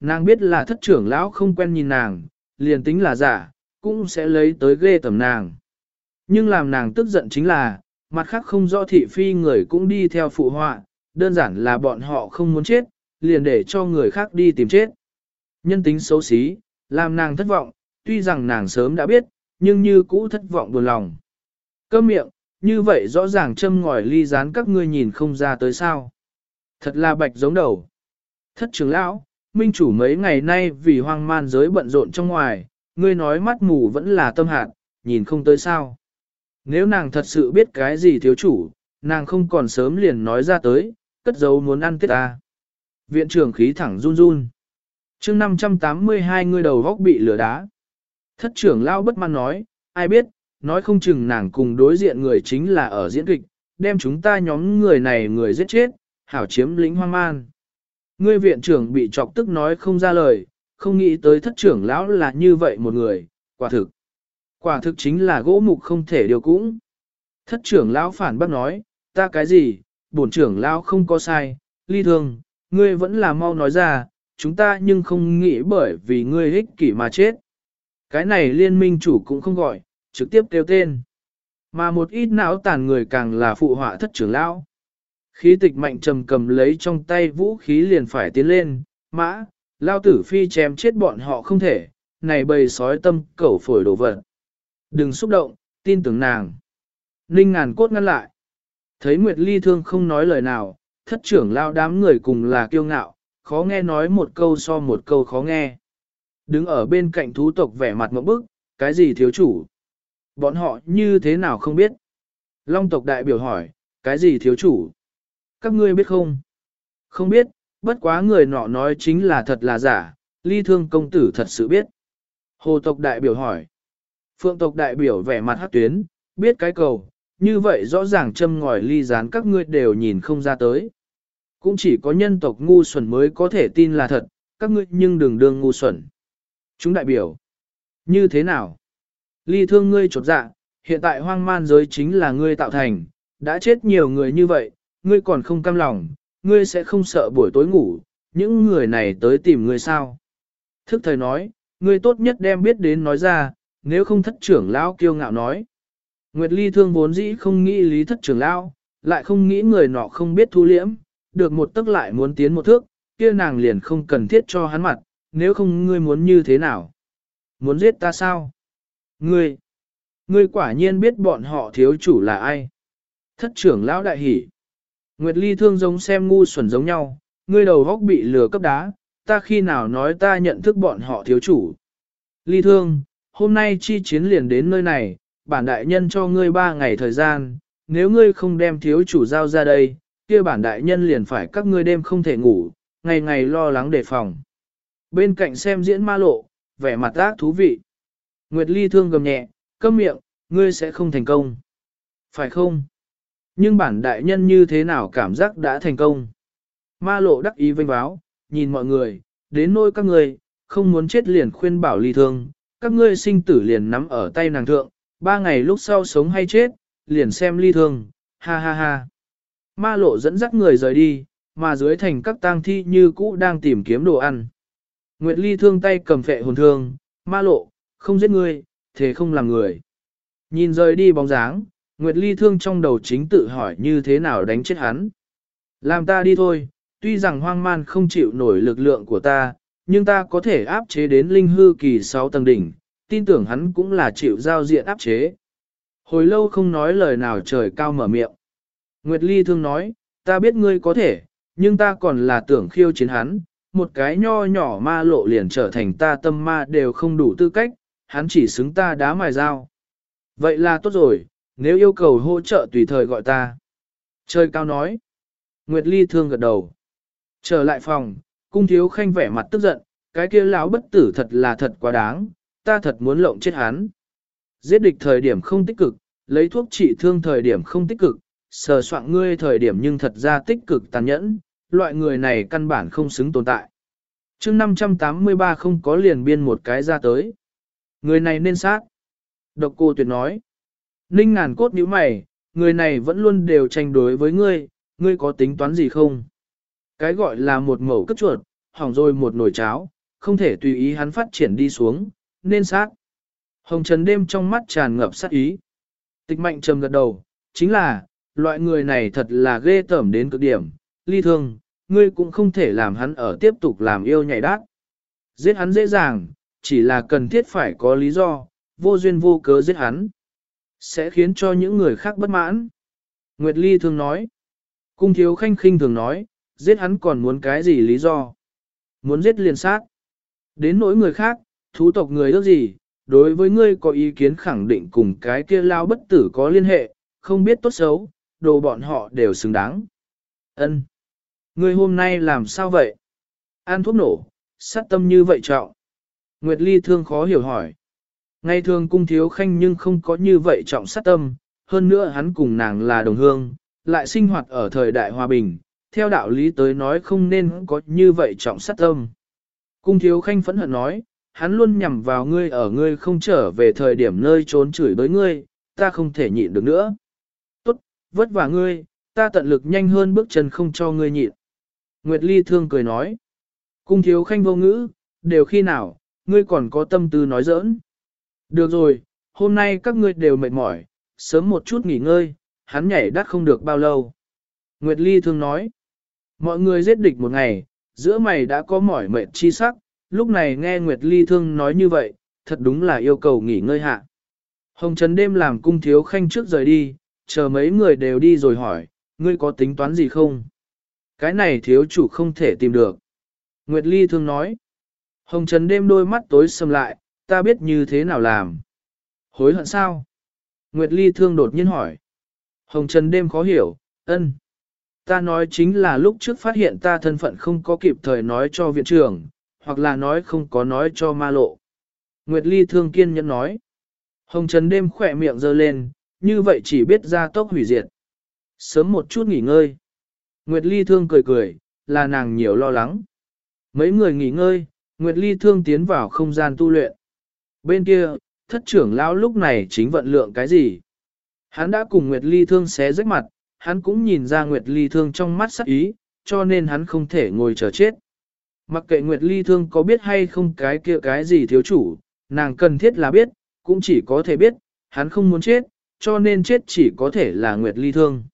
Nàng biết là thất trưởng lão không quen nhìn nàng, liền tính là giả, cũng sẽ lấy tới ghê tầm nàng. Nhưng làm nàng tức giận chính là, mặt khác không rõ thị phi người cũng đi theo phụ họa, đơn giản là bọn họ không muốn chết, liền để cho người khác đi tìm chết. Nhân tính xấu xí, làm nàng thất vọng, tuy rằng nàng sớm đã biết, nhưng như cũ thất vọng buồn lòng. Cơ miệng, như vậy rõ ràng châm ngòi ly rán các ngươi nhìn không ra tới sao. Thật là bạch giống đầu. Thất trưởng lão, minh chủ mấy ngày nay vì hoang man giới bận rộn trong ngoài, ngươi nói mắt mù vẫn là tâm hạt, nhìn không tới sao. Nếu nàng thật sự biết cái gì thiếu chủ, nàng không còn sớm liền nói ra tới, cất giấu muốn ăn tết ta. Viện trưởng khí thẳng run run. chương 582 người đầu góc bị lửa đá. Thất trưởng lao bất mãn nói, ai biết, nói không chừng nàng cùng đối diện người chính là ở diễn kịch, đem chúng ta nhóm người này người giết chết, hảo chiếm lĩnh hoang man. Ngươi viện trưởng bị chọc tức nói không ra lời, không nghĩ tới thất trưởng lão là như vậy một người, quả thực. Quả thực chính là gỗ mục không thể điều cũng. Thất trưởng lão phản bác nói, ta cái gì, bổn trưởng lão không có sai, ly thương, ngươi vẫn là mau nói ra, chúng ta nhưng không nghĩ bởi vì ngươi ích kỷ mà chết. Cái này liên minh chủ cũng không gọi, trực tiếp kêu tên. Mà một ít não tàn người càng là phụ họa thất trưởng lão. Khí tịch mạnh trầm cầm lấy trong tay vũ khí liền phải tiến lên, mã, lao tử phi chém chết bọn họ không thể, này bầy sói tâm cẩu phổi đổ vật. Đừng xúc động, tin tưởng nàng. Ninh ngàn cốt ngăn lại. Thấy Nguyệt Ly thương không nói lời nào, thất trưởng lao đám người cùng là kiêu ngạo, khó nghe nói một câu so một câu khó nghe. Đứng ở bên cạnh thú tộc vẻ mặt một bức, cái gì thiếu chủ? Bọn họ như thế nào không biết? Long tộc đại biểu hỏi, cái gì thiếu chủ? Các ngươi biết không? Không biết, bất quá người nọ nói chính là thật là giả, ly thương công tử thật sự biết. Hồ tộc đại biểu hỏi. Phượng tộc đại biểu vẻ mặt hát tuyến, biết cái cầu, như vậy rõ ràng châm ngòi ly gián các ngươi đều nhìn không ra tới. Cũng chỉ có nhân tộc ngu xuẩn mới có thể tin là thật, các ngươi nhưng đừng đương ngu xuẩn. Chúng đại biểu. Như thế nào? Ly thương ngươi trột dạ, hiện tại hoang man giới chính là ngươi tạo thành, đã chết nhiều người như vậy, ngươi còn không cam lòng, ngươi sẽ không sợ buổi tối ngủ, những người này tới tìm ngươi sao? Thức thời nói, ngươi tốt nhất đem biết đến nói ra, nếu không thất trưởng lão kiêu ngạo nói. Nguyệt Ly thương vốn dĩ không nghĩ lý thất trưởng lão, lại không nghĩ người nọ không biết thu liễm, được một tức lại muốn tiến một thước, kia nàng liền không cần thiết cho hắn mặt, nếu không ngươi muốn như thế nào? Muốn giết ta sao? Ngươi, ngươi quả nhiên biết bọn họ thiếu chủ là ai? Thất trưởng lão đại hỉ. Nguyệt Ly thương giống xem ngu xuẩn giống nhau, ngươi đầu góc bị lừa cấp đá, ta khi nào nói ta nhận thức bọn họ thiếu chủ. Ly thương, hôm nay chi chiến liền đến nơi này, bản đại nhân cho ngươi ba ngày thời gian, nếu ngươi không đem thiếu chủ giao ra đây, kia bản đại nhân liền phải các ngươi đêm không thể ngủ, ngày ngày lo lắng đề phòng. Bên cạnh xem diễn ma lộ, vẻ mặt ác thú vị. Nguyệt Ly thương gầm nhẹ, câm miệng, ngươi sẽ không thành công. Phải không? Nhưng bản đại nhân như thế nào cảm giác đã thành công? Ma lộ đắc ý vinh báo, nhìn mọi người, đến nỗi các ngươi, không muốn chết liền khuyên bảo ly thương, các ngươi sinh tử liền nắm ở tay nàng thượng, ba ngày lúc sau sống hay chết, liền xem ly thương, ha ha ha. Ma lộ dẫn dắt người rời đi, mà dưới thành các tang thi như cũ đang tìm kiếm đồ ăn. Nguyệt ly thương tay cầm phệ hồn thương, ma lộ, không giết ngươi, thế không làm người. Nhìn rời đi bóng dáng, Nguyệt ly thương trong đầu chính tự hỏi như thế nào đánh chết hắn. Làm ta đi thôi, tuy rằng hoang man không chịu nổi lực lượng của ta, nhưng ta có thể áp chế đến linh hư kỳ 6 tầng đỉnh, tin tưởng hắn cũng là chịu giao diện áp chế. Hồi lâu không nói lời nào trời cao mở miệng. Nguyệt Ly thương nói, ta biết ngươi có thể, nhưng ta còn là tưởng khiêu chiến hắn, một cái nho nhỏ ma lộ liền trở thành ta tâm ma đều không đủ tư cách, hắn chỉ xứng ta đá mài dao. Vậy là tốt rồi, nếu yêu cầu hỗ trợ tùy thời gọi ta. Trời cao nói. Nguyệt Ly thương gật đầu. Trở lại phòng, cung thiếu khanh vẻ mặt tức giận, cái kia lão bất tử thật là thật quá đáng, ta thật muốn lộng chết hắn. Giết địch thời điểm không tích cực, lấy thuốc trị thương thời điểm không tích cực, sờ soạn ngươi thời điểm nhưng thật ra tích cực tàn nhẫn, loại người này căn bản không xứng tồn tại. chương 583 không có liền biên một cái ra tới. Người này nên sát. Độc cô tuyệt nói. Ninh ngàn cốt nhíu mày, người này vẫn luôn đều tranh đối với ngươi, ngươi có tính toán gì không? Cái gọi là một mẩu cất chuột, hỏng rồi một nồi cháo, không thể tùy ý hắn phát triển đi xuống, nên sát. Hồng Trần đêm trong mắt tràn ngập sát ý. Tịch mạnh trầm gật đầu, chính là, loại người này thật là ghê tởm đến cực điểm, ly thương, ngươi cũng không thể làm hắn ở tiếp tục làm yêu nhảy đát. Giết hắn dễ dàng, chỉ là cần thiết phải có lý do, vô duyên vô cớ giết hắn. Sẽ khiến cho những người khác bất mãn. Nguyệt Ly thường nói. Cung thiếu khanh khinh thường nói, giết hắn còn muốn cái gì lý do? Muốn giết liền sát. Đến nỗi người khác, thú tộc người ước gì, đối với ngươi có ý kiến khẳng định cùng cái kia lao bất tử có liên hệ, không biết tốt xấu, đồ bọn họ đều xứng đáng. Ân, Ngươi hôm nay làm sao vậy? Ăn thuốc nổ, sát tâm như vậy trọng. Nguyệt Ly thương khó hiểu hỏi. Ngày thường cung thiếu khanh nhưng không có như vậy trọng sát tâm, hơn nữa hắn cùng nàng là đồng hương, lại sinh hoạt ở thời đại hòa bình, theo đạo lý tới nói không nên có như vậy trọng sát tâm. Cung thiếu khanh phẫn hận nói, hắn luôn nhằm vào ngươi ở ngươi không trở về thời điểm nơi trốn chửi bới ngươi, ta không thể nhịn được nữa. Tốt, vất vả ngươi, ta tận lực nhanh hơn bước chân không cho ngươi nhịn. Nguyệt Ly thương cười nói, cung thiếu khanh vô ngữ, đều khi nào, ngươi còn có tâm tư nói giỡn. Được rồi, hôm nay các ngươi đều mệt mỏi, sớm một chút nghỉ ngơi, hắn nhảy đắt không được bao lâu. Nguyệt Ly thương nói, mọi người giết địch một ngày, giữa mày đã có mỏi mệt chi sắc, lúc này nghe Nguyệt Ly thương nói như vậy, thật đúng là yêu cầu nghỉ ngơi hạ. Hồng Trần đêm làm cung thiếu khanh trước rời đi, chờ mấy người đều đi rồi hỏi, ngươi có tính toán gì không? Cái này thiếu chủ không thể tìm được. Nguyệt Ly thương nói, Hồng Trần đêm đôi mắt tối sầm lại, ta biết như thế nào làm. Hối hận sao? Nguyệt Ly thương đột nhiên hỏi. Hồng Trần đêm khó hiểu, ân. Ta nói chính là lúc trước phát hiện ta thân phận không có kịp thời nói cho viện trưởng, hoặc là nói không có nói cho ma lộ. Nguyệt Ly thương kiên nhẫn nói. Hồng Trần đêm khỏe miệng giơ lên, như vậy chỉ biết ra tốc hủy diệt. Sớm một chút nghỉ ngơi. Nguyệt Ly thương cười cười, là nàng nhiều lo lắng. Mấy người nghỉ ngơi, Nguyệt Ly thương tiến vào không gian tu luyện. Bên kia, thất trưởng lão lúc này chính vận lượng cái gì? Hắn đã cùng Nguyệt Ly thương xé rách mặt, hắn cũng nhìn ra Nguyệt Ly thương trong mắt sắc ý, cho nên hắn không thể ngồi chờ chết. Mặc kệ Nguyệt Ly thương có biết hay không cái kia cái gì thiếu chủ, nàng cần thiết là biết, cũng chỉ có thể biết, hắn không muốn chết, cho nên chết chỉ có thể là Nguyệt Ly thương.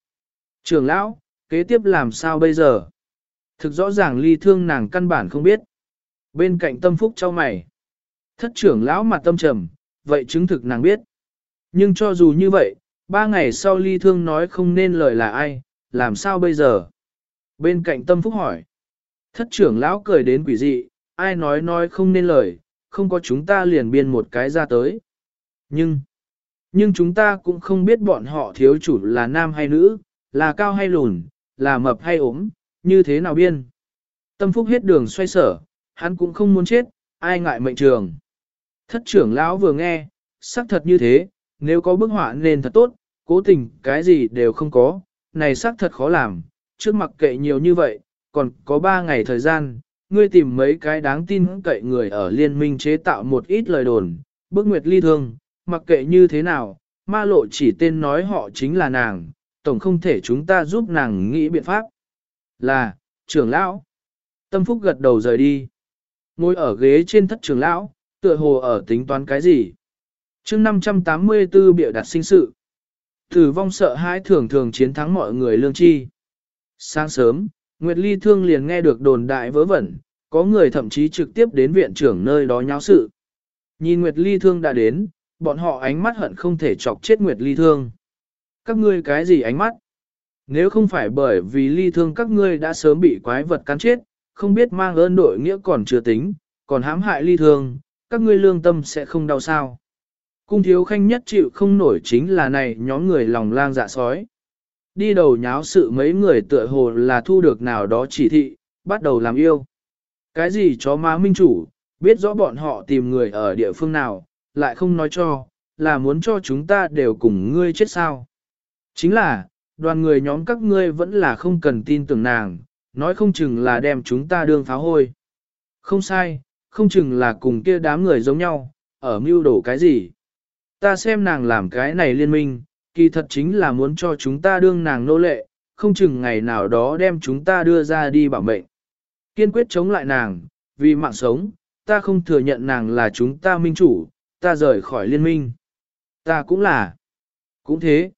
Trưởng lão, kế tiếp làm sao bây giờ? Thực rõ ràng Ly thương nàng căn bản không biết. Bên cạnh tâm phúc cho mày. Thất trưởng lão mặt tâm trầm, vậy chứng thực nàng biết. Nhưng cho dù như vậy, ba ngày sau ly thương nói không nên lời là ai, làm sao bây giờ? Bên cạnh tâm phúc hỏi. Thất trưởng lão cười đến quỷ dị, ai nói nói không nên lời, không có chúng ta liền biên một cái ra tới. Nhưng, nhưng chúng ta cũng không biết bọn họ thiếu chủ là nam hay nữ, là cao hay lùn, là mập hay ốm, như thế nào biên. Tâm phúc hết đường xoay sở, hắn cũng không muốn chết, ai ngại mệnh trường. Thất trưởng lão vừa nghe, xác thật như thế, nếu có bức họa nên thật tốt, cố tình cái gì đều không có, này xác thật khó làm, trước mặc kệ nhiều như vậy, còn có 3 ngày thời gian, ngươi tìm mấy cái đáng tin cậy người ở liên minh chế tạo một ít lời đồn, bức nguyệt ly thương, mặc kệ như thế nào, ma lộ chỉ tên nói họ chính là nàng, tổng không thể chúng ta giúp nàng nghĩ biện pháp. Là, trưởng lão. Tâm Phúc gật đầu rời đi. Ngồi ở ghế trên thất trưởng lão, tựa hồ ở tính toán cái gì. chương 584 biểu đặt sinh sự. Tử vong sợ hãi thường thường chiến thắng mọi người lương chi. Sáng sớm, Nguyệt Ly Thương liền nghe được đồn đại vớ vẩn, có người thậm chí trực tiếp đến viện trưởng nơi đó nháo sự. Nhìn Nguyệt Ly Thương đã đến, bọn họ ánh mắt hận không thể chọc chết Nguyệt Ly Thương. Các ngươi cái gì ánh mắt? Nếu không phải bởi vì ly thương các ngươi đã sớm bị quái vật cắn chết, không biết mang ơn đội nghĩa còn chưa tính, còn hãm hại ly thương, các ngươi lương tâm sẽ không đau sao. Cung thiếu khanh nhất chịu không nổi chính là này nhóm người lòng lang dạ sói. Đi đầu nháo sự mấy người tựa hồ là thu được nào đó chỉ thị, bắt đầu làm yêu. Cái gì chó má minh chủ, biết rõ bọn họ tìm người ở địa phương nào, lại không nói cho, là muốn cho chúng ta đều cùng ngươi chết sao. Chính là, đoàn người nhóm các ngươi vẫn là không cần tin tưởng nàng, nói không chừng là đem chúng ta đương pháo hôi. Không sai, không chừng là cùng kia đám người giống nhau, ở mưu đổ cái gì. Ta xem nàng làm cái này liên minh, kỳ thật chính là muốn cho chúng ta đương nàng nô lệ, không chừng ngày nào đó đem chúng ta đưa ra đi bảo mệnh. Kiên quyết chống lại nàng, vì mạng sống, ta không thừa nhận nàng là chúng ta minh chủ, ta rời khỏi liên minh. Ta cũng là. Cũng thế.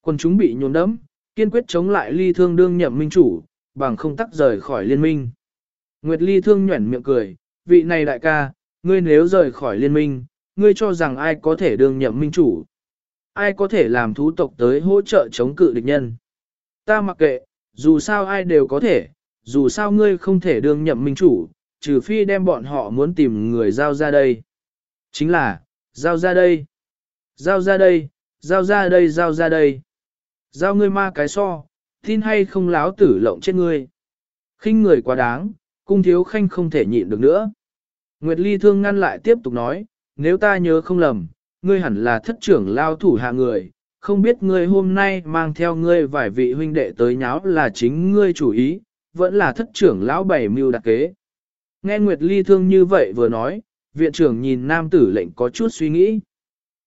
Quân chúng bị nhốn đẫm, kiên quyết chống lại ly thương đương nhậm minh chủ, bằng không tắc rời khỏi liên minh. Nguyệt ly thương nhuẩn miệng cười, vị này đại ca, ngươi nếu rời khỏi liên minh, ngươi cho rằng ai có thể đương nhậm minh chủ. Ai có thể làm thú tộc tới hỗ trợ chống cự địch nhân. Ta mặc kệ, dù sao ai đều có thể, dù sao ngươi không thể đương nhậm minh chủ, trừ phi đem bọn họ muốn tìm người giao ra đây. Chính là, giao ra đây, giao ra đây, giao ra đây, giao ra đây. Giao ngươi ma cái so, tin hay không láo tử lộng chết ngươi. khinh người quá đáng, cung thiếu khanh không thể nhịn được nữa. Nguyệt Ly thương ngăn lại tiếp tục nói, nếu ta nhớ không lầm, ngươi hẳn là thất trưởng lao thủ hạ người, không biết ngươi hôm nay mang theo ngươi vài vị huynh đệ tới nháo là chính ngươi chủ ý, vẫn là thất trưởng lão bảy mưu đặc kế. Nghe Nguyệt Ly thương như vậy vừa nói, viện trưởng nhìn nam tử lệnh có chút suy nghĩ.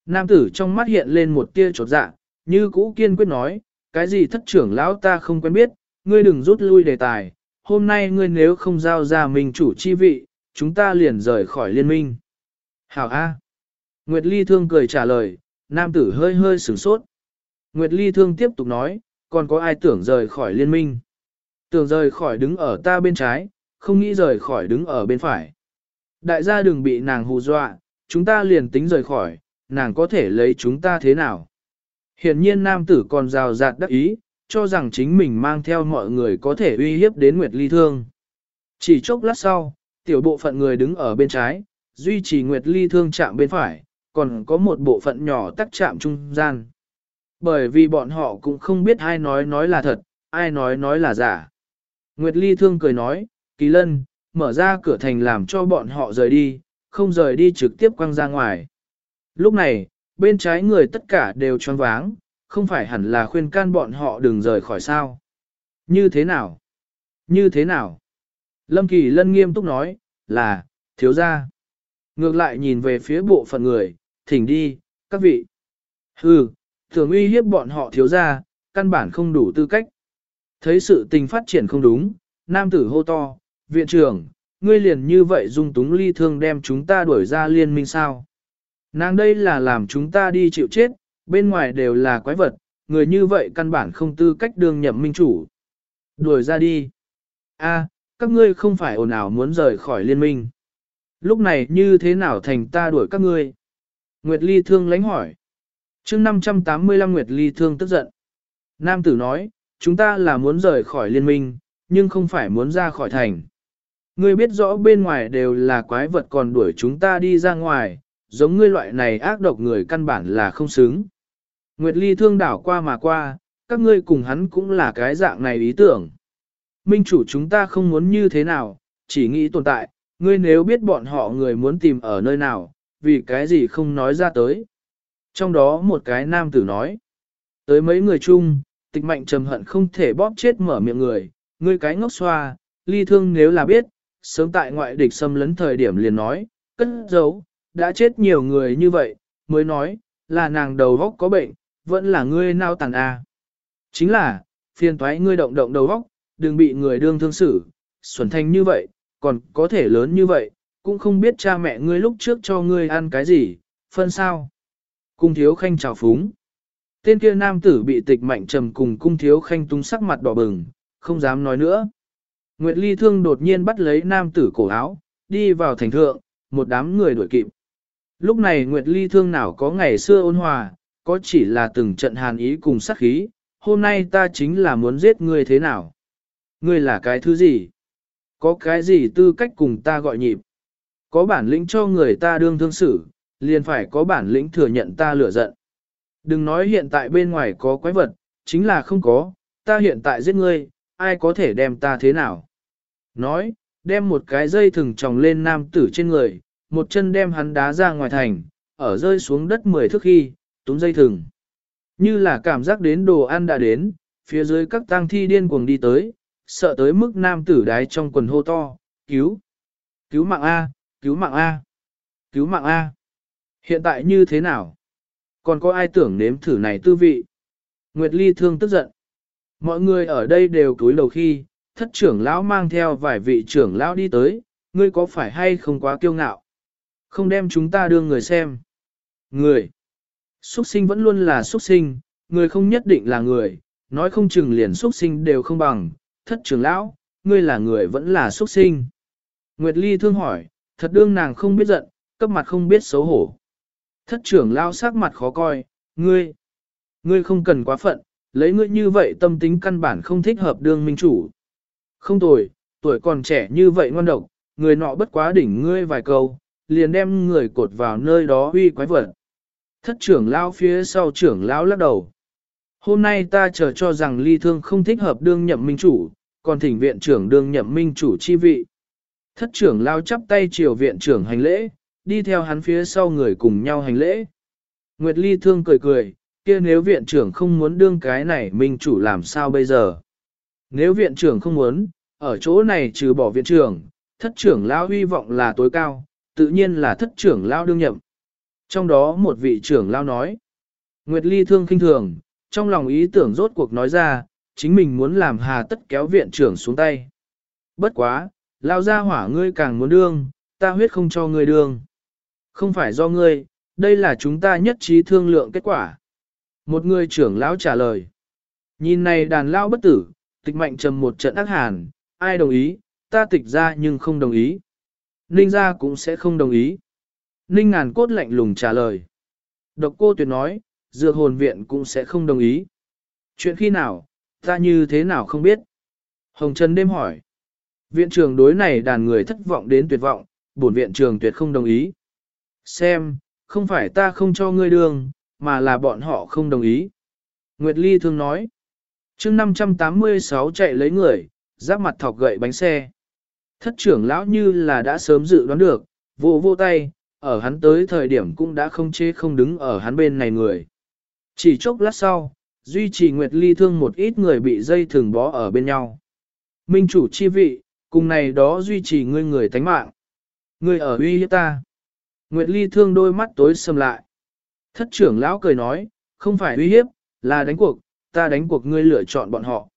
Nam tử trong mắt hiện lên một tia chột dạ, như cũ kiên quyết nói, cái gì thất trưởng lão ta không quen biết, ngươi đừng rút lui đề tài, hôm nay ngươi nếu không giao ra mình chủ chi vị, chúng ta liền rời khỏi liên minh. Hảo A. Nguyệt Ly Thương cười trả lời, nam tử hơi hơi sửng sốt. Nguyệt Ly Thương tiếp tục nói, còn có ai tưởng rời khỏi liên minh? Tưởng rời khỏi đứng ở ta bên trái, không nghĩ rời khỏi đứng ở bên phải. Đại gia đừng bị nàng hù dọa, chúng ta liền tính rời khỏi, nàng có thể lấy chúng ta thế nào? Hiện nhiên nam tử còn rào rạt đắc ý, cho rằng chính mình mang theo mọi người có thể uy hiếp đến Nguyệt Ly Thương. Chỉ chốc lát sau, tiểu bộ phận người đứng ở bên trái, duy trì Nguyệt Ly Thương chạm bên phải, còn có một bộ phận nhỏ tắc chạm trung gian. Bởi vì bọn họ cũng không biết ai nói nói là thật, ai nói nói là giả. Nguyệt Ly Thương cười nói, Kỳ Lân, mở ra cửa thành làm cho bọn họ rời đi, không rời đi trực tiếp quăng ra ngoài. Lúc này, bên trái người tất cả đều choáng váng, không phải hẳn là khuyên can bọn họ đừng rời khỏi sao. Như thế nào? Như thế nào? Lâm Kỳ Lân nghiêm túc nói, là, thiếu gia. Ngược lại nhìn về phía bộ phận người, thỉnh đi, các vị. Hừ, thường uy hiếp bọn họ thiếu gia, căn bản không đủ tư cách. Thấy sự tình phát triển không đúng, nam tử hô to, viện trưởng, ngươi liền như vậy dung túng ly thương đem chúng ta đuổi ra liên minh sao. Nàng đây là làm chúng ta đi chịu chết, bên ngoài đều là quái vật, người như vậy căn bản không tư cách đương nhậm minh chủ. Đuổi ra đi. A, các ngươi không phải ồn ào muốn rời khỏi liên minh. Lúc này như thế nào thành ta đuổi các ngươi? Nguyệt Ly Thương lánh hỏi. chương 585 Nguyệt Ly Thương tức giận. Nam tử nói, chúng ta là muốn rời khỏi liên minh, nhưng không phải muốn ra khỏi thành. Ngươi biết rõ bên ngoài đều là quái vật còn đuổi chúng ta đi ra ngoài, giống ngươi loại này ác độc người căn bản là không xứng. Nguyệt Ly thương đảo qua mà qua, các ngươi cùng hắn cũng là cái dạng này ý tưởng. Minh chủ chúng ta không muốn như thế nào, chỉ nghĩ tồn tại, ngươi nếu biết bọn họ người muốn tìm ở nơi nào, vì cái gì không nói ra tới. Trong đó một cái nam tử nói, tới mấy người chung, tịch mạnh trầm hận không thể bóp chết mở miệng người, ngươi cái ngốc xoa, ly thương nếu là biết, sớm tại ngoại địch xâm lấn thời điểm liền nói, cất giấu, đã chết nhiều người như vậy, mới nói, là nàng đầu vóc có bệnh, vẫn là ngươi nao tàn. À. Chính là, phiền toái ngươi động động đầu óc, đừng bị người đương thương xử, xuẩn thanh như vậy, còn có thể lớn như vậy, cũng không biết cha mẹ ngươi lúc trước cho ngươi ăn cái gì, phân sao. Cung thiếu khanh chào phúng. Tên kia nam tử bị tịch mạnh trầm cùng cung thiếu khanh tung sắc mặt đỏ bừng, không dám nói nữa. Nguyệt Ly Thương đột nhiên bắt lấy nam tử cổ áo, đi vào thành thượng, một đám người đuổi kịp. Lúc này Nguyệt Ly Thương nào có ngày xưa ôn hòa, có chỉ là từng trận hàn ý cùng sát khí, hôm nay ta chính là muốn giết ngươi thế nào? Ngươi là cái thứ gì? Có cái gì tư cách cùng ta gọi nhịp? Có bản lĩnh cho người ta đương thương xử, liền phải có bản lĩnh thừa nhận ta lửa giận. Đừng nói hiện tại bên ngoài có quái vật, chính là không có, ta hiện tại giết ngươi, ai có thể đem ta thế nào? Nói, đem một cái dây thừng tròng lên nam tử trên người, một chân đem hắn đá ra ngoài thành, ở rơi xuống đất mười thước khi, túm dây thừng. Như là cảm giác đến đồ ăn đã đến, phía dưới các tang thi điên cuồng đi tới, sợ tới mức nam tử đái trong quần hô to, cứu, cứu mạng A, cứu mạng A, cứu mạng A. Hiện tại như thế nào? Còn có ai tưởng nếm thử này tư vị? Nguyệt Ly thương tức giận. Mọi người ở đây đều cúi đầu khi, thất trưởng lão mang theo vài vị trưởng lão đi tới, ngươi có phải hay không quá kiêu ngạo? Không đem chúng ta đưa người xem. Người. Xuất sinh vẫn luôn là xuất sinh, người không nhất định là người, nói không chừng liền xuất sinh đều không bằng, thất trưởng lão, ngươi là người vẫn là xuất sinh. Nguyệt Ly thương hỏi, thật đương nàng không biết giận, cấp mặt không biết xấu hổ. Thất trưởng lão sắc mặt khó coi, ngươi, ngươi không cần quá phận, lấy ngươi như vậy tâm tính căn bản không thích hợp đương minh chủ. Không tồi, tuổi còn trẻ như vậy ngoan độc, người nọ bất quá đỉnh ngươi vài câu, liền đem người cột vào nơi đó uy quái vật. Thất trưởng lão phía sau trưởng lão lắc đầu. Hôm nay ta chờ cho rằng ly thương không thích hợp đương nhậm minh chủ, còn thỉnh viện trưởng đương nhậm minh chủ chi vị. Thất trưởng lao chắp tay chiều viện trưởng hành lễ, đi theo hắn phía sau người cùng nhau hành lễ. Nguyệt Ly thương cười cười, kia nếu viện trưởng không muốn đương cái này minh chủ làm sao bây giờ? Nếu viện trưởng không muốn, ở chỗ này trừ bỏ viện trưởng, thất trưởng lao hy vọng là tối cao, tự nhiên là thất trưởng lao đương nhậm. Trong đó một vị trưởng lao nói, Nguyệt Ly thương kinh thường, trong lòng ý tưởng rốt cuộc nói ra, chính mình muốn làm hà tất kéo viện trưởng xuống tay. Bất quá, lao ra hỏa ngươi càng muốn đương, ta huyết không cho ngươi đương. Không phải do ngươi, đây là chúng ta nhất trí thương lượng kết quả. Một người trưởng lão trả lời. Nhìn này đàn lao bất tử, tịch mạnh trầm một trận ác hàn, ai đồng ý, ta tịch ra nhưng không đồng ý. Ninh ra cũng sẽ không đồng ý. Ninh ngàn cốt lạnh lùng trả lời. Độc cô tuyệt nói, dược hồn viện cũng sẽ không đồng ý. Chuyện khi nào, ta như thế nào không biết. Hồng Trần đêm hỏi. Viện trường đối này đàn người thất vọng đến tuyệt vọng, bổn viện trường tuyệt không đồng ý. Xem, không phải ta không cho ngươi đường, mà là bọn họ không đồng ý. Nguyệt Ly thương nói. chương 586 chạy lấy người, giáp mặt thọc gậy bánh xe. Thất trưởng lão như là đã sớm dự đoán được, vô vô tay, ở hắn tới thời điểm cũng đã không chế không đứng ở hắn bên này người. Chỉ chốc lát sau, duy trì Nguyệt Ly thương một ít người bị dây thường bó ở bên nhau. Minh chủ chi vị, cùng này đó duy trì ngươi người tánh mạng. Ngươi ở uy hiếp ta. Nguyệt Ly thương đôi mắt tối sầm lại. Thất trưởng lão cười nói, không phải uy hiếp, là đánh cuộc, ta đánh cuộc ngươi lựa chọn bọn họ.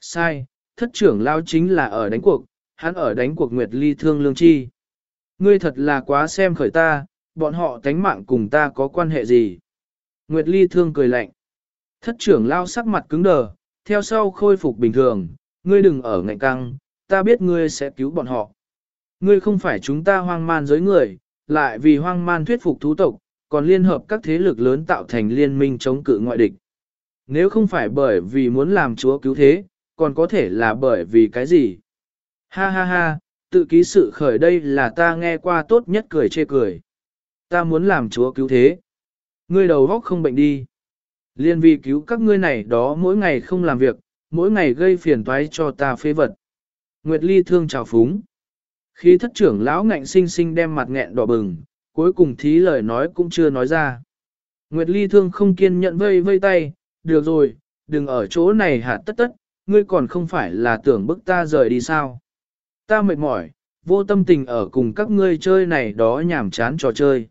Sai, thất trưởng lão chính là ở đánh cuộc, hắn ở đánh cuộc Nguyệt Ly thương lương chi. Ngươi thật là quá xem khởi ta, bọn họ tánh mạng cùng ta có quan hệ gì. Nguyệt Ly thương cười lạnh. Thất trưởng lao sắc mặt cứng đờ, theo sau khôi phục bình thường, ngươi đừng ở ngạnh căng, ta biết ngươi sẽ cứu bọn họ. Ngươi không phải chúng ta hoang man giới người, lại vì hoang man thuyết phục thú tộc, còn liên hợp các thế lực lớn tạo thành liên minh chống cự ngoại địch. Nếu không phải bởi vì muốn làm chúa cứu thế, còn có thể là bởi vì cái gì? Ha ha ha, tự ký sự khởi đây là ta nghe qua tốt nhất cười chê cười. Ta muốn làm chúa cứu thế. Ngươi đầu góc không bệnh đi. Liên vì cứu các ngươi này đó mỗi ngày không làm việc, mỗi ngày gây phiền toái cho ta phê vật. Nguyệt Ly thương chào phúng. Khi thất trưởng lão ngạnh sinh sinh đem mặt nghẹn đỏ bừng, cuối cùng thí lời nói cũng chưa nói ra. Nguyệt Ly thương không kiên nhẫn vây vây tay, được rồi, đừng ở chỗ này hạt tất tất, ngươi còn không phải là tưởng bức ta rời đi sao. Ta mệt mỏi, vô tâm tình ở cùng các ngươi chơi này đó nhảm chán trò chơi.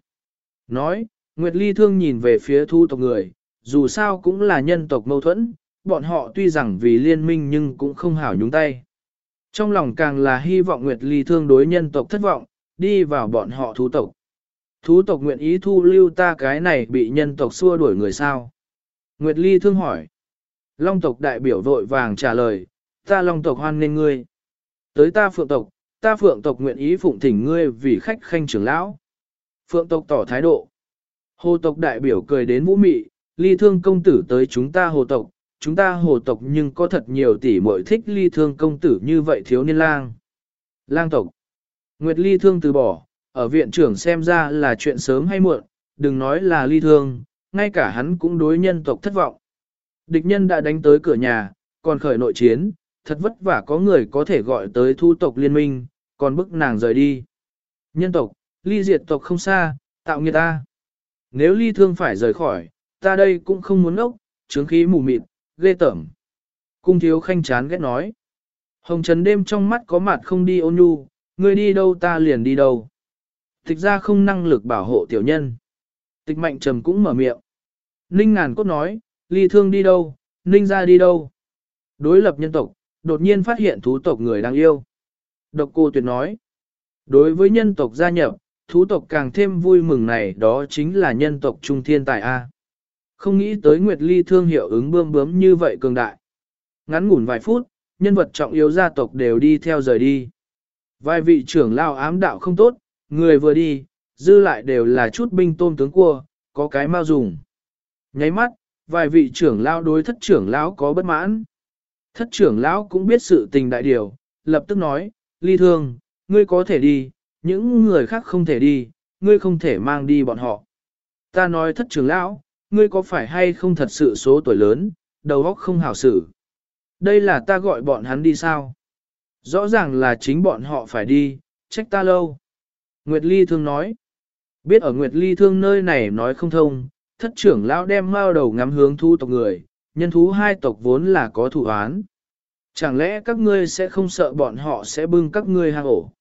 Nói, Nguyệt Ly thương nhìn về phía thu tộc người, dù sao cũng là nhân tộc mâu thuẫn, bọn họ tuy rằng vì liên minh nhưng cũng không hảo nhúng tay. Trong lòng càng là hy vọng Nguyệt Ly thương đối nhân tộc thất vọng, đi vào bọn họ thú tộc. Thú tộc nguyện ý thu lưu ta cái này bị nhân tộc xua đuổi người sao? Nguyệt Ly thương hỏi. Long tộc đại biểu vội vàng trả lời, ta long tộc hoan nên ngươi. Tới ta phượng tộc, ta phượng tộc nguyện ý phụng thỉnh ngươi vì khách khanh trưởng lão. Phượng tộc tỏ thái độ. Hồ tộc đại biểu cười đến vũ mị, ly thương công tử tới chúng ta hồ tộc, chúng ta hồ tộc nhưng có thật nhiều tỷ muội thích ly thương công tử như vậy thiếu niên lang. Lang tộc. Nguyệt ly thương từ bỏ, ở viện trưởng xem ra là chuyện sớm hay muộn, đừng nói là ly thương, ngay cả hắn cũng đối nhân tộc thất vọng. Địch nhân đã đánh tới cửa nhà, còn khởi nội chiến, thật vất vả có người có thể gọi tới thu tộc liên minh, còn bức nàng rời đi. Nhân tộc, ly diệt tộc không xa, tạo nghiệt ta. Nếu ly thương phải rời khỏi, ta đây cũng không muốn ốc, trướng khí mù mịt, ghê tởm. Cung thiếu khanh chán ghét nói. Hồng Trần đêm trong mắt có mặt không đi ôn nhu, người đi đâu ta liền đi đâu. Tịch ra không năng lực bảo hộ tiểu nhân. Tịch mạnh trầm cũng mở miệng. Ninh ngàn cốt nói, ly thương đi đâu, ninh ra đi đâu. Đối lập nhân tộc, đột nhiên phát hiện thú tộc người đang yêu. Độc cô tuyệt nói, đối với nhân tộc gia nhập, thú tộc càng thêm vui mừng này đó chính là nhân tộc trung thiên tài A. Không nghĩ tới Nguyệt Ly thương hiệu ứng bươm bướm như vậy cường đại. Ngắn ngủn vài phút, nhân vật trọng yếu gia tộc đều đi theo rời đi. Vài vị trưởng lao ám đạo không tốt, người vừa đi, dư lại đều là chút binh tôm tướng cua, có cái mau dùng. Nháy mắt, vài vị trưởng lao đối thất trưởng lão có bất mãn. Thất trưởng lão cũng biết sự tình đại điều, lập tức nói, ly thương, ngươi có thể đi, những người khác không thể đi, ngươi không thể mang đi bọn họ. Ta nói thất trưởng lão, ngươi có phải hay không thật sự số tuổi lớn, đầu óc không hảo xử. Đây là ta gọi bọn hắn đi sao? Rõ ràng là chính bọn họ phải đi, trách ta lâu. Nguyệt Ly thương nói. Biết ở Nguyệt Ly thương nơi này nói không thông, thất trưởng lão đem mao đầu ngắm hướng thu tộc người, nhân thú hai tộc vốn là có thủ án. Chẳng lẽ các ngươi sẽ không sợ bọn họ sẽ bưng các ngươi hang ổ?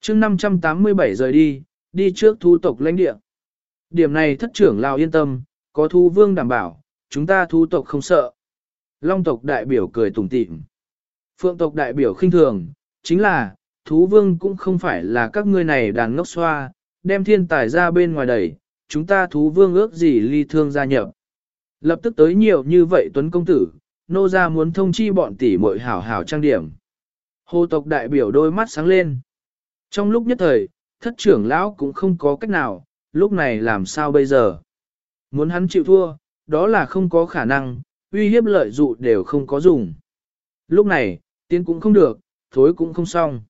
chương 587 rời đi, đi trước thu tộc lãnh địa. Điểm này thất trưởng lao yên tâm, có thú vương đảm bảo, chúng ta thu tộc không sợ. Long tộc đại biểu cười tủm tỉm. Phượng tộc đại biểu khinh thường, chính là, thú vương cũng không phải là các ngươi này đàn ngốc xoa, đem thiên tài ra bên ngoài đẩy, chúng ta thú vương ước gì ly thương gia nhập. Lập tức tới nhiều như vậy tuấn công tử, nô ra muốn thông chi bọn tỷ muội hảo hảo trang điểm. Hồ tộc đại biểu đôi mắt sáng lên. Trong lúc nhất thời, thất trưởng lão cũng không có cách nào, lúc này làm sao bây giờ? Muốn hắn chịu thua, đó là không có khả năng, uy hiếp lợi dụ đều không có dùng. Lúc này, tiến cũng không được, thối cũng không xong.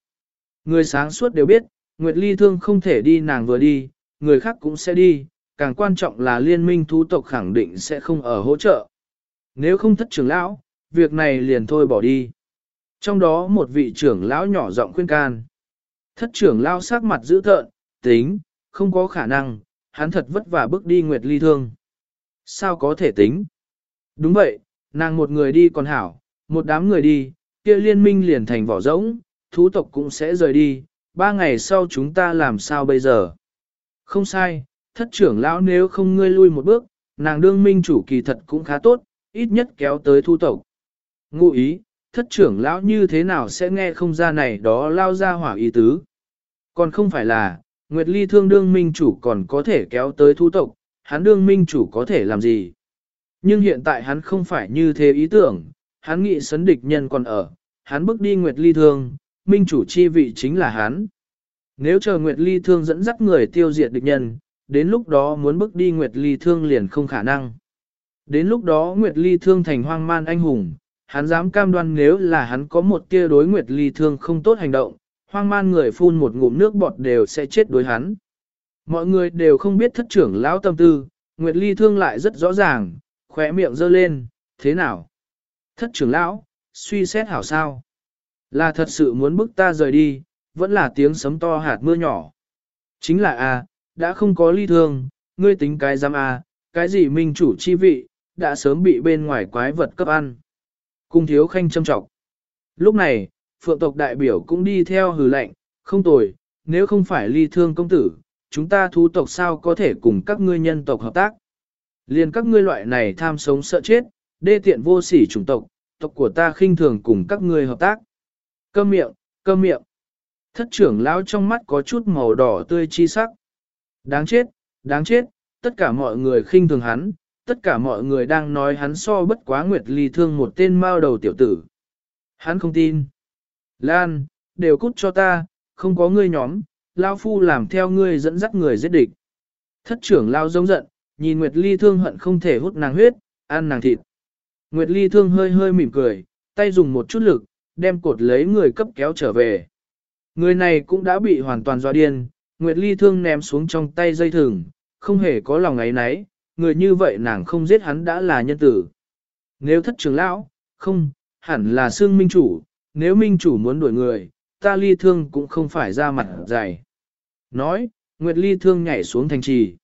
Người sáng suốt đều biết, Nguyệt Ly Thương không thể đi nàng vừa đi, người khác cũng sẽ đi, càng quan trọng là liên minh thú tộc khẳng định sẽ không ở hỗ trợ. Nếu không thất trưởng lão, việc này liền thôi bỏ đi. Trong đó một vị trưởng lão nhỏ giọng khuyên can. Thất trưởng lão sắc mặt dữ thợn, tính, không có khả năng, hắn thật vất vả bước đi Nguyệt Ly Thương. Sao có thể tính? Đúng vậy, nàng một người đi còn hảo, một đám người đi, kia liên minh liền thành vỏ rỗng, thú tộc cũng sẽ rời đi, ba ngày sau chúng ta làm sao bây giờ? Không sai, thất trưởng lão nếu không ngươi lui một bước, nàng đương minh chủ kỳ thật cũng khá tốt, ít nhất kéo tới thu tộc. Ngụ ý, thất trưởng lão như thế nào sẽ nghe không ra này đó lao ra hỏa ý tứ. Còn không phải là, Nguyệt Ly thương đương minh chủ còn có thể kéo tới thu tộc, hắn đương minh chủ có thể làm gì. Nhưng hiện tại hắn không phải như thế ý tưởng, hắn nghĩ sấn địch nhân còn ở, hắn bước đi Nguyệt Ly thương, minh chủ chi vị chính là hắn. Nếu chờ Nguyệt Ly thương dẫn dắt người tiêu diệt địch nhân, đến lúc đó muốn bước đi Nguyệt Ly thương liền không khả năng. Đến lúc đó Nguyệt Ly thương thành hoang man anh hùng, hắn dám cam đoan nếu là hắn có một tia đối Nguyệt Ly thương không tốt hành động, hoang man người phun một ngụm nước bọt đều sẽ chết đối hắn. Mọi người đều không biết thất trưởng lão tâm tư, Nguyệt Ly thương lại rất rõ ràng, khỏe miệng giơ lên, thế nào? Thất trưởng lão, suy xét hảo sao? Là thật sự muốn bức ta rời đi, vẫn là tiếng sấm to hạt mưa nhỏ. Chính là a, đã không có ly thương, ngươi tính cái giam à? cái gì minh chủ chi vị, đã sớm bị bên ngoài quái vật cấp ăn. Cung thiếu khanh châm trọng. Lúc này, phượng tộc đại biểu cũng đi theo hừ lệnh, không tồi, nếu không phải ly thương công tử, chúng ta thú tộc sao có thể cùng các ngươi nhân tộc hợp tác. Liên các ngươi loại này tham sống sợ chết, đê tiện vô sỉ chủng tộc, tộc của ta khinh thường cùng các ngươi hợp tác. cơ miệng, cơ miệng. Thất trưởng lão trong mắt có chút màu đỏ tươi chi sắc. Đáng chết, đáng chết, tất cả mọi người khinh thường hắn, tất cả mọi người đang nói hắn so bất quá nguyệt ly thương một tên mao đầu tiểu tử. Hắn không tin. Lan, đều cút cho ta, không có ngươi nhóm, lao phu làm theo ngươi dẫn dắt người giết địch. Thất trưởng lao giống giận, nhìn Nguyệt Ly thương hận không thể hút nàng huyết, ăn nàng thịt. Nguyệt Ly thương hơi hơi mỉm cười, tay dùng một chút lực, đem cột lấy người cấp kéo trở về. Người này cũng đã bị hoàn toàn doa điên, Nguyệt Ly thương ném xuống trong tay dây thừng, không hề có lòng ấy nấy, người như vậy nàng không giết hắn đã là nhân tử. Nếu thất trưởng lão, không, hẳn là xương minh chủ, nếu minh chủ muốn đuổi người, ta ly thương cũng không phải ra mặt dày. Nói, Nguyệt Ly thương nhảy xuống thành trì.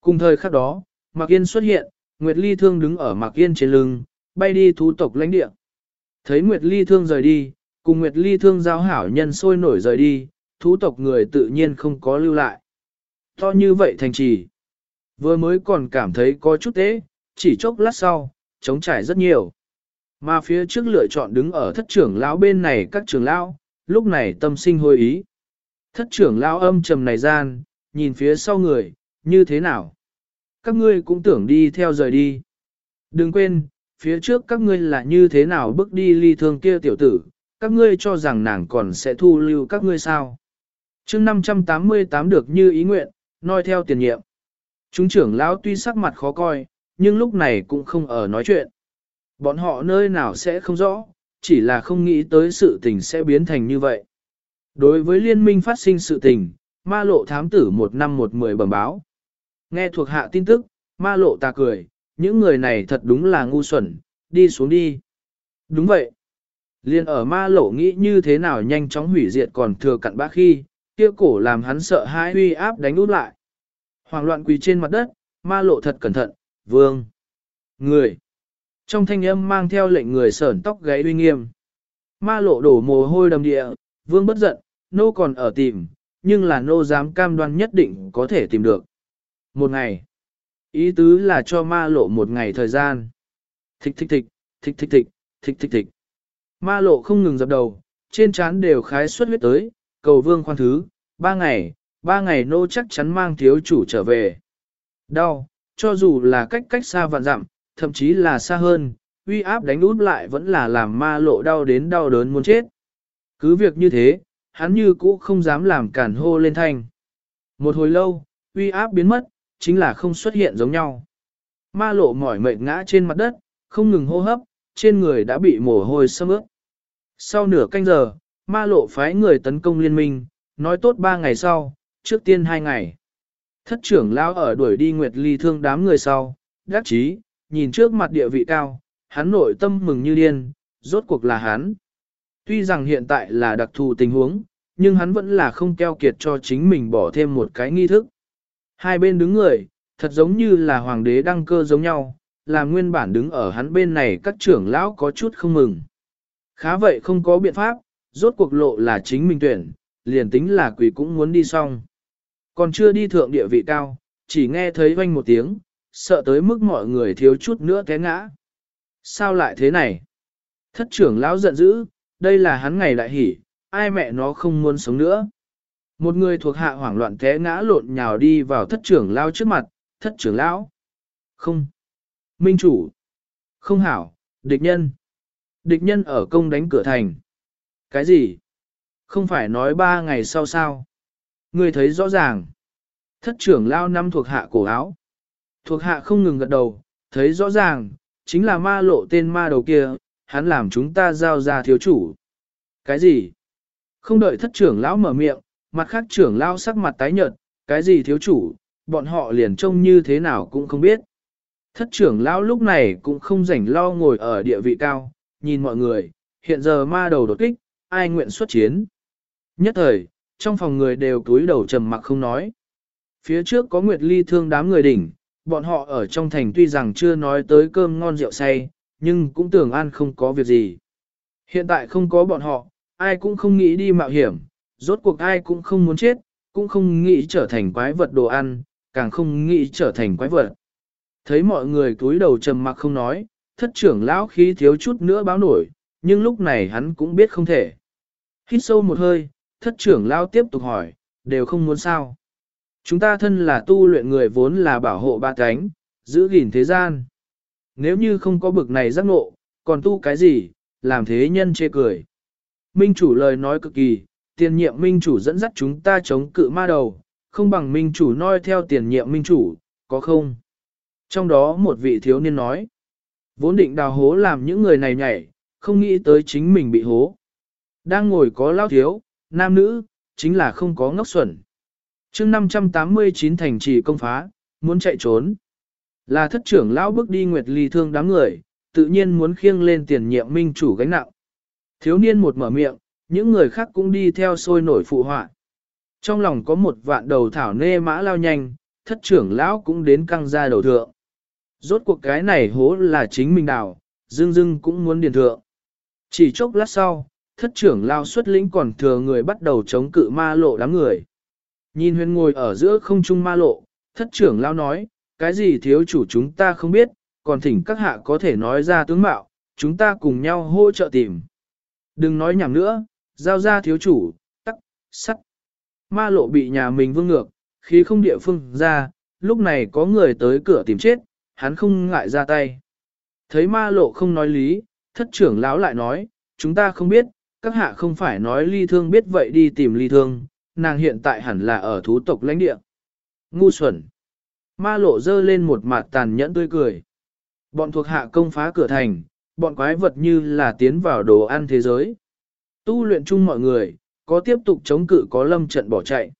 Cùng thời khắc đó, Mạc Yên xuất hiện, Nguyệt Ly thương đứng ở Mạc Yên trên lưng, bay đi thú tộc lãnh địa. Thấy Nguyệt Ly thương rời đi, cùng Nguyệt Ly thương giao hảo nhân sôi nổi rời đi, thú tộc người tự nhiên không có lưu lại. To như vậy thành trì. Vừa mới còn cảm thấy có chút tế, chỉ chốc lát sau, chống trải rất nhiều. Mà phía trước lựa chọn đứng ở thất trưởng lão bên này các trưởng lão, lúc này tâm sinh hồi ý. Thất trưởng lão âm trầm này gian, nhìn phía sau người, như thế nào? Các ngươi cũng tưởng đi theo rời đi. Đừng quên, phía trước các ngươi là như thế nào bước đi ly thương kia tiểu tử, các ngươi cho rằng nàng còn sẽ thu lưu các ngươi sao? Chương 588 được như ý nguyện, noi theo tiền nhiệm. Chúng trưởng lão tuy sắc mặt khó coi, nhưng lúc này cũng không ở nói chuyện. Bọn họ nơi nào sẽ không rõ, chỉ là không nghĩ tới sự tình sẽ biến thành như vậy. Đối với liên minh phát sinh sự tình, ma lộ thám tử một năm một mười bẩm báo. Nghe thuộc hạ tin tức, ma lộ ta cười, những người này thật đúng là ngu xuẩn, đi xuống đi. Đúng vậy. Liên ở ma lộ nghĩ như thế nào nhanh chóng hủy diệt còn thừa cặn bã khi, kia cổ làm hắn sợ hãi uy áp đánh út lại. Hoàng loạn quỳ trên mặt đất, ma lộ thật cẩn thận, vương. Người. Trong thanh âm mang theo lệnh người sởn tóc gáy uy nghiêm. Ma lộ đổ mồ hôi đầm địa, vương bất giận, nô còn ở tìm, nhưng là nô dám cam đoan nhất định có thể tìm được. Một ngày. Ý tứ là cho ma lộ một ngày thời gian. Thích thích thích, thích thích thích, thích thích thích. Ma lộ không ngừng dập đầu, trên trán đều khái xuất huyết tới, cầu vương khoan thứ, ba ngày, ba ngày nô chắc chắn mang thiếu chủ trở về. Đau, cho dù là cách cách xa vạn dặm, thậm chí là xa hơn, uy áp đánh út lại vẫn là làm ma lộ đau đến đau đớn muốn chết. Cứ việc như thế, hắn như cũ không dám làm cản hô lên thanh. Một hồi lâu, uy áp biến mất, chính là không xuất hiện giống nhau. Ma lộ mỏi mệt ngã trên mặt đất, không ngừng hô hấp, trên người đã bị mồ hôi sâm ướt. Sau nửa canh giờ, ma lộ phái người tấn công liên minh, nói tốt ba ngày sau, trước tiên hai ngày. Thất trưởng lão ở đuổi đi Nguyệt Ly thương đám người sau, đắc chí, nhìn trước mặt địa vị cao, hắn nội tâm mừng như điên, rốt cuộc là hắn. Tuy rằng hiện tại là đặc thù tình huống, nhưng hắn vẫn là không keo kiệt cho chính mình bỏ thêm một cái nghi thức. Hai bên đứng người, thật giống như là hoàng đế đăng cơ giống nhau, là nguyên bản đứng ở hắn bên này các trưởng lão có chút không mừng. Khá vậy không có biện pháp, rốt cuộc lộ là chính mình tuyển, liền tính là quỷ cũng muốn đi xong. Còn chưa đi thượng địa vị cao, chỉ nghe thấy vang một tiếng, sợ tới mức mọi người thiếu chút nữa té ngã. Sao lại thế này? Thất trưởng lão giận dữ, đây là hắn ngày đại hỉ, ai mẹ nó không muốn sống nữa. Một người thuộc hạ hoảng loạn té ngã lộn nhào đi vào thất trưởng lão trước mặt, thất trưởng lão. Không. Minh chủ. Không hảo, địch nhân. Địch nhân ở công đánh cửa thành. Cái gì? Không phải nói ba ngày sau sao? Người thấy rõ ràng. Thất trưởng lao năm thuộc hạ cổ áo. Thuộc hạ không ngừng gật đầu, thấy rõ ràng, chính là ma lộ tên ma đầu kia, hắn làm chúng ta giao ra thiếu chủ. Cái gì? Không đợi thất trưởng lão mở miệng, mặt khác trưởng lão sắc mặt tái nhợt, cái gì thiếu chủ, bọn họ liền trông như thế nào cũng không biết. Thất trưởng lão lúc này cũng không rảnh lo ngồi ở địa vị cao, nhìn mọi người, hiện giờ ma đầu đột kích, ai nguyện xuất chiến. Nhất thời, trong phòng người đều túi đầu trầm mặc không nói. Phía trước có Nguyệt Ly thương đám người đỉnh, bọn họ ở trong thành tuy rằng chưa nói tới cơm ngon rượu say, nhưng cũng tưởng an không có việc gì. Hiện tại không có bọn họ, ai cũng không nghĩ đi mạo hiểm, rốt cuộc ai cũng không muốn chết, cũng không nghĩ trở thành quái vật đồ ăn, càng không nghĩ trở thành quái vật. Thấy mọi người túi đầu trầm mặc không nói, thất trưởng lão khí thiếu chút nữa báo nổi, nhưng lúc này hắn cũng biết không thể. Hít sâu một hơi, thất trưởng lão tiếp tục hỏi, đều không muốn sao. Chúng ta thân là tu luyện người vốn là bảo hộ ba cánh, giữ gìn thế gian. Nếu như không có bực này giác ngộ, còn tu cái gì, làm thế nhân chê cười. Minh chủ lời nói cực kỳ, tiền nhiệm minh chủ dẫn dắt chúng ta chống cự ma đầu, không bằng minh chủ noi theo tiền nhiệm minh chủ, có không? Trong đó một vị thiếu niên nói, vốn định đào hố làm những người này nhảy, không nghĩ tới chính mình bị hố. Đang ngồi có lao thiếu, nam nữ, chính là không có ngốc xuẩn chương 589 thành trì công phá, muốn chạy trốn. Là thất trưởng lão bước đi nguyệt ly thương đám người, tự nhiên muốn khiêng lên tiền nhiệm minh chủ gánh nặng. Thiếu niên một mở miệng, những người khác cũng đi theo sôi nổi phụ họa. Trong lòng có một vạn đầu thảo nê mã lao nhanh, thất trưởng lão cũng đến căng ra đầu thượng. Rốt cuộc cái này hố là chính mình đào, dương dưng cũng muốn điền thượng. Chỉ chốc lát sau, thất trưởng lao xuất lĩnh còn thừa người bắt đầu chống cự ma lộ đám người. Nhìn huyền ngồi ở giữa không trung ma lộ, thất trưởng lao nói, cái gì thiếu chủ chúng ta không biết, còn thỉnh các hạ có thể nói ra tướng mạo, chúng ta cùng nhau hỗ trợ tìm. Đừng nói nhảm nữa, giao ra thiếu chủ, tắc, sắt. Ma lộ bị nhà mình vương ngược, khí không địa phương ra, lúc này có người tới cửa tìm chết, hắn không ngại ra tay. Thấy ma lộ không nói lý, thất trưởng lão lại nói, chúng ta không biết, các hạ không phải nói ly thương biết vậy đi tìm ly thương, nàng hiện tại hẳn là ở thú tộc lãnh địa. Ngu xuẩn. Ma lộ dơ lên một mặt tàn nhẫn tươi cười. Bọn thuộc hạ công phá cửa thành, bọn quái vật như là tiến vào đồ ăn thế giới. Tu luyện chung mọi người, có tiếp tục chống cự có lâm trận bỏ chạy.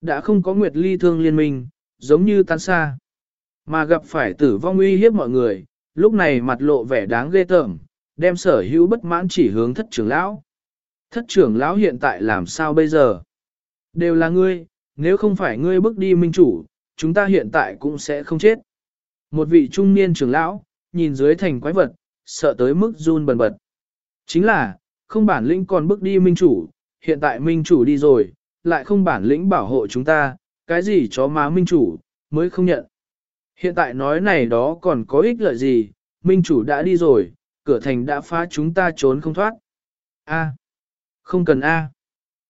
Đã không có nguyệt ly thương liên minh, giống như tan xa. Mà gặp phải tử vong uy hiếp mọi người, lúc này mặt lộ vẻ đáng ghê tởm, đem sở hữu bất mãn chỉ hướng thất trưởng lão. Thất trưởng lão hiện tại làm sao bây giờ? Đều là ngươi, nếu không phải ngươi bước đi minh chủ, chúng ta hiện tại cũng sẽ không chết. Một vị trung niên trưởng lão, nhìn dưới thành quái vật, sợ tới mức run bần bật. Chính là, không bản lĩnh còn bước đi minh chủ, hiện tại minh chủ đi rồi, lại không bản lĩnh bảo hộ chúng ta, cái gì chó má minh chủ, mới không nhận. Hiện tại nói này đó còn có ích lợi gì, minh chủ đã đi rồi, cửa thành đã phá chúng ta trốn không thoát. A. Không cần A.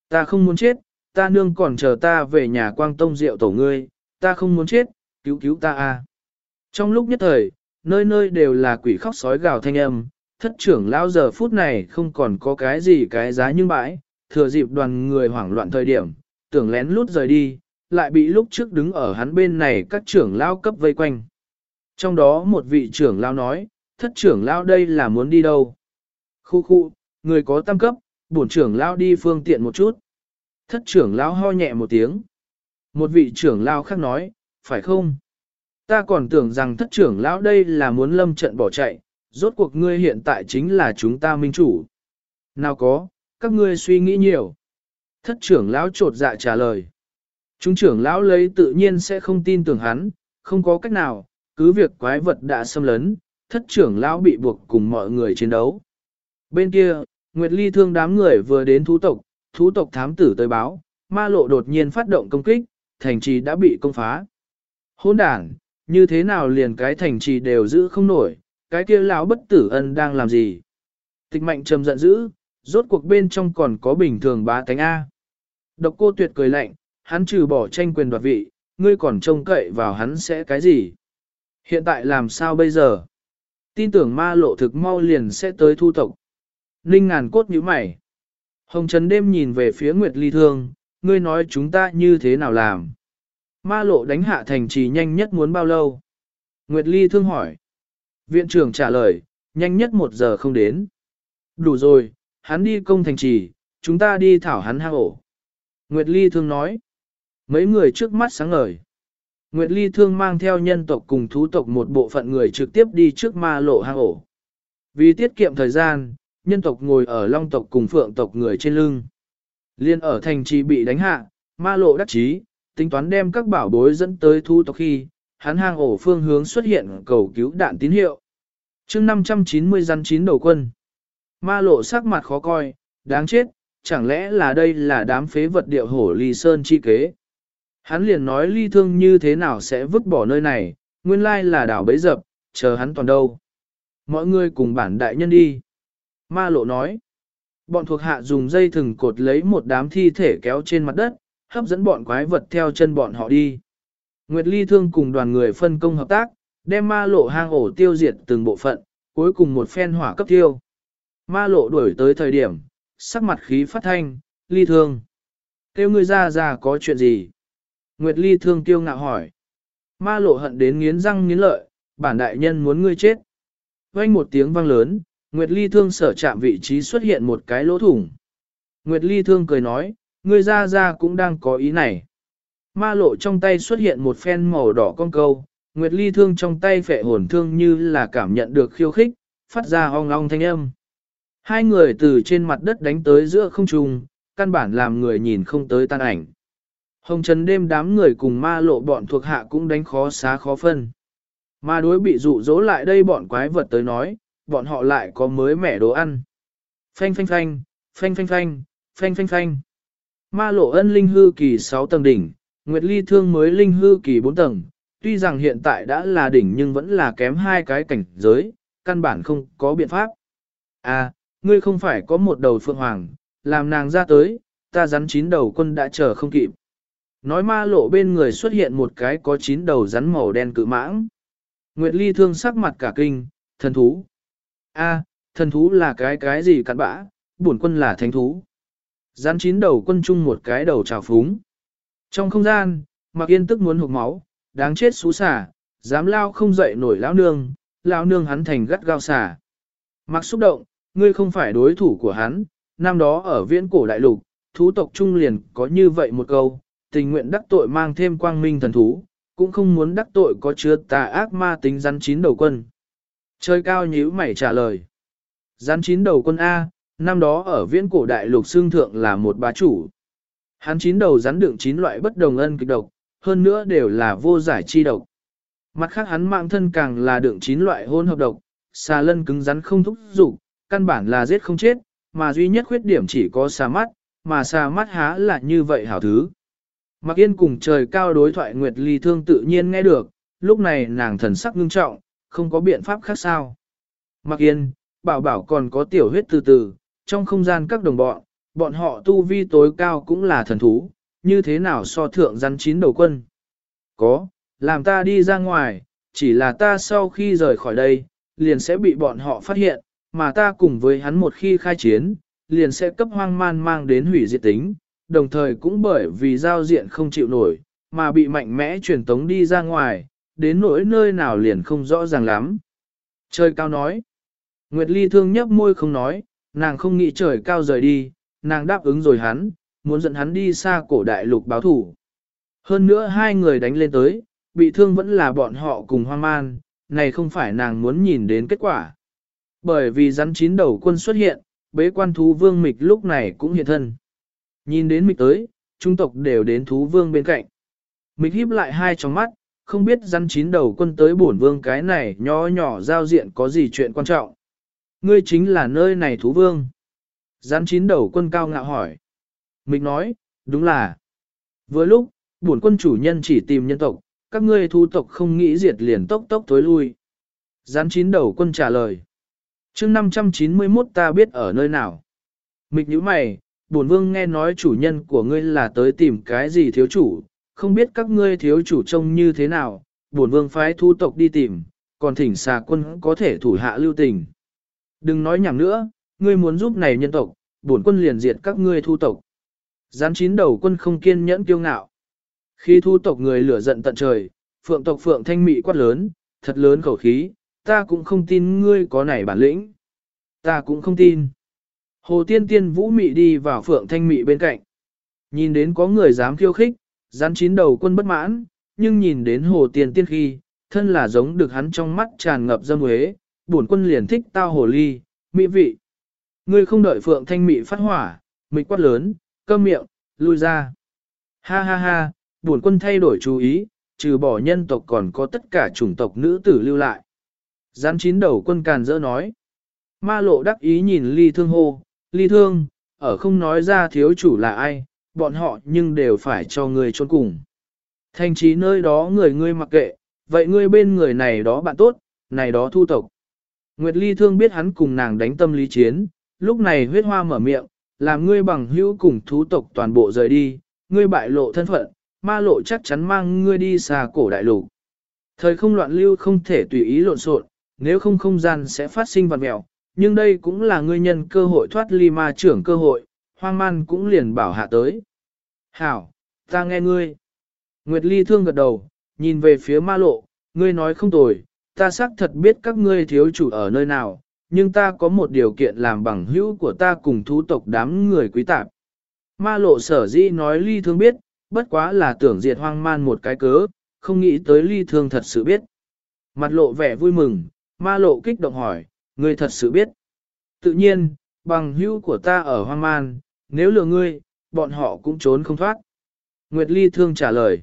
Ta không muốn chết, ta nương còn chờ ta về nhà quang tông rượu tổ ngươi, ta không muốn chết, cứu cứu ta A. Trong lúc nhất thời, nơi nơi đều là quỷ khóc sói gào thanh âm, thất trưởng lão giờ phút này không còn có cái gì cái giá nhưng bãi, thừa dịp đoàn người hoảng loạn thời điểm, tưởng lén lút rời đi, lại bị lúc trước đứng ở hắn bên này các trưởng lão cấp vây quanh. Trong đó một vị trưởng lão nói, thất trưởng lão đây là muốn đi đâu? Khu khu, người có tam cấp, bổn trưởng lão đi phương tiện một chút. Thất trưởng lão ho nhẹ một tiếng. Một vị trưởng lão khác nói, phải không? Ta còn tưởng rằng thất trưởng lão đây là muốn lâm trận bỏ chạy, rốt cuộc ngươi hiện tại chính là chúng ta minh chủ. Nào có, các ngươi suy nghĩ nhiều. Thất trưởng lão trột dạ trả lời. Chúng trưởng lão lấy tự nhiên sẽ không tin tưởng hắn, không có cách nào, cứ việc quái vật đã xâm lấn, thất trưởng lão bị buộc cùng mọi người chiến đấu. Bên kia, Nguyệt Ly thương đám người vừa đến thú tộc, thú tộc thám tử tới báo, ma lộ đột nhiên phát động công kích, thành trì đã bị công phá. Hôn đảng, như thế nào liền cái thành trì đều giữ không nổi, cái kia lão bất tử ân đang làm gì? Tịch mạnh trầm giận dữ, rốt cuộc bên trong còn có bình thường bá tánh A. Độc cô tuyệt cười lạnh, hắn trừ bỏ tranh quyền đoạt vị, ngươi còn trông cậy vào hắn sẽ cái gì? Hiện tại làm sao bây giờ? Tin tưởng ma lộ thực mau liền sẽ tới thu tộc. Ninh ngàn cốt nhíu mày. Hồng Trần đêm nhìn về phía Nguyệt Ly Thương, ngươi nói chúng ta như thế nào làm? Ma lộ đánh hạ thành trì nhanh nhất muốn bao lâu? Nguyệt Ly Thương hỏi. Viện trưởng trả lời, nhanh nhất một giờ không đến. Đủ rồi, hắn đi công thành trì, chúng ta đi thảo hắn hang ổ. Nguyệt Ly Thương nói. Mấy người trước mắt sáng ngời. Nguyệt Ly Thương mang theo nhân tộc cùng thú tộc một bộ phận người trực tiếp đi trước ma lộ hang ổ. Vì tiết kiệm thời gian, nhân tộc ngồi ở long tộc cùng phượng tộc người trên lưng. Liên ở thành trì bị đánh hạ, ma lộ đắc chí, tính toán đem các bảo bối dẫn tới thu tộc khi, hắn hang ổ phương hướng xuất hiện cầu cứu đạn tín hiệu. chương 590 rắn chín đầu quân. Ma lộ sắc mặt khó coi, đáng chết, chẳng lẽ là đây là đám phế vật điệu hổ ly sơn chi kế. Hắn liền nói ly thương như thế nào sẽ vứt bỏ nơi này, nguyên lai là đảo bấy dập, chờ hắn toàn đâu. Mọi người cùng bản đại nhân đi. Ma lộ nói. Bọn thuộc hạ dùng dây thừng cột lấy một đám thi thể kéo trên mặt đất, hấp dẫn bọn quái vật theo chân bọn họ đi. Nguyệt Ly Thương cùng đoàn người phân công hợp tác, đem ma lộ hang ổ tiêu diệt từng bộ phận, cuối cùng một phen hỏa cấp tiêu. Ma lộ đuổi tới thời điểm, sắc mặt khí phát thanh, Ly Thương. Kêu ngươi ra ra có chuyện gì? Nguyệt Ly Thương tiêu ngạo hỏi. Ma lộ hận đến nghiến răng nghiến lợi, bản đại nhân muốn ngươi chết. Vang một tiếng vang lớn, Nguyệt Ly Thương sở chạm vị trí xuất hiện một cái lỗ thủng. Nguyệt Ly Thương cười nói, ngươi ra ra cũng đang có ý này. Ma lộ trong tay xuất hiện một phen màu đỏ con câu, Nguyệt Ly Thương trong tay phệ hồn thương như là cảm nhận được khiêu khích, phát ra ong ong thanh âm. Hai người từ trên mặt đất đánh tới giữa không trung, căn bản làm người nhìn không tới tan ảnh. Hồng Trần đêm đám người cùng ma lộ bọn thuộc hạ cũng đánh khó xá khó phân. Ma đối bị dụ dỗ lại đây bọn quái vật tới nói, bọn họ lại có mới mẻ đồ ăn. Phanh phanh phanh, phanh phanh phanh, phanh phanh phanh. Ma lộ ân linh hư kỳ 6 tầng đỉnh, Nguyệt Ly thương mới linh hư kỳ 4 tầng, tuy rằng hiện tại đã là đỉnh nhưng vẫn là kém hai cái cảnh giới, căn bản không có biện pháp. À, ngươi không phải có một đầu phượng hoàng, làm nàng ra tới, ta rắn chín đầu quân đã chờ không kịp. Nói ma lộ bên người xuất hiện một cái có chín đầu rắn màu đen cự mãng. Nguyệt Ly thương sắc mặt cả kinh, thần thú. A, thần thú là cái cái gì cặn bã, bổn quân là thánh thú. Gián chín đầu quân chung một cái đầu trào phúng. Trong không gian, mặc yên tức muốn hụt máu, đáng chết xú xả, dám lao không dậy nổi lão nương, lão nương hắn thành gắt gao xả. Mặc xúc động, ngươi không phải đối thủ của hắn, năm đó ở viễn cổ đại lục, thú tộc trung liền có như vậy một câu, tình nguyện đắc tội mang thêm quang minh thần thú, cũng không muốn đắc tội có chứa tà ác ma tính rắn chín đầu quân. Trời cao nhíu mày trả lời. Rắn chín đầu quân A, năm đó ở viễn cổ đại lục xương thượng là một bá chủ. Hắn chín đầu rắn đựng chín loại bất đồng ân kịch độc, hơn nữa đều là vô giải chi độc. Mặt khác hắn mạng thân càng là đựng chín loại hôn hợp độc, xà lân cứng rắn không thúc dục căn bản là giết không chết, mà duy nhất khuyết điểm chỉ có xà mắt, mà xà mắt há là như vậy hảo thứ. Mặc yên cùng trời cao đối thoại Nguyệt Ly Thương tự nhiên nghe được, lúc này nàng thần sắc ngưng trọng, không có biện pháp khác sao. Mặc yên, bảo bảo còn có tiểu huyết từ từ, trong không gian các đồng bọn, bọn họ tu vi tối cao cũng là thần thú, như thế nào so thượng rắn chín đầu quân. Có, làm ta đi ra ngoài, chỉ là ta sau khi rời khỏi đây, liền sẽ bị bọn họ phát hiện, mà ta cùng với hắn một khi khai chiến, liền sẽ cấp hoang man mang đến hủy diệt tính, đồng thời cũng bởi vì giao diện không chịu nổi, mà bị mạnh mẽ truyền tống đi ra ngoài, đến nỗi nơi nào liền không rõ ràng lắm. Trời cao nói, Nguyệt Ly thương nhấp môi không nói, nàng không nghĩ trời cao rời đi, nàng đáp ứng rồi hắn, muốn dẫn hắn đi xa cổ đại lục báo thủ. Hơn nữa hai người đánh lên tới, bị thương vẫn là bọn họ cùng hoang man, này không phải nàng muốn nhìn đến kết quả. Bởi vì rắn chín đầu quân xuất hiện, bế quan thú vương mịch lúc này cũng hiện thân. Nhìn đến mịch tới, trung tộc đều đến thú vương bên cạnh. Mịch híp lại hai tròng mắt, không biết rắn chín đầu quân tới bổn vương cái này nhỏ nhỏ giao diện có gì chuyện quan trọng. Ngươi chính là nơi này thú vương. Rắn chín đầu quân cao ngạo hỏi. Mịch nói, đúng là. Vừa lúc, bổn quân chủ nhân chỉ tìm nhân tộc, các ngươi thu tộc không nghĩ diệt liền tốc tốc tối lui. Rắn chín đầu quân trả lời. chương 591 ta biết ở nơi nào. Mịch nhíu mày, bổn vương nghe nói chủ nhân của ngươi là tới tìm cái gì thiếu chủ, không biết các ngươi thiếu chủ trông như thế nào, bổn vương phái thu tộc đi tìm, còn thỉnh xà quân có thể thủ hạ lưu tình. Đừng nói nhảm nữa, ngươi muốn giúp này nhân tộc, bổn quân liền diệt các ngươi thu tộc. Gián chín đầu quân không kiên nhẫn kiêu ngạo. Khi thu tộc người lửa giận tận trời, phượng tộc phượng thanh mị quát lớn, thật lớn khẩu khí, ta cũng không tin ngươi có nảy bản lĩnh. Ta cũng không tin. Hồ tiên tiên vũ mị đi vào phượng thanh mị bên cạnh. Nhìn đến có người dám khiêu khích, Rắn chín đầu quân bất mãn, nhưng nhìn đến hồ tiền tiên khi, thân là giống được hắn trong mắt tràn ngập dâm huế, bổn quân liền thích tao hồ ly, mỹ vị. Ngươi không đợi phượng thanh mị phát hỏa, mịch quát lớn, cơm miệng, lui ra. Ha ha ha, bổn quân thay đổi chú ý, trừ bỏ nhân tộc còn có tất cả chủng tộc nữ tử lưu lại. Gián chín đầu quân càn dỡ nói. Ma lộ đắc ý nhìn ly thương hô, ly thương, ở không nói ra thiếu chủ là ai, bọn họ nhưng đều phải cho người trốn cùng. Thành trí nơi đó người ngươi mặc kệ, vậy ngươi bên người này đó bạn tốt, này đó thu tộc. Nguyệt ly thương biết hắn cùng nàng đánh tâm lý chiến, lúc này huyết hoa mở miệng, làm ngươi bằng hữu cùng thú tộc toàn bộ rời đi, ngươi bại lộ thân phận, ma lộ chắc chắn mang ngươi đi xa cổ đại lục. Thời không loạn lưu không thể tùy ý lộn xộn, nếu không không gian sẽ phát sinh vật mèo, nhưng đây cũng là ngươi nhân cơ hội thoát ly ma trưởng cơ hội, hoang man cũng liền bảo hạ tới. Hảo, ta nghe ngươi. Nguyệt Ly thương gật đầu, nhìn về phía ma lộ, ngươi nói không tồi, ta xác thật biết các ngươi thiếu chủ ở nơi nào, nhưng ta có một điều kiện làm bằng hữu của ta cùng thú tộc đám người quý tạp. Ma lộ sở dĩ nói ly thương biết, bất quá là tưởng diệt hoang man một cái cớ, không nghĩ tới ly thương thật sự biết. Mặt lộ vẻ vui mừng, ma lộ kích động hỏi, ngươi thật sự biết. Tự nhiên, bằng hữu của ta ở hoang man, nếu lừa ngươi, bọn họ cũng trốn không thoát. Nguyệt ly thương trả lời.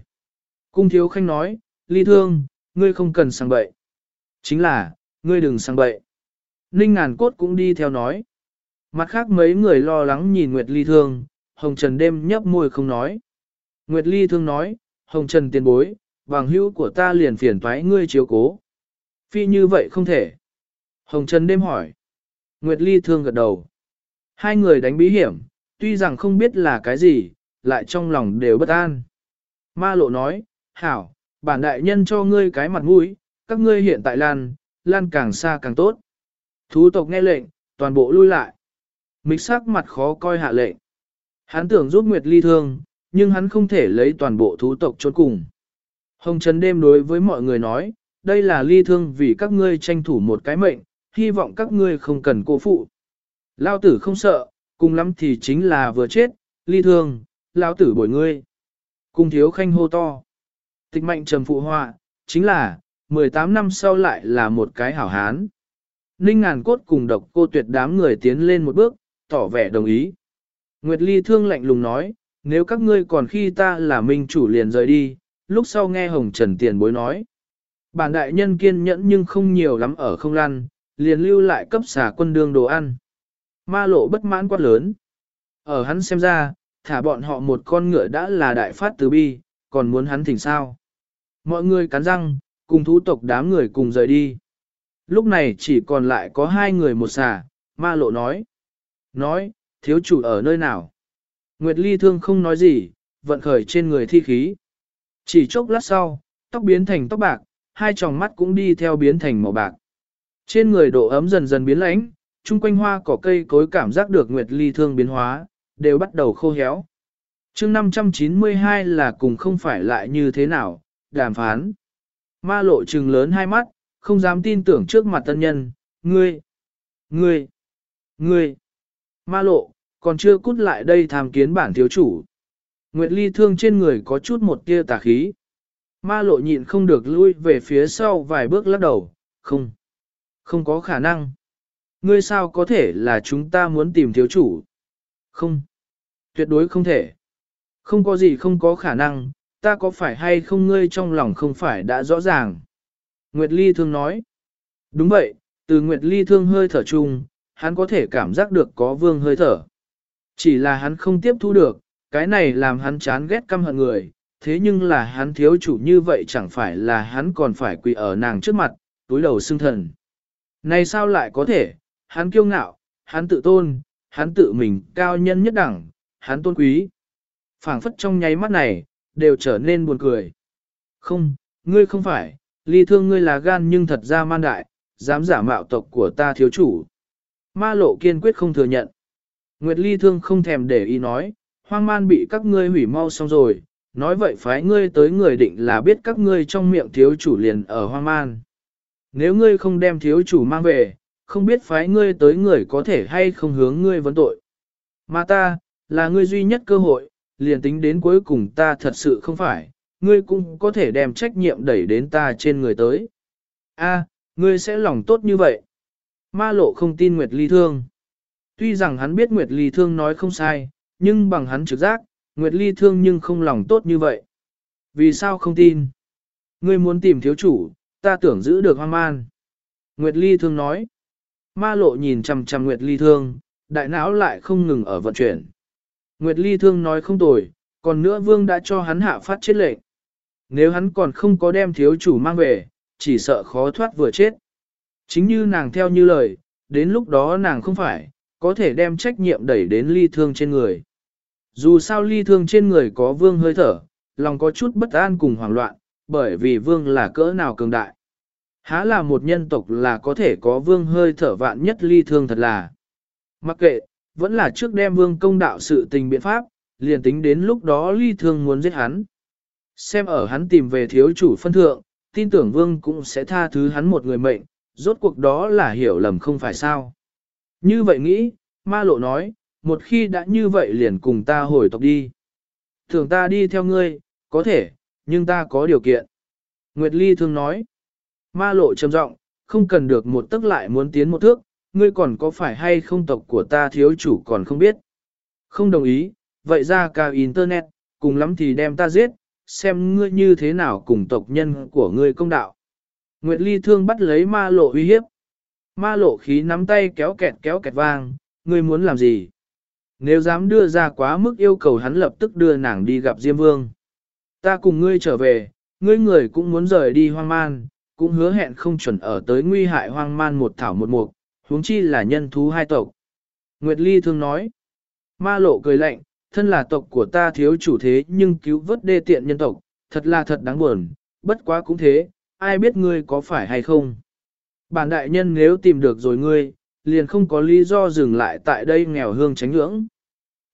Cung thiếu khanh nói, ly thương, ngươi không cần sang bậy. Chính là, ngươi đừng sang bậy. Ninh ngàn cốt cũng đi theo nói. Mặt khác mấy người lo lắng nhìn Nguyệt ly thương, hồng trần đêm nhấp môi không nói. Nguyệt Ly thương nói, Hồng Trần tiền bối, vàng hữu của ta liền phiền thoái ngươi chiếu cố. Phi như vậy không thể. Hồng Trần đêm hỏi. Nguyệt Ly thương gật đầu. Hai người đánh bí hiểm, tuy rằng không biết là cái gì, lại trong lòng đều bất an. Ma lộ nói, hảo, bản đại nhân cho ngươi cái mặt mũi, các ngươi hiện tại lan, lan càng xa càng tốt. Thú tộc nghe lệnh, toàn bộ lui lại. Mịch sắc mặt khó coi hạ lệnh. Hắn tưởng giúp Nguyệt Ly thương, nhưng hắn không thể lấy toàn bộ thú tộc trốn cùng. Hồng Trần đêm đối với mọi người nói, đây là ly thương vì các ngươi tranh thủ một cái mệnh, hy vọng các ngươi không cần cô phụ. Lao tử không sợ, cùng lắm thì chính là vừa chết, ly thương, lão tử bồi ngươi. cung thiếu khanh hô to. Tịch mạnh trầm phụ họa, chính là, 18 năm sau lại là một cái hảo hán. Ninh ngàn cốt cùng độc cô tuyệt đám người tiến lên một bước, tỏ vẻ đồng ý. Nguyệt Ly thương lạnh lùng nói, nếu các ngươi còn khi ta là minh chủ liền rời đi, lúc sau nghe Hồng Trần tiền bối nói. Bản đại nhân kiên nhẫn nhưng không nhiều lắm ở không lăn, liền lưu lại cấp xả quân đương đồ ăn. Ma lộ bất mãn quát lớn. Ở hắn xem ra, thả bọn họ một con ngựa đã là đại phát từ bi, còn muốn hắn thỉnh sao. Mọi người cắn răng, cùng thú tộc đám người cùng rời đi. Lúc này chỉ còn lại có hai người một xà, ma lộ nói. Nói, thiếu chủ ở nơi nào? Nguyệt Ly thương không nói gì, vận khởi trên người thi khí. Chỉ chốc lát sau, tóc biến thành tóc bạc, hai tròng mắt cũng đi theo biến thành màu bạc. Trên người độ ấm dần dần biến lãnh, chung quanh hoa cỏ cây cối cảm giác được Nguyệt Ly thương biến hóa, đều bắt đầu khô héo. chương 592 là cùng không phải lại như thế nào, đàm phán. Ma lộ trừng lớn hai mắt, không dám tin tưởng trước mặt tân nhân, ngươi, ngươi, ngươi. Ma lộ, còn chưa cút lại đây tham kiến bản thiếu chủ. Nguyệt Ly thương trên người có chút một tia tà khí. Ma lộ nhịn không được lui về phía sau vài bước lắc đầu, không, không có khả năng. Ngươi sao có thể là chúng ta muốn tìm thiếu chủ? Không, tuyệt đối không thể. Không có gì không có khả năng, ta có phải hay không ngươi trong lòng không phải đã rõ ràng. Nguyệt Ly thương nói. Đúng vậy, từ Nguyệt Ly thương hơi thở chung, hắn có thể cảm giác được có vương hơi thở. Chỉ là hắn không tiếp thu được, cái này làm hắn chán ghét căm hận người, thế nhưng là hắn thiếu chủ như vậy chẳng phải là hắn còn phải quỳ ở nàng trước mặt, túi đầu xưng thần. Này sao lại có thể, hắn kiêu ngạo, hắn tự tôn, hắn tự mình cao nhân nhất đẳng, hắn tôn quý. phảng phất trong nháy mắt này, đều trở nên buồn cười. Không, ngươi không phải, ly thương ngươi là gan nhưng thật ra man đại, dám giả mạo tộc của ta thiếu chủ. Ma lộ kiên quyết không thừa nhận. Nguyệt ly thương không thèm để ý nói, hoang man bị các ngươi hủy mau xong rồi, nói vậy phái ngươi tới người định là biết các ngươi trong miệng thiếu chủ liền ở hoang man. Nếu ngươi không đem thiếu chủ mang về, không biết phái ngươi tới người có thể hay không hướng ngươi vấn tội. Mà ta, là ngươi duy nhất cơ hội, liền tính đến cuối cùng ta thật sự không phải, ngươi cũng có thể đem trách nhiệm đẩy đến ta trên người tới. A, ngươi sẽ lòng tốt như vậy. Ma lộ không tin Nguyệt Ly Thương. Tuy rằng hắn biết Nguyệt Ly Thương nói không sai, nhưng bằng hắn trực giác, Nguyệt Ly Thương nhưng không lòng tốt như vậy. Vì sao không tin? Ngươi muốn tìm thiếu chủ, ta tưởng giữ được hoang man. Nguyệt Ly Thương nói. Ma lộ nhìn chằm chằm Nguyệt Ly Thương, đại não lại không ngừng ở vận chuyển. Nguyệt Ly Thương nói không tồi, còn nữa vương đã cho hắn hạ phát chết lệnh. Nếu hắn còn không có đem thiếu chủ mang về, chỉ sợ khó thoát vừa chết. Chính như nàng theo như lời, đến lúc đó nàng không phải, có thể đem trách nhiệm đẩy đến ly thương trên người. Dù sao ly thương trên người có vương hơi thở, lòng có chút bất an cùng hoảng loạn, bởi vì vương là cỡ nào cường đại. Há là một nhân tộc là có thể có vương hơi thở vạn nhất ly thương thật là. Mặc kệ, vẫn là trước đem vương công đạo sự tình biện pháp, liền tính đến lúc đó ly thương muốn giết hắn. Xem ở hắn tìm về thiếu chủ phân thượng, tin tưởng vương cũng sẽ tha thứ hắn một người mệnh, rốt cuộc đó là hiểu lầm không phải sao. Như vậy nghĩ, ma lộ nói, một khi đã như vậy liền cùng ta hồi tộc đi. Thường ta đi theo ngươi, có thể, nhưng ta có điều kiện. Nguyệt Ly thường nói, ma lộ trầm giọng, không cần được một tức lại muốn tiến một thước, ngươi còn có phải hay không tộc của ta thiếu chủ còn không biết. Không đồng ý, vậy ra ca internet, cùng lắm thì đem ta giết, xem ngươi như thế nào cùng tộc nhân của ngươi công đạo. Nguyệt Ly thương bắt lấy ma lộ uy hiếp. Ma lộ khí nắm tay kéo kẹt kéo kẹt vang, ngươi muốn làm gì? Nếu dám đưa ra quá mức yêu cầu hắn lập tức đưa nàng đi gặp Diêm Vương. Ta cùng ngươi trở về, ngươi người cũng muốn rời đi hoang man, cũng hứa hẹn không chuẩn ở tới nguy hại hoang man một thảo một mục, huống chi là nhân thú hai tộc. Nguyệt Ly thương nói, ma lộ cười lạnh, thân là tộc của ta thiếu chủ thế nhưng cứu vớt đê tiện nhân tộc, thật là thật đáng buồn, bất quá cũng thế, ai biết ngươi có phải hay không. Bản đại nhân nếu tìm được rồi ngươi, liền không có lý do dừng lại tại đây nghèo hương tránh ngưỡng.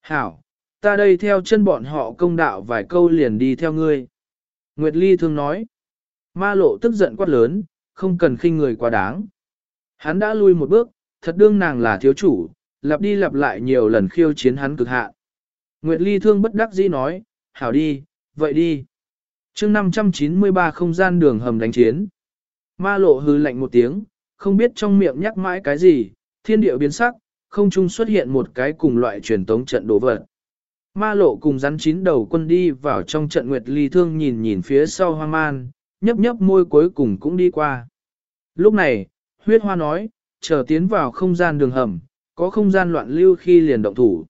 Hảo, ta đây theo chân bọn họ công đạo vài câu liền đi theo ngươi. Nguyệt Ly thương nói, ma lộ tức giận quát lớn, không cần khinh người quá đáng. Hắn đã lui một bước, thật đương nàng là thiếu chủ, lặp đi lặp lại nhiều lần khiêu chiến hắn cực hạ. Nguyệt Ly thương bất đắc dĩ nói, hảo đi, vậy đi. chương 593 không gian đường hầm đánh chiến. Ma lộ hư lạnh một tiếng, không biết trong miệng nhắc mãi cái gì, thiên địa biến sắc, không trung xuất hiện một cái cùng loại truyền tống trận đồ vật. Ma lộ cùng rắn chín đầu quân đi vào trong trận Nguyệt Ly thương nhìn nhìn phía sau hoang man, nhấp nhấp môi cuối cùng cũng đi qua. Lúc này, huyết hoa nói, chờ tiến vào không gian đường hầm, có không gian loạn lưu khi liền động thủ.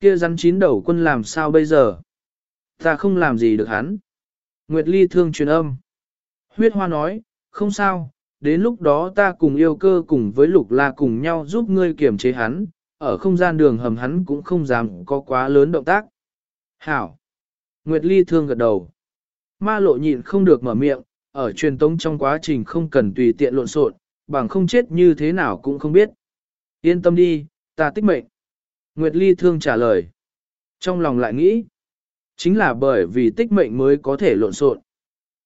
Kia rắn chín đầu quân làm sao bây giờ? Ta không làm gì được hắn. Nguyệt Ly thương truyền âm. Huyết hoa nói, không sao, đến lúc đó ta cùng yêu cơ cùng với lục la cùng nhau giúp ngươi kiểm chế hắn, ở không gian đường hầm hắn cũng không dám có quá lớn động tác. Hảo! Nguyệt Ly thương gật đầu. Ma lộ nhịn không được mở miệng, ở truyền tống trong quá trình không cần tùy tiện lộn xộn, bằng không chết như thế nào cũng không biết. Yên tâm đi, ta tích mệnh. Nguyệt Ly thương trả lời. Trong lòng lại nghĩ, chính là bởi vì tích mệnh mới có thể lộn xộn.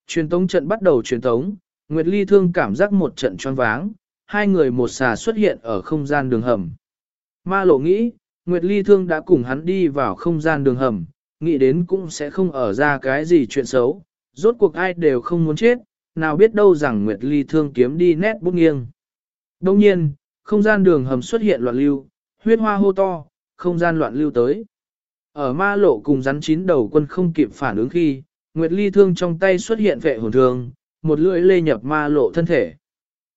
Truyền tống trận bắt đầu truyền tống, Nguyệt Ly thương cảm giác một trận choáng váng, hai người một xà xuất hiện ở không gian đường hầm. Ma lộ nghĩ, Nguyệt Ly thương đã cùng hắn đi vào không gian đường hầm, nghĩ đến cũng sẽ không ở ra cái gì chuyện xấu, rốt cuộc ai đều không muốn chết, nào biết đâu rằng Nguyệt Ly thương kiếm đi nét bút nghiêng. Đông nhiên, không gian đường hầm xuất hiện loạn lưu, huyết hoa hô to, không gian loạn lưu tới. Ở ma lộ cùng rắn chín đầu quân không kịp phản ứng khi, Nguyệt Ly thương trong tay xuất hiện vệ hồn thương, một lưỡi lê nhập ma lộ thân thể.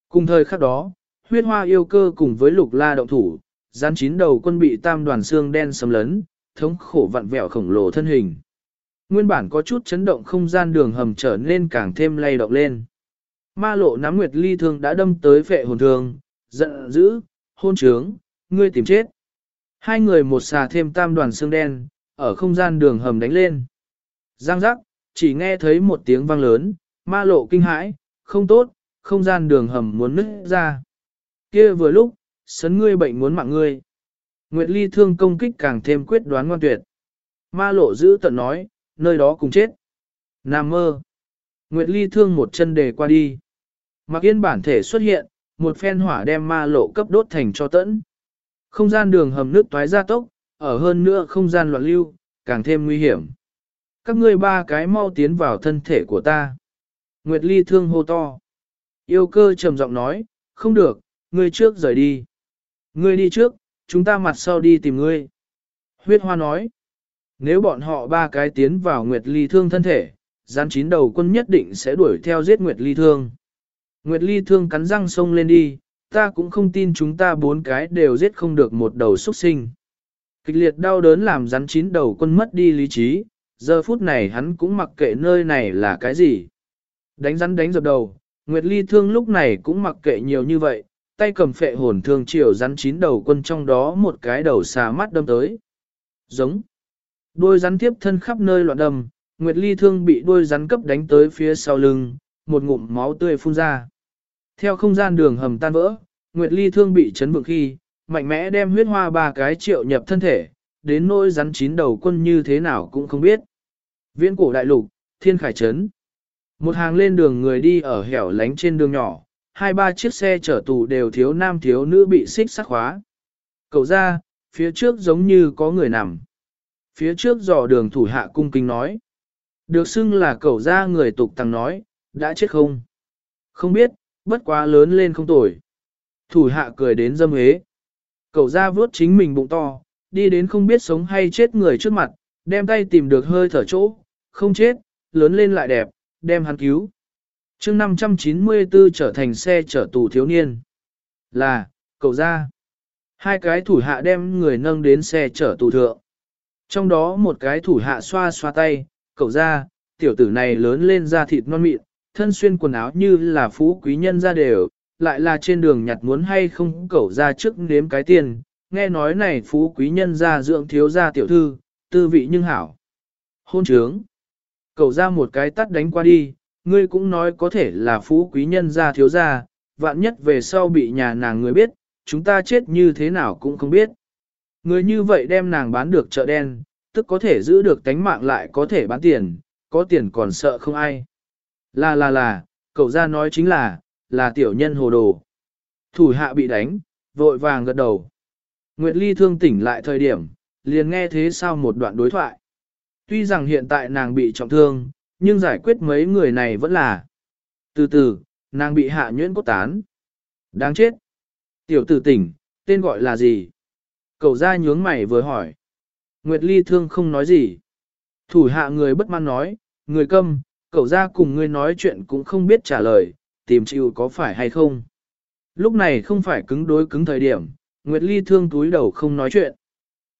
Cùng thời khắc đó, huyết hoa yêu cơ cùng với lục la động thủ, rắn chín đầu quân bị tam đoàn xương đen xâm lấn, thống khổ vặn vẹo khổng lồ thân hình. Nguyên bản có chút chấn động không gian đường hầm trở nên càng thêm lay động lên. Ma lộ nắm nguyệt ly thương đã đâm tới phệ hồn thương, giận dữ, hôn trướng, ngươi tìm chết. Hai người một xà thêm tam đoàn xương đen, ở không gian đường hầm đánh lên. Giang giác, chỉ nghe thấy một tiếng vang lớn, ma lộ kinh hãi, không tốt, không gian đường hầm muốn nứt ra. kia vừa lúc, sấn ngươi bệnh muốn mạng ngươi. Nguyệt Ly thương công kích càng thêm quyết đoán ngoan tuyệt. Ma lộ giữ tận nói, nơi đó cùng chết. Nam mơ. Nguyệt Ly thương một chân đề qua đi. Mặc yên bản thể xuất hiện, một phen hỏa đem ma lộ cấp đốt thành cho tẫn. Không gian đường hầm nước toái ra tốc, ở hơn nữa không gian loạn lưu, càng thêm nguy hiểm. Các ngươi ba cái mau tiến vào thân thể của ta. Nguyệt Ly thương hô to. Yêu cơ trầm giọng nói, không được, ngươi trước rời đi. Ngươi đi trước, chúng ta mặt sau đi tìm ngươi. Huyết hoa nói, nếu bọn họ ba cái tiến vào Nguyệt Ly thương thân thể, gián chín đầu quân nhất định sẽ đuổi theo giết Nguyệt Ly thương. Nguyệt Ly thương cắn răng sông lên đi, ta cũng không tin chúng ta bốn cái đều giết không được một đầu xuất sinh. Kịch liệt đau đớn làm rắn chín đầu quân mất đi lý trí, giờ phút này hắn cũng mặc kệ nơi này là cái gì. Đánh rắn đánh dập đầu, Nguyệt Ly thương lúc này cũng mặc kệ nhiều như vậy, tay cầm phệ hồn thương chiều rắn chín đầu quân trong đó một cái đầu xà mắt đâm tới. Giống. Đôi rắn tiếp thân khắp nơi loạn đâm, Nguyệt Ly thương bị đôi rắn cấp đánh tới phía sau lưng, một ngụm máu tươi phun ra. Theo không gian đường hầm tan vỡ, Nguyệt Ly thương bị chấn vượng khi, mạnh mẽ đem huyết hoa ba cái triệu nhập thân thể, đến nỗi rắn chín đầu quân như thế nào cũng không biết. Viễn cổ đại lục, thiên khải trấn. Một hàng lên đường người đi ở hẻo lánh trên đường nhỏ, hai ba chiếc xe chở tù đều thiếu nam thiếu nữ bị xích sắt khóa. Cậu ra, phía trước giống như có người nằm. Phía trước dò đường thủ hạ cung kính nói. Được xưng là cậu ra người tục tăng nói, đã chết không? Không biết, bất quá lớn lên không tuổi. Thủ hạ cười đến dâm hế. Cậu ra vớt chính mình bụng to, đi đến không biết sống hay chết người trước mặt, đem tay tìm được hơi thở chỗ, không chết, lớn lên lại đẹp, đem hắn cứu chương 594 trở thành xe chở tù thiếu niên. Là, cậu ra. Hai cái thủ hạ đem người nâng đến xe chở tù thượng. Trong đó một cái thủ hạ xoa xoa tay, cậu ra, tiểu tử này lớn lên da thịt non mịn, thân xuyên quần áo như là phú quý nhân ra đều, lại là trên đường nhặt muốn hay không cậu ra trước nếm cái tiền, nghe nói này phú quý nhân ra dưỡng thiếu gia tiểu thư, tư vị nhưng hảo. Hôn trướng. Cậu ra một cái tắt đánh qua đi, ngươi cũng nói có thể là phú quý nhân gia thiếu gia, vạn nhất về sau bị nhà nàng người biết, chúng ta chết như thế nào cũng không biết. Người như vậy đem nàng bán được chợ đen, tức có thể giữ được tánh mạng lại có thể bán tiền, có tiền còn sợ không ai. Là là là, cậu ra nói chính là, là tiểu nhân hồ đồ. Thủ hạ bị đánh, vội vàng gật đầu. Nguyệt Ly thương tỉnh lại thời điểm, liền nghe thế sau một đoạn đối thoại. Tuy rằng hiện tại nàng bị trọng thương, nhưng giải quyết mấy người này vẫn là. Từ từ, nàng bị hạ nhuyễn cốt tán. Đáng chết. Tiểu tử tỉnh, tên gọi là gì? Cậu ra nhướng mày vừa hỏi. Nguyệt Ly thương không nói gì. Thủ hạ người bất mãn nói, người câm, cậu ra cùng ngươi nói chuyện cũng không biết trả lời, tìm chịu có phải hay không. Lúc này không phải cứng đối cứng thời điểm, Nguyệt Ly thương túi đầu không nói chuyện.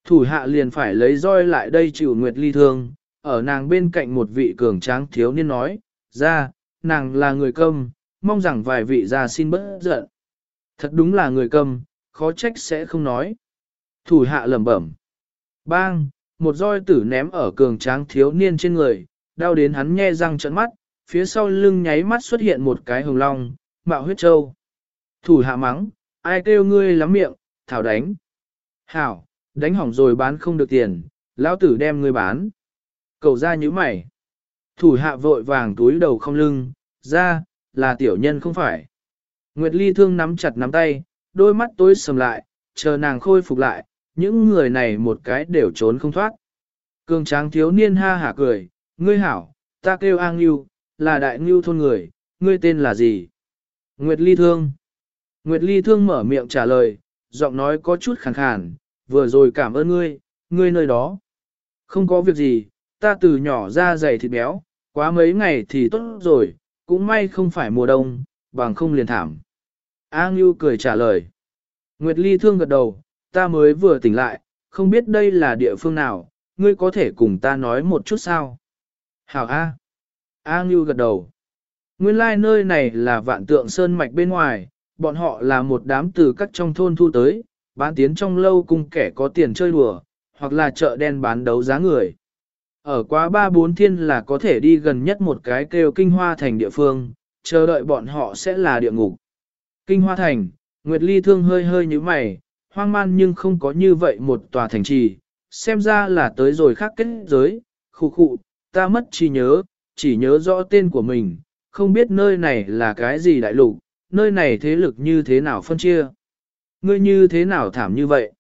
Thủ hạ liền phải lấy roi lại đây chịu Nguyệt Ly thương, ở nàng bên cạnh một vị cường tráng thiếu niên nói, ra, nàng là người câm, mong rằng vài vị ra xin bớt giận. Thật đúng là người câm, khó trách sẽ không nói. Thủ hạ lẩm bẩm. Bang, một roi tử ném ở cường tráng thiếu niên trên người, đau đến hắn nhe răng trợn mắt, phía sau lưng nháy mắt xuất hiện một cái hồng long, mạo huyết trâu. Thủ hạ mắng, ai kêu ngươi lắm miệng, thảo đánh. Hảo, đánh hỏng rồi bán không được tiền, lão tử đem ngươi bán. Cầu ra như mày. Thủ hạ vội vàng túi đầu không lưng, ra, là tiểu nhân không phải. Nguyệt Ly thương nắm chặt nắm tay, đôi mắt tối sầm lại, chờ nàng khôi phục lại, những người này một cái đều trốn không thoát. Cường tráng thiếu niên ha hả cười, ngươi hảo, ta kêu An Ngưu, là đại Ngưu thôn người, ngươi tên là gì? Nguyệt Ly Thương. Nguyệt Ly Thương mở miệng trả lời, giọng nói có chút khàn khàn, vừa rồi cảm ơn ngươi, ngươi nơi đó. Không có việc gì, ta từ nhỏ ra dày thịt béo, quá mấy ngày thì tốt rồi, cũng may không phải mùa đông, bằng không liền thảm. A Ngưu cười trả lời. Nguyệt Ly Thương gật đầu, ta mới vừa tỉnh lại, không biết đây là địa phương nào, ngươi có thể cùng ta nói một chút sao? Hảo A. A Ngưu gật đầu. Nguyên lai like nơi này là vạn tượng sơn mạch bên ngoài, bọn họ là một đám từ các trong thôn thu tới, bán tiến trong lâu cùng kẻ có tiền chơi đùa, hoặc là chợ đen bán đấu giá người. Ở quá ba bốn thiên là có thể đi gần nhất một cái kêu kinh hoa thành địa phương, chờ đợi bọn họ sẽ là địa ngục. Kinh hoa thành, Nguyệt Ly thương hơi hơi như mày, hoang man nhưng không có như vậy một tòa thành trì, xem ra là tới rồi khác kết giới, khu khu, ta mất trí nhớ, chỉ nhớ rõ tên của mình, không biết nơi này là cái gì đại lục, nơi này thế lực như thế nào phân chia. Ngươi như thế nào thảm như vậy?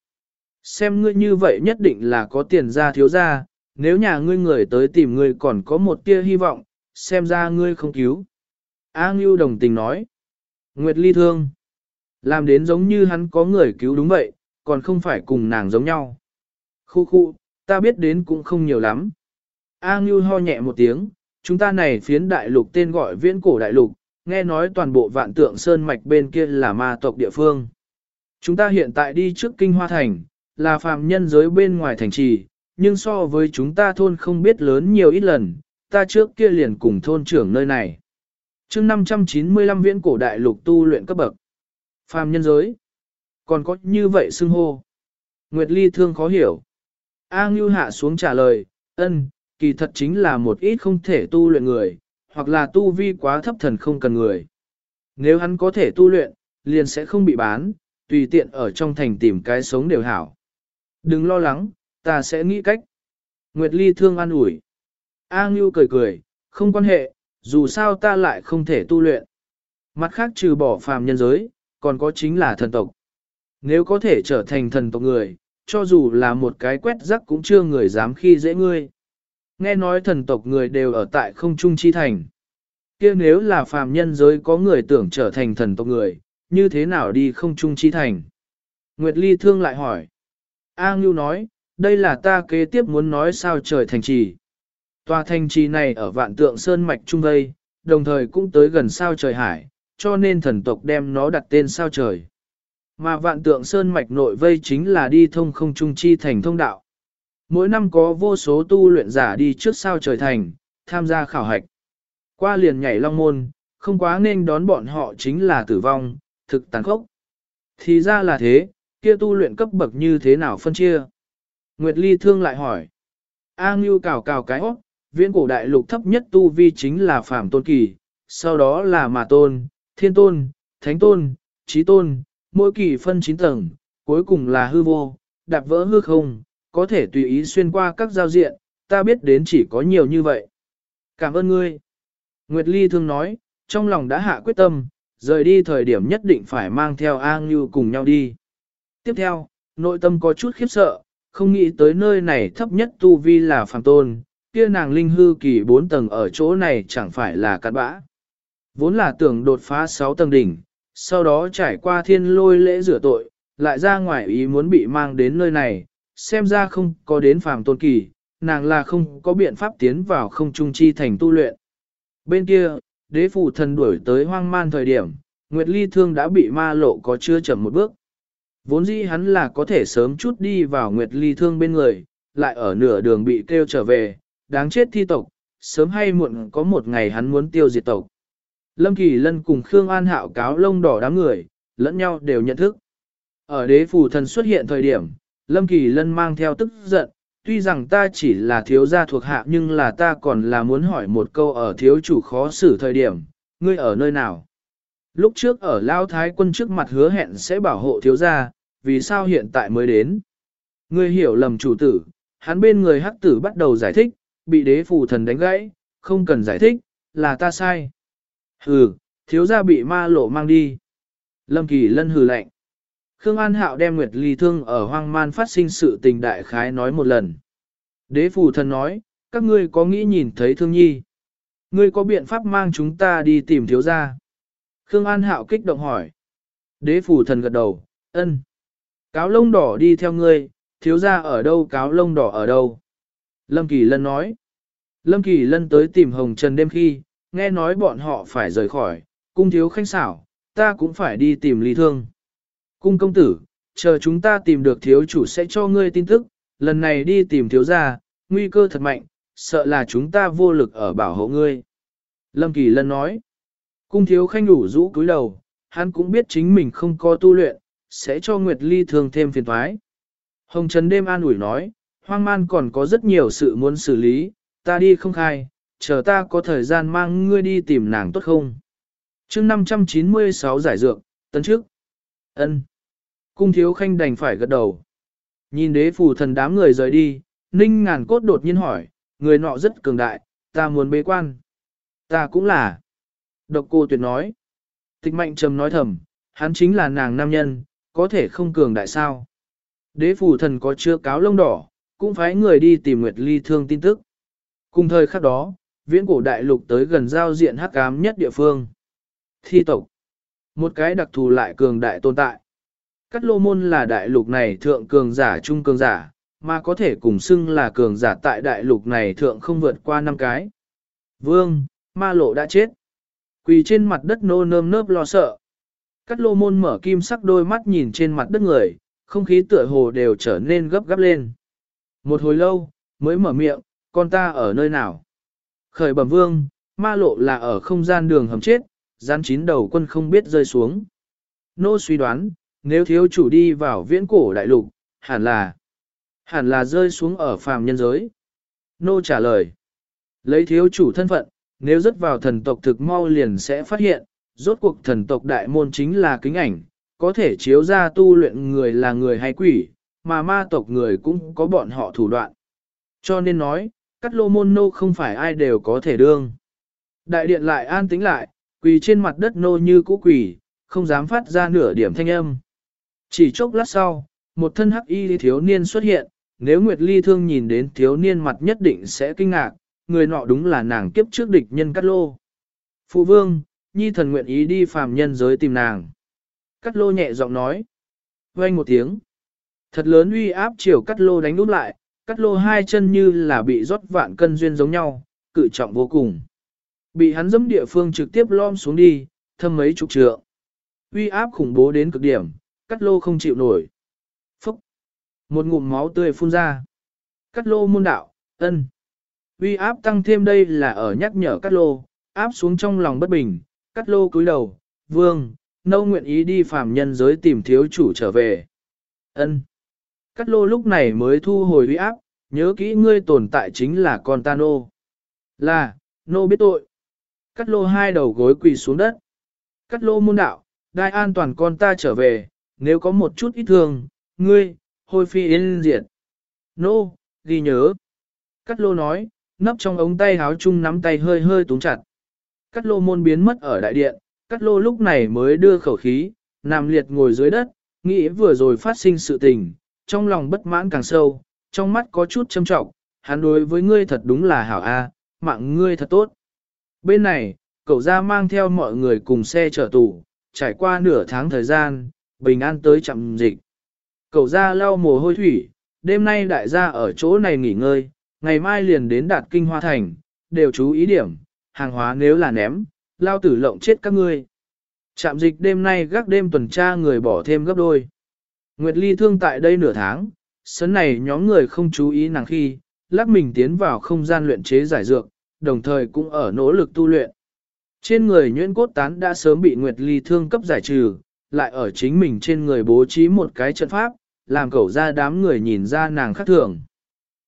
Xem ngươi như vậy nhất định là có tiền ra thiếu ra, nếu nhà ngươi người tới tìm ngươi còn có một tia hy vọng, xem ra ngươi không cứu. A Ngưu đồng tình nói. Nguyệt Ly thương. Làm đến giống như hắn có người cứu đúng vậy, còn không phải cùng nàng giống nhau. Khu khu, ta biết đến cũng không nhiều lắm. A Ngưu ho nhẹ một tiếng, chúng ta này phiến đại lục tên gọi viễn cổ đại lục, nghe nói toàn bộ vạn tượng sơn mạch bên kia là ma tộc địa phương. Chúng ta hiện tại đi trước kinh hoa thành, là phàm nhân giới bên ngoài thành trì, nhưng so với chúng ta thôn không biết lớn nhiều ít lần, ta trước kia liền cùng thôn trưởng nơi này. chương 595 viễn cổ đại lục tu luyện cấp bậc. Phàm nhân giới. Còn có như vậy xưng hô. Nguyệt Ly thương khó hiểu. A Ngưu hạ xuống trả lời, ân, kỳ thật chính là một ít không thể tu luyện người, hoặc là tu vi quá thấp thần không cần người. Nếu hắn có thể tu luyện, liền sẽ không bị bán, tùy tiện ở trong thành tìm cái sống đều hảo. Đừng lo lắng, ta sẽ nghĩ cách. Nguyệt Ly thương an ủi. A Ngưu cười cười, không quan hệ, dù sao ta lại không thể tu luyện. Mặt khác trừ bỏ phàm nhân giới, còn có chính là thần tộc. Nếu có thể trở thành thần tộc người, cho dù là một cái quét rắc cũng chưa người dám khi dễ ngươi. Nghe nói thần tộc người đều ở tại không trung chi thành. kia nếu là phàm nhân giới có người tưởng trở thành thần tộc người, như thế nào đi không trung chi thành? Nguyệt Ly thương lại hỏi. A Ngưu nói, đây là ta kế tiếp muốn nói sao trời thành trì. Tòa thành trì này ở vạn tượng sơn mạch trung vây, đồng thời cũng tới gần sao trời hải, cho nên thần tộc đem nó đặt tên sao trời. Mà vạn tượng sơn mạch nội vây chính là đi thông không trung chi thành thông đạo. Mỗi năm có vô số tu luyện giả đi trước sao trời thành, tham gia khảo hạch. Qua liền nhảy long môn, không quá nên đón bọn họ chính là tử vong, thực tàn khốc. Thì ra là thế, kia tu luyện cấp bậc như thế nào phân chia? Nguyệt Ly thương lại hỏi. A Ngưu cào cào cái ốc, viễn cổ đại lục thấp nhất tu vi chính là phạm tôn kỳ, sau đó là mà tôn, thiên tôn, thánh tôn, trí tôn, mỗi kỳ phân 9 tầng, cuối cùng là hư vô, đạp vỡ hư không, có thể tùy ý xuyên qua các giao diện, ta biết đến chỉ có nhiều như vậy. Cảm ơn ngươi. Nguyệt Ly thương nói, trong lòng đã hạ quyết tâm, rời đi thời điểm nhất định phải mang theo A Ngưu cùng nhau đi. Tiếp theo, nội tâm có chút khiếp sợ, không nghĩ tới nơi này thấp nhất tu vi là phàm tôn, kia nàng linh hư kỳ 4 tầng ở chỗ này chẳng phải là cát bã. Vốn là tưởng đột phá 6 tầng đỉnh, sau đó trải qua thiên lôi lễ rửa tội, lại ra ngoài ý muốn bị mang đến nơi này, xem ra không có đến phàm tôn kỳ, nàng là không có biện pháp tiến vào không trung chi thành tu luyện. Bên kia, đế phụ thần đuổi tới hoang man thời điểm, Nguyệt Ly thương đã bị ma lộ có chưa chậm một bước. Vốn dĩ hắn là có thể sớm chút đi vào Nguyệt Ly thương bên người, lại ở nửa đường bị kêu trở về, đáng chết thi tộc, sớm hay muộn có một ngày hắn muốn tiêu diệt tộc. Lâm Kỳ Lân cùng Khương An Hạo cáo lông đỏ đám người, lẫn nhau đều nhận thức. Ở đế phủ thần xuất hiện thời điểm, Lâm Kỳ Lân mang theo tức giận, tuy rằng ta chỉ là thiếu gia thuộc hạ nhưng là ta còn là muốn hỏi một câu ở thiếu chủ khó xử thời điểm, ngươi ở nơi nào? Lúc trước ở Lao Thái quân trước mặt hứa hẹn sẽ bảo hộ thiếu gia, vì sao hiện tại mới đến? Ngươi hiểu lầm chủ tử, hắn bên người hắc tử bắt đầu giải thích, bị đế phù thần đánh gãy, không cần giải thích, là ta sai. Hừ, thiếu gia bị ma lộ mang đi. Lâm Kỳ lân hừ lạnh. Khương An Hạo đem Nguyệt Ly Thương ở hoang man phát sinh sự tình đại khái nói một lần. Đế phù thần nói, các ngươi có nghĩ nhìn thấy thương nhi? Ngươi có biện pháp mang chúng ta đi tìm thiếu gia? Khương An Hạo kích động hỏi. Đế phù thần gật đầu, ân. Cáo lông đỏ đi theo ngươi, thiếu gia ở đâu cáo lông đỏ ở đâu? Lâm Kỳ Lân nói. Lâm Kỳ Lân tới tìm Hồng Trần đêm khi, nghe nói bọn họ phải rời khỏi, cung thiếu khanh xảo, ta cũng phải đi tìm ly thương. Cung công tử, chờ chúng ta tìm được thiếu chủ sẽ cho ngươi tin tức, lần này đi tìm thiếu gia, nguy cơ thật mạnh, sợ là chúng ta vô lực ở bảo hộ ngươi. Lâm Kỳ Lân nói, cung thiếu khanh đủ rũ cúi đầu, hắn cũng biết chính mình không có tu luyện, sẽ cho Nguyệt Ly thường thêm phiền thoái. Hồng Trần đêm an ủi nói, hoang man còn có rất nhiều sự muốn xử lý, ta đi không khai, chờ ta có thời gian mang ngươi đi tìm nàng tốt không? chương 596 giải dược, tấn trước. ân Cung thiếu khanh đành phải gật đầu. Nhìn đế phù thần đám người rời đi, ninh ngàn cốt đột nhiên hỏi, người nọ rất cường đại, ta muốn bế quan. Ta cũng là. Độc cô tuyệt nói. Tịch mạnh trầm nói thầm, hắn chính là nàng nam nhân, có thể không cường đại sao. Đế phủ thần có chưa cáo lông đỏ, cũng phải người đi tìm Nguyệt Ly thương tin tức. Cùng thời khắc đó, viễn cổ đại lục tới gần giao diện hắc ám nhất địa phương. Thi tộc. Một cái đặc thù lại cường đại tồn tại. Cắt lô môn là đại lục này thượng cường giả trung cường giả, mà có thể cùng xưng là cường giả tại đại lục này thượng không vượt qua năm cái. Vương, ma lộ đã chết. Quỳ trên mặt đất nô nơm nớp lo sợ. Cắt lô môn mở kim sắc đôi mắt nhìn trên mặt đất người, không khí tựa hồ đều trở nên gấp gáp lên. Một hồi lâu, mới mở miệng, con ta ở nơi nào? Khởi bẩm vương, ma lộ là ở không gian đường hầm chết, gian chín đầu quân không biết rơi xuống. Nô suy đoán, nếu thiếu chủ đi vào viễn cổ đại lục, hẳn là, hẳn là rơi xuống ở phàm nhân giới. Nô trả lời, lấy thiếu chủ thân phận, nếu rớt vào thần tộc thực mau liền sẽ phát hiện, rốt cuộc thần tộc đại môn chính là kính ảnh, có thể chiếu ra tu luyện người là người hay quỷ, mà ma tộc người cũng có bọn họ thủ đoạn. Cho nên nói, cắt lô môn nô không phải ai đều có thể đương. Đại điện lại an tĩnh lại, quỳ trên mặt đất nô như cũ quỳ, không dám phát ra nửa điểm thanh âm. Chỉ chốc lát sau, một thân hắc y thiếu niên xuất hiện, nếu Nguyệt Ly thương nhìn đến thiếu niên mặt nhất định sẽ kinh ngạc, người nọ đúng là nàng kiếp trước địch nhân cắt Lô. Phụ vương, nhi thần nguyện ý đi phàm nhân giới tìm nàng. Cát Lô nhẹ giọng nói. Vang một tiếng. Thật lớn uy áp chiều Cát Lô đánh nút lại, Cát Lô hai chân như là bị rót vạn cân duyên giống nhau, cự trọng vô cùng. Bị hắn dẫm địa phương trực tiếp lom xuống đi, thâm mấy chục trượng. Uy áp khủng bố đến cực điểm, cắt lô không chịu nổi. Phúc! Một ngụm máu tươi phun ra. Cắt lô môn đạo, ân. Uy áp tăng thêm đây là ở nhắc nhở cắt lô, áp xuống trong lòng bất bình, cắt lô cúi đầu, vương, nâu nguyện ý đi phàm nhân giới tìm thiếu chủ trở về. ân Cắt lô lúc này mới thu hồi uy áp, nhớ kỹ ngươi tồn tại chính là con ta nô. Là, nô biết tội. Cắt lô hai đầu gối quỳ xuống đất. Cắt lô môn đạo, đai an toàn con ta trở về, nếu có một chút ít thương, ngươi, hôi phi yên diệt. Nô, ghi nhớ. Cắt lô nói, nấp trong ống tay háo chung nắm tay hơi hơi túng chặt. Cắt lô môn biến mất ở đại điện, cắt lô lúc này mới đưa khẩu khí, nằm liệt ngồi dưới đất, nghĩ vừa rồi phát sinh sự tình, trong lòng bất mãn càng sâu, trong mắt có chút châm trọng, hắn đối với ngươi thật đúng là hảo a, mạng ngươi thật tốt. Bên này, cậu ra mang theo mọi người cùng xe chở tù, trải qua nửa tháng thời gian, bình an tới chậm dịch. Cậu ra lau mồ hôi thủy, đêm nay đại gia ở chỗ này nghỉ ngơi, ngày mai liền đến đạt kinh hoa thành, đều chú ý điểm, hàng hóa nếu là ném, lao tử lộng chết các ngươi. Trạm dịch đêm nay gác đêm tuần tra người bỏ thêm gấp đôi. Nguyệt Ly thương tại đây nửa tháng, sấn này nhóm người không chú ý nàng khi, lắc mình tiến vào không gian luyện chế giải dược, đồng thời cũng ở nỗ lực tu luyện. Trên người nhuyễn cốt tán đã sớm bị Nguyệt Ly thương cấp giải trừ, lại ở chính mình trên người bố trí một cái trận pháp, làm cẩu ra đám người nhìn ra nàng khác thường.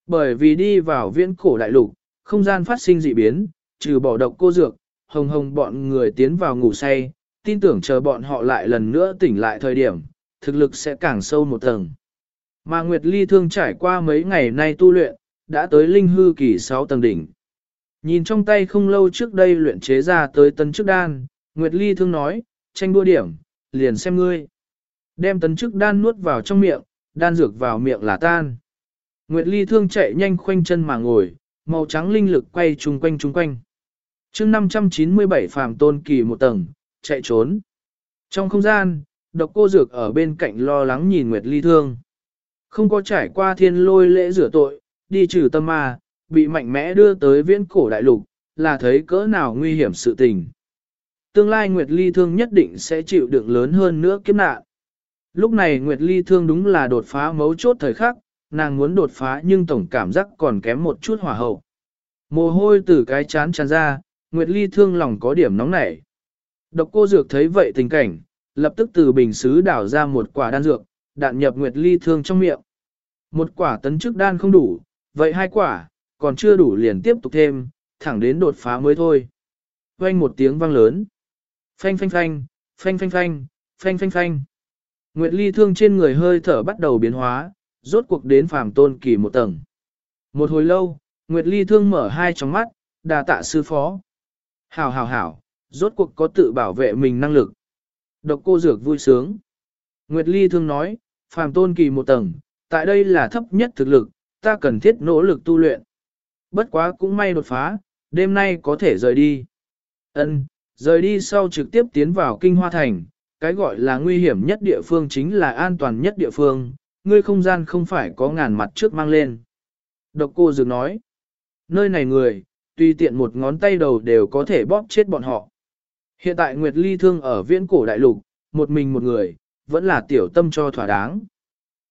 Bởi vì đi vào viễn cổ đại lục, không gian phát sinh dị biến, trừ bỏ độc cô dược, hồng hồng bọn người tiến vào ngủ say, tin tưởng chờ bọn họ lại lần nữa tỉnh lại thời điểm, thực lực sẽ càng sâu một tầng. Mà Nguyệt Ly thương trải qua mấy ngày nay tu luyện, đã tới linh hư kỳ 6 tầng đỉnh. Nhìn trong tay không lâu trước đây luyện chế ra tới tấn chức đan, Nguyệt Ly thương nói, tranh đua điểm, liền xem ngươi. Đem tấn chức đan nuốt vào trong miệng, đan dược vào miệng là tan. Nguyệt Ly thương chạy nhanh khoanh chân mà ngồi, màu trắng linh lực quay chung quanh chung quanh chương 597 phàm tôn kỳ một tầng, chạy trốn. Trong không gian, độc cô dược ở bên cạnh lo lắng nhìn Nguyệt Ly thương. Không có trải qua thiên lôi lễ rửa tội, đi trừ tâm ma, bị mạnh mẽ đưa tới viễn cổ đại lục, là thấy cỡ nào nguy hiểm sự tình. Tương lai Nguyệt Ly thương nhất định sẽ chịu đựng lớn hơn nữa kiếp nạn. Lúc này Nguyệt Ly thương đúng là đột phá mấu chốt thời khắc, nàng muốn đột phá nhưng tổng cảm giác còn kém một chút hỏa hậu. Mồ hôi từ cái chán tràn ra, Nguyệt Ly thương lòng có điểm nóng nảy. Độc cô dược thấy vậy tình cảnh, lập tức từ bình xứ đảo ra một quả đan dược, đạn nhập Nguyệt Ly thương trong miệng. Một quả tấn chức đan không đủ, vậy hai quả, còn chưa đủ liền tiếp tục thêm, thẳng đến đột phá mới thôi. Vang một tiếng vang lớn. Phanh phanh phanh, phanh phanh phanh, phanh phanh phanh. Nguyệt Ly thương trên người hơi thở bắt đầu biến hóa, rốt cuộc đến phàm tôn kỳ một tầng. Một hồi lâu, Nguyệt Ly thương mở hai tròng mắt, đà tạ sư phó. Hảo hảo hảo, rốt cuộc có tự bảo vệ mình năng lực. Độc cô dược vui sướng. Nguyệt Ly thương nói, phàm tôn kỳ một tầng, tại đây là thấp nhất thực lực, ta cần thiết nỗ lực tu luyện. Bất quá cũng may đột phá, đêm nay có thể rời đi. Ân, rời đi sau trực tiếp tiến vào kinh hoa thành, cái gọi là nguy hiểm nhất địa phương chính là an toàn nhất địa phương, ngươi không gian không phải có ngàn mặt trước mang lên. Độc cô dược nói, nơi này người, tuy tiện một ngón tay đầu đều có thể bóp chết bọn họ. Hiện tại Nguyệt Ly Thương ở viễn cổ đại lục, một mình một người, vẫn là tiểu tâm cho thỏa đáng.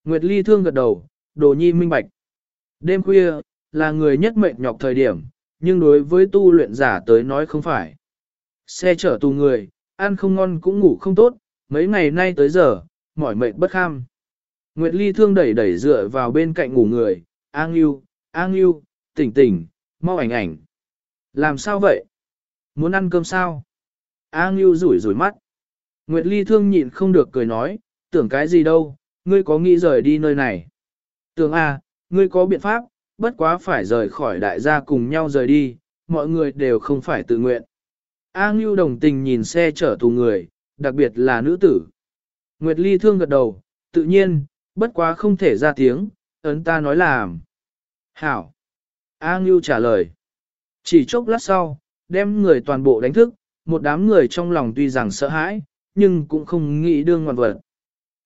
Nguyệt Ly Thương gật đầu, đồ nhi minh bạch. Đêm khuya, là người nhất mệnh nhọc thời điểm, nhưng đối với tu luyện giả tới nói không phải. Xe chở tù người, ăn không ngon cũng ngủ không tốt, mấy ngày nay tới giờ, mỏi mệt bất kham. Nguyệt Ly thương đẩy đẩy dựa vào bên cạnh ngủ người, A Ngưu, A Ngưu, tỉnh tỉnh, mau ảnh ảnh. Làm sao vậy? Muốn ăn cơm sao? A Ngưu rủi rủi mắt. Nguyệt Ly thương nhịn không được cười nói, tưởng cái gì đâu, ngươi có nghĩ rời đi nơi này. Tưởng A, ngươi có biện pháp, bất quá phải rời khỏi đại gia cùng nhau rời đi, mọi người đều không phải tự nguyện. A Ngưu đồng tình nhìn xe chở tù người, đặc biệt là nữ tử. Nguyệt Ly thương gật đầu, tự nhiên, bất quá không thể ra tiếng, ấn ta nói làm. Hảo. A Ngưu trả lời. Chỉ chốc lát sau, đem người toàn bộ đánh thức, một đám người trong lòng tuy rằng sợ hãi, nhưng cũng không nghĩ đương ngoan vật.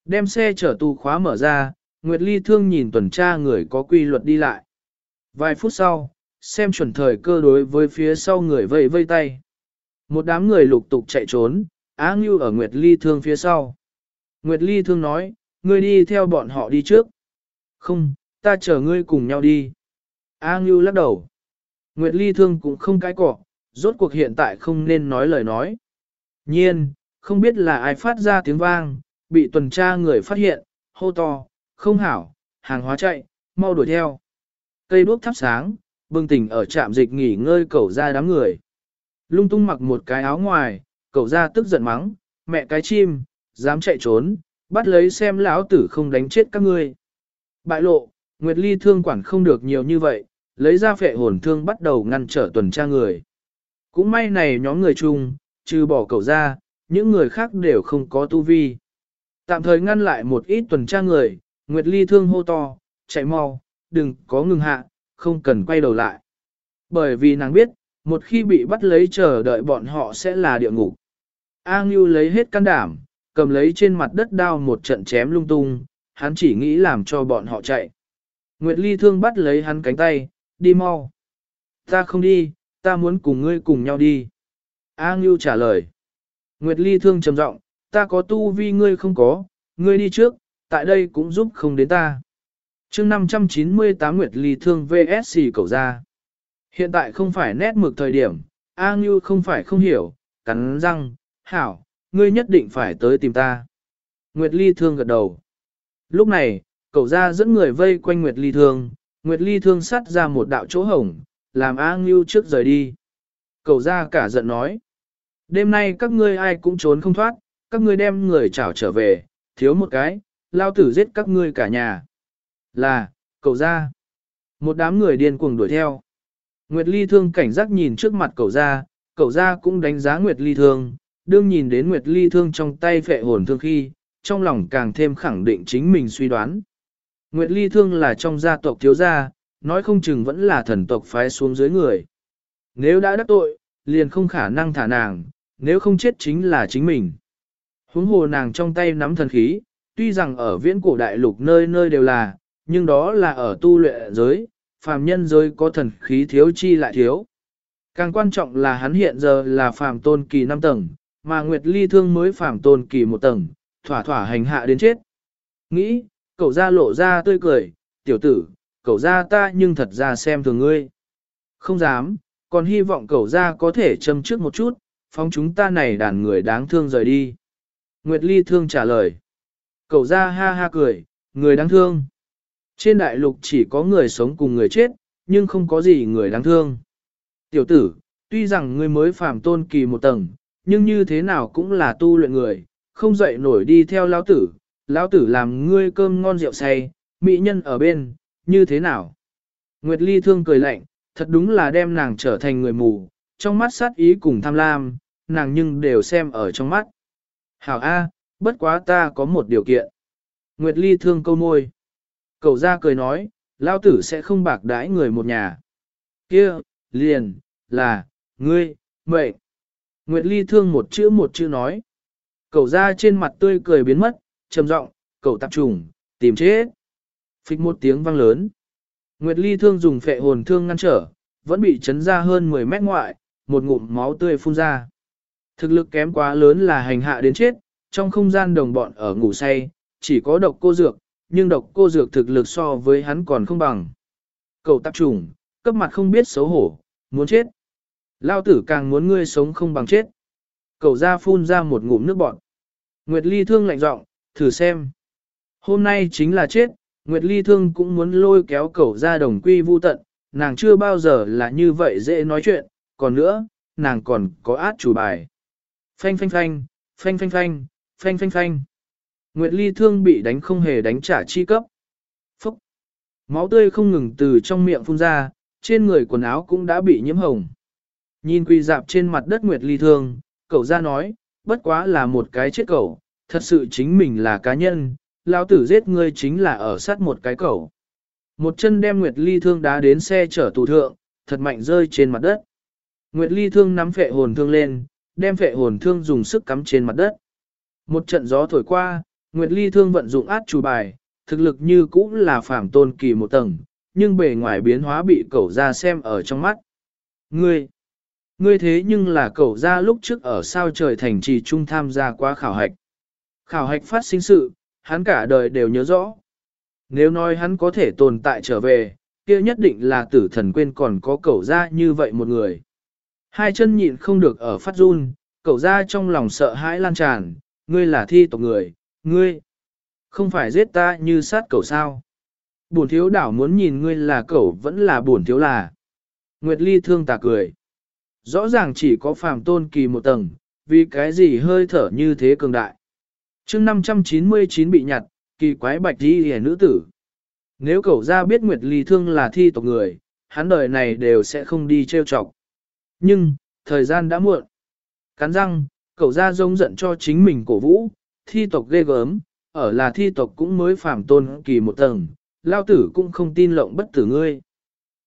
Đem xe chở tù khóa mở ra, Nguyệt Ly thương nhìn tuần tra người có quy luật đi lại. Vài phút sau, xem chuẩn thời cơ đối với phía sau người vây vây tay. Một đám người lục tục chạy trốn, Á Ngưu ở Nguyệt Ly Thương phía sau. Nguyệt Ly Thương nói, ngươi đi theo bọn họ đi trước. Không, ta chờ ngươi cùng nhau đi. A Ngưu lắc đầu. Nguyệt Ly Thương cũng không cái cỏ, rốt cuộc hiện tại không nên nói lời nói. Nhiên, không biết là ai phát ra tiếng vang, bị tuần tra người phát hiện, hô to, không hảo, hàng hóa chạy, mau đuổi theo. Cây đuốc thắp sáng, bừng tỉnh ở trạm dịch nghỉ ngơi cẩu ra đám người. Lung tung mặc một cái áo ngoài, cẩu ra tức giận mắng, mẹ cái chim, dám chạy trốn, bắt lấy xem lão tử không đánh chết các ngươi. Bại lộ, Nguyệt Ly thương quản không được nhiều như vậy, lấy ra phệ hồn thương bắt đầu ngăn trở tuần tra người. Cũng may này nhóm người chung, trừ bỏ cậu ra, những người khác đều không có tu vi. Tạm thời ngăn lại một ít tuần tra người, Nguyệt Ly thương hô to, chạy mau, đừng có ngừng hạ, không cần quay đầu lại. Bởi vì nàng biết, một khi bị bắt lấy chờ đợi bọn họ sẽ là địa ngục. A Ngưu lấy hết can đảm, cầm lấy trên mặt đất đao một trận chém lung tung, hắn chỉ nghĩ làm cho bọn họ chạy. Nguyệt Ly thương bắt lấy hắn cánh tay, đi mau. Ta không đi, ta muốn cùng ngươi cùng nhau đi. A Ngưu trả lời. Nguyệt Ly thương trầm giọng, ta có tu vi ngươi không có, ngươi đi trước, tại đây cũng giúp không đến ta. chương 598 Nguyệt Ly thương VSC cầu ra. Hiện tại không phải nét mực thời điểm, A Ngưu không phải không hiểu, cắn răng, hảo, ngươi nhất định phải tới tìm ta. Nguyệt Ly thương gật đầu. Lúc này, cậu ra dẫn người vây quanh Nguyệt Ly thương, Nguyệt Ly thương sắt ra một đạo chỗ hổng, làm A Ngưu trước rời đi. Cậu ra cả giận nói. Đêm nay các ngươi ai cũng trốn không thoát, các ngươi đem người chảo trở về, thiếu một cái, lao tử giết các ngươi cả nhà. Là, cậu ra. Một đám người điên cuồng đuổi theo. Nguyệt Ly Thương cảnh giác nhìn trước mặt cậu ra, cậu ra cũng đánh giá Nguyệt Ly Thương, đương nhìn đến Nguyệt Ly Thương trong tay phệ hồn thương khi, trong lòng càng thêm khẳng định chính mình suy đoán. Nguyệt Ly Thương là trong gia tộc thiếu gia, nói không chừng vẫn là thần tộc phái xuống dưới người. Nếu đã đắc tội, liền không khả năng thả nàng, nếu không chết chính là chính mình. Huống hồ nàng trong tay nắm thần khí, tuy rằng ở viễn cổ đại lục nơi nơi đều là, nhưng đó là ở tu luyện giới, phàm nhân giới có thần khí thiếu chi lại thiếu. Càng quan trọng là hắn hiện giờ là phàm tôn kỳ 5 tầng, mà Nguyệt Ly Thương mới phàm tôn kỳ một tầng, thỏa thỏa hành hạ đến chết. Nghĩ, cậu ra lộ ra tươi cười, tiểu tử, cậu ra ta nhưng thật ra xem thường ngươi. Không dám, còn hy vọng cậu ra có thể châm trước một chút, phóng chúng ta này đàn người đáng thương rời đi. Nguyệt Ly Thương trả lời. Cậu ra ha ha cười, người đáng thương. Trên đại lục chỉ có người sống cùng người chết, nhưng không có gì người đáng thương. Tiểu tử, tuy rằng ngươi mới phàm tôn kỳ một tầng, nhưng như thế nào cũng là tu luyện người, không dậy nổi đi theo lão tử, lão tử làm ngươi cơm ngon rượu say, mỹ nhân ở bên, như thế nào? Nguyệt Ly thương cười lạnh, thật đúng là đem nàng trở thành người mù, trong mắt sát ý cùng tham lam, nàng nhưng đều xem ở trong mắt. Hảo A, bất quá ta có một điều kiện. Nguyệt Ly thương câu môi. Cậu ra cười nói, lao tử sẽ không bạc đãi người một nhà. Kia, liền, là, ngươi, mệnh. Nguyệt Ly thương một chữ một chữ nói. Cậu ra trên mặt tươi cười biến mất, trầm giọng, cậu tập trùng, tìm chết. Phịch một tiếng vang lớn. Nguyệt Ly thương dùng phệ hồn thương ngăn trở, vẫn bị chấn ra hơn 10 mét ngoại, một ngụm máu tươi phun ra. Thực lực kém quá lớn là hành hạ đến chết, trong không gian đồng bọn ở ngủ say, chỉ có độc cô dược, nhưng độc cô dược thực lực so với hắn còn không bằng. Cậu tạp trùng, cấp mặt không biết xấu hổ, muốn chết. Lao tử càng muốn ngươi sống không bằng chết. Cậu ra phun ra một ngụm nước bọt. Nguyệt Ly thương lạnh giọng, thử xem. Hôm nay chính là chết, Nguyệt Ly thương cũng muốn lôi kéo cậu ra đồng quy vu tận, nàng chưa bao giờ là như vậy dễ nói chuyện, còn nữa, nàng còn có át chủ bài. Phanh phanh phanh, phanh phanh phanh, phanh phanh phanh. Nguyệt Ly thương bị đánh không hề đánh trả chi cấp. Phúc! Máu tươi không ngừng từ trong miệng phun ra, trên người quần áo cũng đã bị nhiễm hồng. Nhìn quỳ dạp trên mặt đất Nguyệt Ly thương, cậu ra nói, bất quá là một cái chết cậu, thật sự chính mình là cá nhân, lao tử giết ngươi chính là ở sát một cái cẩu. Một chân đem Nguyệt Ly thương đá đến xe chở tù thượng, thật mạnh rơi trên mặt đất. Nguyệt Ly thương nắm phệ hồn thương lên, đem phệ hồn thương dùng sức cắm trên mặt đất. Một trận gió thổi qua, Nguyệt Ly thương vận dụng át chủ bài, thực lực như cũ là phàm tôn kỳ một tầng, nhưng bề ngoài biến hóa bị cẩu ra xem ở trong mắt. Ngươi, ngươi thế nhưng là cẩu ra lúc trước ở sao trời thành trì trung tham gia quá khảo hạch. Khảo hạch phát sinh sự, hắn cả đời đều nhớ rõ. Nếu nói hắn có thể tồn tại trở về, kia nhất định là tử thần quên còn có cẩu ra như vậy một người. Hai chân nhịn không được ở phát run, cậu ra trong lòng sợ hãi lan tràn, ngươi là thi tộc người, ngươi không phải giết ta như sát cậu sao. Bổn thiếu đảo muốn nhìn ngươi là cậu vẫn là bổn thiếu là. Nguyệt Ly thương tà cười. Rõ ràng chỉ có phàm tôn kỳ một tầng, vì cái gì hơi thở như thế cường đại chương 599 bị nhặt, kỳ quái bạch đi hề nữ tử. Nếu cậu ra biết Nguyệt Ly thương là thi tộc người, hắn đời này đều sẽ không đi trêu chọc. Nhưng, thời gian đã muộn. Cắn răng, cậu ra rông giận cho chính mình cổ vũ, thi tộc ghê gớm, ở là thi tộc cũng mới phàm tôn kỳ một tầng, lao tử cũng không tin lộng bất tử ngươi.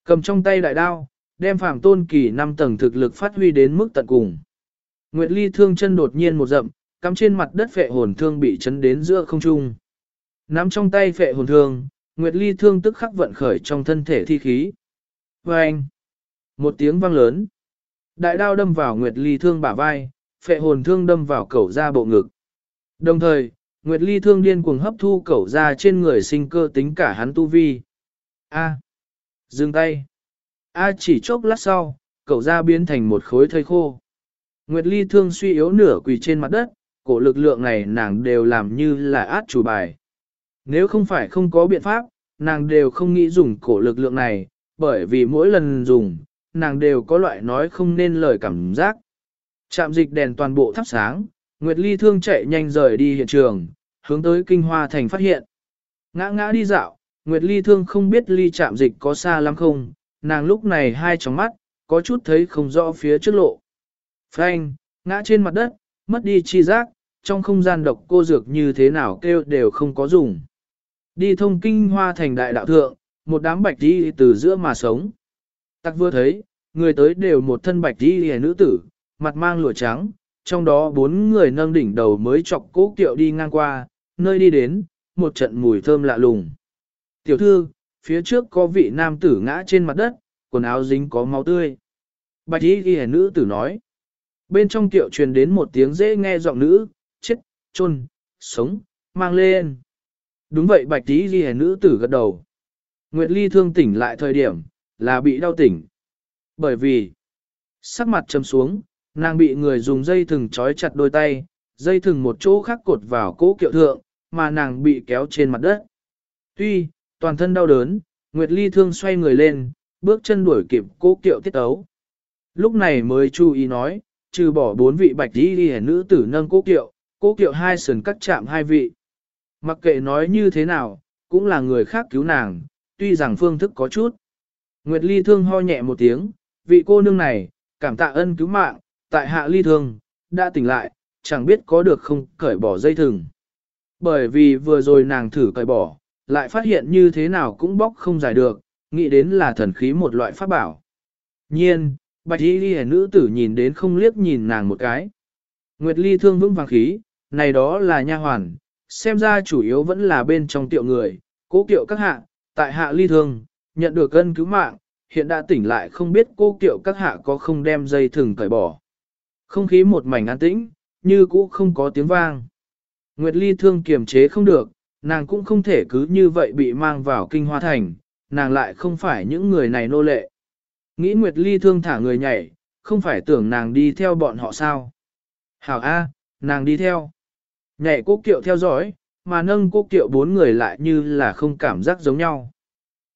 Cầm trong tay đại đao, đem phàm tôn kỳ năm tầng thực lực phát huy đến mức tận cùng. Nguyệt Ly thương chân đột nhiên một rậm, cắm trên mặt đất phệ hồn thương bị chấn đến giữa không trung. Nắm trong tay phệ hồn thương, Nguyệt Ly thương tức khắc vận khởi trong thân thể thi khí. Vâng! anh, một tiếng vang lớn. Đại đao đâm vào Nguyệt Ly thương bả vai, phệ hồn thương đâm vào cẩu ra bộ ngực. Đồng thời, Nguyệt Ly thương điên cuồng hấp thu cẩu ra trên người sinh cơ tính cả hắn tu vi. A. Dừng tay. A chỉ chốc lát sau, cẩu ra biến thành một khối thây khô. Nguyệt Ly thương suy yếu nửa quỳ trên mặt đất, cổ lực lượng này nàng đều làm như là át chủ bài. Nếu không phải không có biện pháp, nàng đều không nghĩ dùng cổ lực lượng này, bởi vì mỗi lần dùng, nàng đều có loại nói không nên lời cảm giác. Trạm dịch đèn toàn bộ thắp sáng, Nguyệt Ly thương chạy nhanh rời đi hiện trường, hướng tới kinh hoa thành phát hiện. Ngã ngã đi dạo, Nguyệt Ly thương không biết ly trạm dịch có xa lắm không, nàng lúc này hai tròng mắt, có chút thấy không rõ phía trước lộ. Phanh, ngã trên mặt đất, mất đi chi giác, trong không gian độc cô dược như thế nào kêu đều không có dùng. Đi thông kinh hoa thành đại đạo thượng, một đám bạch đi từ giữa mà sống. Tắc vừa thấy, người tới đều một thân bạch đi hề nữ tử, mặt mang lụa trắng, trong đó bốn người nâng đỉnh đầu mới chọc cố kiệu đi ngang qua, nơi đi đến, một trận mùi thơm lạ lùng. Tiểu thư, phía trước có vị nam tử ngã trên mặt đất, quần áo dính có máu tươi. Bạch y ghi nữ tử nói. Bên trong tiệu truyền đến một tiếng dễ nghe giọng nữ, chết, chôn, sống, mang lên. Đúng vậy bạch tí ghi nữ tử gật đầu. Nguyệt Ly thương tỉnh lại thời điểm, là bị đau tỉnh. Bởi vì, sắc mặt châm xuống, nàng bị người dùng dây thừng trói chặt đôi tay, dây thừng một chỗ khác cột vào cố kiệu thượng, mà nàng bị kéo trên mặt đất. Tuy, toàn thân đau đớn, Nguyệt Ly thương xoay người lên, bước chân đuổi kịp cố kiệu tiết ấu. Lúc này mới chú ý nói, trừ bỏ bốn vị bạch đi đi nữ tử nâng cố kiệu, cố kiệu hai sườn cắt chạm hai vị. Mặc kệ nói như thế nào, cũng là người khác cứu nàng, tuy rằng phương thức có chút. Nguyệt Ly thương ho nhẹ một tiếng, vị cô nương này, cảm tạ ân cứu mạng, tại hạ Ly thương, đã tỉnh lại, chẳng biết có được không cởi bỏ dây thừng. Bởi vì vừa rồi nàng thử cởi bỏ, lại phát hiện như thế nào cũng bóc không giải được, nghĩ đến là thần khí một loại pháp bảo. Nhiên, bạch y ghi nữ tử nhìn đến không liếc nhìn nàng một cái. Nguyệt ly thương vững vàng khí, này đó là nha hoàn, xem ra chủ yếu vẫn là bên trong tiệu người, cố kiệu các hạ, tại hạ ly thương, nhận được cân cứu mạng, hiện đã tỉnh lại không biết cô kiệu các hạ có không đem dây thừng cởi bỏ. Không khí một mảnh an tĩnh, như cũ không có tiếng vang. Nguyệt ly thương kiềm chế không được, nàng cũng không thể cứ như vậy bị mang vào kinh hoa thành, nàng lại không phải những người này nô lệ. Nghĩ Nguyệt Ly thương thả người nhảy, không phải tưởng nàng đi theo bọn họ sao. Hảo A, nàng đi theo. Nhẹ cố kiệu theo dõi, mà nâng cố kiệu bốn người lại như là không cảm giác giống nhau.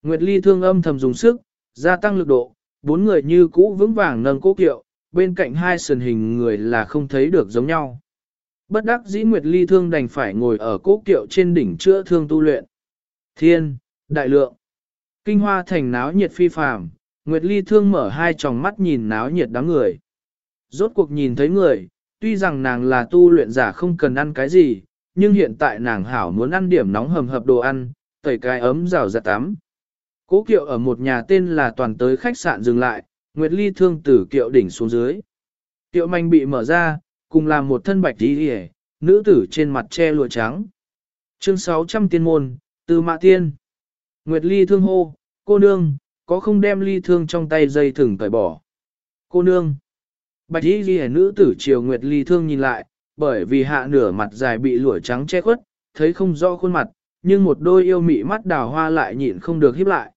Nguyệt Ly thương âm thầm dùng sức, gia tăng lực độ, bốn người như cũ vững vàng nâng cố kiệu, bên cạnh hai sườn hình người là không thấy được giống nhau. Bất đắc dĩ Nguyệt Ly thương đành phải ngồi ở cố kiệu trên đỉnh chữa thương tu luyện. Thiên, đại lượng. Kinh hoa thành náo nhiệt phi phàm, Nguyệt Ly thương mở hai tròng mắt nhìn náo nhiệt đám người. Rốt cuộc nhìn thấy người, tuy rằng nàng là tu luyện giả không cần ăn cái gì, nhưng hiện tại nàng hảo muốn ăn điểm nóng hầm hập đồ ăn, tẩy cái ấm rào giặt tắm. Cố kiệu ở một nhà tên là toàn tới khách sạn dừng lại, Nguyệt Ly thương Tử kiệu đỉnh xuống dưới. Kiệu manh bị mở ra, cùng làm một thân bạch đi hề, nữ tử trên mặt che lụa trắng. Chương 600 tiên môn, từ mạ tiên. Nguyệt Ly thương hô, cô nương, có không đem ly thương trong tay dây thừng cởi bỏ. Cô nương. Bạch y ghi nữ tử triều Nguyệt Ly thương nhìn lại, bởi vì hạ nửa mặt dài bị lụa trắng che khuất, thấy không rõ khuôn mặt, nhưng một đôi yêu mị mắt đào hoa lại nhịn không được híp lại.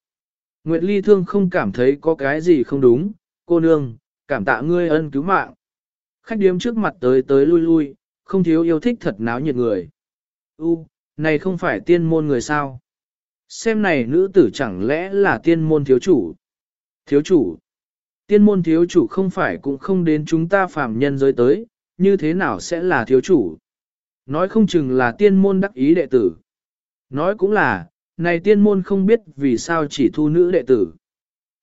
Nguyệt Ly thương không cảm thấy có cái gì không đúng, cô nương, cảm tạ ngươi ân cứu mạng. Khách điếm trước mặt tới tới lui lui, không thiếu yêu thích thật náo nhiệt người. U, này không phải tiên môn người sao? Xem này nữ tử chẳng lẽ là tiên môn thiếu chủ? Thiếu chủ? Tiên môn thiếu chủ không phải cũng không đến chúng ta phạm nhân giới tới, như thế nào sẽ là thiếu chủ? Nói không chừng là tiên môn đắc ý đệ tử. Nói cũng là, này tiên môn không biết vì sao chỉ thu nữ đệ tử.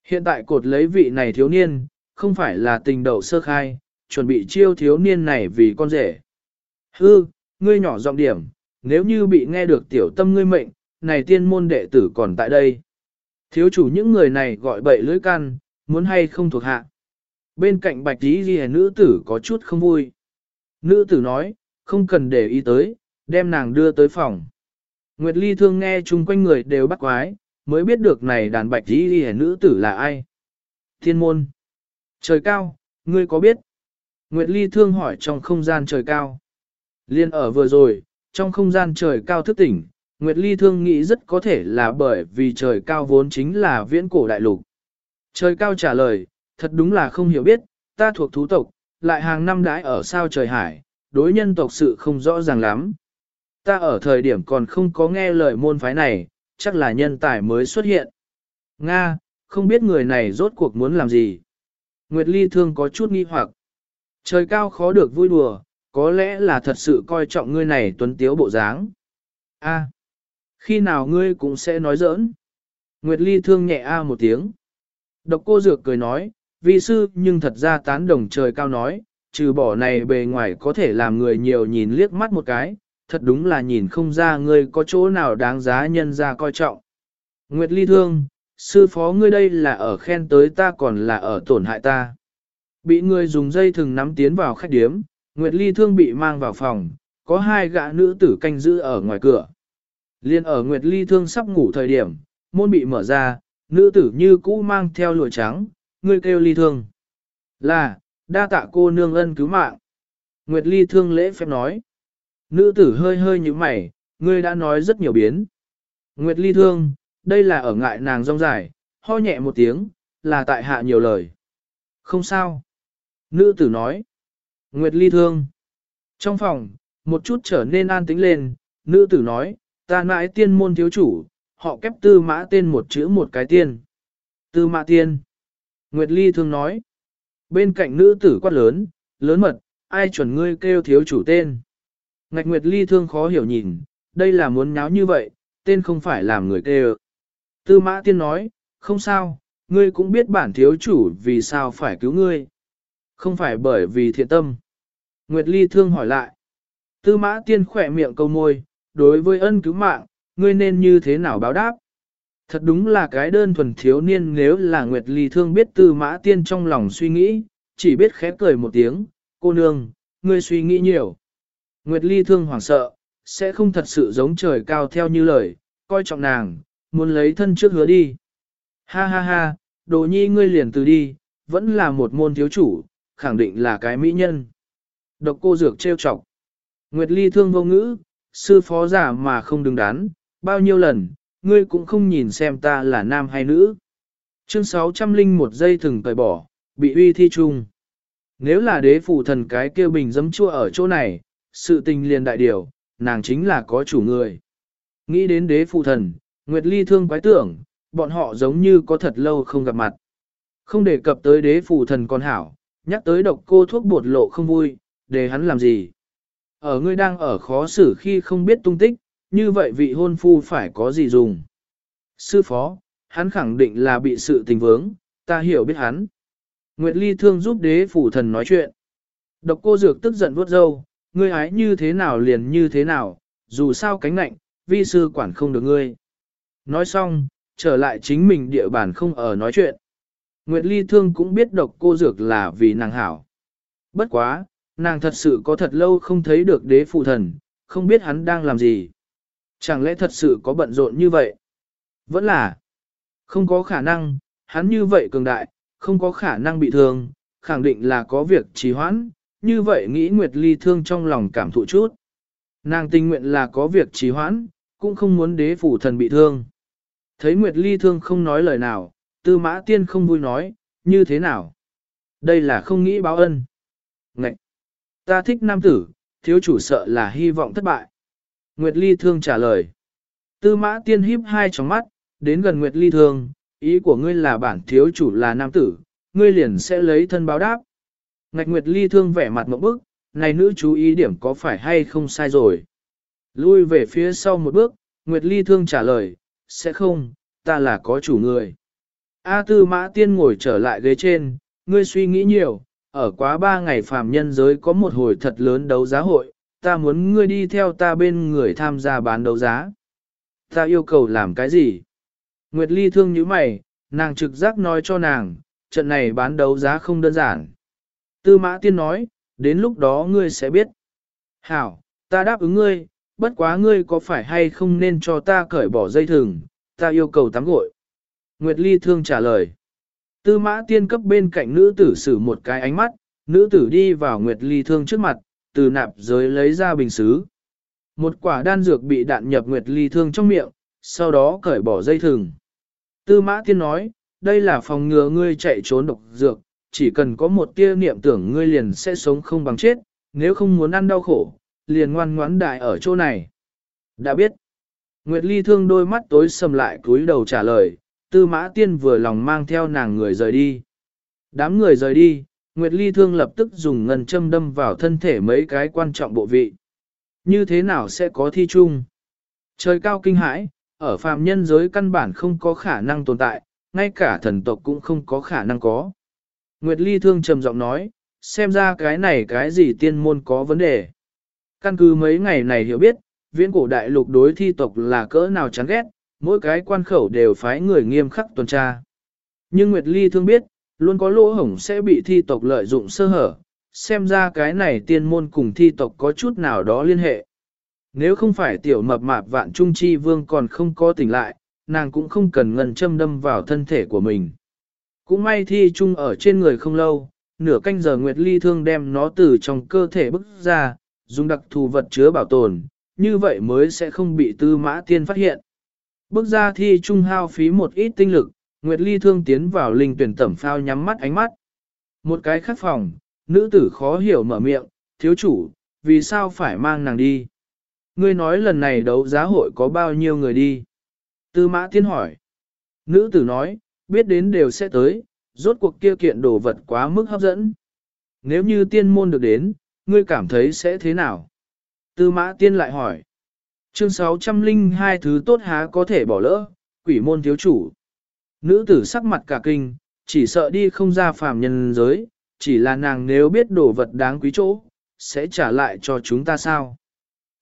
Hiện tại cột lấy vị này thiếu niên, không phải là tình đầu sơ khai, chuẩn bị chiêu thiếu niên này vì con rể. Hư, ngươi nhỏ giọng điểm, nếu như bị nghe được tiểu tâm ngươi mệnh, này tiên môn đệ tử còn tại đây. Thiếu chủ những người này gọi bậy lưỡi can, muốn hay không thuộc hạ. Bên cạnh bạch tí ghi nữ tử có chút không vui. Nữ tử nói, không cần để ý tới, đem nàng đưa tới phòng. Nguyệt Ly thương nghe chung quanh người đều bắt quái, mới biết được này đàn bạch tí ghi nữ tử là ai. Thiên môn. Trời cao, ngươi có biết? Nguyệt Ly thương hỏi trong không gian trời cao. Liên ở vừa rồi, trong không gian trời cao thức tỉnh, Nguyệt Ly thương nghĩ rất có thể là bởi vì trời cao vốn chính là viễn cổ đại lục. Trời cao trả lời, thật đúng là không hiểu biết, ta thuộc thú tộc, lại hàng năm đãi ở sao trời hải, đối nhân tộc sự không rõ ràng lắm. Ta ở thời điểm còn không có nghe lời môn phái này, chắc là nhân tài mới xuất hiện. Nga, không biết người này rốt cuộc muốn làm gì. Nguyệt Ly thương có chút nghi hoặc. Trời cao khó được vui đùa, có lẽ là thật sự coi trọng ngươi này tuấn tiếu bộ dáng. A, khi nào ngươi cũng sẽ nói giỡn. Nguyệt Ly thương nhẹ a một tiếng. Độc cô dược cười nói, vi sư nhưng thật ra tán đồng trời cao nói, trừ bỏ này bề ngoài có thể làm người nhiều nhìn liếc mắt một cái, thật đúng là nhìn không ra ngươi có chỗ nào đáng giá nhân ra coi trọng. Nguyệt Ly thương, sư phó ngươi đây là ở khen tới ta còn là ở tổn hại ta. Bị người dùng dây thừng nắm tiến vào khách điếm, Nguyệt Ly thương bị mang vào phòng, có hai gã nữ tử canh giữ ở ngoài cửa. Liên ở Nguyệt Ly thương sắp ngủ thời điểm, môn bị mở ra, nữ tử như cũ mang theo lụa trắng, ngươi kêu Ly thương. Là, đa tạ cô nương ân cứu mạng. Nguyệt Ly thương lễ phép nói. Nữ tử hơi hơi như mày, ngươi đã nói rất nhiều biến. Nguyệt Ly thương, đây là ở ngại nàng rong dài, ho nhẹ một tiếng, là tại hạ nhiều lời. Không sao. Nữ tử nói. Nguyệt ly thương. Trong phòng, một chút trở nên an tĩnh lên, nữ tử nói, ta mãi tiên môn thiếu chủ, họ kép tư mã tên một chữ một cái tiên. Tư mã tiên. Nguyệt ly thương nói. Bên cạnh nữ tử quát lớn, lớn mật, ai chuẩn ngươi kêu thiếu chủ tên. Ngạch Nguyệt ly thương khó hiểu nhìn, đây là muốn nháo như vậy, tên không phải làm người kêu. Tư mã tiên nói, không sao, ngươi cũng biết bản thiếu chủ vì sao phải cứu ngươi. Không phải bởi vì thiện tâm. Nguyệt Ly thương hỏi lại. Tư mã tiên khỏe miệng câu môi, đối với ân cứu mạng, ngươi nên như thế nào báo đáp? Thật đúng là cái đơn thuần thiếu niên nếu là Nguyệt Ly thương biết tư mã tiên trong lòng suy nghĩ, chỉ biết khép cười một tiếng, cô nương, ngươi suy nghĩ nhiều. Nguyệt Ly thương hoảng sợ, sẽ không thật sự giống trời cao theo như lời, coi trọng nàng, muốn lấy thân trước hứa đi. Ha ha ha, đồ nhi ngươi liền từ đi, vẫn là một môn thiếu chủ, khẳng định là cái mỹ nhân. Độc cô dược trêu chọc. Nguyệt Ly thương vô ngữ, sư phó giả mà không đứng đắn, bao nhiêu lần, ngươi cũng không nhìn xem ta là nam hay nữ. Chương 600 linh một giây thừng cởi bỏ, bị uy thi chung. Nếu là đế phụ thần cái kêu bình dấm chua ở chỗ này, sự tình liền đại điều, nàng chính là có chủ người. Nghĩ đến đế phụ thần, Nguyệt Ly thương quái tưởng, bọn họ giống như có thật lâu không gặp mặt. Không đề cập tới đế phụ thần con hảo, nhắc tới độc cô thuốc bột lộ không vui, để hắn làm gì. Ở ngươi đang ở khó xử khi không biết tung tích, như vậy vị hôn phu phải có gì dùng. Sư phó, hắn khẳng định là bị sự tình vướng, ta hiểu biết hắn. Nguyệt Ly thương giúp đế phủ thần nói chuyện. Độc cô dược tức giận vuốt râu, ngươi hái như thế nào liền như thế nào, dù sao cánh nạnh, vi sư quản không được ngươi. Nói xong, trở lại chính mình địa bàn không ở nói chuyện. Nguyệt Ly Thương cũng biết độc cô dược là vì nàng hảo. Bất quá, nàng thật sự có thật lâu không thấy được đế phụ thần, không biết hắn đang làm gì. Chẳng lẽ thật sự có bận rộn như vậy? Vẫn là, không có khả năng, hắn như vậy cường đại, không có khả năng bị thương, khẳng định là có việc trì hoãn, như vậy nghĩ Nguyệt Ly Thương trong lòng cảm thụ chút. Nàng tình nguyện là có việc trì hoãn, cũng không muốn đế phủ thần bị thương. Thấy Nguyệt Ly Thương không nói lời nào, tư mã tiên không vui nói, như thế nào? Đây là không nghĩ báo ân. Ngậy! Ta thích nam tử, thiếu chủ sợ là hy vọng thất bại. Nguyệt Ly Thương trả lời. Tư mã tiên híp hai tròng mắt, đến gần Nguyệt Ly Thương, ý của ngươi là bản thiếu chủ là nam tử, ngươi liền sẽ lấy thân báo đáp. Ngạch Nguyệt Ly Thương vẻ mặt một bức, này nữ chú ý điểm có phải hay không sai rồi. Lui về phía sau một bước, Nguyệt Ly Thương trả lời, sẽ không, ta là có chủ người. A Tư Mã Tiên ngồi trở lại ghế trên, ngươi suy nghĩ nhiều, ở quá ba ngày phàm nhân giới có một hồi thật lớn đấu giá hội, ta muốn ngươi đi theo ta bên người tham gia bán đấu giá. Ta yêu cầu làm cái gì? Nguyệt Ly thương như mày, nàng trực giác nói cho nàng, trận này bán đấu giá không đơn giản. Tư Mã Tiên nói, đến lúc đó ngươi sẽ biết. Hảo, ta đáp ứng ngươi, bất quá ngươi có phải hay không nên cho ta cởi bỏ dây thừng, ta yêu cầu tắm gội. Nguyệt Ly thương trả lời. Tư mã tiên cấp bên cạnh nữ tử sử một cái ánh mắt, nữ tử đi vào Nguyệt Ly thương trước mặt, từ nạp giới lấy ra bình xứ. Một quả đan dược bị đạn nhập Nguyệt Ly thương trong miệng, sau đó cởi bỏ dây thừng. Tư mã tiên nói, đây là phòng ngừa ngươi chạy trốn độc dược, chỉ cần có một tia niệm tưởng ngươi liền sẽ sống không bằng chết, nếu không muốn ăn đau khổ, liền ngoan ngoãn đại ở chỗ này. Đã biết. Nguyệt Ly thương đôi mắt tối sầm lại cúi đầu trả lời, tư mã tiên vừa lòng mang theo nàng người rời đi. Đám người rời đi, Nguyệt Ly thương lập tức dùng ngân châm đâm vào thân thể mấy cái quan trọng bộ vị. Như thế nào sẽ có thi chung? Trời cao kinh hãi, ở phàm nhân giới căn bản không có khả năng tồn tại, ngay cả thần tộc cũng không có khả năng có. Nguyệt Ly thương trầm giọng nói, xem ra cái này cái gì tiên môn có vấn đề. Căn cứ mấy ngày này hiểu biết, viễn cổ đại lục đối thi tộc là cỡ nào chán ghét, mỗi cái quan khẩu đều phái người nghiêm khắc tuần tra. Nhưng Nguyệt Ly thương biết, luôn có lỗ hổng sẽ bị thi tộc lợi dụng sơ hở, xem ra cái này tiên môn cùng thi tộc có chút nào đó liên hệ. Nếu không phải tiểu mập mạp vạn trung chi vương còn không có tỉnh lại, nàng cũng không cần ngần châm đâm vào thân thể của mình. Cũng may thi chung ở trên người không lâu, nửa canh giờ Nguyệt Ly thương đem nó từ trong cơ thể bức ra, dùng đặc thù vật chứa bảo tồn, như vậy mới sẽ không bị tư mã tiên phát hiện. Bức ra thi trung hao phí một ít tinh lực, Nguyệt Ly thương tiến vào linh tuyển tẩm phao nhắm mắt ánh mắt. Một cái khắc phòng, nữ tử khó hiểu mở miệng, thiếu chủ, vì sao phải mang nàng đi? Ngươi nói lần này đấu giá hội có bao nhiêu người đi? Tư mã tiên hỏi. Nữ tử nói, biết đến đều sẽ tới, rốt cuộc kia kiện đồ vật quá mức hấp dẫn. Nếu như tiên môn được đến, ngươi cảm thấy sẽ thế nào? Tư mã tiên lại hỏi. Chương 602 thứ tốt há có thể bỏ lỡ, quỷ môn thiếu chủ. Nữ tử sắc mặt cả kinh, chỉ sợ đi không ra phàm nhân giới, chỉ là nàng nếu biết đồ vật đáng quý chỗ, sẽ trả lại cho chúng ta sao?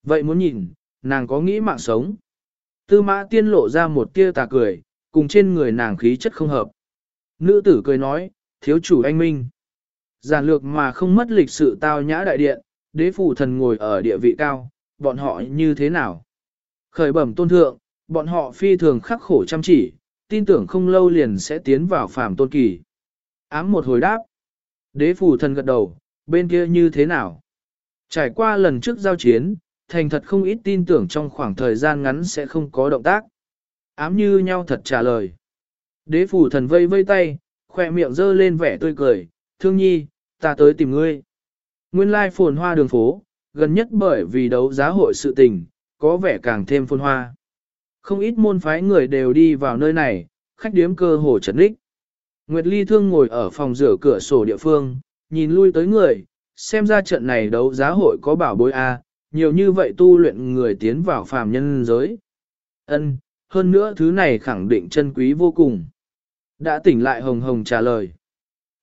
Vậy muốn nhìn, nàng có nghĩ mạng sống? Tư mã tiên lộ ra một tia tà cười, cùng trên người nàng khí chất không hợp. Nữ tử cười nói, thiếu chủ anh minh. Giản lược mà không mất lịch sự tao nhã đại điện, đế phủ thần ngồi ở địa vị cao, bọn họ như thế nào? Khởi bẩm tôn thượng, bọn họ phi thường khắc khổ chăm chỉ, tin tưởng không lâu liền sẽ tiến vào phàm tôn kỳ. Ám một hồi đáp. Đế phủ thần gật đầu, bên kia như thế nào? Trải qua lần trước giao chiến, thành thật không ít tin tưởng trong khoảng thời gian ngắn sẽ không có động tác. Ám như nhau thật trả lời. Đế phủ thần vây vây tay, khoe miệng dơ lên vẻ tươi cười, thương nhi, ta tới tìm ngươi. Nguyên lai phồn hoa đường phố, gần nhất bởi vì đấu giá hội sự tình, có vẻ càng thêm phồn hoa. Không ít môn phái người đều đi vào nơi này, khách điếm cơ hồ trấn đích. Nguyệt Ly Thương ngồi ở phòng rửa cửa sổ địa phương, nhìn lui tới người, xem ra trận này đấu giá hội có bảo bối A, nhiều như vậy tu luyện người tiến vào phàm nhân giới. Ân, hơn nữa thứ này khẳng định chân quý vô cùng. Đã tỉnh lại hồng hồng trả lời.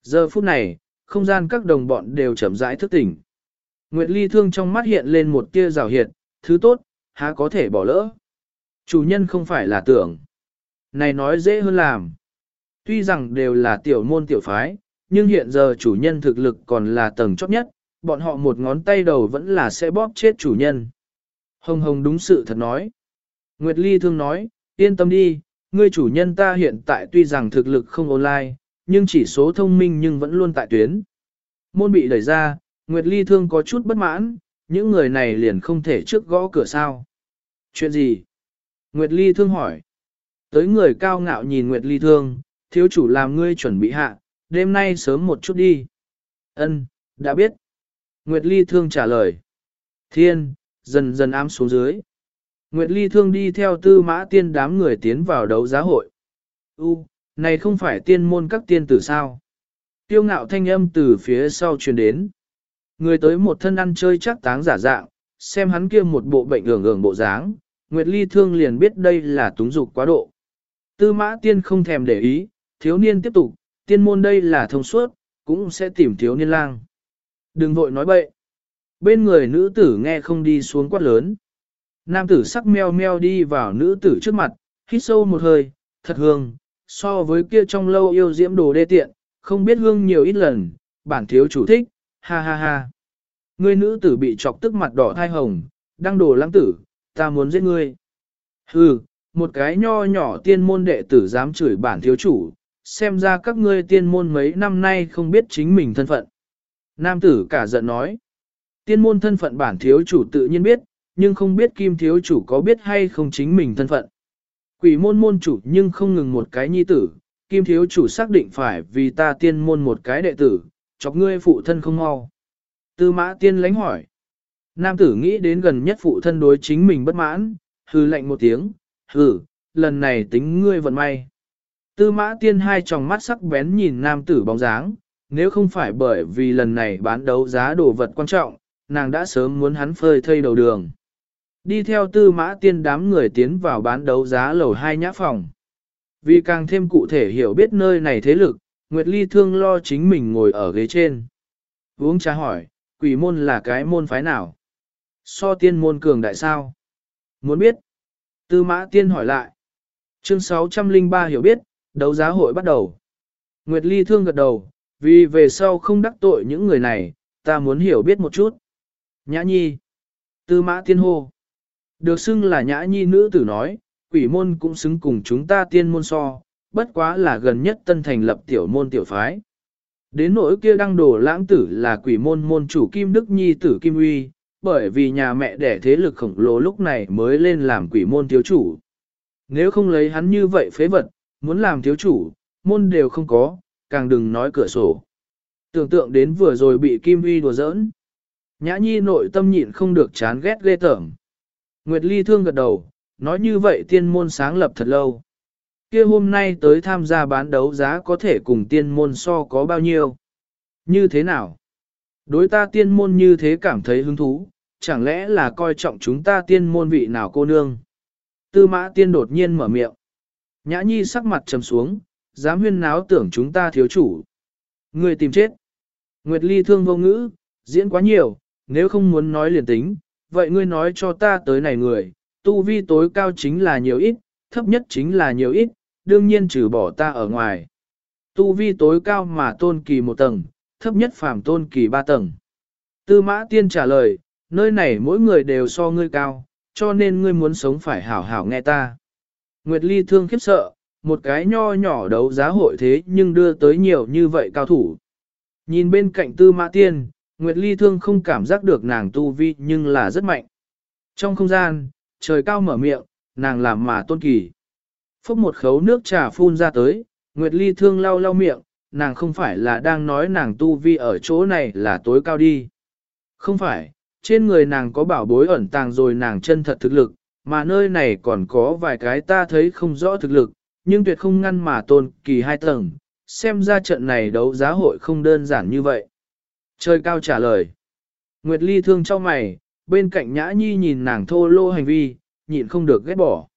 Giờ phút này, không gian các đồng bọn đều chậm rãi thức tỉnh. Nguyệt Ly thương trong mắt hiện lên một tia rào hiện, thứ tốt, há có thể bỏ lỡ. Chủ nhân không phải là tưởng. Này nói dễ hơn làm. Tuy rằng đều là tiểu môn tiểu phái, nhưng hiện giờ chủ nhân thực lực còn là tầng chót nhất, bọn họ một ngón tay đầu vẫn là sẽ bóp chết chủ nhân. Hồng Hồng đúng sự thật nói. Nguyệt Ly thương nói, yên tâm đi, ngươi chủ nhân ta hiện tại tuy rằng thực lực không online, nhưng chỉ số thông minh nhưng vẫn luôn tại tuyến. Môn bị đẩy ra, Nguyệt Ly thương có chút bất mãn, những người này liền không thể trước gõ cửa sao. Chuyện gì? Nguyệt Ly thương hỏi. Tới người cao ngạo nhìn Nguyệt Ly thương, thiếu chủ làm ngươi chuẩn bị hạ, đêm nay sớm một chút đi. Ân, đã biết. Nguyệt Ly Thương trả lời. Thiên, dần dần ám xuống dưới. Nguyệt Ly Thương đi theo tư mã tiên đám người tiến vào đấu giá hội. U, này không phải tiên môn các tiên tử sao? Tiêu ngạo thanh âm từ phía sau truyền đến. Người tới một thân ăn chơi chắc táng giả dạng, xem hắn kia một bộ bệnh ưởng ưởng bộ dáng, Nguyệt Ly Thương liền biết đây là túng dục quá độ. Tư mã tiên không thèm để ý, thiếu niên tiếp tục, tiên môn đây là thông suốt, cũng sẽ tìm thiếu niên lang. Đừng vội nói bậy. Bên người nữ tử nghe không đi xuống quát lớn. Nam tử sắc meo meo đi vào nữ tử trước mặt, hít sâu một hơi, thật hương, so với kia trong lâu yêu diễm đồ đê tiện, không biết hương nhiều ít lần, bản thiếu chủ thích, ha ha ha. Ngươi nữ tử bị chọc tức mặt đỏ thai hồng, đang đồ lãng tử, ta muốn giết ngươi. Hừ, một cái nho nhỏ tiên môn đệ tử dám chửi bản thiếu chủ, xem ra các ngươi tiên môn mấy năm nay không biết chính mình thân phận. Nam tử cả giận nói, tiên môn thân phận bản thiếu chủ tự nhiên biết, nhưng không biết kim thiếu chủ có biết hay không chính mình thân phận. Quỷ môn môn chủ nhưng không ngừng một cái nhi tử, kim thiếu chủ xác định phải vì ta tiên môn một cái đệ tử, chọc ngươi phụ thân không mau. Tư mã tiên lánh hỏi. Nam tử nghĩ đến gần nhất phụ thân đối chính mình bất mãn, hư lạnh một tiếng, hừ, lần này tính ngươi vận may. Tư mã tiên hai tròng mắt sắc bén nhìn nam tử bóng dáng, nếu không phải bởi vì lần này bán đấu giá đồ vật quan trọng, nàng đã sớm muốn hắn phơi thây đầu đường. Đi theo tư mã tiên đám người tiến vào bán đấu giá lầu hai nhã phòng. Vì càng thêm cụ thể hiểu biết nơi này thế lực, Nguyệt Ly thương lo chính mình ngồi ở ghế trên. Uống trà hỏi, quỷ môn là cái môn phái nào? So tiên môn cường đại sao? Muốn biết? Tư mã tiên hỏi lại. Chương 603 hiểu biết, đấu giá hội bắt đầu. Nguyệt Ly thương gật đầu, vì về sau không đắc tội những người này, ta muốn hiểu biết một chút. Nhã nhi. Tư mã tiên hô. Được xưng là nhã nhi nữ tử nói, quỷ môn cũng xứng cùng chúng ta tiên môn so, bất quá là gần nhất tân thành lập tiểu môn tiểu phái. Đến nỗi kia đăng đổ lãng tử là quỷ môn môn chủ Kim Đức Nhi tử Kim Uy, bởi vì nhà mẹ đẻ thế lực khổng lồ lúc này mới lên làm quỷ môn thiếu chủ. Nếu không lấy hắn như vậy phế vật, muốn làm thiếu chủ, môn đều không có, càng đừng nói cửa sổ. Tưởng tượng đến vừa rồi bị Kim Uy đùa giỡn. Nhã Nhi nội tâm nhịn không được chán ghét ghê tởm. Nguyệt Ly thương gật đầu, nói như vậy tiên môn sáng lập thật lâu. kia hôm nay tới tham gia bán đấu giá có thể cùng tiên môn so có bao nhiêu? Như thế nào? Đối ta tiên môn như thế cảm thấy hứng thú, chẳng lẽ là coi trọng chúng ta tiên môn vị nào cô nương? Tư mã tiên đột nhiên mở miệng. Nhã nhi sắc mặt trầm xuống, dám huyên náo tưởng chúng ta thiếu chủ. Người tìm chết. Nguyệt ly thương vô ngữ, diễn quá nhiều, nếu không muốn nói liền tính, vậy ngươi nói cho ta tới này người, tu vi tối cao chính là nhiều ít, thấp nhất chính là nhiều ít, đương nhiên trừ bỏ ta ở ngoài. Tu vi tối cao mà tôn kỳ một tầng, thấp nhất phàm tôn kỳ ba tầng. Tư mã tiên trả lời, nơi này mỗi người đều so ngươi cao, cho nên ngươi muốn sống phải hảo hảo nghe ta. Nguyệt Ly thương khiếp sợ, một cái nho nhỏ đấu giá hội thế nhưng đưa tới nhiều như vậy cao thủ. Nhìn bên cạnh tư mã tiên, Nguyệt Ly thương không cảm giác được nàng tu vi nhưng là rất mạnh. Trong không gian, trời cao mở miệng, nàng làm mà tôn kỳ. Phốc một khấu nước trà phun ra tới, Nguyệt Ly thương lau lau miệng, nàng không phải là đang nói nàng tu vi ở chỗ này là tối cao đi. Không phải, trên người nàng có bảo bối ẩn tàng rồi nàng chân thật thực lực, mà nơi này còn có vài cái ta thấy không rõ thực lực, nhưng tuyệt không ngăn mà tôn kỳ hai tầng, xem ra trận này đấu giá hội không đơn giản như vậy. Trời cao trả lời. Nguyệt Ly thương cho mày, bên cạnh Nhã Nhi nhìn nàng thô lô hành vi, nhịn không được ghét bỏ.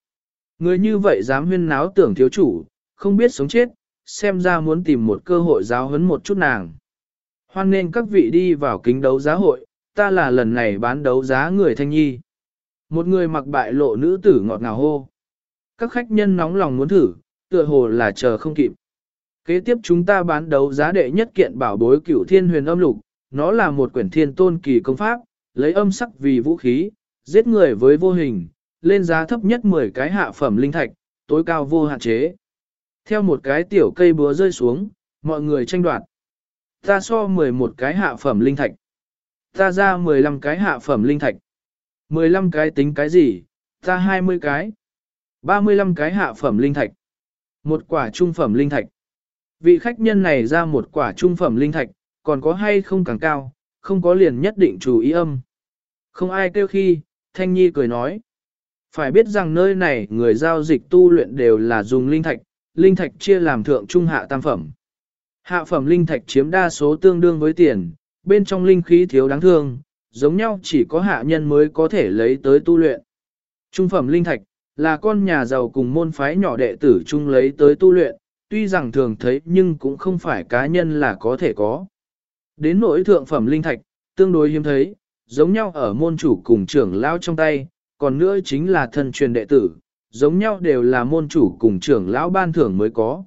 Người như vậy dám huyên náo tưởng thiếu chủ, không biết sống chết, xem ra muốn tìm một cơ hội giáo huấn một chút nàng. Hoan nên các vị đi vào kính đấu giá hội, ta là lần này bán đấu giá người thanh nhi. Một người mặc bại lộ nữ tử ngọt ngào hô. Các khách nhân nóng lòng muốn thử, tựa hồ là chờ không kịp. Kế tiếp chúng ta bán đấu giá đệ nhất kiện bảo bối cửu thiên huyền âm lục, nó là một quyển thiên tôn kỳ công pháp, lấy âm sắc vì vũ khí, giết người với vô hình, lên giá thấp nhất 10 cái hạ phẩm linh thạch, tối cao vô hạn chế. Theo một cái tiểu cây búa rơi xuống, mọi người tranh đoạt. Ta so 11 cái hạ phẩm linh thạch. Ta ra 15 cái hạ phẩm linh thạch. 15 cái tính cái gì, ta 20 cái. 35 cái hạ phẩm linh thạch. Một quả trung phẩm linh thạch. Vị khách nhân này ra một quả trung phẩm linh thạch, còn có hay không càng cao, không có liền nhất định chú ý âm. Không ai kêu khi, Thanh Nhi cười nói. Phải biết rằng nơi này người giao dịch tu luyện đều là dùng linh thạch, linh thạch chia làm thượng trung hạ tam phẩm. Hạ phẩm linh thạch chiếm đa số tương đương với tiền, bên trong linh khí thiếu đáng thương, giống nhau chỉ có hạ nhân mới có thể lấy tới tu luyện. Trung phẩm linh thạch là con nhà giàu cùng môn phái nhỏ đệ tử chung lấy tới tu luyện, tuy rằng thường thấy nhưng cũng không phải cá nhân là có thể có. Đến nỗi thượng phẩm linh thạch, tương đối hiếm thấy, giống nhau ở môn chủ cùng trưởng lão trong tay, còn nữa chính là thân truyền đệ tử, giống nhau đều là môn chủ cùng trưởng lão ban thưởng mới có.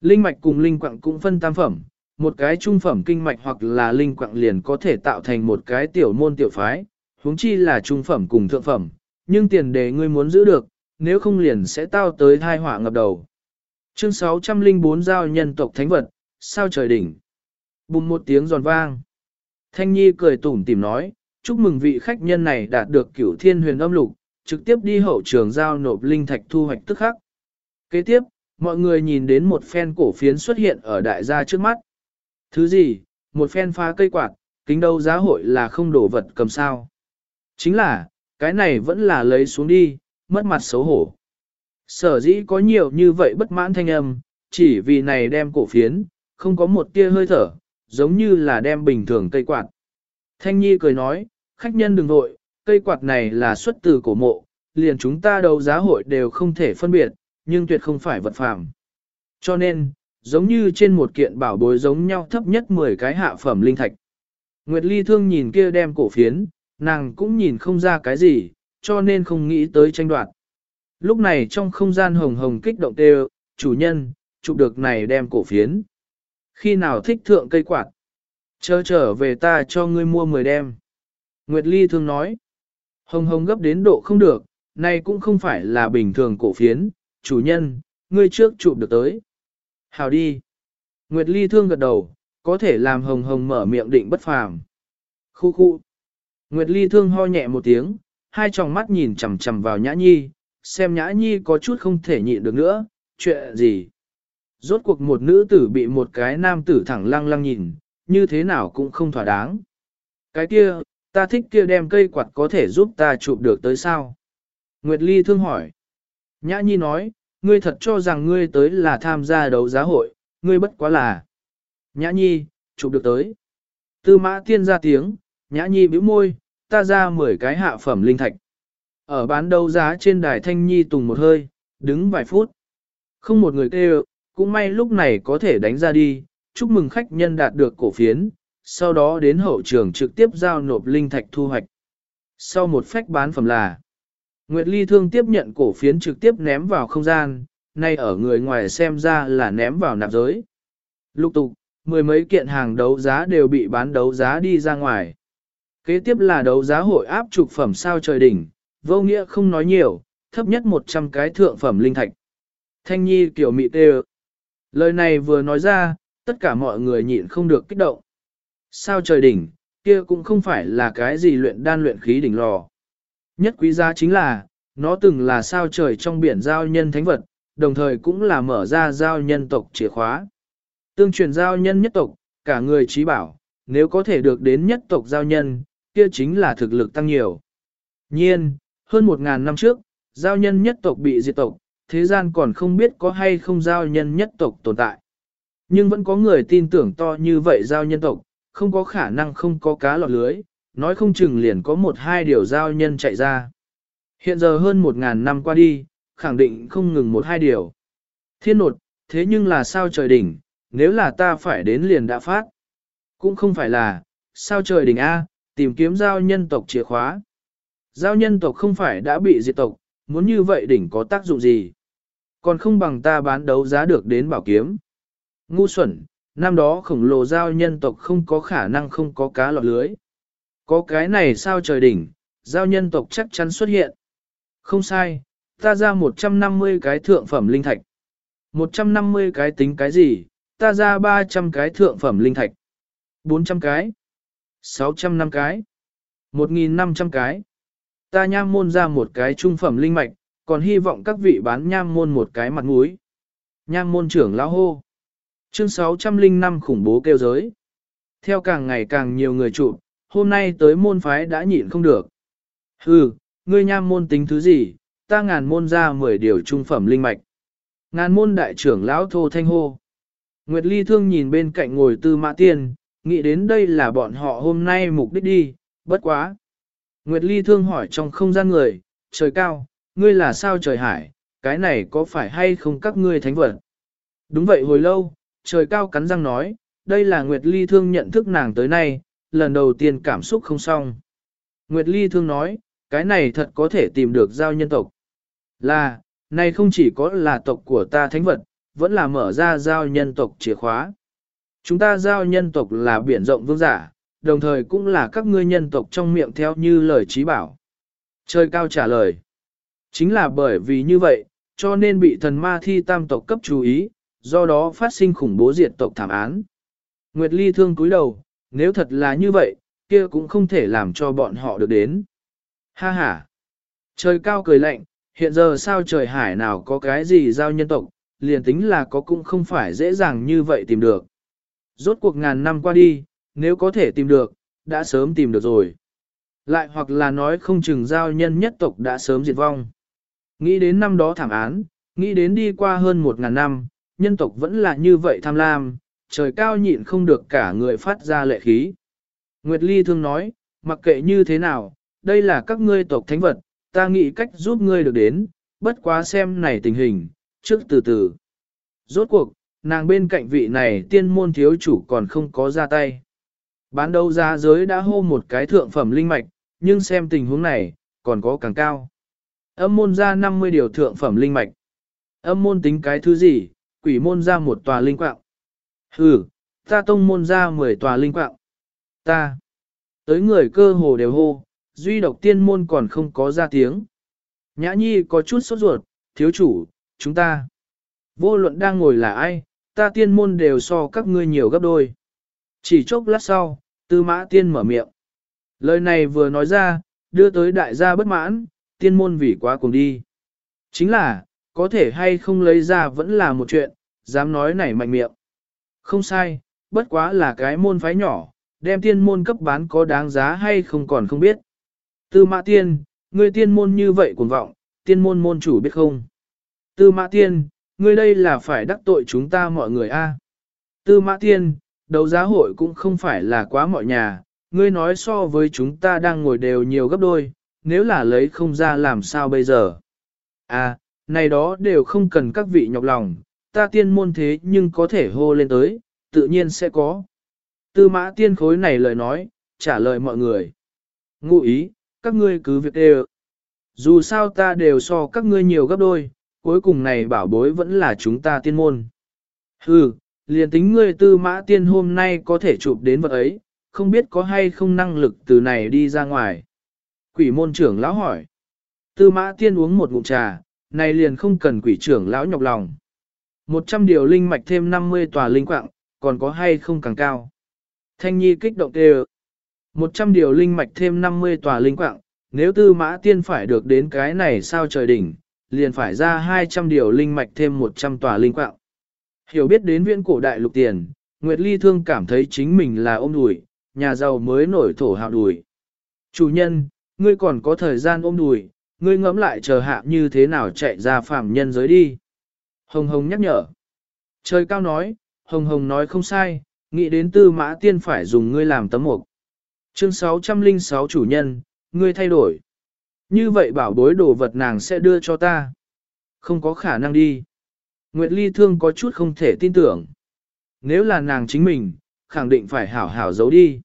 Linh mạch cùng linh quặng cũng phân tam phẩm, một cái trung phẩm kinh mạch hoặc là linh quạng liền có thể tạo thành một cái tiểu môn tiểu phái, huống chi là trung phẩm cùng thượng phẩm, nhưng tiền đề ngươi muốn giữ được, nếu không liền sẽ tao tới thai họa ngập đầu. Chương 604 giao nhân tộc thánh vật, sao trời đỉnh. Bùng một tiếng giòn vang. Thanh Nhi cười tủm tỉm nói, chúc mừng vị khách nhân này đạt được cửu thiên huyền âm lục, trực tiếp đi hậu trường giao nộp linh thạch thu hoạch tức khắc. Kế tiếp, mọi người nhìn đến một phen cổ phiến xuất hiện ở đại gia trước mắt. Thứ gì, một phen phá cây quạt, kính đâu giá hội là không đổ vật cầm sao. Chính là, cái này vẫn là lấy xuống đi, mất mặt xấu hổ. Sở dĩ có nhiều như vậy bất mãn thanh âm, chỉ vì này đem cổ phiến, không có một tia hơi thở, giống như là đem bình thường cây quạt. Thanh Nhi cười nói, khách nhân đừng vội, cây quạt này là xuất từ cổ mộ, liền chúng ta đấu giá hội đều không thể phân biệt, nhưng tuyệt không phải vật phàm. Cho nên, giống như trên một kiện bảo bối giống nhau thấp nhất 10 cái hạ phẩm linh thạch. Nguyệt Ly thương nhìn kia đem cổ phiến, nàng cũng nhìn không ra cái gì, cho nên không nghĩ tới tranh đoạt. Lúc này trong không gian hồng hồng kích động tê chủ nhân, chụp được này đem cổ phiến. Khi nào thích thượng cây quạt? Chờ trở về ta cho ngươi mua 10 đem. Nguyệt Ly thương nói. Hồng hồng gấp đến độ không được, này cũng không phải là bình thường cổ phiến, chủ nhân, ngươi trước chụp được tới. Hào đi. Nguyệt Ly thương gật đầu, có thể làm hồng hồng mở miệng định bất phàm. Khu khu. Nguyệt Ly thương ho nhẹ một tiếng, hai tròng mắt nhìn chằm chằm vào Nhã Nhi, xem Nhã Nhi có chút không thể nhịn được nữa, chuyện gì. Rốt cuộc một nữ tử bị một cái nam tử thẳng lăng lăng nhìn, như thế nào cũng không thỏa đáng. Cái kia, ta thích kia đem cây quạt có thể giúp ta chụp được tới sao? Nguyệt Ly thương hỏi. Nhã Nhi nói, ngươi thật cho rằng ngươi tới là tham gia đấu giá hội, ngươi bất quá là. Nhã Nhi, chụp được tới. Tư mã tiên ra tiếng, Nhã Nhi bĩu môi, ta ra 10 cái hạ phẩm linh thạch. Ở bán đấu giá trên đài Thanh Nhi tùng một hơi, đứng vài phút. Không một người kêu, cũng may lúc này có thể đánh ra đi, chúc mừng khách nhân đạt được cổ phiến, sau đó đến hậu trường trực tiếp giao nộp linh thạch thu hoạch. Sau một phách bán phẩm là, Nguyệt Ly thương tiếp nhận cổ phiến trực tiếp ném vào không gian, nay ở người ngoài xem ra là ném vào nạp giới. Lục tục, mười mấy kiện hàng đấu giá đều bị bán đấu giá đi ra ngoài. Kế tiếp là đấu giá hội áp trục phẩm sao trời đỉnh, vô nghĩa không nói nhiều, thấp nhất 100 cái thượng phẩm linh thạch. Thanh nhi kiểu mị tê Lời này vừa nói ra, tất cả mọi người nhịn không được kích động. Sao trời đỉnh, kia cũng không phải là cái gì luyện đan luyện khí đỉnh lò. Nhất quý giá chính là, nó từng là sao trời trong biển giao nhân thánh vật, đồng thời cũng là mở ra giao nhân tộc chìa khóa. Tương truyền giao nhân nhất tộc, cả người trí bảo, nếu có thể được đến nhất tộc giao nhân, kia chính là thực lực tăng nhiều. Nhiên, hơn một ngàn năm trước, giao nhân nhất tộc bị diệt tộc, thế gian còn không biết có hay không giao nhân nhất tộc tồn tại. Nhưng vẫn có người tin tưởng to như vậy giao nhân tộc, không có khả năng không có cá lọt lưới, nói không chừng liền có một hai điều giao nhân chạy ra. Hiện giờ hơn một ngàn năm qua đi, khẳng định không ngừng một hai điều. Thiên nột, thế nhưng là sao trời đỉnh, nếu là ta phải đến liền đã phát. Cũng không phải là, sao trời đỉnh A, tìm kiếm giao nhân tộc chìa khóa. Giao nhân tộc không phải đã bị diệt tộc, muốn như vậy đỉnh có tác dụng gì? Còn không bằng ta bán đấu giá được đến bảo kiếm. Ngu xuẩn, năm đó khổng lồ giao nhân tộc không có khả năng không có cá lọt lưới. Có cái này sao trời đỉnh, giao nhân tộc chắc chắn xuất hiện. Không sai, ta ra 150 cái thượng phẩm linh thạch. 150 cái tính cái gì, ta ra 300 cái thượng phẩm linh thạch. 400 cái. 600 năm cái. 1.500 cái. Ta nham môn ra một cái trung phẩm linh mạch, còn hy vọng các vị bán nham môn một cái mặt mũi. Nham môn trưởng lão hô. Chương 605 khủng bố kêu giới. Theo càng ngày càng nhiều người trụ, hôm nay tới môn phái đã nhịn không được. Hừ, ngươi nham môn tính thứ gì, ta ngàn môn ra 10 điều trung phẩm linh mạch. Ngàn môn đại trưởng lão thô thanh hô. Nguyệt Ly thương nhìn bên cạnh ngồi tư mã tiên, nghĩ đến đây là bọn họ hôm nay mục đích đi, bất quá. Nguyệt Ly thương hỏi trong không gian người, trời cao, ngươi là sao trời hải, cái này có phải hay không các ngươi thánh vật? Đúng vậy hồi lâu, trời cao cắn răng nói, đây là Nguyệt Ly thương nhận thức nàng tới nay, lần đầu tiên cảm xúc không xong. Nguyệt Ly thương nói, cái này thật có thể tìm được giao nhân tộc. Là, này không chỉ có là tộc của ta thánh vật, vẫn là mở ra giao nhân tộc chìa khóa. Chúng ta giao nhân tộc là biển rộng vương giả, đồng thời cũng là các ngươi nhân tộc trong miệng theo như lời trí bảo. Trời cao trả lời. Chính là bởi vì như vậy, cho nên bị thần ma thi tam tộc cấp chú ý, do đó phát sinh khủng bố diệt tộc thảm án. Nguyệt Ly thương cúi đầu, nếu thật là như vậy, kia cũng không thể làm cho bọn họ được đến. Ha ha! Trời cao cười lạnh, hiện giờ sao trời hải nào có cái gì giao nhân tộc, liền tính là có cũng không phải dễ dàng như vậy tìm được. Rốt cuộc ngàn năm qua đi, nếu có thể tìm được, đã sớm tìm được rồi. Lại hoặc là nói không chừng giao nhân nhất tộc đã sớm diệt vong. Nghĩ đến năm đó thảm án, nghĩ đến đi qua hơn một ngàn năm, nhân tộc vẫn là như vậy tham lam, trời cao nhịn không được cả người phát ra lệ khí. Nguyệt Ly thương nói, mặc kệ như thế nào, đây là các ngươi tộc thánh vật, ta nghĩ cách giúp ngươi được đến, bất quá xem này tình hình, trước từ từ. Rốt cuộc, nàng bên cạnh vị này tiên môn thiếu chủ còn không có ra tay. Bán đầu ra giới đã hô một cái thượng phẩm linh mạch, nhưng xem tình huống này, còn có càng cao. Âm môn ra 50 điều thượng phẩm linh mạch. Âm môn tính cái thứ gì, quỷ môn ra một tòa linh quạng. Hừ, ta tông môn ra 10 tòa linh quạng. Ta. Tới người cơ hồ đều hô, duy độc tiên môn còn không có ra tiếng. Nhã nhi có chút sốt ruột, thiếu chủ, chúng ta. Vô luận đang ngồi là ai, ta tiên môn đều so các ngươi nhiều gấp đôi. Chỉ chốc lát sau, tư mã tiên mở miệng. Lời này vừa nói ra, đưa tới đại gia bất mãn, tiên môn vì quá cùng đi. Chính là, có thể hay không lấy ra vẫn là một chuyện, dám nói này mạnh miệng. Không sai, bất quá là cái môn phái nhỏ, đem tiên môn cấp bán có đáng giá hay không còn không biết. Tư mã tiên, ngươi tiên môn như vậy cuồng vọng, tiên môn môn chủ biết không? Tư mã tiên, ngươi đây là phải đắc tội chúng ta mọi người a. Tư mã tiên, đấu giá hội cũng không phải là quá mọi nhà, ngươi nói so với chúng ta đang ngồi đều nhiều gấp đôi, nếu là lấy không ra làm sao bây giờ? À, này đó đều không cần các vị nhọc lòng, ta tiên môn thế nhưng có thể hô lên tới, tự nhiên sẽ có. Tư mã tiên khối này lời nói, trả lời mọi người. Ngụ ý, các ngươi cứ việc đều. Dù sao ta đều so các ngươi nhiều gấp đôi, cuối cùng này bảo bối vẫn là chúng ta tiên môn. Hừ, liền tính ngươi tư mã tiên hôm nay có thể chụp đến vật ấy, không biết có hay không năng lực từ này đi ra ngoài. Quỷ môn trưởng lão hỏi. Tư mã tiên uống một ngụm trà, này liền không cần quỷ trưởng lão nhọc lòng. Một trăm điều linh mạch thêm 50 tòa linh quạng, còn có hay không càng cao. Thanh nhi kích động kêu Một trăm điều linh mạch thêm 50 tòa linh quạng, nếu tư mã tiên phải được đến cái này sao trời đỉnh, liền phải ra 200 điều linh mạch thêm 100 tòa linh quạng. Hiểu biết đến viễn cổ đại lục tiền, Nguyệt Ly thương cảm thấy chính mình là ôm đùi, nhà giàu mới nổi thổ hạo đùi. Chủ nhân, ngươi còn có thời gian ôm đùi, ngươi ngẫm lại chờ hạ như thế nào chạy ra phạm nhân giới đi. Hồng Hồng nhắc nhở. Trời cao nói, Hồng Hồng nói không sai, nghĩ đến tư mã tiên phải dùng ngươi làm tấm mục. Chương 606 chủ nhân, ngươi thay đổi. Như vậy bảo bối đồ vật nàng sẽ đưa cho ta. Không có khả năng đi. Nguyệt Ly Thương có chút không thể tin tưởng. Nếu là nàng chính mình, khẳng định phải hảo hảo giấu đi.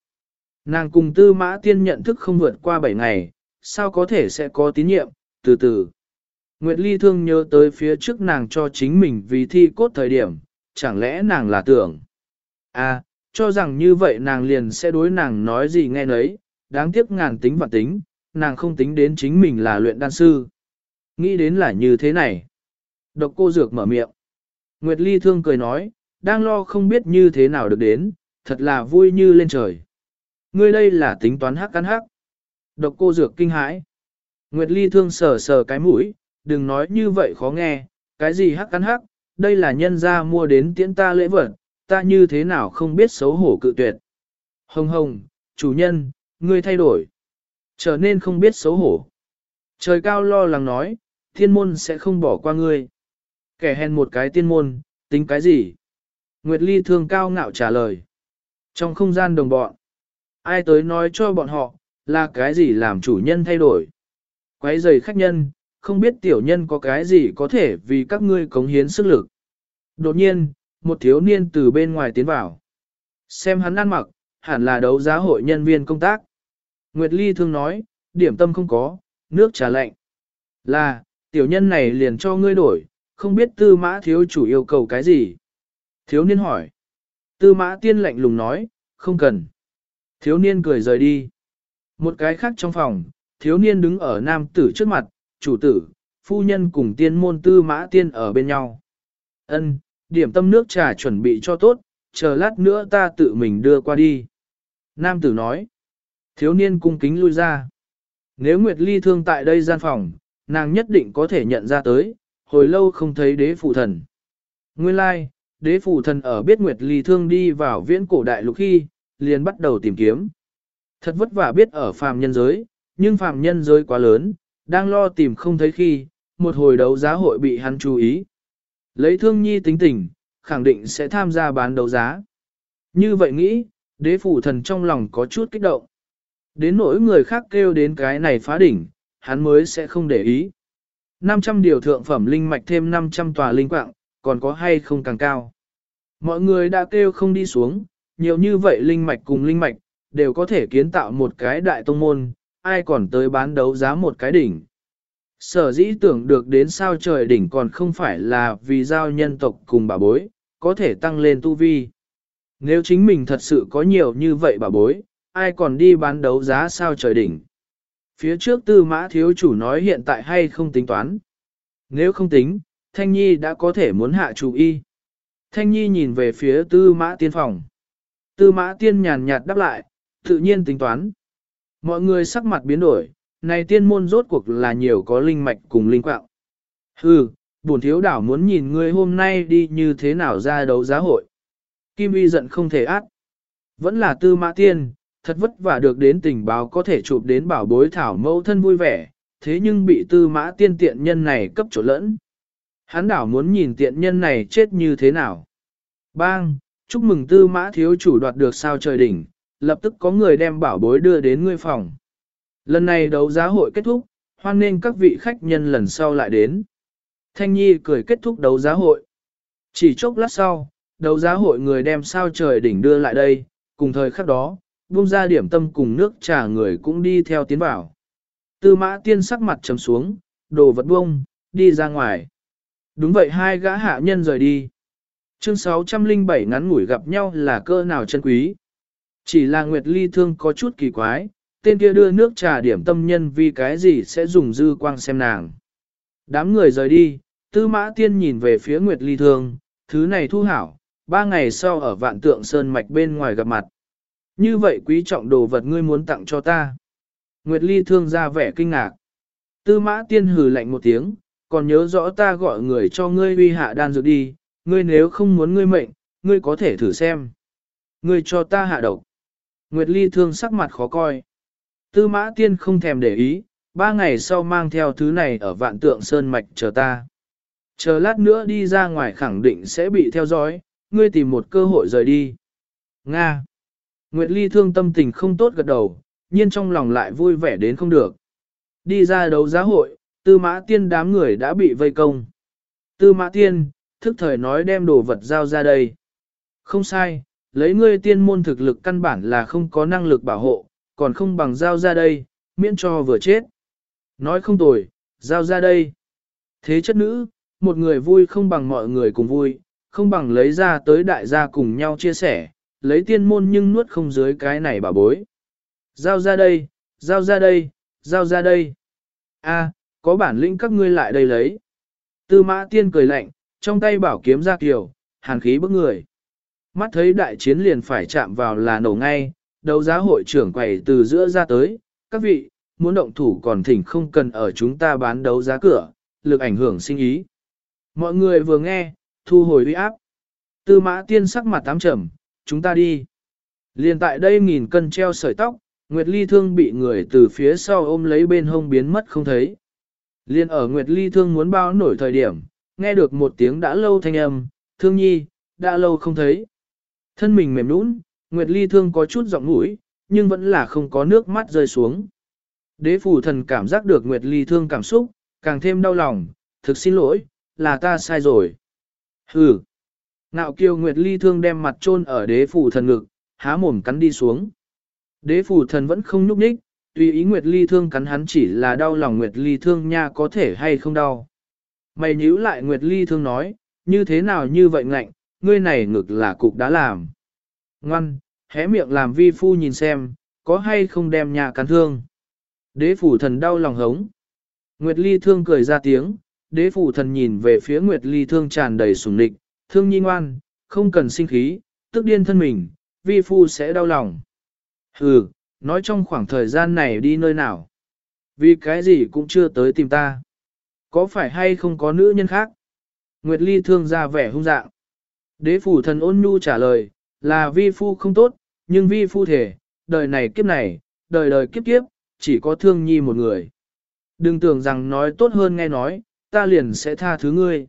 Nàng cùng tư mã tiên nhận thức không vượt qua 7 ngày, sao có thể sẽ có tín nhiệm, từ từ. Nguyệt Ly Thương nhớ tới phía trước nàng cho chính mình vì thi cốt thời điểm, chẳng lẽ nàng là tưởng. À, cho rằng như vậy nàng liền sẽ đối nàng nói gì nghe nấy, đáng tiếc ngàn tính và tính, nàng không tính đến chính mình là luyện đan sư. Nghĩ đến là như thế này. Độc cô dược mở miệng. Nguyệt Ly thương cười nói, đang lo không biết như thế nào được đến, thật là vui như lên trời. Ngươi đây là tính toán hắc cắn hắc. Độc cô dược kinh hãi. Nguyệt Ly thương sờ sờ cái mũi, đừng nói như vậy khó nghe, cái gì hắc cắn hắc, đây là nhân gia mua đến tiễn ta lễ vật, ta như thế nào không biết xấu hổ cự tuyệt. Hồng hồng, chủ nhân, ngươi thay đổi. Trở nên không biết xấu hổ. Trời cao lo lắng nói, thiên môn sẽ không bỏ qua ngươi. Kẻ hèn một cái tiên môn, tính cái gì? Nguyệt Ly thương cao ngạo trả lời. Trong không gian đồng bọn, ai tới nói cho bọn họ, là cái gì làm chủ nhân thay đổi? Quấy giày khách nhân, không biết tiểu nhân có cái gì có thể vì các ngươi cống hiến sức lực. Đột nhiên, một thiếu niên từ bên ngoài tiến vào. Xem hắn ăn mặc, hẳn là đấu giá hội nhân viên công tác. Nguyệt Ly thương nói, điểm tâm không có, nước trà lạnh. Là, tiểu nhân này liền cho ngươi đổi, không biết tư mã thiếu chủ yêu cầu cái gì. Thiếu niên hỏi. Tư mã tiên lạnh lùng nói, không cần. Thiếu niên cười rời đi. Một cái khác trong phòng, thiếu niên đứng ở nam tử trước mặt, chủ tử, phu nhân cùng tiên môn tư mã tiên ở bên nhau. Ân, điểm tâm nước trà chuẩn bị cho tốt, chờ lát nữa ta tự mình đưa qua đi. Nam tử nói. Thiếu niên cung kính lui ra. Nếu Nguyệt Ly thương tại đây gian phòng, nàng nhất định có thể nhận ra tới, hồi lâu không thấy đế phụ thần. Nguyên lai, like, đế phụ thần ở biết Nguyệt Ly thương đi vào viễn cổ đại lục khi, liền bắt đầu tìm kiếm. Thật vất vả biết ở phàm nhân giới, nhưng phàm nhân giới quá lớn, đang lo tìm không thấy khi, một hồi đấu giá hội bị hắn chú ý. Lấy thương nhi tính tình, khẳng định sẽ tham gia bán đấu giá. Như vậy nghĩ, đế phủ thần trong lòng có chút kích động. Đến nỗi người khác kêu đến cái này phá đỉnh, hắn mới sẽ không để ý. 500 điều thượng phẩm linh mạch thêm 500 tòa linh quạng, còn có hay không càng cao. Mọi người đã kêu không đi xuống, nhiều như vậy linh mạch cùng linh mạch, đều có thể kiến tạo một cái đại tông môn, ai còn tới bán đấu giá một cái đỉnh. Sở dĩ tưởng được đến sao trời đỉnh còn không phải là vì giao nhân tộc cùng bà bối, có thể tăng lên tu vi. Nếu chính mình thật sự có nhiều như vậy bà bối, ai còn đi bán đấu giá sao trời đỉnh. Phía trước tư mã thiếu chủ nói hiện tại hay không tính toán. Nếu không tính, Thanh Nhi đã có thể muốn hạ chủ y. Thanh Nhi nhìn về phía tư mã tiên phòng. Tư mã tiên nhàn nhạt đáp lại, tự nhiên tính toán. Mọi người sắc mặt biến đổi, này tiên môn rốt cuộc là nhiều có linh mạch cùng linh quạng. Hừ, bổn thiếu đảo muốn nhìn ngươi hôm nay đi như thế nào ra đấu giá hội. Kim Y giận không thể át. Vẫn là tư mã tiên, thật vất vả được đến tình báo có thể chụp đến bảo bối thảo mẫu thân vui vẻ, thế nhưng bị tư mã tiên tiện nhân này cấp chỗ lẫn. Hắn đảo muốn nhìn tiện nhân này chết như thế nào. Bang, chúc mừng tư mã thiếu chủ đoạt được sao trời đỉnh, lập tức có người đem bảo bối đưa đến ngươi phòng. Lần này đấu giá hội kết thúc, hoan nên các vị khách nhân lần sau lại đến. Thanh Nhi cười kết thúc đấu giá hội. Chỉ chốc lát sau, đấu giá hội người đem sao trời đỉnh đưa lại đây, cùng thời khắc đó, buông ra điểm tâm cùng nước trà người cũng đi theo tiến vào. Tư mã tiên sắc mặt trầm xuống, đồ vật buông, đi ra ngoài. Đúng vậy hai gã hạ nhân rời đi. Chương 607 ngắn ngủi gặp nhau là cơ nào chân quý. Chỉ là Nguyệt Ly thương có chút kỳ quái, tên kia đưa nước trà điểm tâm nhân vì cái gì sẽ dùng dư quang xem nàng. Đám người rời đi, tư mã tiên nhìn về phía Nguyệt Ly thương, thứ này thu hảo, ba ngày sau ở vạn tượng sơn mạch bên ngoài gặp mặt. Như vậy quý trọng đồ vật ngươi muốn tặng cho ta. Nguyệt Ly thương ra vẻ kinh ngạc. Tư mã tiên hừ lạnh một tiếng, còn nhớ rõ ta gọi người cho ngươi uy hạ đan dược đi, ngươi nếu không muốn ngươi mệnh, ngươi có thể thử xem. Ngươi cho ta hạ độc. Nguyệt Ly thương sắc mặt khó coi. Tư mã tiên không thèm để ý, ba ngày sau mang theo thứ này ở vạn tượng sơn mạch chờ ta. Chờ lát nữa đi ra ngoài khẳng định sẽ bị theo dõi, ngươi tìm một cơ hội rời đi. Nga. Nguyệt Ly thương tâm tình không tốt gật đầu, nhiên trong lòng lại vui vẻ đến không được. Đi ra đấu giá hội, tư mã tiên đám người đã bị vây công. Tư mã tiên, thức thời nói đem đồ vật giao ra đây. Không sai, lấy ngươi tiên môn thực lực căn bản là không có năng lực bảo hộ, còn không bằng giao ra đây, miễn cho vừa chết. Nói không tồi, giao ra đây. Thế chất nữ, một người vui không bằng mọi người cùng vui, không bằng lấy ra tới đại gia cùng nhau chia sẻ, lấy tiên môn nhưng nuốt không dưới cái này bà bối. Giao ra đây, giao ra đây, giao ra đây. A, có bản lĩnh các ngươi lại đây lấy. Tư mã tiên cười lạnh, trong tay bảo kiếm ra kiểu, hàn khí bức người. Mắt thấy đại chiến liền phải chạm vào là nổ ngay, đấu giá hội trưởng quầy từ giữa ra tới, các vị, muốn động thủ còn thỉnh không cần ở chúng ta bán đấu giá cửa, lực ảnh hưởng sinh ý. Mọi người vừa nghe, thu hồi uy áp. Tư mã tiên sắc mặt tám trầm, chúng ta đi. liền tại đây nghìn cân treo sợi tóc, Nguyệt Ly Thương bị người từ phía sau ôm lấy bên hông biến mất không thấy. Liên ở Nguyệt Ly Thương muốn bao nổi thời điểm, nghe được một tiếng đã lâu thanh âm, Thương Nhi, đã lâu không thấy. Thân mình mềm nũng, Nguyệt Ly Thương có chút giọng mũi, nhưng vẫn là không có nước mắt rơi xuống. Đế phủ thần cảm giác được Nguyệt Ly Thương cảm xúc, càng thêm đau lòng, thực xin lỗi, là ta sai rồi. Hừ. Nạo kiêu Nguyệt Ly Thương đem mặt chôn ở đế phủ thần ngực, há mồm cắn đi xuống. Đế phủ thần vẫn không nhúc nhích, tùy ý Nguyệt Ly Thương cắn hắn chỉ là đau lòng Nguyệt Ly Thương nha có thể hay không đau. Mày nhíu lại Nguyệt Ly Thương nói, như thế nào như vậy ngạnh, ngươi này ngực là cục đã làm. Ngoan, hé miệng làm vi phu nhìn xem, có hay không đem nhà cắn thương. Đế phủ thần đau lòng hống. Nguyệt Ly Thương cười ra tiếng, đế phủ thần nhìn về phía Nguyệt Ly Thương tràn đầy sùng nịch, thương nhi ngoan, không cần sinh khí, tức điên thân mình, vi phu sẽ đau lòng. Hừ, nói trong khoảng thời gian này đi nơi nào. Vì cái gì cũng chưa tới tìm ta. Có phải hay không có nữ nhân khác? Nguyệt Ly thương ra vẻ hung dạng. Đế phủ thần ôn nhu trả lời, là vi phu không tốt, nhưng vi phu thể, đời này kiếp này, đời đời kiếp kiếp, chỉ có thương nhi một người. Đừng tưởng rằng nói tốt hơn nghe nói, ta liền sẽ tha thứ ngươi.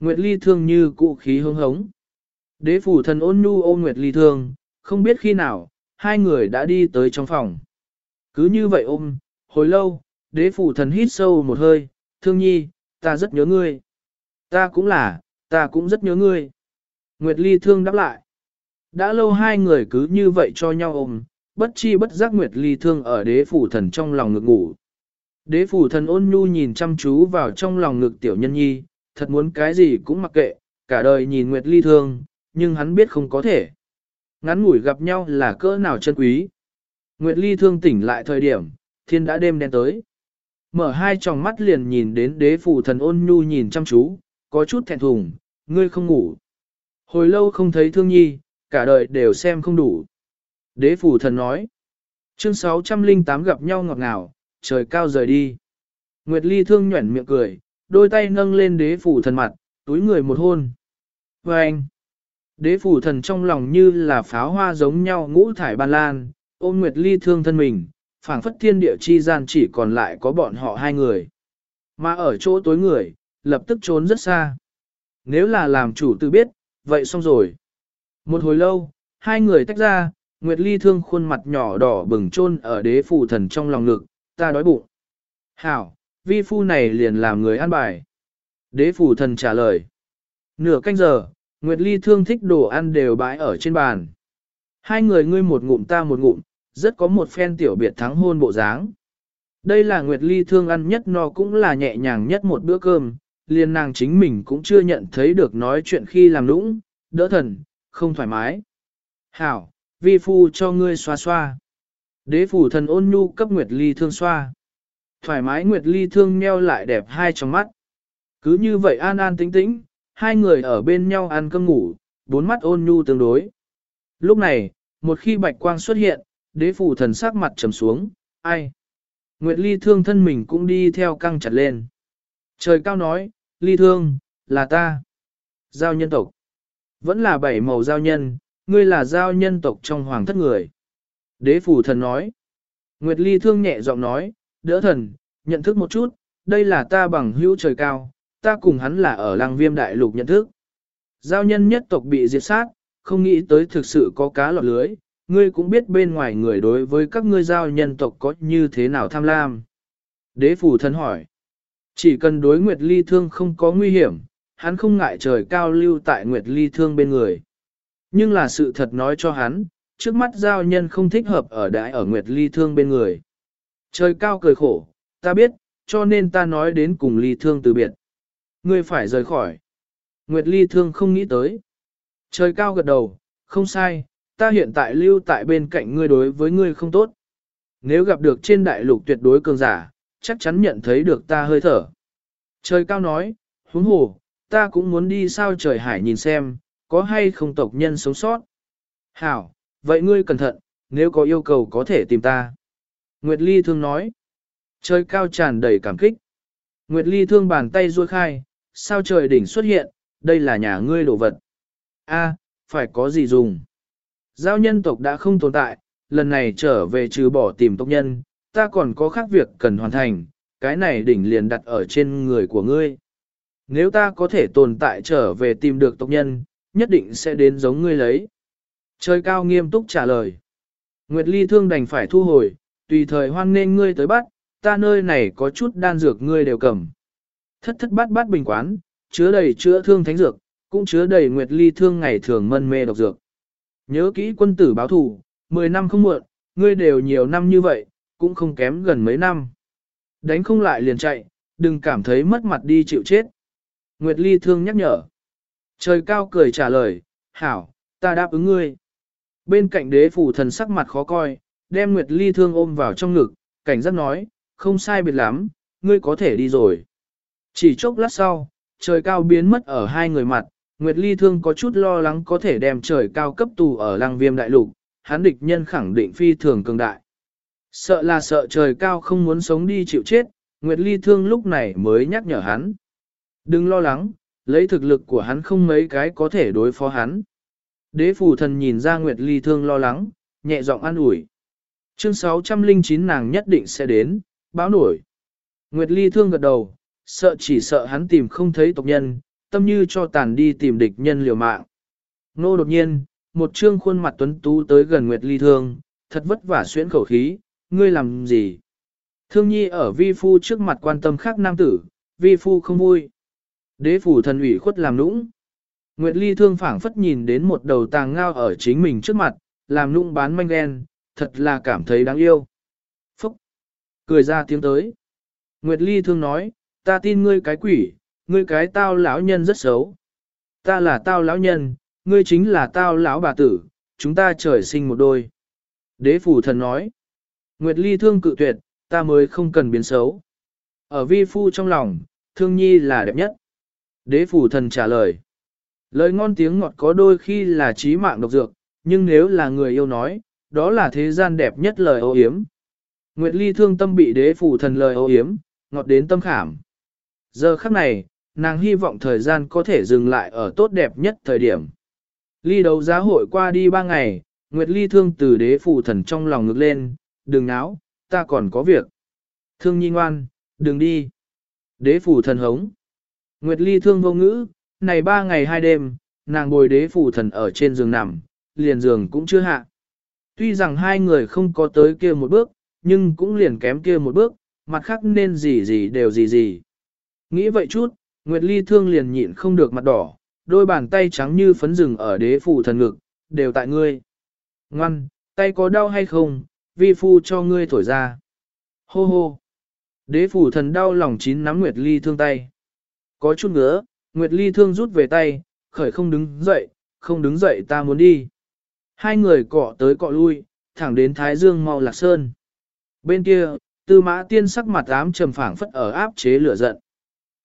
Nguyệt Ly thương như cụ khí hưng hống. Đế phủ thần ôn nhu ôm Nguyệt Ly thương, không biết khi nào, hai người đã đi tới trong phòng. Cứ như vậy ôm, hồi lâu, đế phủ thần hít sâu một hơi, thương nhi, ta rất nhớ ngươi. Ta cũng là, ta cũng rất nhớ ngươi. Nguyệt Ly thương đáp lại. Đã lâu hai người cứ như vậy cho nhau ôm, bất chi bất giác Nguyệt Ly thương ở đế phủ thần trong lòng ngực ngủ. Đế phủ thần ôn nhu nhìn chăm chú vào trong lòng ngực tiểu nhân nhi, thật muốn cái gì cũng mặc kệ, cả đời nhìn Nguyệt Ly thương, nhưng hắn biết không có thể. Ngắn ngủi gặp nhau là cỡ nào chân quý. Nguyệt Ly thương tỉnh lại thời điểm, thiên đã đêm đen tới. Mở hai tròng mắt liền nhìn đến đế phủ thần ôn nhu nhìn chăm chú, có chút thẹn thùng, ngươi không ngủ. Hồi lâu không thấy thương nhi, cả đời đều xem không đủ. Đế phủ thần nói. Chương 608 gặp nhau ngọt ngào, trời cao rời đi. Nguyệt Ly thương nhuẩn miệng cười, đôi tay nâng lên đế phủ thần mặt, túi người một hôn. Và anh, đế phủ thần trong lòng như là pháo hoa giống nhau ngũ thải ban lan, ôm Nguyệt Ly thương thân mình, phảng phất thiên địa chi gian chỉ còn lại có bọn họ hai người. Mà ở chỗ tối người, lập tức trốn rất xa. Nếu là làm chủ tự biết, vậy xong rồi. Một hồi lâu, hai người tách ra, Nguyệt Ly thương khuôn mặt nhỏ đỏ bừng chôn ở đế phủ thần trong lòng ngực, ta đói bụng. Hảo, vi phu này liền làm người ăn bài. Đế phủ thần trả lời. Nửa canh giờ, Nguyệt Ly thương thích đồ ăn đều bãi ở trên bàn. Hai người ngươi một ngụm ta một ngụm, rất có một phen tiểu biệt thắng hôn bộ dáng. Đây là Nguyệt Ly thương ăn nhất no cũng là nhẹ nhàng nhất một bữa cơm, liền nàng chính mình cũng chưa nhận thấy được nói chuyện khi làm lũng, đỡ thần, không thoải mái. Hảo, vi phu cho ngươi xoa xoa. Đế phủ thần ôn nhu cấp Nguyệt Ly thương xoa. Thoải mái Nguyệt Ly thương nheo lại đẹp hai trong mắt. Cứ như vậy an an tĩnh tĩnh, hai người ở bên nhau ăn cơm ngủ, bốn mắt ôn nhu tương đối. Lúc này, một khi bạch quang xuất hiện, đế phủ thần sắc mặt trầm xuống, ai? Nguyệt Ly thương thân mình cũng đi theo căng chặt lên. Trời cao nói, Ly thương, là ta. Giao nhân tộc. Vẫn là bảy màu giao nhân, ngươi là giao nhân tộc trong hoàng thất người. Đế phủ thần nói. Nguyệt Ly thương nhẹ giọng nói, đỡ thần, nhận thức một chút, đây là ta bằng hữu trời cao, ta cùng hắn là ở làng viêm đại lục nhận thức. Giao nhân nhất tộc bị diệt sát, không nghĩ tới thực sự có cá lọt lưới, ngươi cũng biết bên ngoài người đối với các ngươi giao nhân tộc có như thế nào tham lam. Đế phủ thần hỏi, chỉ cần đối Nguyệt Ly thương không có nguy hiểm, hắn không ngại trời cao lưu tại Nguyệt Ly thương bên người. Nhưng là sự thật nói cho hắn, trước mắt giao nhân không thích hợp ở đại ở Nguyệt Ly thương bên người. Trời cao cười khổ, ta biết, cho nên ta nói đến cùng Ly thương từ biệt. Ngươi phải rời khỏi. Nguyệt Ly thương không nghĩ tới. Trời cao gật đầu, không sai, ta hiện tại lưu tại bên cạnh ngươi đối với ngươi không tốt. Nếu gặp được trên đại lục tuyệt đối cường giả, chắc chắn nhận thấy được ta hơi thở. Trời cao nói, huống hồ, ta cũng muốn đi sao trời hải nhìn xem, có hay không tộc nhân sống sót. Hảo, vậy ngươi cẩn thận, nếu có yêu cầu có thể tìm ta. Nguyệt Ly thương nói, trời cao tràn đầy cảm kích. Nguyệt Ly thương bàn tay ruôi khai, sao trời đỉnh xuất hiện, đây là nhà ngươi đồ vật. A, phải có gì dùng? Giao nhân tộc đã không tồn tại, lần này trở về trừ bỏ tìm tộc nhân, ta còn có khác việc cần hoàn thành, cái này đỉnh liền đặt ở trên người của ngươi. Nếu ta có thể tồn tại trở về tìm được tộc nhân, nhất định sẽ đến giống ngươi lấy. Trời cao nghiêm túc trả lời. Nguyệt Ly thương đành phải thu hồi, tùy thời hoan nên ngươi tới bắt, ta nơi này có chút đan dược ngươi đều cầm. Thất thất bát bát bình quán, chứa đầy chữa thương thánh dược, cũng chứa đầy Nguyệt Ly thương ngày thường mân mê độc dược. Nhớ kỹ quân tử báo thù, 10 năm không muộn, ngươi đều nhiều năm như vậy, cũng không kém gần mấy năm. Đánh không lại liền chạy, đừng cảm thấy mất mặt đi chịu chết. Nguyệt Ly thương nhắc nhở. Trời cao cười trả lời, hảo, ta đáp ứng ngươi. Bên cạnh đế phủ thần sắc mặt khó coi, đem Nguyệt Ly thương ôm vào trong ngực, cảnh giác nói, không sai biệt lắm, ngươi có thể đi rồi. Chỉ chốc lát sau, trời cao biến mất ở hai người mặt, Nguyệt Ly thương có chút lo lắng có thể đem trời cao cấp tù ở lăng viêm đại lục, hắn địch nhân khẳng định phi thường cường đại. Sợ là sợ trời cao không muốn sống đi chịu chết, Nguyệt Ly thương lúc này mới nhắc nhở hắn. Đừng lo lắng, lấy thực lực của hắn không mấy cái có thể đối phó hắn. Đế phù thần nhìn ra Nguyệt Ly thương lo lắng, nhẹ giọng an ủi. Chương 609 nàng nhất định sẽ đến, báo nổi. Nguyệt Ly thương gật đầu, sợ chỉ sợ hắn tìm không thấy tộc nhân, tâm như cho tàn đi tìm địch nhân liều mạng. Nô đột nhiên, một trương khuôn mặt tuấn tú tới gần Nguyệt Ly thương, thật vất vả xuyễn khẩu khí, ngươi làm gì? Thương nhi ở vi phu trước mặt quan tâm khác nam tử, vi phu không vui. Đế phủ thần ủy khuất làm nũng. Nguyệt Ly thương phảng phất nhìn đến một đầu tàng ngao ở chính mình trước mặt, làm nũng bán manh đen, thật là cảm thấy đáng yêu. Phúc! Cười ra tiếng tới. Nguyệt Ly thương nói, ta tin ngươi cái quỷ, ngươi cái tao lão nhân rất xấu. Ta là tao lão nhân, ngươi chính là tao lão bà tử, chúng ta trời sinh một đôi. Đế phủ thần nói, Nguyệt Ly thương cự tuyệt, ta mới không cần biến xấu. Ở vi phu trong lòng, thương nhi là đẹp nhất. Đế phủ thần trả lời, lời ngon tiếng ngọt có đôi khi là trí mạng độc dược, nhưng nếu là người yêu nói, đó là thế gian đẹp nhất lời ô hiếm. Nguyệt Ly thương tâm bị đế phủ thần lời ô hiếm, ngọt đến tâm khảm. Giờ khắc này, nàng hy vọng thời gian có thể dừng lại ở tốt đẹp nhất thời điểm. Ly đấu giá hội qua đi ba ngày, Nguyệt Ly thương từ đế phủ thần trong lòng ngực lên, đừng náo, ta còn có việc. Thương nhi ngoan, đừng đi. Đế phủ thần hống. Nguyệt Ly thương vô ngữ, này ba ngày hai đêm, nàng bồi đế phủ thần ở trên giường nằm, liền giường cũng chưa hạ. Tuy rằng hai người không có tới kia một bước, nhưng cũng liền kém kia một bước, mặt khác nên gì gì đều gì gì. Nghĩ vậy chút, Nguyệt Ly thương liền nhịn không được mặt đỏ, đôi bàn tay trắng như phấn rừng ở đế phủ thần ngực, đều tại ngươi. Ngoan, tay có đau hay không, vi phu cho ngươi thổi ra. Hô hô. Đế phủ thần đau lòng chín nắm Nguyệt Ly thương tay. Có chút ngứa, Nguyệt Ly thương rút về tay, khởi không đứng dậy, không đứng dậy ta muốn đi. Hai người cọ tới cọ lui, thẳng đến Thái Dương mau lạc sơn. Bên kia, tư mã tiên sắc mặt ám trầm phảng phất ở áp chế lửa giận.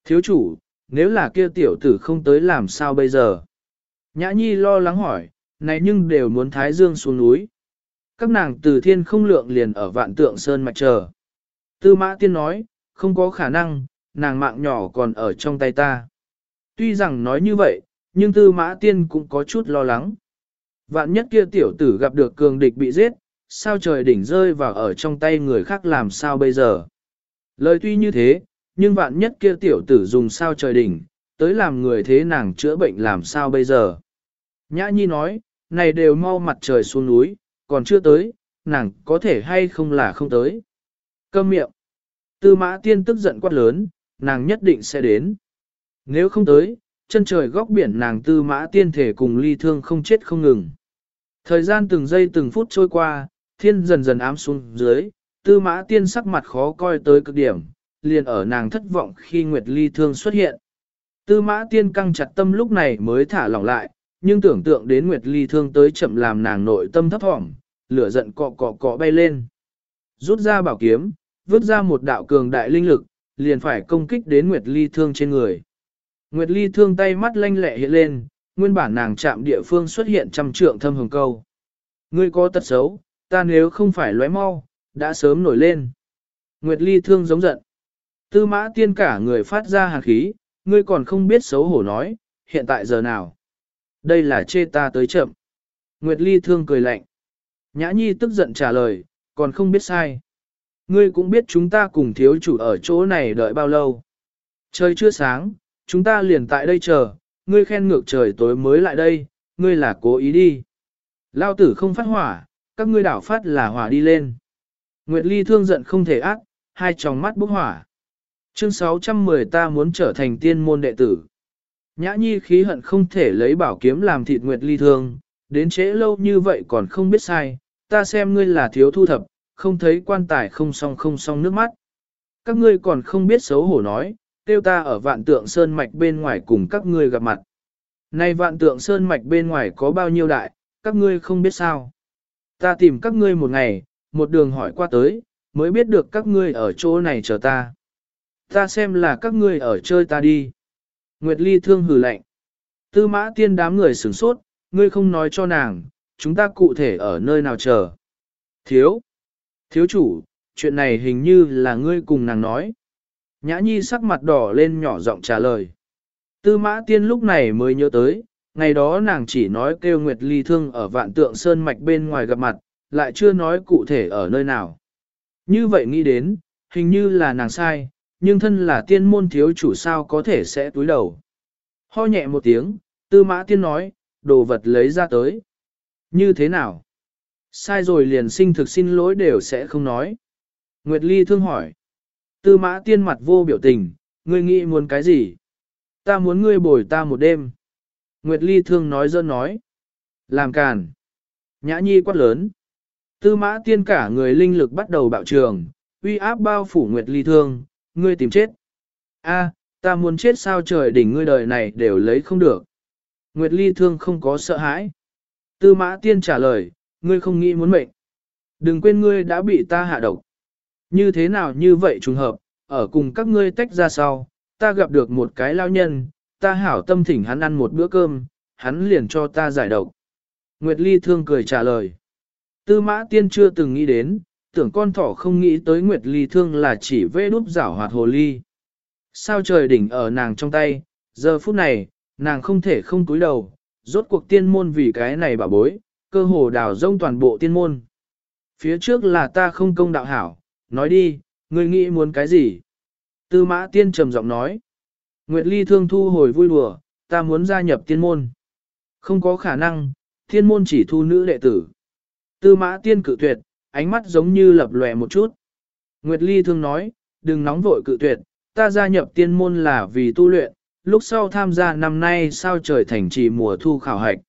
Thiếu chủ, nếu là kia tiểu tử không tới làm sao bây giờ? Nhã Nhi lo lắng hỏi, này nhưng đều muốn Thái Dương xuống núi. Các nàng từ thiên không lượng liền ở vạn tượng sơn mạch chờ. Tư mã tiên nói, không có khả năng, nàng mạng nhỏ còn ở trong tay ta. Tuy rằng nói như vậy, nhưng tư mã tiên cũng có chút lo lắng. Vạn nhất kia tiểu tử gặp được cường địch bị giết, sao trời đỉnh rơi vào ở trong tay người khác làm sao bây giờ? Lời tuy như thế, nhưng vạn nhất kia tiểu tử dùng sao trời đỉnh, tới làm người thế nàng chữa bệnh làm sao bây giờ? Nhã Nhi nói, này đều mau mặt trời xuống núi, còn chưa tới, nàng có thể hay không là không tới. Câm miệng. Tư mã tiên tức giận quát lớn, nàng nhất định sẽ đến. Nếu không tới, chân trời góc biển nàng tư mã tiên thể cùng ly thương không chết không ngừng. Thời gian từng giây từng phút trôi qua, thiên dần dần ám xuống dưới, tư mã tiên sắc mặt khó coi tới cực điểm, liền ở nàng thất vọng khi Nguyệt Ly thương xuất hiện. Tư mã tiên căng chặt tâm lúc này mới thả lỏng lại, nhưng tưởng tượng đến Nguyệt Ly thương tới chậm làm nàng nội tâm thấp thỏm, lửa giận cọ cọ cọ bay lên. Rút ra bảo kiếm, vứt ra một đạo cường đại linh lực, liền phải công kích đến Nguyệt Ly thương trên người. Nguyệt Ly thương tay mắt lanh lẹ hiện lên, nguyên bản nàng chạm địa phương xuất hiện trăm trượng thâm hồng câu. Ngươi có tật xấu, ta nếu không phải lóe mau, đã sớm nổi lên. Nguyệt Ly thương giống giận. Tư mã tiên cả người phát ra hàn khí, ngươi còn không biết xấu hổ nói, hiện tại giờ nào. Đây là chê ta tới chậm. Nguyệt Ly thương cười lạnh. Nhã Nhi tức giận trả lời, còn không biết sai. Ngươi cũng biết chúng ta cùng thiếu chủ ở chỗ này đợi bao lâu. Trời chưa sáng, chúng ta liền tại đây chờ, ngươi khen ngược trời tối mới lại đây, ngươi là cố ý đi. Lao tử không phát hỏa, các ngươi đảo phát là hỏa đi lên. Nguyệt Ly thương giận không thể ác, hai tròng mắt bốc hỏa. Chương 610 ta muốn trở thành tiên môn đệ tử. Nhã nhi khí hận không thể lấy bảo kiếm làm thịt Nguyệt Ly thương, đến trễ lâu như vậy còn không biết sai, ta xem ngươi là thiếu thu thập, không thấy quan tài không song không song nước mắt. Các ngươi còn không biết xấu hổ nói, tiêu ta ở vạn tượng sơn mạch bên ngoài cùng các ngươi gặp mặt. Nay vạn tượng sơn mạch bên ngoài có bao nhiêu đại, các ngươi không biết sao. Ta tìm các ngươi một ngày, một đường hỏi qua tới, mới biết được các ngươi ở chỗ này chờ ta. Ta xem là các ngươi ở chơi ta đi. Nguyệt Ly thương hừ lạnh. Tư mã tiên đám người sửng sốt, ngươi không nói cho nàng, chúng ta cụ thể ở nơi nào chờ. Thiếu. Thiếu chủ, chuyện này hình như là ngươi cùng nàng nói. Nhã Nhi sắc mặt đỏ lên nhỏ giọng trả lời. Tư mã tiên lúc này mới nhớ tới, ngày đó nàng chỉ nói kêu Nguyệt Ly Thương ở vạn tượng sơn mạch bên ngoài gặp mặt, lại chưa nói cụ thể ở nơi nào. Như vậy nghĩ đến, hình như là nàng sai, nhưng thân là tiên môn thiếu chủ sao có thể sẽ túi đầu. Ho nhẹ một tiếng, tư mã tiên nói, đồ vật lấy ra tới. Như thế nào? Sai rồi liền sinh thực xin lỗi đều sẽ không nói. Nguyệt Ly thương hỏi. Tư mã tiên mặt vô biểu tình, ngươi nghĩ muốn cái gì? Ta muốn ngươi bồi ta một đêm. Nguyệt Ly thương nói dơ nói. Làm càn. Nhã nhi quát lớn. Tư mã tiên cả người linh lực bắt đầu bạo trường, uy áp bao phủ Nguyệt Ly thương, ngươi tìm chết. A, ta muốn chết sao trời đỉnh ngươi đời này đều lấy không được. Nguyệt Ly thương không có sợ hãi. Tư mã tiên trả lời, ngươi không nghĩ muốn mệnh. Đừng quên ngươi đã bị ta hạ độc. Như thế nào như vậy trùng hợp, ở cùng các ngươi tách ra sau, ta gặp được một cái lao nhân, ta hảo tâm thỉnh hắn ăn một bữa cơm, hắn liền cho ta giải độc. Nguyệt Ly thương cười trả lời. Tư mã tiên chưa từng nghĩ đến, tưởng con thỏ không nghĩ tới Nguyệt Ly thương là chỉ vê đúp rảo hoạt hồ ly. Sao trời đỉnh ở nàng trong tay, giờ phút này, nàng không thể không cúi đầu, rốt cuộc tiên môn vì cái này bà bối, cơ hồ đào rông toàn bộ tiên môn. Phía trước là ta không công đạo hảo, nói đi, ngươi nghĩ muốn cái gì? Tư mã tiên trầm giọng nói. Nguyệt Ly thương thu hồi vui đùa, ta muốn gia nhập tiên môn. Không có khả năng, tiên môn chỉ thu nữ đệ tử. Tư mã tiên cự tuyệt, ánh mắt giống như lập lòe một chút. Nguyệt Ly thương nói, đừng nóng vội cự tuyệt, ta gia nhập tiên môn là vì tu luyện, lúc sau tham gia năm nay sao trời thành trì mùa thu khảo hạch.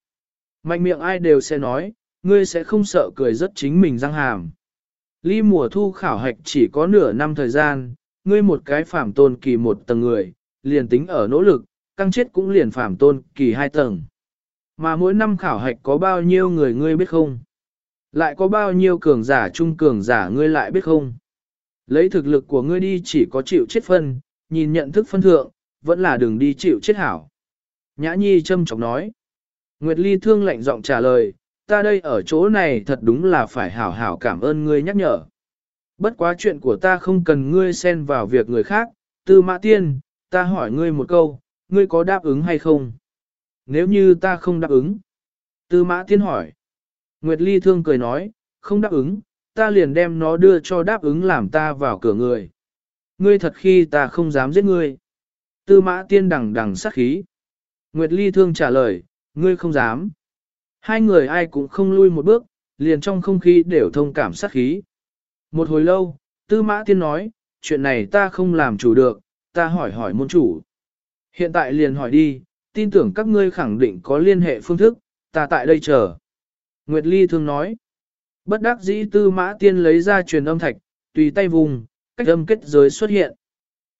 Mạnh miệng ai đều sẽ nói, ngươi sẽ không sợ cười rất chính mình răng hàm. Ly mùa thu khảo hạch chỉ có nửa năm thời gian, ngươi một cái phạm tôn kỳ một tầng người, liền tính ở nỗ lực, căng chết cũng liền phạm tôn kỳ hai tầng. Mà mỗi năm khảo hạch có bao nhiêu người ngươi biết không? Lại có bao nhiêu cường giả trung cường giả ngươi lại biết không? Lấy thực lực của ngươi đi chỉ có chịu chết phân, nhìn nhận thức phân thượng, vẫn là đường đi chịu chết hảo. Nhã Nhi châm chọc nói. Nguyệt Ly thương lạnh giọng trả lời, ta đây ở chỗ này thật đúng là phải hảo hảo cảm ơn ngươi nhắc nhở. Bất quá chuyện của ta không cần ngươi xen vào việc người khác, tư mã tiên, ta hỏi ngươi một câu, ngươi có đáp ứng hay không? Nếu như ta không đáp ứng. Tư mã tiên hỏi. Nguyệt Ly thương cười nói, không đáp ứng, ta liền đem nó đưa cho đáp ứng làm ta vào cửa người. Ngươi thật khi ta không dám giết ngươi. Tư mã tiên đằng đằng sát khí. Nguyệt Ly thương trả lời, ngươi không dám. Hai người ai cũng không lui một bước, liền trong không khí đều thông cảm sát khí. Một hồi lâu, tư mã tiên nói, chuyện này ta không làm chủ được, ta hỏi hỏi môn chủ. Hiện tại liền hỏi đi, tin tưởng các ngươi khẳng định có liên hệ phương thức, ta tại đây chờ. Nguyệt Ly thương nói, bất đắc dĩ tư mã tiên lấy ra truyền âm thạch, tùy tay vùng, cách âm kết giới xuất hiện.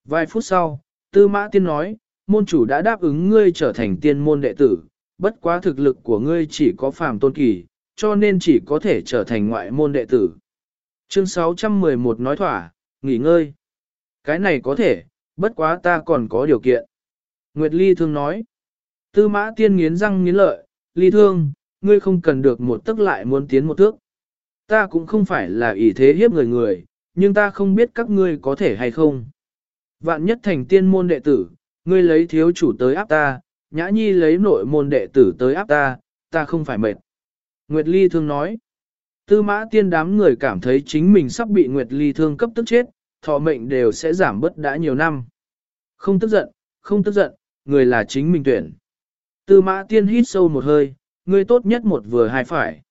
Vài phút sau, tư mã tiên nói, môn chủ đã đáp ứng ngươi trở thành tiên môn đệ tử, bất quá thực lực của ngươi chỉ có phàm tôn kỳ, cho nên chỉ có thể trở thành ngoại môn đệ tử. Chương 611 nói thỏa, nghỉ ngơi. Cái này có thể, bất quá ta còn có điều kiện. Nguyệt Ly thương nói. Tư mã tiên nghiến răng nghiến lợi, Ly thương, ngươi không cần được một tức lại muốn tiến một thước. Ta cũng không phải là ý thế hiếp người người, nhưng ta không biết các ngươi có thể hay không. Vạn nhất thành tiên môn đệ tử, ngươi lấy thiếu chủ tới áp ta, nhã nhi lấy nội môn đệ tử tới áp ta, ta không phải mệt. Nguyệt Ly thương nói, tư mã tiên đám người cảm thấy chính mình sắp bị Nguyệt Ly thương cấp tức chết, thọ mệnh đều sẽ giảm bớt đã nhiều năm. Không tức giận, không tức giận, người là chính mình tuyển. Tư mã tiên hít sâu một hơi, Ngươi tốt nhất một vừa hai phải.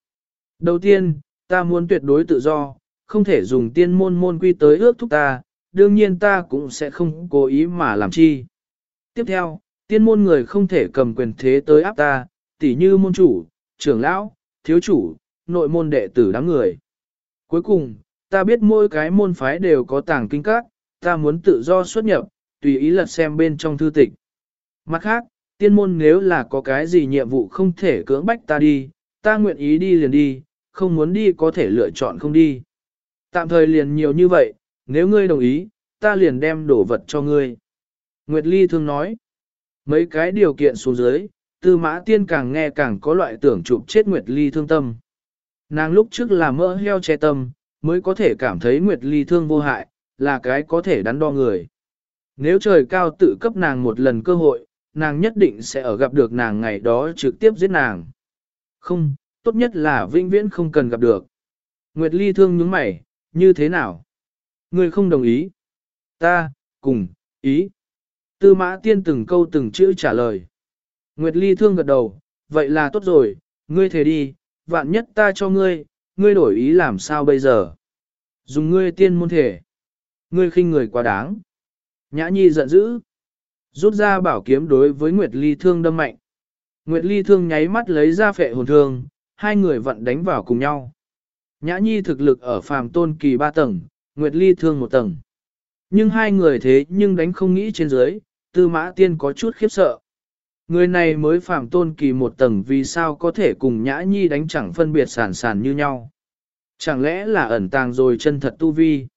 Đầu tiên, ta muốn tuyệt đối tự do, không thể dùng tiên môn môn quy tới ước thúc ta, đương nhiên ta cũng sẽ không cố ý mà làm chi. Tiếp theo, tiên môn người không thể cầm quyền thế tới áp ta, tỉ như môn chủ, trưởng lão, thiếu chủ, nội môn đệ tử đám người. Cuối cùng, ta biết mỗi cái môn phái đều có tàng kinh các, ta muốn tự do xuất nhập, tùy ý lật xem bên trong thư tịch. Mặt khác, tiên môn nếu là có cái gì nhiệm vụ không thể cưỡng bách ta đi, ta nguyện ý đi liền đi, không muốn đi có thể lựa chọn không đi. Tạm thời liền nhiều như vậy, nếu ngươi đồng ý, ta liền đem đổ vật cho ngươi. Nguyệt Ly thương nói, mấy cái điều kiện xuống dưới, tư mã tiên càng nghe càng có loại tưởng chụp chết Nguyệt Ly thương tâm. Nàng lúc trước là mỡ heo che tâm, mới có thể cảm thấy Nguyệt Ly thương vô hại, là cái có thể đắn đo người. Nếu trời cao tự cấp nàng một lần cơ hội, nàng nhất định sẽ ở gặp được nàng ngày đó trực tiếp giết nàng. Không, tốt nhất là vĩnh viễn không cần gặp được. Nguyệt Ly thương nhướng mày, như thế nào? Ngươi không đồng ý. Ta, cùng, ý. Tư mã tiên từng câu từng chữ trả lời. Nguyệt Ly thương gật đầu, vậy là tốt rồi, ngươi thề đi, vạn nhất ta cho ngươi, ngươi đổi ý làm sao bây giờ? Dùng ngươi tiên môn thể. Ngươi khinh người quá đáng. Nhã Nhi giận dữ. Rút ra bảo kiếm đối với Nguyệt Ly thương đâm mạnh. Nguyệt Ly thương nháy mắt lấy ra phệ hồn thương, hai người vận đánh vào cùng nhau. Nhã Nhi thực lực ở phàm tôn kỳ ba tầng, Nguyệt Ly thương một tầng. Nhưng hai người thế nhưng đánh không nghĩ trên dưới, tư mã tiên có chút khiếp sợ. Người này mới phàm tôn kỳ một tầng vì sao có thể cùng Nhã Nhi đánh chẳng phân biệt sản sản như nhau. Chẳng lẽ là ẩn tàng rồi chân thật tu vi?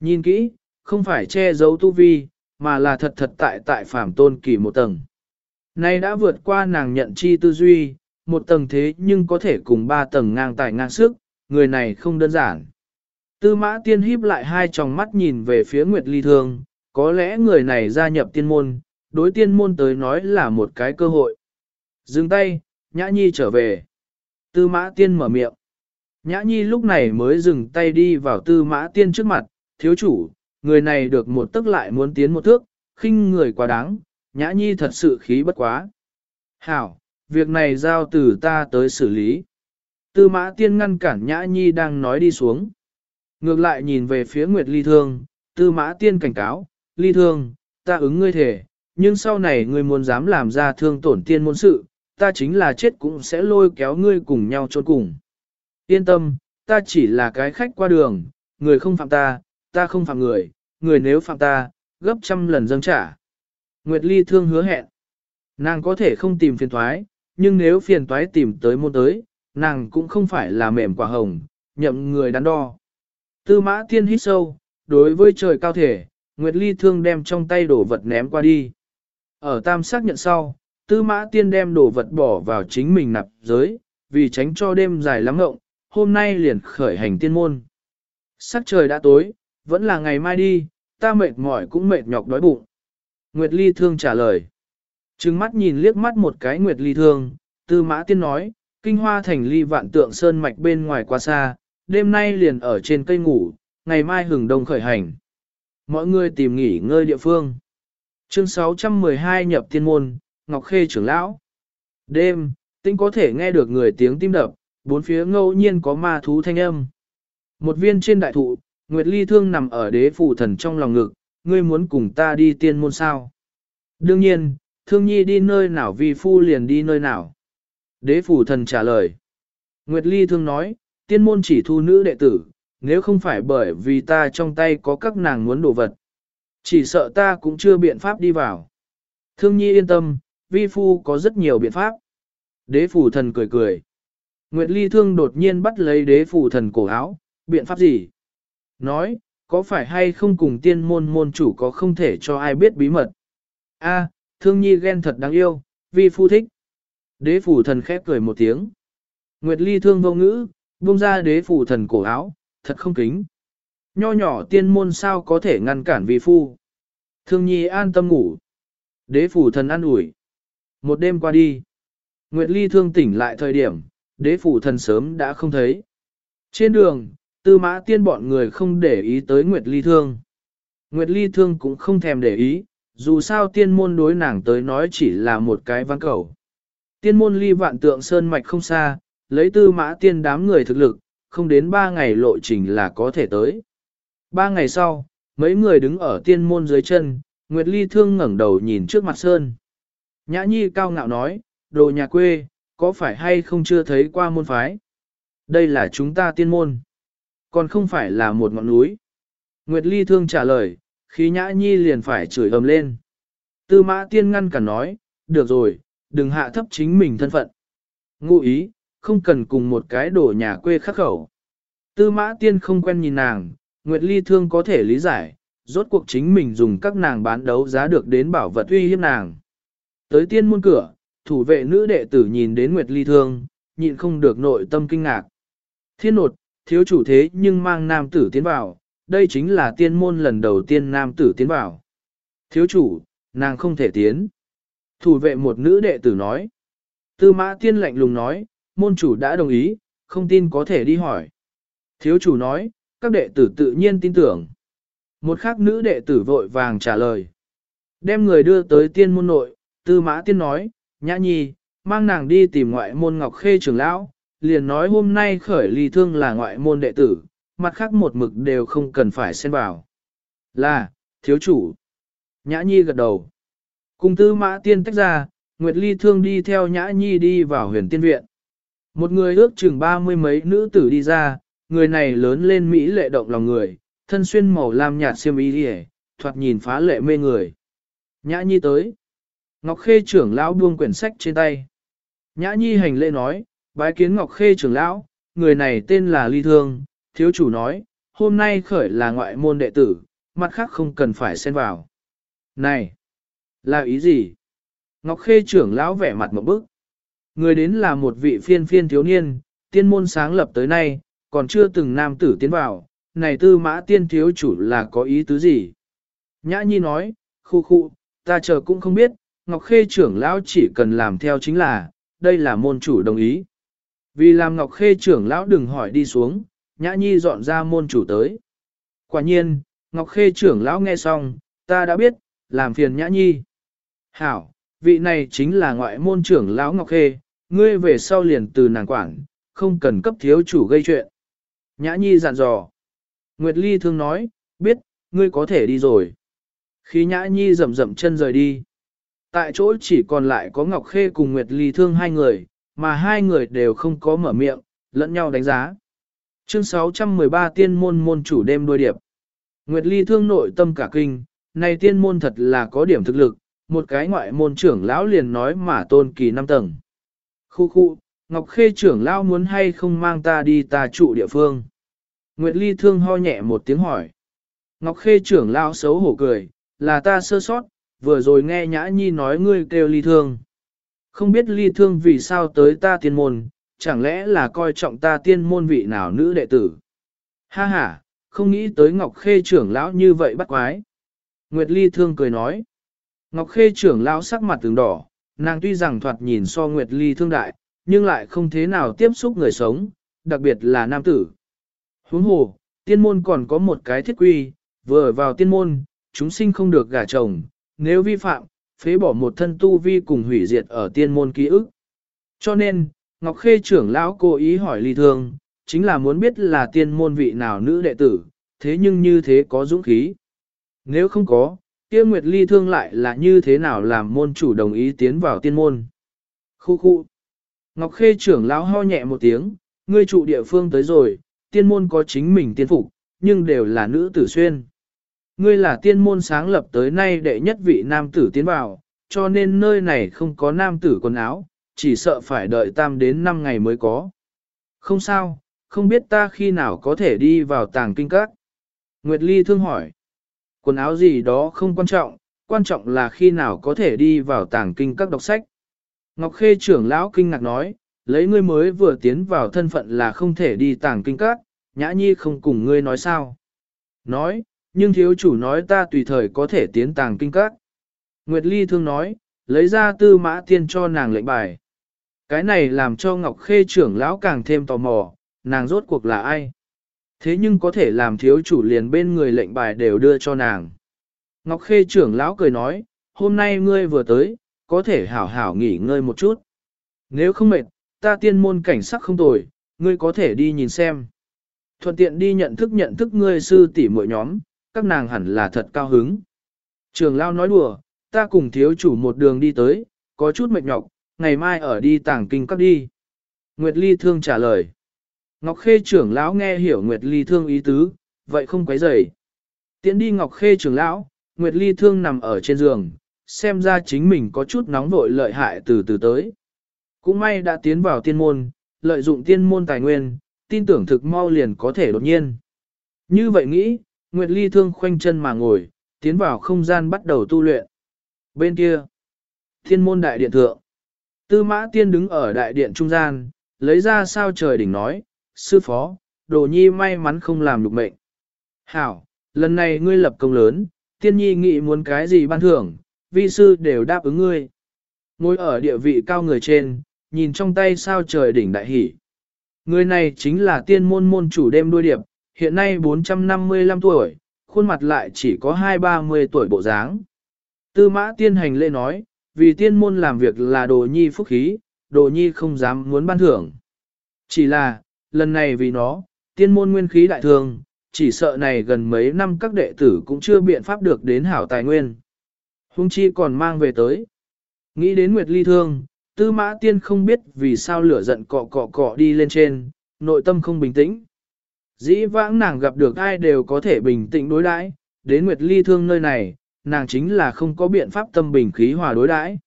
Nhìn kỹ, không phải che giấu tu vi, mà là thật thật tại tại phàm tôn kỳ một tầng. Nay đã vượt qua nàng nhận chi tư duy, một tầng thế nhưng có thể cùng ba tầng ngang tài ngang sức, người này không đơn giản. Tư mã tiên híp lại hai tròng mắt nhìn về phía Nguyệt Ly Thương, có lẽ người này gia nhập tiên môn, đối tiên môn tới nói là một cái cơ hội. Dừng tay, Nhã Nhi trở về. Tư mã tiên mở miệng. Nhã Nhi lúc này mới dừng tay đi vào tư mã tiên trước mặt, thiếu chủ, người này được một tức lại muốn tiến một thước, khinh người quá đáng, Nhã Nhi thật sự khí bất quá. Hảo, việc này giao từ ta tới xử lý. Tư mã tiên ngăn cản Nhã Nhi đang nói đi xuống. Ngược lại nhìn về phía Nguyệt Ly Thương, tư mã tiên cảnh cáo, Ly Thương, ta ứng ngươi thể, nhưng sau này ngươi muốn dám làm ra thương tổn tiên môn sự, ta chính là chết cũng sẽ lôi kéo ngươi cùng nhau trốn cùng. Yên tâm, ta chỉ là cái khách qua đường, người không phạm ta, ta không phạm người, người nếu phạm ta, gấp trăm lần dâng trả. Nguyệt Ly Thương hứa hẹn, nàng có thể không tìm phiền Toái, nhưng nếu phiền toái tìm tới môn tới, nàng cũng không phải là mềm quả hồng, nhậm người đắn đo. Tư mã tiên hít sâu, đối với trời cao thể, Nguyệt Ly thương đem trong tay đổ vật ném qua đi. Ở tam xác nhận sau, tư mã tiên đem đổ vật bỏ vào chính mình nạp giới, vì tránh cho đêm dài lắm ngộng, hôm nay liền khởi hành tiên môn. Sắc trời đã tối, vẫn là ngày mai đi, ta mệt mỏi cũng mệt nhọc đói bụng. Nguyệt Ly thương trả lời. Trừng mắt nhìn liếc mắt một cái Nguyệt Ly thương, tư mã tiên nói, kinh hoa thành ly vạn tượng sơn mạch bên ngoài quá xa, đêm nay liền ở trên cây ngủ, ngày mai hừng đông khởi hành. Mọi người tìm nghỉ ngơi địa phương. Chương 612 nhập tiên môn, Ngọc Khê trưởng lão. Đêm, tinh có thể nghe được người tiếng tim đập, bốn phía ngẫu nhiên có ma thú thanh âm. Một viên trên đại thụ, Nguyệt Ly Thương nằm ở đế phủ thần trong lòng ngực, ngươi muốn cùng ta đi tiên môn sao? Đương nhiên, Thương Nhi đi nơi nào vi phu liền đi nơi nào. Đế phủ thần trả lời. Nguyệt Ly Thương nói, tiên môn chỉ thu nữ đệ tử, nếu không phải bởi vì ta trong tay có các nàng muốn đồ vật. Chỉ sợ ta cũng chưa biện pháp đi vào. Thương nhi yên tâm, vi phu có rất nhiều biện pháp. Đế phủ thần cười cười. Nguyệt Ly Thương đột nhiên bắt lấy đế phủ thần cổ áo, biện pháp gì? Nói, có phải hay không cùng tiên môn môn chủ có không thể cho ai biết bí mật? A, thương nhi ghen thật đáng yêu, vi phu thích. Đế phủ thần khép cười một tiếng. Nguyệt Ly Thương vô ngữ, buông ra đế phủ thần cổ áo, thật không kính. Nho nhỏ tiên môn sao có thể ngăn cản vi phu. Thương nhi an tâm ngủ. Đế phủ thần an ủi. một đêm qua đi. Nguyệt Ly thương tỉnh lại thời điểm, đế phủ thần sớm đã không thấy. Trên đường, tư mã tiên bọn người không để ý tới Nguyệt Ly thương. Nguyệt Ly thương cũng không thèm để ý, dù sao tiên môn đối nàng tới nói chỉ là một cái văn cầu. Tiên môn ly vạn tượng sơn mạch không xa, lấy tư mã tiên đám người thực lực, không đến ba ngày lộ trình là có thể tới. Ba ngày sau, mấy người đứng ở tiên môn dưới chân, Nguyệt Ly thương ngẩng đầu nhìn trước mặt sơn. Nhã Nhi cao ngạo nói, đồ nhà quê, có phải hay không chưa thấy qua môn phái? Đây là chúng ta tiên môn, còn không phải là một ngọn núi. Nguyệt Ly thương trả lời, khí Nhã Nhi liền phải chửi ầm lên. Tư mã tiên ngăn cả nói, được rồi, đừng hạ thấp chính mình thân phận. Ngụ ý, không cần cùng một cái đổ nhà quê khắc khẩu. Tư mã tiên không quen nhìn nàng, Nguyệt Ly thương có thể lý giải, rốt cuộc chính mình dùng các nàng bán đấu giá được đến bảo vật uy hiếp nàng. Tới tiên môn cửa, thủ vệ nữ đệ tử nhìn đến Nguyệt Ly thương, nhịn không được nội tâm kinh ngạc. Thiên nột, thiếu chủ thế nhưng mang nam tử tiến vào, đây chính là tiên môn lần đầu tiên nam tử tiến vào. Thiếu chủ, nàng không thể tiến. Thủ vệ một nữ đệ tử nói. Tư mã tiên lạnh lùng nói, môn chủ đã đồng ý, không tin có thể đi hỏi. Thiếu chủ nói, các đệ tử tự nhiên tin tưởng. Một khác nữ đệ tử vội vàng trả lời. Đem người đưa tới tiên môn nội, tư mã tiên nói, nhã nhi, mang nàng đi tìm ngoại môn ngọc khê trưởng lão, liền nói hôm nay khởi ly thương là ngoại môn đệ tử, mặt khác một mực đều không cần phải xen vào. Là, thiếu chủ. Nhã nhi gật đầu. Cùng tư mã tiên tách ra, Nguyệt Ly thương đi theo Nhã Nhi đi vào huyền tiên viện. Một người ước chừng ba mươi mấy nữ tử đi ra, người này lớn lên Mỹ lệ động lòng người, thân xuyên màu lam nhạt xiêm y đi thoạt nhìn phá lệ mê người. Nhã Nhi tới. Ngọc Khê trưởng lão buông quyển sách trên tay. Nhã Nhi hành lễ nói, bái kiến Ngọc Khê trưởng lão, người này tên là Ly Thương, thiếu chủ nói, hôm nay khởi là ngoại môn đệ tử, mặt khác không cần phải xen vào. Này, là ý gì? Ngọc Khê trưởng lão vẻ mặt một bức. Người đến là một vị phiên phiên thiếu niên, tiên môn sáng lập tới nay, còn chưa từng nam tử tiến vào, này tư mã tiên thiếu chủ là có ý tứ gì? Nhã Nhi nói, khu khu, ta chờ cũng không biết, Ngọc Khê trưởng lão chỉ cần làm theo chính là, đây là môn chủ đồng ý. Vì làm Ngọc Khê trưởng lão đừng hỏi đi xuống, Nhã Nhi dọn ra môn chủ tới. Quả nhiên, Ngọc Khê trưởng lão nghe xong, ta đã biết, làm phiền Nhã Nhi. Hảo, vị này chính là ngoại môn trưởng lão Ngọc Khê, ngươi về sau liền từ nàng quản, không cần cấp thiếu chủ gây chuyện. Nhã Nhi dặn dò. Nguyệt Ly thương nói, biết, ngươi có thể đi rồi. Khi Nhã Nhi rầm rầm chân rời đi. Tại chỗ chỉ còn lại có Ngọc Khê cùng Nguyệt Ly thương hai người, mà hai người đều không có mở miệng, lẫn nhau đánh giá. Chương 613 tiên môn môn chủ đêm đôi điệp. Nguyệt Ly thương nội tâm cả kinh, này tiên môn thật là có điểm thực lực, một cái ngoại môn trưởng lão liền nói mà tôn kỳ năm tầng. Khu khu, Ngọc Khê trưởng lão muốn hay không mang ta đi ta trụ địa phương. Nguyệt Ly thương ho nhẹ một tiếng hỏi. Ngọc Khê trưởng lão xấu hổ cười, là ta sơ sót, vừa rồi nghe Nhã Nhi nói ngươi kêu Ly thương. Không biết Ly thương vì sao tới ta tiên môn, chẳng lẽ là coi trọng ta tiên môn vị nào nữ đệ tử. Ha ha, không nghĩ tới Ngọc Khê trưởng lão như vậy bắt quái. Nguyệt Ly thương cười nói. Ngọc Khê trưởng lão sắc mặt từng đỏ, nàng tuy rằng thoạt nhìn so Nguyệt Ly thương đại, nhưng lại không thế nào tiếp xúc người sống, đặc biệt là nam tử. Huống hồ, tiên môn còn có một cái thiết quy, vừa vào tiên môn, chúng sinh không được gả chồng, nếu vi phạm, phế bỏ một thân tu vi cùng hủy diệt ở tiên môn ký ức. Cho nên, Ngọc Khê trưởng lão cố ý hỏi ly thương, chính là muốn biết là tiên môn vị nào nữ đệ tử, thế nhưng như thế có dũng khí. Nếu không có, kia Nguyệt Ly thương lại là như thế nào làm môn chủ đồng ý tiến vào tiên môn. Khu khu. Ngọc Khê trưởng lão ho nhẹ một tiếng, ngươi trụ địa phương tới rồi, tiên môn có chính mình tiên phục, nhưng đều là nữ tử xuyên. Ngươi là tiên môn sáng lập tới nay đệ nhất vị nam tử tiến vào, cho nên nơi này không có nam tử quần áo, chỉ sợ phải đợi tam đến năm ngày mới có. Không sao, không biết ta khi nào có thể đi vào tàng kinh các. Nguyệt Ly thương hỏi. Quần áo gì đó không quan trọng, quan trọng là khi nào có thể đi vào tàng kinh các đọc sách. Ngọc Khê trưởng lão kinh ngạc nói, lấy ngươi mới vừa tiến vào thân phận là không thể đi tàng kinh các, nhã nhi không cùng ngươi nói sao. Nói, nhưng thiếu chủ nói ta tùy thời có thể tiến tàng kinh các. Nguyệt Ly thương nói, lấy ra tư mã tiên cho nàng lệnh bài. Cái này làm cho Ngọc Khê trưởng lão càng thêm tò mò, nàng rốt cuộc là ai? Thế nhưng có thể làm thiếu chủ liền bên người lệnh bài đều đưa cho nàng. Ngọc Khê trưởng lão cười nói, hôm nay ngươi vừa tới, có thể hảo hảo nghỉ ngơi một chút. Nếu không mệt, ta tiên môn cảnh sắc không tồi, ngươi có thể đi nhìn xem. Thuận tiện đi nhận thức nhận thức ngươi sư tỷ muội nhóm, các nàng hẳn là thật cao hứng. Trường lao nói đùa, ta cùng thiếu chủ một đường đi tới, có chút mệt nhọc, ngày mai ở đi tàng kinh các đi. Nguyệt Ly Thương trả lời. Ngọc Khê trưởng lão nghe hiểu Nguyệt Ly Thương ý tứ, vậy không quấy rầy. Tiến đi Ngọc Khê trưởng lão, Nguyệt Ly Thương nằm ở trên giường, xem ra chính mình có chút nóng vội lợi hại từ từ tới. Cũng may đã tiến vào tiên môn, lợi dụng tiên môn tài nguyên, tin tưởng thực mau liền có thể đột nhiên. Như vậy nghĩ, Nguyệt Ly Thương khoanh chân mà ngồi, tiến vào không gian bắt đầu tu luyện. Bên kia, thiên môn đại điện thượng, tư mã tiên đứng ở đại điện trung gian, lấy ra sao trời đỉnh nói, sư phó, đồ nhi may mắn không làm lục mệnh. Hảo, lần này ngươi lập công lớn, tiên nhi nghĩ muốn cái gì ban thưởng, vi sư đều đáp ứng ngươi. Ngồi ở địa vị cao người trên, nhìn trong tay sao trời đỉnh đại hỷ. Người này chính là tiên môn môn chủ đêm đuôi điệp, hiện nay 455 tuổi, khuôn mặt lại chỉ có hai ba mươi tuổi bộ dáng. Tư mã tiên hành lễ nói, vì tiên môn làm việc là đồ nhi phúc khí, đồ nhi không dám muốn ban thưởng. Chỉ là, lần này vì nó, tiên môn nguyên khí đại thường, chỉ sợ này gần mấy năm các đệ tử cũng chưa biện pháp được đến hảo tài nguyên. Hung chi còn mang về tới. Nghĩ đến Nguyệt Ly Thương, tư mã tiên không biết vì sao lửa giận cọ cọ cọ đi lên trên, nội tâm không bình tĩnh. Dĩ vãng nàng gặp được ai đều có thể bình tĩnh đối đãi, đến Nguyệt Ly Thương nơi này, nàng chính là không có biện pháp tâm bình khí hòa đối đãi.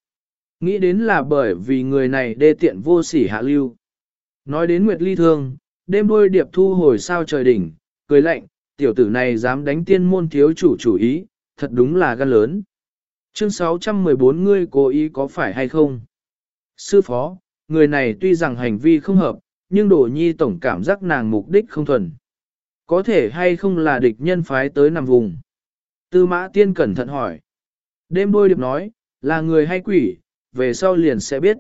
Nghĩ đến là bởi vì người này đê tiện vô sỉ hạ lưu. Nói đến Nguyệt Ly Thương, đêm đôi điệp thu hồi sao trời đỉnh, cười lạnh, tiểu tử này dám đánh tiên môn thiếu chủ chủ ý, thật đúng là gan lớn. Chương 614 ngươi cố ý có phải hay không? Sư phó, người này tuy rằng hành vi không hợp, nhưng đổ nhi tổng cảm giác nàng mục đích không thuần. Có thể hay không là địch nhân phái tới nằm vùng? Tư mã tiên cẩn thận hỏi. Đêm đôi điệp nói, là người hay quỷ, về sau liền sẽ biết.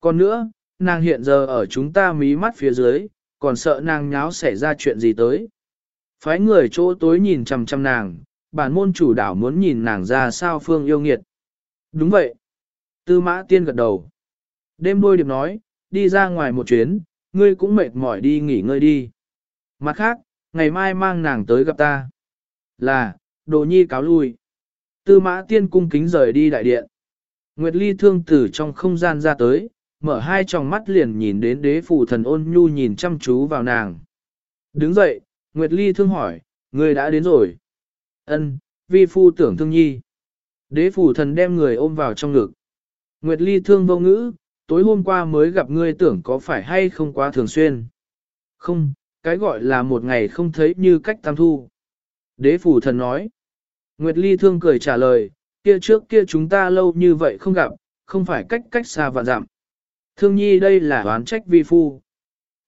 Còn nữa, nàng hiện giờ ở chúng ta mí mắt phía dưới, còn sợ nàng nháo xảy ra chuyện gì tới. Phái người chỗ tối nhìn chằm chằm nàng, bản môn chủ đảo muốn nhìn nàng ra sao phương yêu nghiệt. Đúng vậy. Tư mã tiên gật đầu. Đêm đôi điệp nói, đi ra ngoài một chuyến, ngươi cũng mệt mỏi đi nghỉ ngơi đi. Mặt khác, ngày mai mang nàng tới gặp ta. Là, đồ nhi cáo lui. Tư mã tiên cung kính rời đi đại điện. Nguyệt Ly thương tử trong không gian ra tới, mở hai tròng mắt liền nhìn đến đế phủ thần ôn nhu nhìn chăm chú vào nàng. Đứng dậy, Nguyệt Ly thương hỏi, người đã đến rồi. Ân, vi phu tưởng thương nhi. Đế phủ thần đem người ôm vào trong ngực. Nguyệt Ly thương vô ngữ, tối hôm qua mới gặp ngươi tưởng có phải hay không quá thường xuyên. Không, cái gọi là một ngày không thấy như cách tam thu. Đế phủ thần nói. Nguyệt Ly thương cười trả lời, kia trước kia chúng ta lâu như vậy không gặp, không phải cách cách xa và dặm. Thương nhi đây là oán trách vi phu.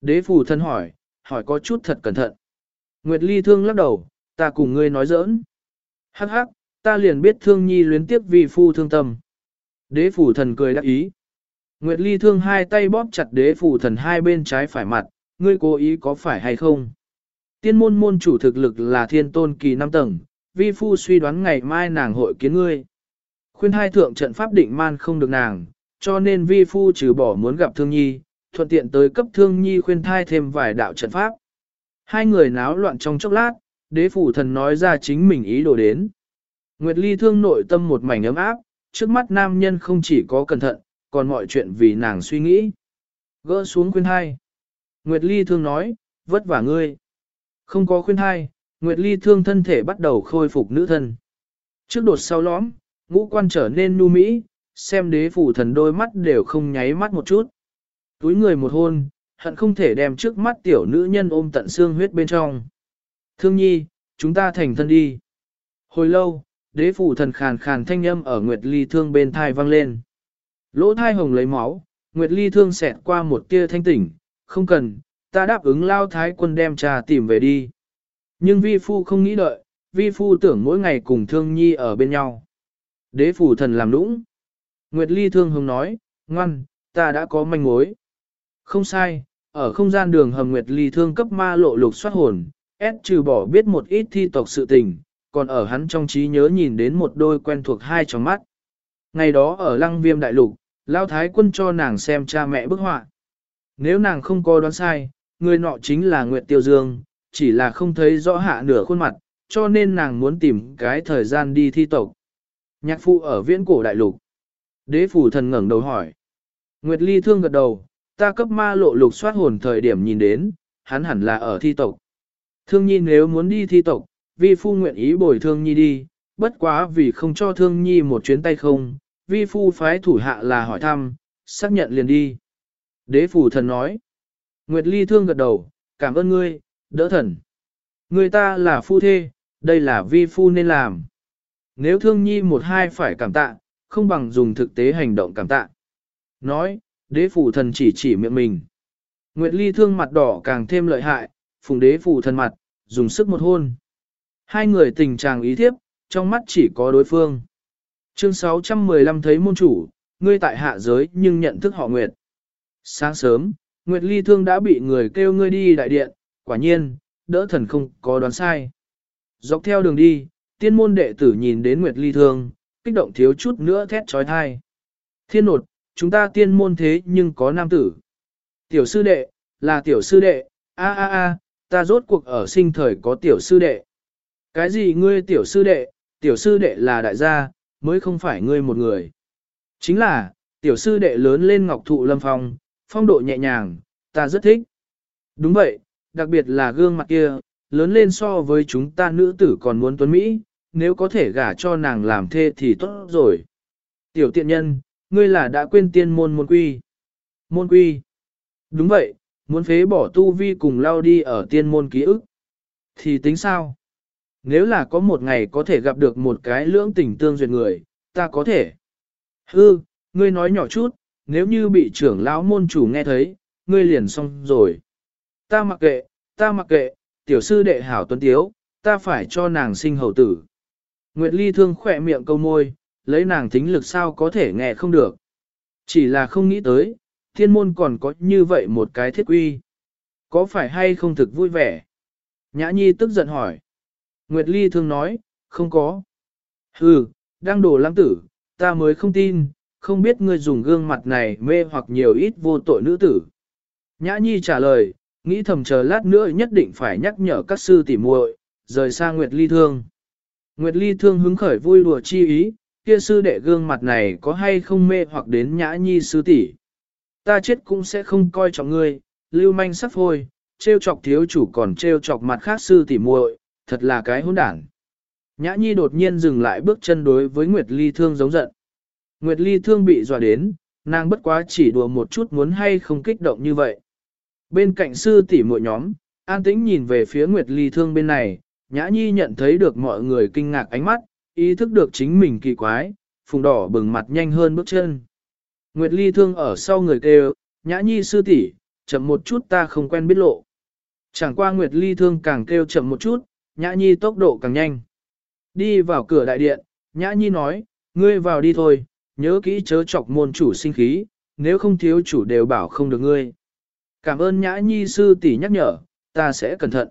Đế phủ thần hỏi, hỏi có chút thật cẩn thận. Nguyệt Ly thương lắc đầu, ta cùng ngươi nói giỡn. Hắc hắc, ta liền biết thương nhi luyến tiếp vi phu thương tâm. Đế phủ thần cười đắc ý. Nguyệt Ly thương hai tay bóp chặt đế phủ thần hai bên trái phải mặt, ngươi cố ý có phải hay không? Tiên môn môn chủ thực lực là thiên tôn kỳ năm tầng, vi phu suy đoán ngày mai nàng hội kiến ngươi. Khuyên hai thượng trận pháp định man không được nàng, cho nên vi phu trừ bỏ muốn gặp thương nhi, thuận tiện tới cấp thương nhi khuyên thai thêm vài đạo trận pháp. Hai người náo loạn trong chốc lát, đế phủ thần nói ra chính mình ý đồ đến. Nguyệt Ly thương nội tâm một mảnh ấm áp, trước mắt nam nhân không chỉ có cẩn thận, còn mọi chuyện vì nàng suy nghĩ. Gỡ xuống khuyên hai. Nguyệt Ly thương nói, vất vả ngươi. Không có khuyên hai, Nguyệt Ly thương thân thể bắt đầu khôi phục nữ thân. Trước đột sau lõm, ngũ quan trở nên nu mỹ, xem đế phủ thần đôi mắt đều không nháy mắt một chút. Túi người một hôn, hận không thể đem trước mắt tiểu nữ nhân ôm tận xương huyết bên trong. Thương nhi, chúng ta thành thân đi. Hồi lâu, đế phủ thần khàn khàn thanh âm ở Nguyệt Ly thương bên thai vang lên. Lỗ thai hồng lấy máu, Nguyệt Ly thương xẹt qua một tia thanh tỉnh, không cần, ta đáp ứng lao thái quân đem trà tìm về đi. Nhưng vi phu không nghĩ đợi, vi phu tưởng mỗi ngày cùng thương nhi ở bên nhau. Đế phủ thần làm lũng. Nguyệt Ly thương hùng nói, ngoan, ta đã có manh mối. Không sai, ở không gian đường hầm Nguyệt Ly thương cấp ma lộ lục soát hồn, S trừ bỏ biết một ít thi tộc sự tình, còn ở hắn trong trí nhớ nhìn đến một đôi quen thuộc hai trong mắt. Ngày đó ở lăng viêm đại lục, Lao Thái quân cho nàng xem cha mẹ bức họa. Nếu nàng không có đoán sai, người nọ chính là Nguyệt Tiêu Dương, chỉ là không thấy rõ hạ nửa khuôn mặt, cho nên nàng muốn tìm cái thời gian đi thi tộc. Nhạc phụ ở viễn cổ đại lục. Đế phủ thần ngẩng đầu hỏi. Nguyệt Ly thương gật đầu, ta cấp ma lộ lục soát hồn thời điểm nhìn đến, hắn hẳn là ở thi tộc. Thương nhi nếu muốn đi thi tộc, vi phu nguyện ý bồi thương nhi đi, bất quá vì không cho thương nhi một chuyến tay không, vi phu phái thủ hạ là hỏi thăm, xác nhận liền đi. Đế phủ thần nói. Nguyệt Ly thương gật đầu, cảm ơn ngươi, đỡ thần. Người ta là phu thê, đây là vi phu nên làm. Nếu thương nhi một hai phải cảm tạ, không bằng dùng thực tế hành động cảm tạ. Nói, đế phủ thần chỉ chỉ miệng mình. Nguyệt Ly thương mặt đỏ càng thêm lợi hại, phùng đế phủ thần mặt, dùng sức một hôn. Hai người tình trạng ý thiếp, trong mắt chỉ có đối phương. Chương 615 thấy môn chủ, ngươi tại hạ giới nhưng nhận thức họ Nguyệt. Sáng sớm, Nguyệt Ly Thương đã bị người kêu ngươi đi đại điện, quả nhiên, đỡ thần không có đoán sai. Dọc theo đường đi, tiên môn đệ tử nhìn đến Nguyệt Ly Thương, kích động thiếu chút nữa thét trói thai. Thiên nột, chúng ta tiên môn thế nhưng có nam tử. Tiểu sư đệ, là tiểu sư đệ, a a a, ta rốt cuộc ở sinh thời có tiểu sư đệ. Cái gì ngươi tiểu sư đệ, tiểu sư đệ là đại gia, mới không phải ngươi một người. Chính là, tiểu sư đệ lớn lên ngọc thụ lâm phong, phong độ nhẹ nhàng, ta rất thích. Đúng vậy, đặc biệt là gương mặt kia, lớn lên so với chúng ta nữ tử còn muốn tuấn Mỹ, nếu có thể gả cho nàng làm thê thì tốt rồi. Tiểu tiện nhân, ngươi là đã quên tiên môn môn quy. Môn quy. Đúng vậy, muốn phế bỏ tu vi cùng lao đi ở tiên môn ký ức. Thì tính sao? Nếu là có một ngày có thể gặp được một cái lưỡng tình tương duyệt người, ta có thể. Hư, ngươi nói nhỏ chút, nếu như bị trưởng lão môn chủ nghe thấy, ngươi liền xong rồi. Ta mặc kệ, ta mặc kệ, tiểu sư đệ hảo tuấn tiếu, ta phải cho nàng sinh hầu tử. Nguyệt Ly thương khỏe miệng câu môi, lấy nàng tính lực sao có thể nghe không được. Chỉ là không nghĩ tới, thiên môn còn có như vậy một cái thiết quy. Có phải hay không thực vui vẻ? Nhã Nhi tức giận hỏi. Nguyệt Ly thương nói, không có. Hừ, đang đổ lãng tử, ta mới không tin, không biết ngươi dùng gương mặt này mê hoặc nhiều ít vô tội nữ tử. Nhã Nhi trả lời, nghĩ thầm chờ lát nữa nhất định phải nhắc nhở các sư tỉ muội, rời xa Nguyệt Ly thương. Nguyệt Ly thương hứng khởi vui lùa chi ý, kia sư đệ gương mặt này có hay không mê hoặc đến Nhã Nhi sư tỷ. Ta chết cũng sẽ không coi trọng ngươi, lưu manh sắp hồi, trêu chọc thiếu chủ còn trêu chọc mặt khác sư tỉ muội, thật là cái hỗn đản. Nhã Nhi đột nhiên dừng lại bước chân đối với Nguyệt Ly Thương giống giận. Nguyệt Ly Thương bị dọa đến, nàng bất quá chỉ đùa một chút muốn hay không kích động như vậy. Bên cạnh sư tỷ muội nhóm, an tĩnh nhìn về phía Nguyệt Ly Thương bên này, Nhã Nhi nhận thấy được mọi người kinh ngạc ánh mắt, ý thức được chính mình kỳ quái, phùng đỏ bừng mặt nhanh hơn bước chân. Nguyệt Ly Thương ở sau người kêu, Nhã Nhi sư tỷ, chậm một chút ta không quen biết lộ. Chẳng qua Nguyệt Ly Thương càng kêu chậm một chút, Nhã Nhi tốc độ càng nhanh. Đi vào cửa đại điện, Nhã Nhi nói, ngươi vào đi thôi, nhớ kỹ chớ chọc môn chủ sinh khí, nếu không thiếu chủ đều bảo không được ngươi. Cảm ơn Nhã Nhi sư tỷ nhắc nhở, ta sẽ cẩn thận.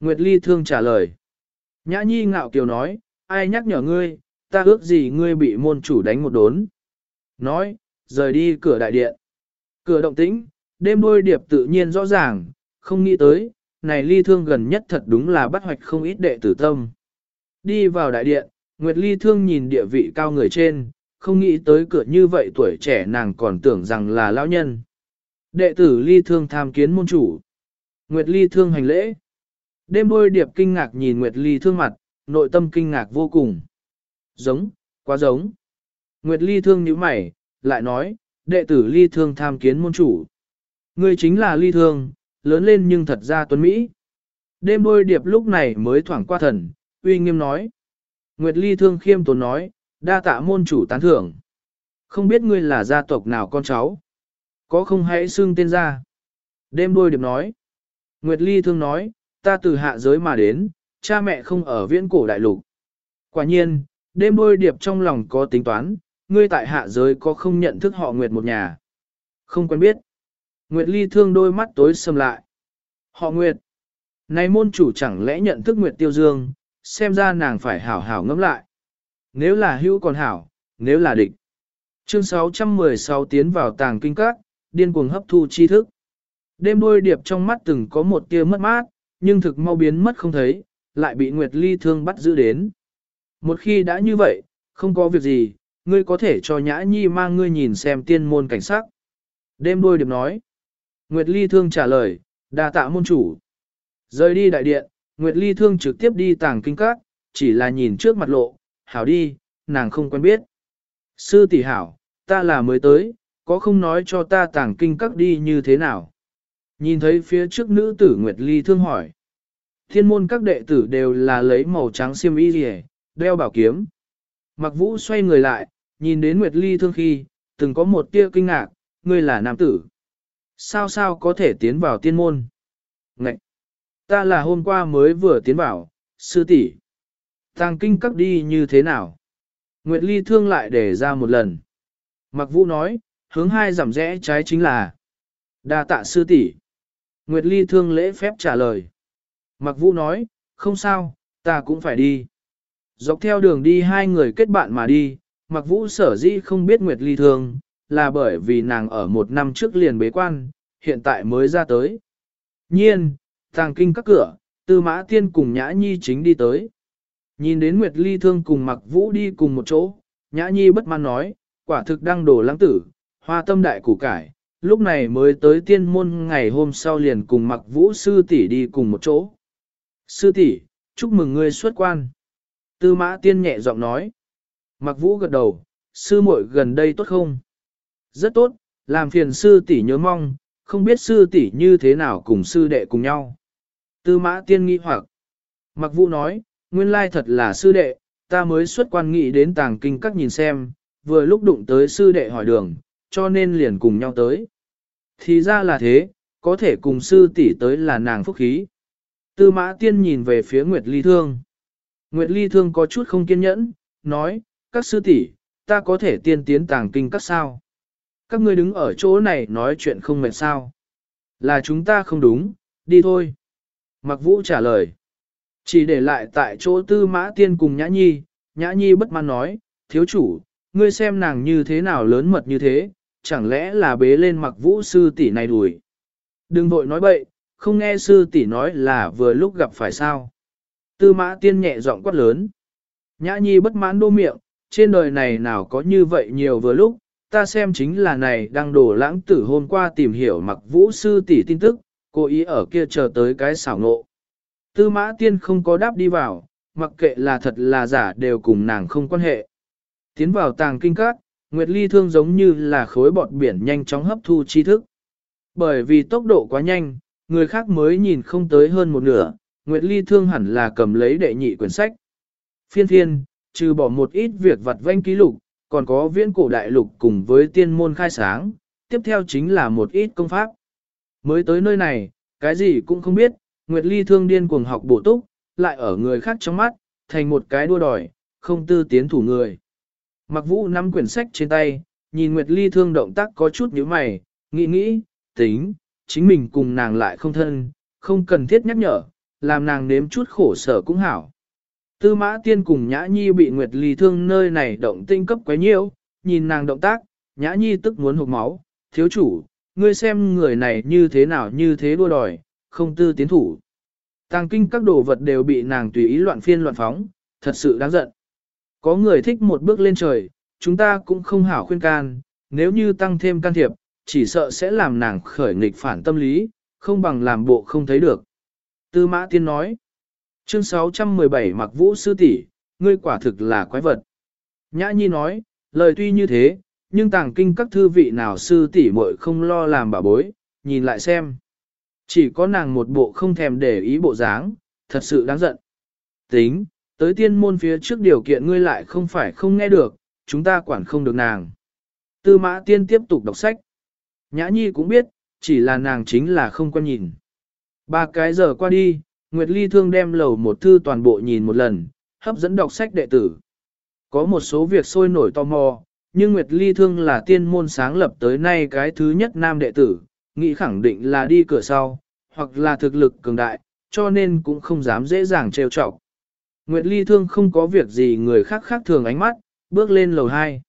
Nguyệt Ly thương trả lời. Nhã Nhi ngạo kiều nói, ai nhắc nhở ngươi, ta ước gì ngươi bị môn chủ đánh một đốn. Nói, rời đi cửa đại điện. Cửa động tĩnh, đêm đôi điệp tự nhiên rõ ràng, không nghĩ tới, này ly thương gần nhất thật đúng là bắt hoạch không ít đệ tử tâm. Đi vào đại điện, Nguyệt ly thương nhìn địa vị cao người trên, không nghĩ tới cửa như vậy tuổi trẻ nàng còn tưởng rằng là lão nhân. Đệ tử ly thương tham kiến môn chủ. Nguyệt ly thương hành lễ. Đêm đôi điệp kinh ngạc nhìn Nguyệt ly thương mặt, nội tâm kinh ngạc vô cùng. Giống, quá giống. Nguyệt ly thương nhíu mày, lại nói, đệ tử ly thương tham kiến môn chủ. Người chính là ly thương, lớn lên nhưng thật ra tuấn Mỹ. Đêm đôi điệp lúc này mới thoảng qua thần, uy nghiêm nói. Nguyệt ly thương khiêm tốn nói, đa tạ môn chủ tán thưởng. Không biết ngươi là gia tộc nào con cháu. Có không hãy xưng tên ra. Đêm đôi điệp nói. Nguyệt ly thương nói, ta từ hạ giới mà đến, cha mẹ không ở viễn cổ đại lục. Quả nhiên, đêm đôi điệp trong lòng có tính toán, ngươi tại hạ giới có không nhận thức họ Nguyệt một nhà. Không quen biết. Nguyệt Ly thương đôi mắt tối sầm lại. Họ Nguyệt. Này môn chủ chẳng lẽ nhận thức Nguyệt Tiêu Dương, xem ra nàng phải hảo hảo ngẫm lại. Nếu là hữu còn hảo, nếu là địch. Chương 616 tiến vào tàng kinh các, điên cuồng hấp thu tri thức. Đêm đôi điệp trong mắt từng có một tia mất mát, nhưng thực mau biến mất không thấy, lại bị Nguyệt Ly thương bắt giữ đến. Một khi đã như vậy, không có việc gì, ngươi có thể cho Nhã Nhi mang ngươi nhìn xem tiên môn cảnh sắc. Đêm đôi điệp nói. Nguyệt Ly thương trả lời, đa tạ môn chủ. Rời đi đại điện, Nguyệt Ly thương trực tiếp đi tàng kinh các, chỉ là nhìn trước mặt lộ, hảo đi, nàng không quen biết. Sư tỷ hảo, ta là mới tới, có không nói cho ta tàng kinh các đi như thế nào. Nhìn thấy phía trước nữ tử Nguyệt Ly thương hỏi. Thiên môn các đệ tử đều là lấy màu trắng xiêm y rìa, đeo bảo kiếm. Mặc vũ xoay người lại, nhìn đến Nguyệt Ly thương khi, từng có một tia kinh ngạc, ngươi là nam tử. Sao sao có thể tiến vào tiên môn? Ngậy! Ta là hôm qua mới vừa tiến vào, sư tỷ. Tàng kinh các đi như thế nào? Nguyệt Ly thương lại để ra một lần. Mặc vũ nói, hướng hai giảm rẽ trái chính là đa tạ sư tỷ. Nguyệt Ly thương lễ phép trả lời. Mặc vũ nói, không sao, ta cũng phải đi. Dọc theo đường đi hai người kết bạn mà đi, mặc vũ sở dĩ không biết Nguyệt Ly thương, là bởi vì nàng ở một năm trước liền bế quan, hiện tại mới ra tới. Nhiên, tàng kinh các cửa, tư mã tiên cùng Nhã Nhi chính đi tới. Nhìn đến Nguyệt Ly thương cùng mặc vũ đi cùng một chỗ, Nhã Nhi bất mãn nói, quả thực đang đổ lãng tử, hoa tâm đại củ cải, lúc này mới tới tiên môn ngày hôm sau liền cùng mặc vũ sư tỷ đi cùng một chỗ. Sư tỷ, chúc mừng ngươi xuất quan. Tư mã tiên nhẹ giọng nói. Mặc vũ gật đầu, sư muội gần đây tốt không? Rất tốt, làm phiền sư tỷ nhớ mong, không biết sư tỷ như thế nào cùng sư đệ cùng nhau. Tư mã tiên nghi hoặc. Mặc vũ nói, nguyên lai thật là sư đệ, ta mới xuất quan nghị đến tàng kinh các nhìn xem, vừa lúc đụng tới sư đệ hỏi đường, cho nên liền cùng nhau tới. Thì ra là thế, có thể cùng sư tỷ tới là nàng phúc khí. Tư mã tiên nhìn về phía Nguyệt Ly Thương. Nguyệt Ly Thương có chút không kiên nhẫn, nói, các sư tỷ, ta có thể tiên tiến tàng kinh các sao. Các ngươi đứng ở chỗ này nói chuyện không mệt sao. Là chúng ta không đúng, đi thôi. Mặc vũ trả lời. Chỉ để lại tại chỗ tư mã tiên cùng Nhã Nhi, Nhã Nhi bất mãn nói, thiếu chủ, ngươi xem nàng như thế nào lớn mật như thế, chẳng lẽ là bế lên mặc vũ sư tỷ này đùi. Đừng vội nói bậy, không nghe sư tỷ nói là vừa lúc gặp phải sao. Tư mã tiên nhẹ giọng quát lớn. Nhã nhi bất mãn đô miệng, trên đời này nào có như vậy nhiều vừa lúc, ta xem chính là này đang đổ lãng tử hôm qua tìm hiểu mặc vũ sư tỷ tin tức, cố ý ở kia chờ tới cái xảo ngộ. Tư mã tiên không có đáp đi vào, mặc kệ là thật là giả đều cùng nàng không quan hệ. Tiến vào tàng kinh các, Nguyệt Ly thương giống như là khối bọt biển nhanh chóng hấp thu tri thức. Bởi vì tốc độ quá nhanh, người khác mới nhìn không tới hơn một nửa, Nguyệt Ly thương hẳn là cầm lấy đệ nhị quyển sách. Phiên Thiên, trừ bỏ một ít việc vặt vanh ký lục, còn có viễn cổ đại lục cùng với tiên môn khai sáng, tiếp theo chính là một ít công pháp. Mới tới nơi này, cái gì cũng không biết, Nguyệt Ly thương điên cuồng học bổ túc, lại ở người khác trong mắt, thành một cái đua đòi, không tư tiến thủ người. Mặc vũ nắm quyển sách trên tay, nhìn Nguyệt Ly thương động tác có chút nhíu mày, nghĩ nghĩ, tính, chính mình cùng nàng lại không thân, không cần thiết nhắc nhở, làm nàng nếm chút khổ sở cũng hảo. Tư mã tiên cùng Nhã Nhi bị Nguyệt Ly thương nơi này động tinh cấp quá nhiều, nhìn nàng động tác, Nhã Nhi tức muốn hụt máu, thiếu chủ, ngươi xem người này như thế nào như thế đua đòi, không tư tiến thủ. Tàng kinh các đồ vật đều bị nàng tùy ý loạn phiên loạn phóng, thật sự đáng giận. Có người thích một bước lên trời, chúng ta cũng không hảo khuyên can, nếu như tăng thêm can thiệp, chỉ sợ sẽ làm nàng khởi nghịch phản tâm lý, không bằng làm bộ không thấy được. Tư Mã Tiên nói, chương 617 mặc vũ sư tỷ, ngươi quả thực là quái vật. Nhã Nhi nói, lời tuy như thế, nhưng tàng kinh các thư vị nào sư tỷ muội không lo làm bà bối, nhìn lại xem. Chỉ có nàng một bộ không thèm để ý bộ dáng, thật sự đáng giận. Tính, tới tiên môn phía trước điều kiện ngươi lại không phải không nghe được, chúng ta quản không được nàng. Tư mã tiên tiếp tục đọc sách. Nhã Nhi cũng biết, chỉ là nàng chính là không quan nhìn. Ba cái giờ qua đi, Nguyệt Ly thương đem lầu một thư toàn bộ nhìn một lần, hấp dẫn đọc sách đệ tử. Có một số việc sôi nổi tò mò, nhưng Nguyệt Ly Thương là tiên môn sáng lập tới nay cái thứ nhất nam đệ tử, nghĩ khẳng định là đi cửa sau, hoặc là thực lực cường đại, cho nên cũng không dám dễ dàng trêu chọc. Nguyệt Ly Thương không có việc gì người khác khác thường ánh mắt, bước lên lầu 2.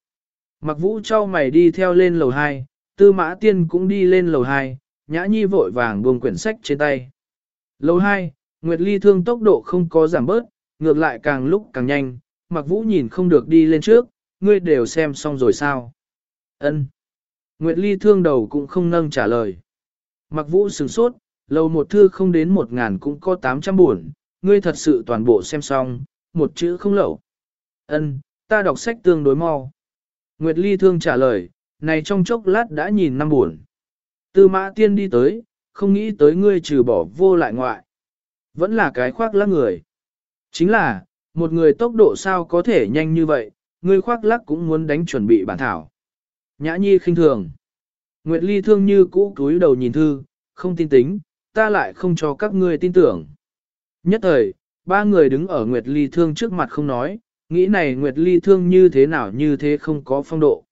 Mặc vũ trao mày đi theo lên lầu 2, tư mã tiên cũng đi lên lầu 2, nhã nhi vội vàng buông quyển sách trên tay. Lầu 2, Nguyệt Ly Thương tốc độ không có giảm bớt, ngược lại càng lúc càng nhanh, mặc vũ nhìn không được đi lên trước, ngươi đều xem xong rồi sao? Ân. Nguyệt Ly Thương đầu cũng không nâng trả lời. Mặc vũ sửng sốt, lầu một thư không đến một ngàn cũng có 800 buồn, ngươi thật sự toàn bộ xem xong, một chữ không lậu. Ân, ta đọc sách tương đối mau. Nguyệt Ly thương trả lời, này trong chốc lát đã nhìn năm buồn. Tư mã tiên đi tới, không nghĩ tới ngươi trừ bỏ vô lại ngoại. Vẫn là cái khoác lác người. Chính là, một người tốc độ sao có thể nhanh như vậy, ngươi khoác lác cũng muốn đánh chuẩn bị bản thảo. Nhã nhi khinh thường. Nguyệt Ly thương như cũ cúi đầu nhìn thư, không tin tính, ta lại không cho các ngươi tin tưởng. Nhất thời, ba người đứng ở Nguyệt Ly Thương trước mặt không nói, nghĩ này Nguyệt Ly Thương như thế nào như thế không có phong độ.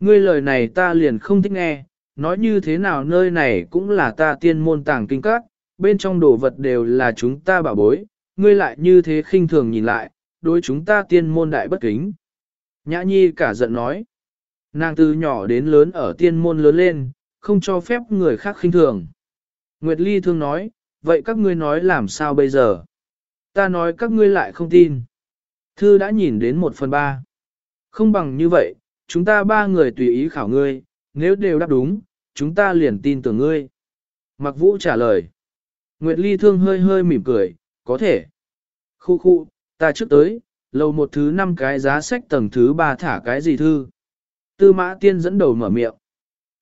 Ngươi lời này ta liền không thích nghe, nói như thế nào nơi này cũng là ta tiên môn tàng kinh các, bên trong đồ vật đều là chúng ta bảo bối, ngươi lại như thế khinh thường nhìn lại, đối chúng ta tiên môn đại bất kính. Nhã Nhi cả giận nói, nàng từ nhỏ đến lớn ở tiên môn lớn lên, không cho phép người khác khinh thường. Nguyệt Ly thương nói, vậy các ngươi nói làm sao bây giờ? Ta nói các ngươi lại không tin. Thư đã nhìn đến một phần ba. Không bằng như vậy, chúng ta ba người tùy ý khảo ngươi, nếu đều đáp đúng, chúng ta liền tin tưởng ngươi. Mặc vũ trả lời. Nguyệt Ly thương hơi hơi mỉm cười, có thể. Khu khu, ta trước tới, lầu một thứ năm cái giá sách tầng thứ ba thả cái gì thư. Tư mã tiên dẫn đầu mở miệng.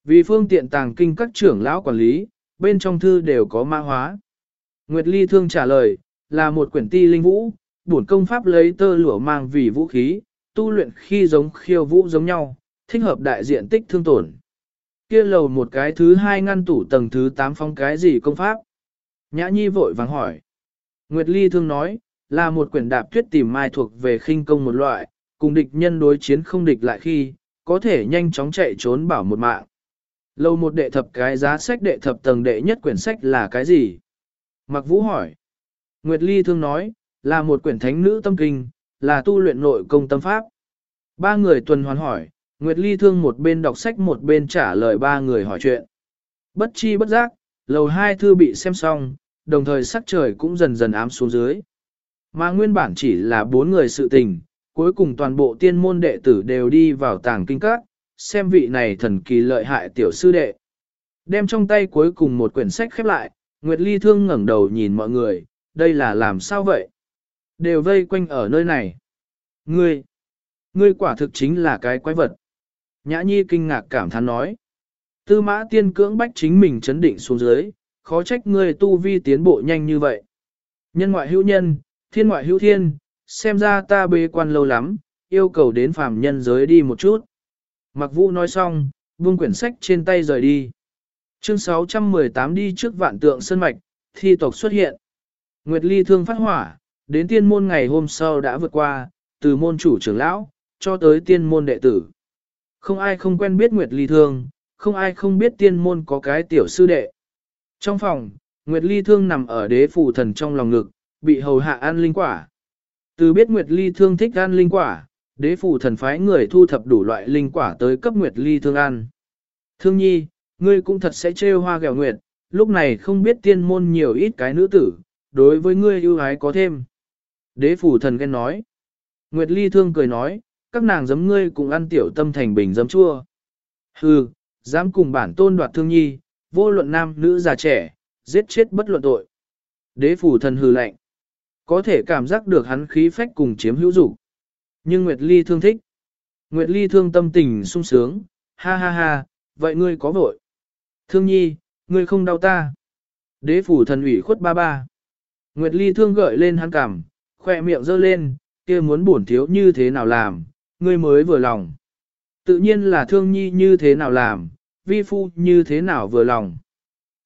Vì phương tiện tàng kinh các trưởng lão quản lý, bên trong thư đều có mã hóa. Nguyệt Ly Thương trả lời, là một quyển ti linh vũ, bổn công pháp lấy tơ lụa mang vì vũ khí, tu luyện khi giống khiêu vũ giống nhau, thích hợp đại diện tích thương tổn. Kia lầu một cái thứ hai ngăn tủ tầng thứ tám phong cái gì công pháp? Nhã Nhi vội vàng hỏi. Nguyệt Ly Thương nói, là một quyển đạp tuyết tìm mai thuộc về khinh công một loại, cùng địch nhân đối chiến không địch lại khi, có thể nhanh chóng chạy trốn bảo một mạng. lâu một đệ thập cái giá sách đệ thập tầng đệ nhất quyển sách là cái gì? Mặc vũ hỏi. Nguyệt Ly thương nói, là một quyển thánh nữ tâm kinh, là tu luyện nội công tâm pháp. Ba người tuần hoàn hỏi, Nguyệt Ly thương một bên đọc sách một bên trả lời ba người hỏi chuyện. Bất chi bất giác, lầu hai thư bị xem xong, đồng thời sắc trời cũng dần dần ám xuống dưới. Mà nguyên bản chỉ là bốn người sự tình, cuối cùng toàn bộ tiên môn đệ tử đều đi vào tàng kinh các, xem vị này thần kỳ lợi hại tiểu sư đệ. Đem trong tay cuối cùng một quyển sách khép lại, Nguyệt Ly Thương ngẩng đầu nhìn mọi người, đây là làm sao vậy? Đều vây quanh ở nơi này. Ngươi, ngươi quả thực chính là cái quái vật. Nhã Nhi kinh ngạc cảm thán nói. Tư mã tiên cưỡng bách chính mình chấn định xuống dưới, khó trách ngươi tu vi tiến bộ nhanh như vậy. Nhân ngoại hữu nhân, thiên ngoại hữu thiên, xem ra ta bế quan lâu lắm, yêu cầu đến phàm nhân giới đi một chút. Mặc vũ nói xong, buông quyển sách trên tay rời đi. Chương 618 đi trước vạn tượng sơn mạch, thi tộc xuất hiện. Nguyệt Ly thương phát hỏa, đến tiên môn ngày hôm sau đã vượt qua, từ môn chủ trưởng lão, cho tới tiên môn đệ tử. Không ai không quen biết Nguyệt Ly thương, không ai không biết tiên môn có cái tiểu sư đệ. Trong phòng, Nguyệt Ly thương nằm ở đế phủ thần trong lòng ngực, bị hầu hạ ăn linh quả. Từ biết Nguyệt Ly thương thích ăn linh quả, đế phủ thần phái người thu thập đủ loại linh quả tới cấp Nguyệt Ly thương ăn. Thương nhi, ngươi cũng thật sẽ trêu hoa gẹo nguyệt, lúc này không biết tiên môn nhiều ít cái nữ tử, đối với ngươi ưu ái có thêm. Đế phủ thần ghen nói. Nguyệt Ly thương cười nói, các nàng giấm ngươi cùng ăn tiểu tâm thành bình giấm chua. Hừ, dám cùng bản tôn đoạt thương nhi, vô luận nam nữ già trẻ, giết chết bất luận tội. Đế phủ thần hừ lạnh. Có thể cảm giác được hắn khí phách cùng chiếm hữu dục Nhưng Nguyệt Ly thương thích. Nguyệt Ly thương tâm tình sung sướng, ha ha ha, vậy ngươi có vội. Thương nhi, ngươi không đau ta. Đế phủ thần ủy khuất ba ba. Nguyệt Ly thương gợi lên hắn cảm, khỏe miệng giơ lên, kia muốn bổn thiếu như thế nào làm, ngươi mới vừa lòng. Tự nhiên là thương nhi như thế nào làm, vi phu như thế nào vừa lòng.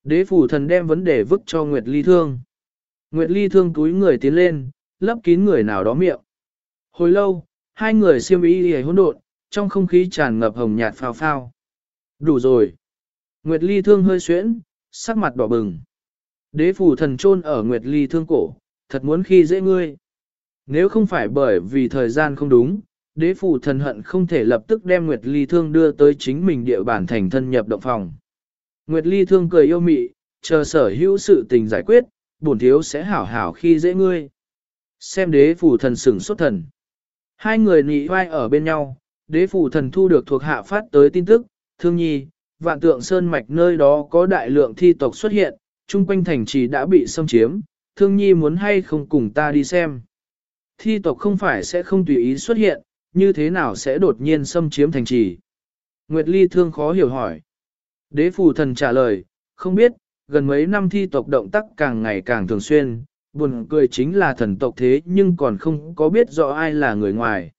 Đế phủ thần đem vấn đề vứt cho Nguyệt Ly thương. Nguyệt Ly thương túi người tiến lên, lấp kín người nào đó miệng. Hồi lâu, hai người siêm ý hề hỗn độn, trong không khí tràn ngập hồng nhạt phao phao. Đủ rồi. Nguyệt Ly thương hơi xuyễn, sắc mặt đỏ bừng. Đế phủ thần chôn ở Nguyệt Ly thương cổ, thật muốn khi dễ ngươi. Nếu không phải bởi vì thời gian không đúng, đế phủ thần hận không thể lập tức đem Nguyệt Ly thương đưa tới chính mình địa bản thành thân nhập động phòng. Nguyệt Ly thương cười yêu mị, chờ sở hữu sự tình giải quyết, bổn thiếu sẽ hảo hảo khi dễ ngươi. Xem đế phủ thần sửng xuất thần. Hai người nị vai ở bên nhau, đế phủ thần thu được thuộc hạ phát tới tin tức, thương nhi, vạn tượng sơn mạch nơi đó có đại lượng thi tộc xuất hiện, chung quanh thành trì đã bị xâm chiếm, thương nhi muốn hay không cùng ta đi xem. Thi tộc không phải sẽ không tùy ý xuất hiện, như thế nào sẽ đột nhiên xâm chiếm thành trì. Nguyệt Ly thương khó hiểu hỏi. Đế phủ thần trả lời, không biết, gần mấy năm thi tộc động tác càng ngày càng thường xuyên, buồn cười chính là thần tộc thế nhưng còn không có biết rõ ai là người ngoài.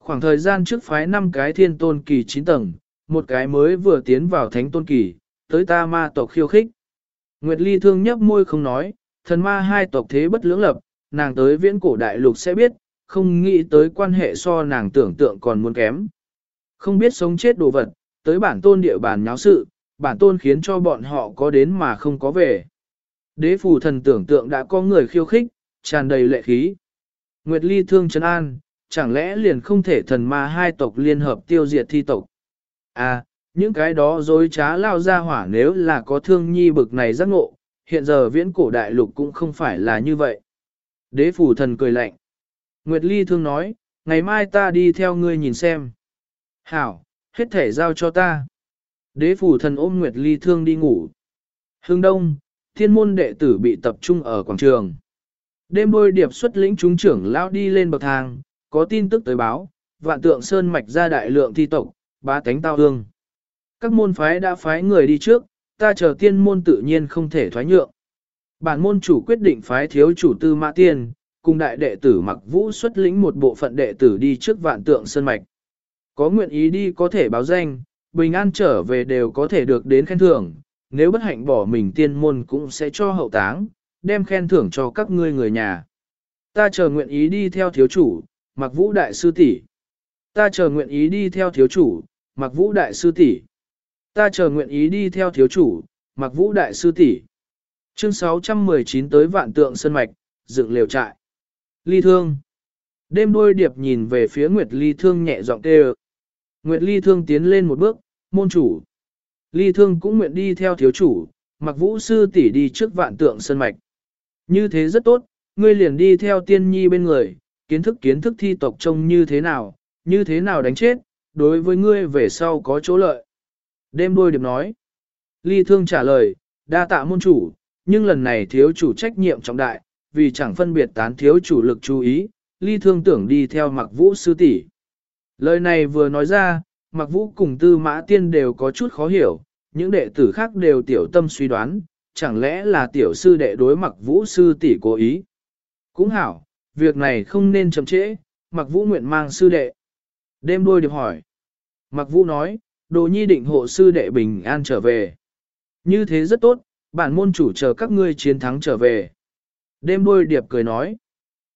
Khoảng thời gian trước phái năm cái thiên tôn kỳ 9 tầng, một cái mới vừa tiến vào thánh tôn kỳ, tới ta ma tộc khiêu khích. Nguyệt Ly thương nhấp môi không nói, thần ma hai tộc thế bất lưỡng lập, nàng tới viễn cổ đại lục sẽ biết, không nghĩ tới quan hệ so nàng tưởng tượng còn muốn kém. Không biết sống chết đồ vật, tới bản tôn địa bàn nháo sự, bản tôn khiến cho bọn họ có đến mà không có về. Đế phù thần tưởng tượng đã có người khiêu khích, tràn đầy lệ khí. Nguyệt Ly thương trấn an, chẳng lẽ liền không thể thần ma hai tộc liên hợp tiêu diệt thi tộc. À, những cái đó dối trá lao ra hỏa nếu là có thương nhi bực này giác ngộ, hiện giờ viễn cổ đại lục cũng không phải là như vậy. Đế phủ thần cười lạnh. Nguyệt Ly thương nói, ngày mai ta đi theo ngươi nhìn xem. Hảo, hết thể giao cho ta. Đế phủ thần ôm Nguyệt Ly thương đi ngủ. Hương đông, thiên môn đệ tử bị tập trung ở quảng trường. Đêm đôi điệp xuất lĩnh chúng trưởng lao đi lên bậc thang, có tin tức tới báo, vạn tượng sơn mạch ra đại lượng thi tộc, ba tánh tao hương. Các môn phái đã phái người đi trước, ta chờ tiên môn tự nhiên không thể thoái nhượng. Bản môn chủ quyết định phái thiếu chủ tư mã tiên, cùng đại đệ tử mặc vũ xuất lĩnh một bộ phận đệ tử đi trước vạn tượng sơn mạch. Có nguyện ý đi có thể báo danh, bình an trở về đều có thể được đến khen thưởng, nếu bất hạnh bỏ mình tiên môn cũng sẽ cho hậu táng, đem khen thưởng cho các ngươi người nhà. Ta chờ nguyện ý đi theo thiếu chủ, mặc vũ đại sư tỷ. Ta chờ nguyện ý đi theo thiếu chủ, mặc vũ đại sư tỷ. Ta chờ nguyện ý đi theo thiếu chủ, mặc vũ đại sư tỷ. Chương 619 tới vạn tượng sân mạch, dựng liều trại. Ly thương. Đêm đôi điệp nhìn về phía Nguyệt Ly thương nhẹ giọng kêu. Nguyệt Ly thương tiến lên một bước, môn chủ. Ly thương cũng nguyện đi theo thiếu chủ, mặc vũ sư tỷ đi trước vạn tượng sân mạch. Như thế rất tốt, ngươi liền đi theo tiên nhi bên người, kiến thức kiến thức thi tộc trông như thế nào, như thế nào đánh chết, đối với ngươi về sau có chỗ lợi. Đêm đôi điệp nói. Ly thương trả lời, đa tạ môn chủ, nhưng lần này thiếu chủ trách nhiệm trọng đại, vì chẳng phân biệt tán thiếu chủ lực chú ý, ly thương tưởng đi theo mặc vũ sư tỷ. Lời này vừa nói ra, mặc vũ cùng tư mã tiên đều có chút khó hiểu, những đệ tử khác đều tiểu tâm suy đoán, chẳng lẽ là tiểu sư đệ đối mặc vũ sư tỷ cố ý. Cũng hảo, việc này không nên chậm trễ, mặc vũ nguyện mang sư đệ. Đêm đôi điệp hỏi. Mặc vũ nói, đồ nhi định hộ sư đệ bình an trở về. Như thế rất tốt, bản môn chủ chờ các ngươi chiến thắng trở về. Đêm đôi điệp cười nói.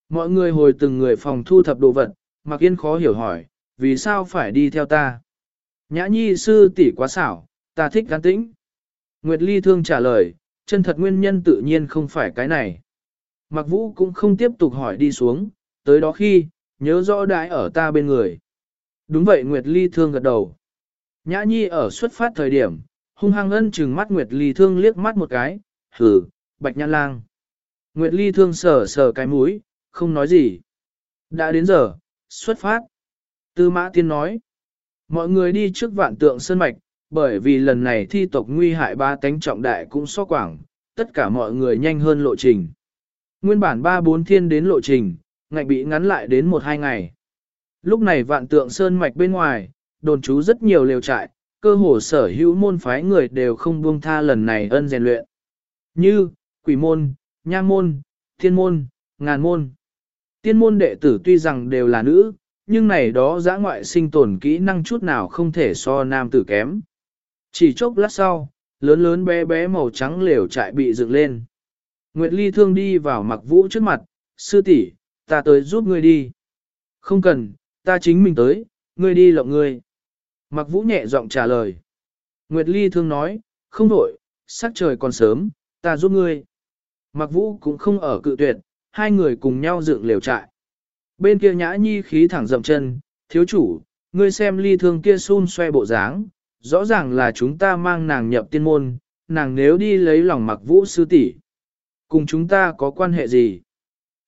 Mọi người hồi từng người phòng thu thập đồ vật, mặc yên khó hiểu hỏi, vì sao phải đi theo ta? Nhã nhi sư tỷ quá xảo, ta thích gan tĩnh. Nguyệt Ly thương trả lời, chân thật nguyên nhân tự nhiên không phải cái này. Mặc vũ cũng không tiếp tục hỏi đi xuống, tới đó khi, nhớ rõ đãi ở ta bên người. Đúng vậy Nguyệt Ly thương gật đầu. Nhã nhi ở xuất phát thời điểm, hung hăng ân trừng mắt Nguyệt Ly thương liếc mắt một cái, hử, bạch nhãn lang. Nguyệt Ly thương sờ sờ cái mũi, không nói gì. Đã đến giờ, xuất phát. Tư mã tiên nói. Mọi người đi trước vạn tượng sơn mạch, bởi vì lần này thi tộc nguy hại ba tánh trọng đại cũng so quảng, tất cả mọi người nhanh hơn lộ trình. Nguyên bản ba bốn thiên đến lộ trình, ngạch bị ngắn lại đến một hai ngày. Lúc này vạn tượng sơn mạch bên ngoài, đồn trú rất nhiều liều trại, cơ hồ sở hữu môn phái người đều không buông tha lần này ân rèn luyện. Như, quỷ môn, nha môn, thiên môn, ngàn môn. Tiên môn đệ tử tuy rằng đều là nữ, nhưng này đó giã ngoại sinh tồn kỹ năng chút nào không thể so nam tử kém. Chỉ chốc lát sau, lớn lớn bé bé màu trắng lều trại bị dựng lên. Nguyệt Ly thương đi vào mặc vũ trước mặt, sư tỷ, ta tới giúp ngươi đi. Không cần, ta chính mình tới, ngươi đi lộng ngươi. Mặc vũ nhẹ giọng trả lời. Nguyệt Ly thương nói, không đổi, sắc trời còn sớm, ta giúp ngươi. Mặc vũ cũng không ở cự tuyệt, hai người cùng nhau dựng lều trại. Bên kia nhã nhi khí thẳng dậm chân, thiếu chủ, ngươi xem ly thương kia xun xoe bộ dáng, rõ ràng là chúng ta mang nàng nhập tiên môn, nàng nếu đi lấy lòng mặc vũ sư tỷ, cùng chúng ta có quan hệ gì?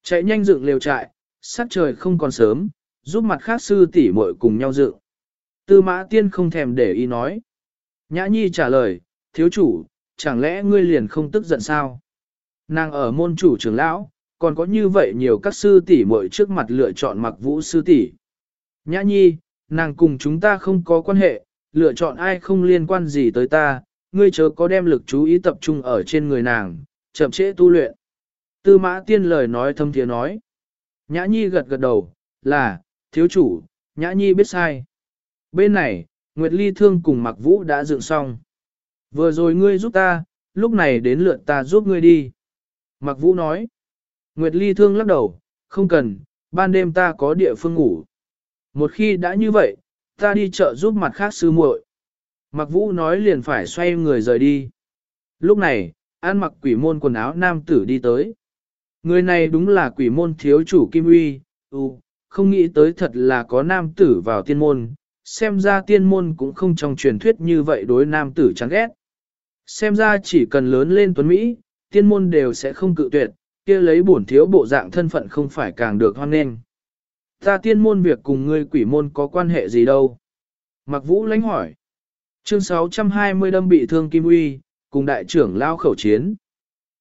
Chạy nhanh dựng lều trại, sắc trời không còn sớm, giúp mặt khác sư tỷ muội cùng nhau dựng. Tư mã tiên không thèm để ý nói. Nhã nhi trả lời, thiếu chủ, chẳng lẽ ngươi liền không tức giận sao? Nàng ở môn chủ trưởng lão, còn có như vậy nhiều các sư tỷ muội trước mặt lựa chọn mặc vũ sư tỷ. Nhã nhi, nàng cùng chúng ta không có quan hệ, lựa chọn ai không liên quan gì tới ta, ngươi chớ có đem lực chú ý tập trung ở trên người nàng, chậm trễ tu luyện. Tư mã tiên lời nói thâm thiế nói. Nhã nhi gật gật đầu, là, thiếu chủ, nhã nhi biết sai. Bên này, Nguyệt Ly Thương cùng Mặc Vũ đã dựng xong. Vừa rồi ngươi giúp ta, lúc này đến lượt ta giúp ngươi đi. Mặc Vũ nói. Nguyệt Ly Thương lắc đầu, không cần, ban đêm ta có địa phương ngủ. Một khi đã như vậy, ta đi chợ giúp mặt khác sư muội. Mặc Vũ nói liền phải xoay người rời đi. Lúc này, an mặc quỷ môn quần áo nam tử đi tới. Người này đúng là quỷ môn thiếu chủ Kim Uy, ừ, không nghĩ tới thật là có nam tử vào tiên môn, xem ra tiên môn cũng không trong truyền thuyết như vậy đối nam tử chán ghét. Xem ra chỉ cần lớn lên tuấn Mỹ, tiên môn đều sẽ không cự tuyệt, kia lấy bổn thiếu bộ dạng thân phận không phải càng được hoan nghênh. Ta tiên môn việc cùng ngươi quỷ môn có quan hệ gì đâu? Mặc vũ lãnh hỏi. Chương 620 đâm bị thương Kim Uy, cùng đại trưởng lao khẩu chiến.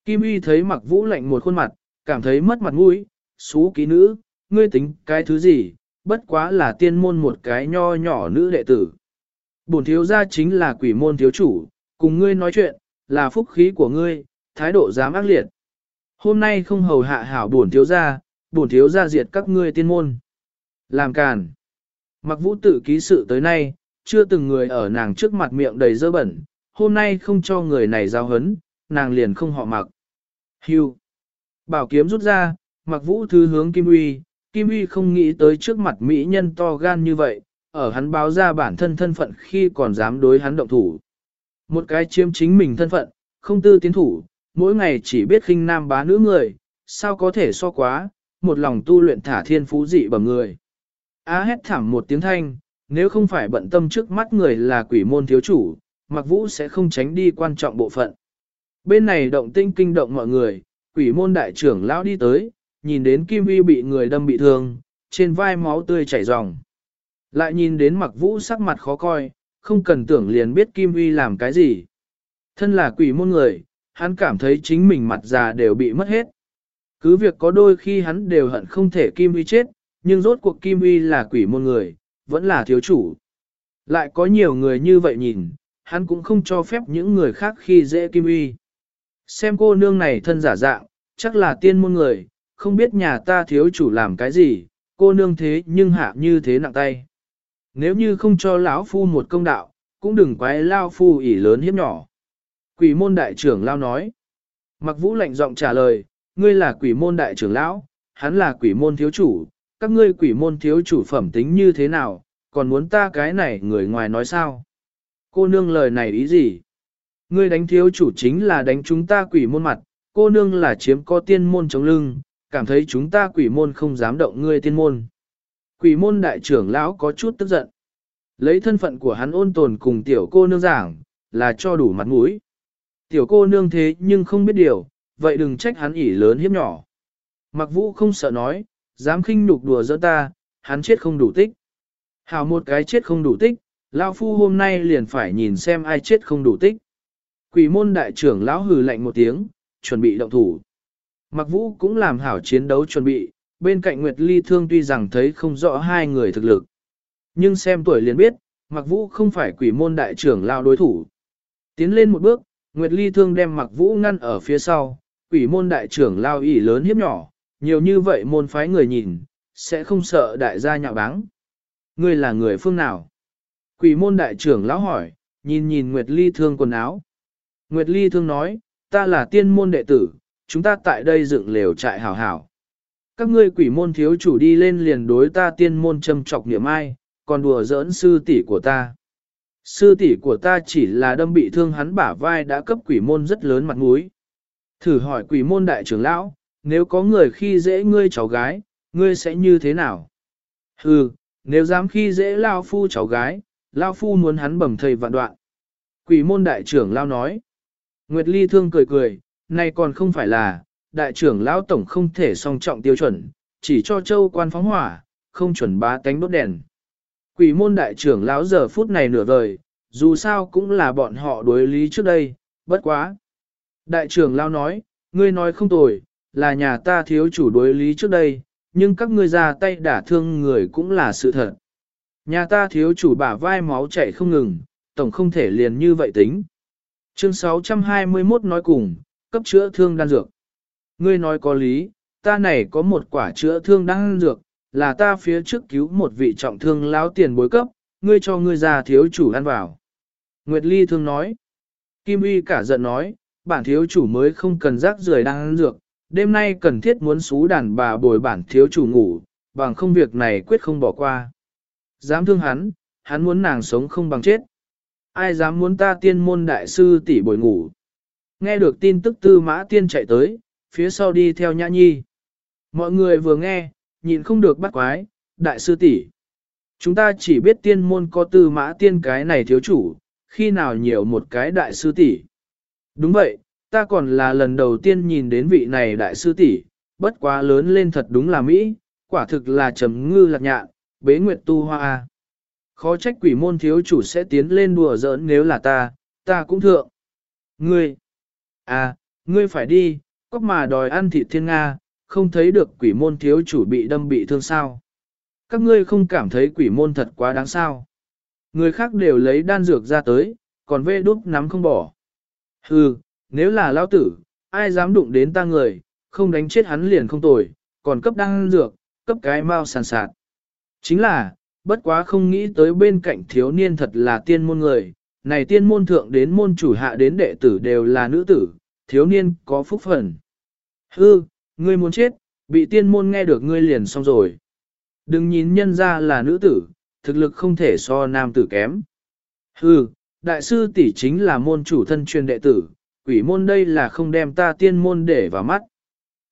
Kim Uy thấy mặc vũ lạnh một khuôn mặt, cảm thấy mất mặt mũi, xú ký nữ, ngươi tính cái thứ gì, bất quá là tiên môn một cái nho nhỏ nữ đệ tử. Bổn thiếu gia chính là quỷ môn thiếu chủ, cùng ngươi nói chuyện, là phúc khí của ngươi, thái độ dám ác liệt. Hôm nay không hầu hạ hảo bổn thiếu gia, bổn thiếu gia diệt các ngươi tiên môn. Làm càn. Mặc vũ tự ký sự tới nay, chưa từng người ở nàng trước mặt miệng đầy dơ bẩn, hôm nay không cho người này giao hấn, nàng liền không họ mặc. Hưu. Bảo kiếm rút ra, mặc vũ thư hướng Kim Uy, Kim Uy không nghĩ tới trước mặt mỹ nhân to gan như vậy, ở hắn báo ra bản thân thân phận khi còn dám đối hắn động thủ. Một cái chiếm chính mình thân phận, không tư tiến thủ, mỗi ngày chỉ biết khinh nam bá nữ người, sao có thể so quá, một lòng tu luyện thả thiên phú dị bẩm người. Á hét thảm một tiếng thanh, nếu không phải bận tâm trước mắt người là quỷ môn thiếu chủ, Mặc Vũ sẽ không tránh đi quan trọng bộ phận. Bên này động tinh kinh động mọi người, quỷ môn đại trưởng lão đi tới, nhìn đến Kim Y bị người đâm bị thương, trên vai máu tươi chảy ròng. Lại nhìn đến Mặc Vũ sắc mặt khó coi, không cần tưởng liền biết Kim Y làm cái gì. Thân là quỷ môn người, hắn cảm thấy chính mình mặt già đều bị mất hết. Cứ việc có đôi khi hắn đều hận không thể Kim y chết, nhưng rốt cuộc Kim y là quỷ môn người, vẫn là thiếu chủ. Lại có nhiều người như vậy nhìn, hắn cũng không cho phép những người khác khi dễ Kim y Xem cô nương này thân giả dạng, chắc là tiên môn người, không biết nhà ta thiếu chủ làm cái gì, cô nương thế nhưng hạ như thế nặng tay. Nếu như không cho lão phu một công đạo, cũng đừng quái lao phu ỉ lớn hiếp nhỏ. Quỷ môn đại trưởng lao nói. Mặc vũ lạnh giọng trả lời, ngươi là quỷ môn đại trưởng lão, hắn là quỷ môn thiếu chủ, các ngươi quỷ môn thiếu chủ phẩm tính như thế nào, còn muốn ta cái này người ngoài nói sao? Cô nương lời này ý gì? Ngươi đánh thiếu chủ chính là đánh chúng ta quỷ môn mặt, cô nương là chiếm có tiên môn chống lưng, cảm thấy chúng ta quỷ môn không dám động ngươi tiên môn. Quỷ môn đại trưởng lão có chút tức giận. Lấy thân phận của hắn ôn tồn cùng tiểu cô nương giảng, là cho đủ mặt mũi. Tiểu cô nương thế nhưng không biết điều, vậy đừng trách hắn ỉ lớn hiếp nhỏ. Mặc vũ không sợ nói, dám khinh nhục đùa giỡn ta, hắn chết không đủ tích. Hảo một cái chết không đủ tích, lão phu hôm nay liền phải nhìn xem ai chết không đủ tích. Quỷ môn đại trưởng lão hừ lạnh một tiếng, chuẩn bị động thủ. Mặc vũ cũng làm hảo chiến đấu chuẩn bị, bên cạnh Nguyệt Ly Thương tuy rằng thấy không rõ hai người thực lực. Nhưng xem tuổi liền biết, Mặc vũ không phải quỷ môn đại trưởng lão đối thủ. Tiến lên một bước, Nguyệt Ly Thương đem Mặc vũ ngăn ở phía sau, quỷ môn đại trưởng lao ỉ lớn hiếp nhỏ, nhiều như vậy môn phái người nhìn, sẽ không sợ đại gia nhạo báng. Ngươi là người phương nào? Quỷ môn đại trưởng lão hỏi, nhìn nhìn Nguyệt Ly thương quần áo. Nguyệt Ly thương nói, ta là tiên môn đệ tử, chúng ta tại đây dựng lều trại hảo hảo. Các ngươi quỷ môn thiếu chủ đi lên liền đối ta tiên môn châm trọc niệm ai, còn đùa giỡn sư tỷ của ta. Sư tỷ của ta chỉ là đâm bị thương hắn bả vai đã cấp quỷ môn rất lớn mặt mũi. Thử hỏi quỷ môn đại trưởng lão, nếu có người khi dễ ngươi cháu gái, ngươi sẽ như thế nào? Hừ, nếu dám khi dễ lao phu cháu gái, lao phu muốn hắn bầm thầy vạn đoạn. Quỷ môn đại trưởng lao nói. Nguyệt Ly thương cười cười, này còn không phải là, đại trưởng lão tổng không thể song trọng tiêu chuẩn, chỉ cho châu quan phóng hỏa, không chuẩn bá tánh đốt đèn. Quỷ môn đại trưởng lão giờ phút này nửa vời, dù sao cũng là bọn họ đối lý trước đây, bất quá. Đại trưởng lão nói, ngươi nói không tồi, là nhà ta thiếu chủ đối lý trước đây, nhưng các ngươi ra tay đả thương người cũng là sự thật. Nhà ta thiếu chủ bả vai máu chảy không ngừng, tổng không thể liền như vậy tính. Chương 621 nói cùng, cấp chữa thương đan dược. Ngươi nói có lý, ta này có một quả chữa thương đan dược, là ta phía trước cứu một vị trọng thương lão tiền bối cấp, ngươi cho ngươi già thiếu chủ ăn vào. Nguyệt Ly thương nói. Kim Y cả giận nói, bản thiếu chủ mới không cần rác rưởi đang ăn dược, đêm nay cần thiết muốn xú đàn bà bồi bản thiếu chủ ngủ, bằng không việc này quyết không bỏ qua. Dám thương hắn, hắn muốn nàng sống không bằng chết. Ai dám muốn ta tiên môn đại sư tỷ bồi ngủ. Nghe được tin tức tư mã tiên chạy tới, phía sau đi theo nhã nhi. Mọi người vừa nghe, nhìn không được bắt quái, đại sư tỷ. Chúng ta chỉ biết tiên môn có tư mã tiên cái này thiếu chủ, khi nào nhiều một cái đại sư tỷ. Đúng vậy, ta còn là lần đầu tiên nhìn đến vị này đại sư tỷ, bất quá lớn lên thật đúng là Mỹ, quả thực là trầm ngư lạc nhạn, bế nguyệt tu hoa. Khó trách quỷ môn thiếu chủ sẽ tiến lên đùa giỡn nếu là ta, ta cũng thượng. Ngươi, à, ngươi phải đi, có mà đòi ăn thịt thiên Nga, không thấy được quỷ môn thiếu chủ bị đâm bị thương sao. Các ngươi không cảm thấy quỷ môn thật quá đáng sao. Người khác đều lấy đan dược ra tới, còn vê đúc nắm không bỏ. Hừ, nếu là lao tử, ai dám đụng đến ta người, không đánh chết hắn liền không tồi, còn cấp đan dược, cấp cái mau sàn sạt. Chính là, bất quá không nghĩ tới bên cạnh thiếu niên thật là tiên môn người, này tiên môn thượng đến môn chủ hạ đến đệ tử đều là nữ tử, thiếu niên có phúc phần. Hư, ngươi muốn chết, bị tiên môn nghe được ngươi liền xong rồi. Đừng nhìn nhân ra là nữ tử, thực lực không thể so nam tử kém. Hừ, đại sư tỷ chính là môn chủ thân truyền đệ tử, quỷ môn đây là không đem ta tiên môn để vào mắt.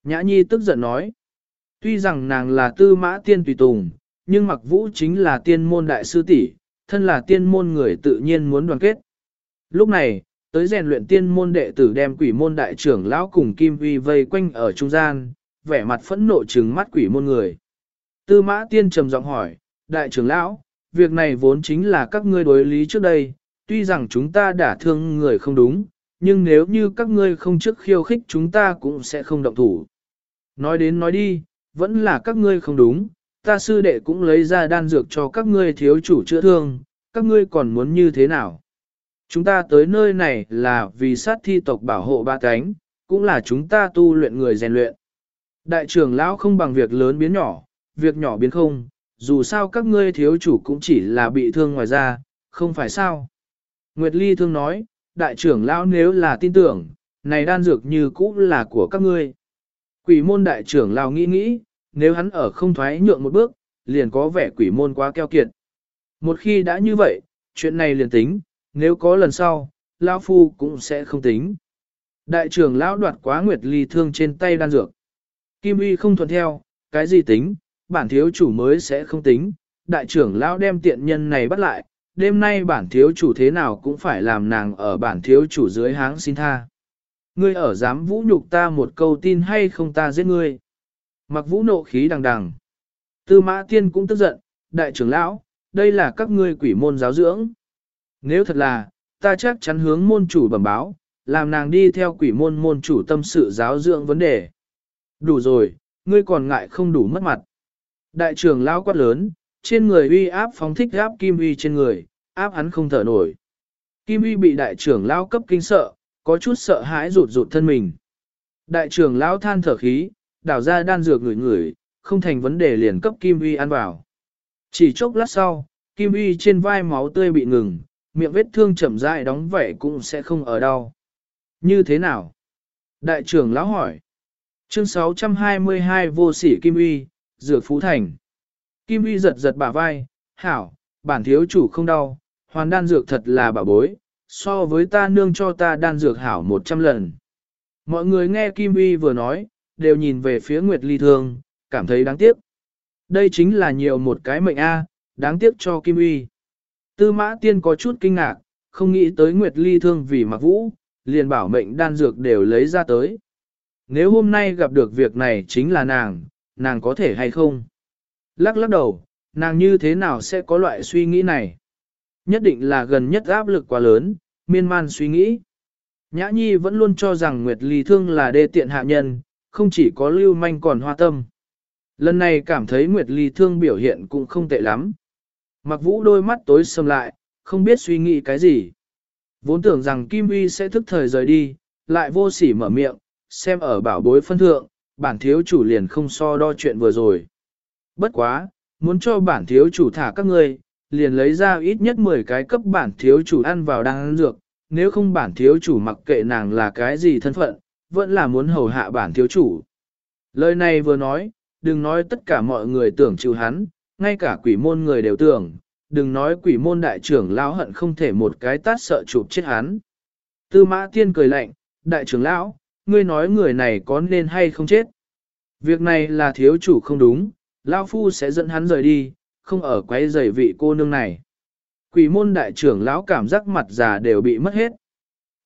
Nhã Nhi tức giận nói, tuy rằng nàng là tư mã tiên tùy tùng, nhưng mặc vũ chính là tiên môn đại sư tỷ, thân là tiên môn người tự nhiên muốn đoàn kết. Lúc này, tới rèn luyện tiên môn đệ tử đem quỷ môn đại trưởng lão cùng Kim Vi vây quanh ở trung gian, vẻ mặt phẫn nộ trừng mắt quỷ môn người. Tư mã tiên trầm giọng hỏi, đại trưởng lão, việc này vốn chính là các ngươi đối lý trước đây, tuy rằng chúng ta đã thương người không đúng, nhưng nếu như các ngươi không trước khiêu khích chúng ta cũng sẽ không động thủ. Nói đến nói đi, vẫn là các ngươi không đúng, ta sư đệ cũng lấy ra đan dược cho các ngươi thiếu chủ chữa thương, các ngươi còn muốn như thế nào? Chúng ta tới nơi này là vì sát thi tộc bảo hộ ba cánh, cũng là chúng ta tu luyện người rèn luyện. Đại trưởng lão không bằng việc lớn biến nhỏ, việc nhỏ biến không, dù sao các ngươi thiếu chủ cũng chỉ là bị thương ngoài ra, không phải sao. Nguyệt Ly thương nói, đại trưởng lão nếu là tin tưởng, này đan dược như cũ là của các ngươi. Quỷ môn đại trưởng lão nghĩ nghĩ, nếu hắn ở không thoái nhượng một bước, liền có vẻ quỷ môn quá keo kiệt. Một khi đã như vậy, chuyện này liền tính, nếu có lần sau, lão phu cũng sẽ không tính. Đại trưởng lão đoạt quá nguyệt ly thương trên tay đan dược. Kim uy không thuận theo, cái gì tính, bản thiếu chủ mới sẽ không tính. Đại trưởng lão đem tiện nhân này bắt lại, đêm nay bản thiếu chủ thế nào cũng phải làm nàng ở bản thiếu chủ dưới háng xin tha. Ngươi ở dám vũ nhục ta một câu tin hay không ta giết ngươi. Mặc vũ nộ khí đằng đằng. Tư mã tiên cũng tức giận, đại trưởng lão, đây là các ngươi quỷ môn giáo dưỡng. Nếu thật là, ta chắc chắn hướng môn chủ bẩm báo, làm nàng đi theo quỷ môn môn chủ tâm sự giáo dưỡng vấn đề. Đủ rồi, ngươi còn ngại không đủ mất mặt. Đại trưởng lao quát lớn, trên người uy áp phóng thích áp kim uy trên người, áp hắn không thở nổi. Kim uy bị đại trưởng lao cấp kinh sợ, có chút sợ hãi rụt rụt thân mình. Đại trưởng lão than thở khí, đảo ra đan dược ngửi ngửi, không thành vấn đề liền cấp Kim Uy ăn vào. Chỉ chốc lát sau, Kim Uy trên vai máu tươi bị ngừng, miệng vết thương chậm rãi đóng vậy cũng sẽ không ở đau. Như thế nào? Đại trưởng lão hỏi. Chương 622 vô sỉ Kim Uy, dược phú thành. Kim Uy giật giật bả vai, hảo, bản thiếu chủ không đau, hoàn đan dược thật là bảo bối, so với ta nương cho ta đan dược hảo 100 lần. Mọi người nghe Kim Uy vừa nói, đều nhìn về phía Nguyệt Ly Thương, cảm thấy đáng tiếc. Đây chính là nhiều một cái mệnh A, đáng tiếc cho Kim Uy. Tư mã tiên có chút kinh ngạc, không nghĩ tới Nguyệt Ly Thương vì mặc vũ, liền bảo mệnh đan dược đều lấy ra tới. Nếu hôm nay gặp được việc này chính là nàng, nàng có thể hay không? Lắc lắc đầu, nàng như thế nào sẽ có loại suy nghĩ này? Nhất định là gần nhất áp lực quá lớn, miên man suy nghĩ. Nhã Nhi vẫn luôn cho rằng Nguyệt Ly Thương là đê tiện hạ nhân, không chỉ có lưu manh còn hoa tâm. Lần này cảm thấy Nguyệt Ly Thương biểu hiện cũng không tệ lắm. Mặc vũ đôi mắt tối sầm lại, không biết suy nghĩ cái gì. Vốn tưởng rằng Kim Uy sẽ thức thời rời đi, lại vô sỉ mở miệng, xem ở bảo bối phân thượng, bản thiếu chủ liền không so đo chuyện vừa rồi. Bất quá, muốn cho bản thiếu chủ thả các ngươi, liền lấy ra ít nhất 10 cái cấp bản thiếu chủ ăn vào đang ăn dược, nếu không bản thiếu chủ mặc kệ nàng là cái gì thân phận, vẫn là muốn hầu hạ bản thiếu chủ. Lời này vừa nói, đừng nói tất cả mọi người tưởng chịu hắn, ngay cả quỷ môn người đều tưởng, đừng nói quỷ môn đại trưởng lão hận không thể một cái tát sợ chụp chết hắn. Tư mã tiên cười lạnh, đại trưởng lão, ngươi nói người này có nên hay không chết. Việc này là thiếu chủ không đúng, lão phu sẽ dẫn hắn rời đi, không ở quấy rầy vị cô nương này. Quỷ môn đại trưởng lão cảm giác mặt già đều bị mất hết.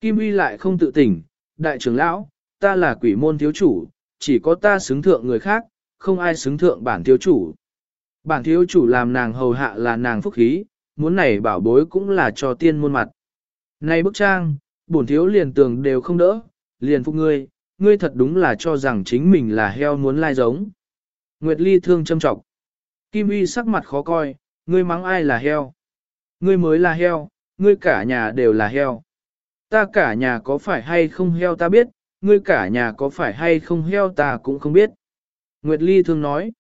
Kim uy lại không tự tỉnh, đại trưởng lão, ta là quỷ môn thiếu chủ, chỉ có ta xứng thượng người khác, không ai xứng thượng bản thiếu chủ. Bản thiếu chủ làm nàng hầu hạ là nàng phúc khí, muốn này bảo bối cũng là cho tiên môn mặt. Này bức trang, bổn thiếu liền tường đều không đỡ, liền phục ngươi, ngươi thật đúng là cho rằng chính mình là heo muốn lai giống. Nguyệt Ly thương châm trọng. Kim uy sắc mặt khó coi, ngươi mắng ai là heo. Ngươi mới là heo, ngươi cả nhà đều là heo. Ta cả nhà có phải hay không heo ta biết, ngươi cả nhà có phải hay không heo ta cũng không biết. Nguyệt Ly thương nói.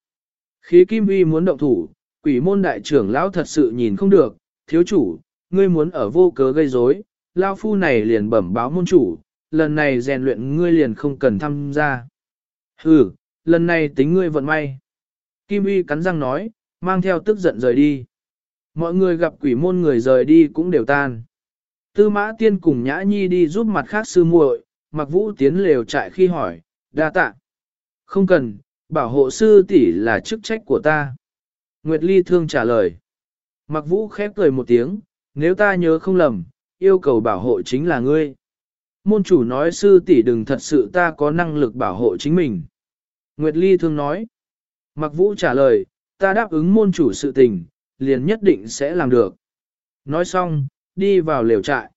Khí Kim uy muốn động thủ, quỷ môn đại trưởng lão thật sự nhìn không được, thiếu chủ, ngươi muốn ở vô cớ gây rối, lão phu này liền bẩm báo môn chủ, lần này rèn luyện ngươi liền không cần tham gia. Hừ, lần này tính ngươi vận may. Kim uy cắn răng nói, mang theo tức giận rời đi. Mọi người gặp quỷ môn người rời đi cũng đều tan. Tư mã tiên cùng nhã nhi đi giúp mặt khác sư muội, mặc vũ tiến lều trại khi hỏi, đa tạ. Không cần, bảo hộ sư tỷ là chức trách của ta. Nguyệt Ly thương trả lời. Mặc vũ khép cười một tiếng, nếu ta nhớ không lầm, yêu cầu bảo hộ chính là ngươi. Môn chủ nói sư tỷ đừng thật sự ta có năng lực bảo hộ chính mình. Nguyệt Ly thương nói. Mặc vũ trả lời, ta đáp ứng môn chủ sự tình, liền nhất định sẽ làm được. Nói xong, đi vào lều trại.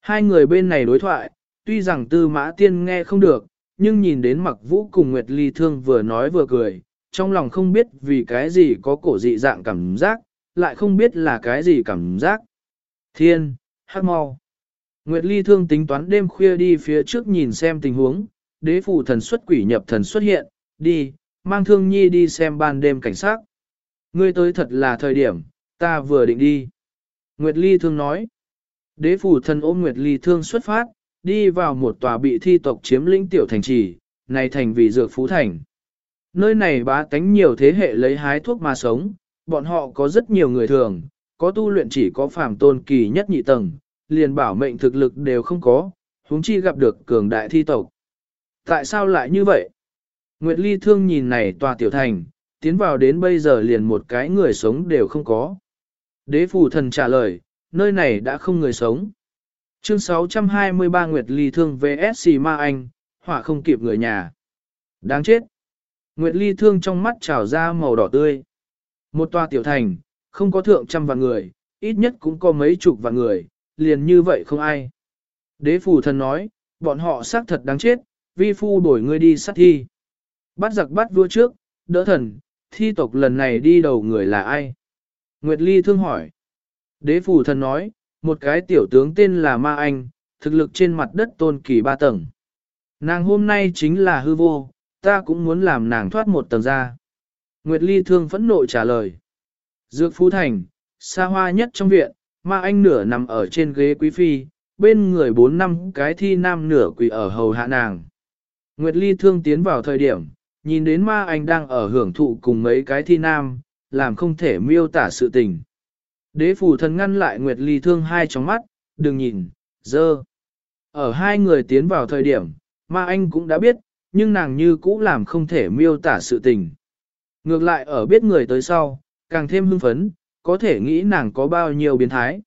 Hai người bên này đối thoại, tuy rằng tư mã tiên nghe không được, nhưng nhìn đến mặc vũ cùng Nguyệt Ly thương vừa nói vừa cười, trong lòng không biết vì cái gì có cổ dị dạng cảm giác, lại không biết là cái gì cảm giác. Thiên, hát mau. Nguyệt Ly thương tính toán đêm khuya đi phía trước nhìn xem tình huống, đế phụ thần xuất quỷ nhập thần xuất hiện, đi, mang thương nhi đi xem ban đêm cảnh sát. Ngươi tới thật là thời điểm, ta vừa định đi. Nguyệt Ly thương nói. Đế phủ thần ôm Nguyệt Ly thương xuất phát, đi vào một tòa bị thi tộc chiếm lĩnh tiểu thành trì, này thành vì dược phú thành. Nơi này bá tánh nhiều thế hệ lấy hái thuốc mà sống, bọn họ có rất nhiều người thường, có tu luyện chỉ có phàm tôn kỳ nhất nhị tầng, liền bảo mệnh thực lực đều không có, huống chi gặp được cường đại thi tộc. Tại sao lại như vậy? Nguyệt Ly thương nhìn này tòa tiểu thành, tiến vào đến bây giờ liền một cái người sống đều không có. Đế phù thần trả lời, nơi này đã không người sống. Chương 623 Nguyệt Ly thương VSC Ma Anh, hỏa không kịp người nhà. Đáng chết. Nguyệt Ly thương trong mắt trào ra màu đỏ tươi. Một tòa tiểu thành, không có thượng trăm vạn người, ít nhất cũng có mấy chục vạn người, liền như vậy không ai. Đế phủ thần nói, bọn họ xác thật đáng chết, vi phu đổi ngươi đi sát thi. Bắt giặc bắt vua trước, đỡ thần, thi tộc lần này đi đầu người là ai? Nguyệt Ly thương hỏi. Đế phủ thần nói, một cái tiểu tướng tên là Ma Anh, thực lực trên mặt đất tôn kỳ ba tầng. Nàng hôm nay chính là hư vô, ta cũng muốn làm nàng thoát một tầng ra. Nguyệt Ly thương phẫn nộ trả lời. Dược Phú Thành, xa hoa nhất trong viện, Ma Anh nửa nằm ở trên ghế quý phi, bên người bốn năm cái thi nam nửa quỳ ở hầu hạ nàng. Nguyệt Ly thương tiến vào thời điểm, nhìn đến Ma Anh đang ở hưởng thụ cùng mấy cái thi nam, làm không thể miêu tả sự tình. Đế phủ thần ngăn lại Nguyệt Ly thương hai tróng mắt, đừng nhìn, dơ. Ở hai người tiến vào thời điểm, mà anh cũng đã biết, nhưng nàng như cũ làm không thể miêu tả sự tình. Ngược lại ở biết người tới sau, càng thêm hưng phấn, có thể nghĩ nàng có bao nhiêu biến thái.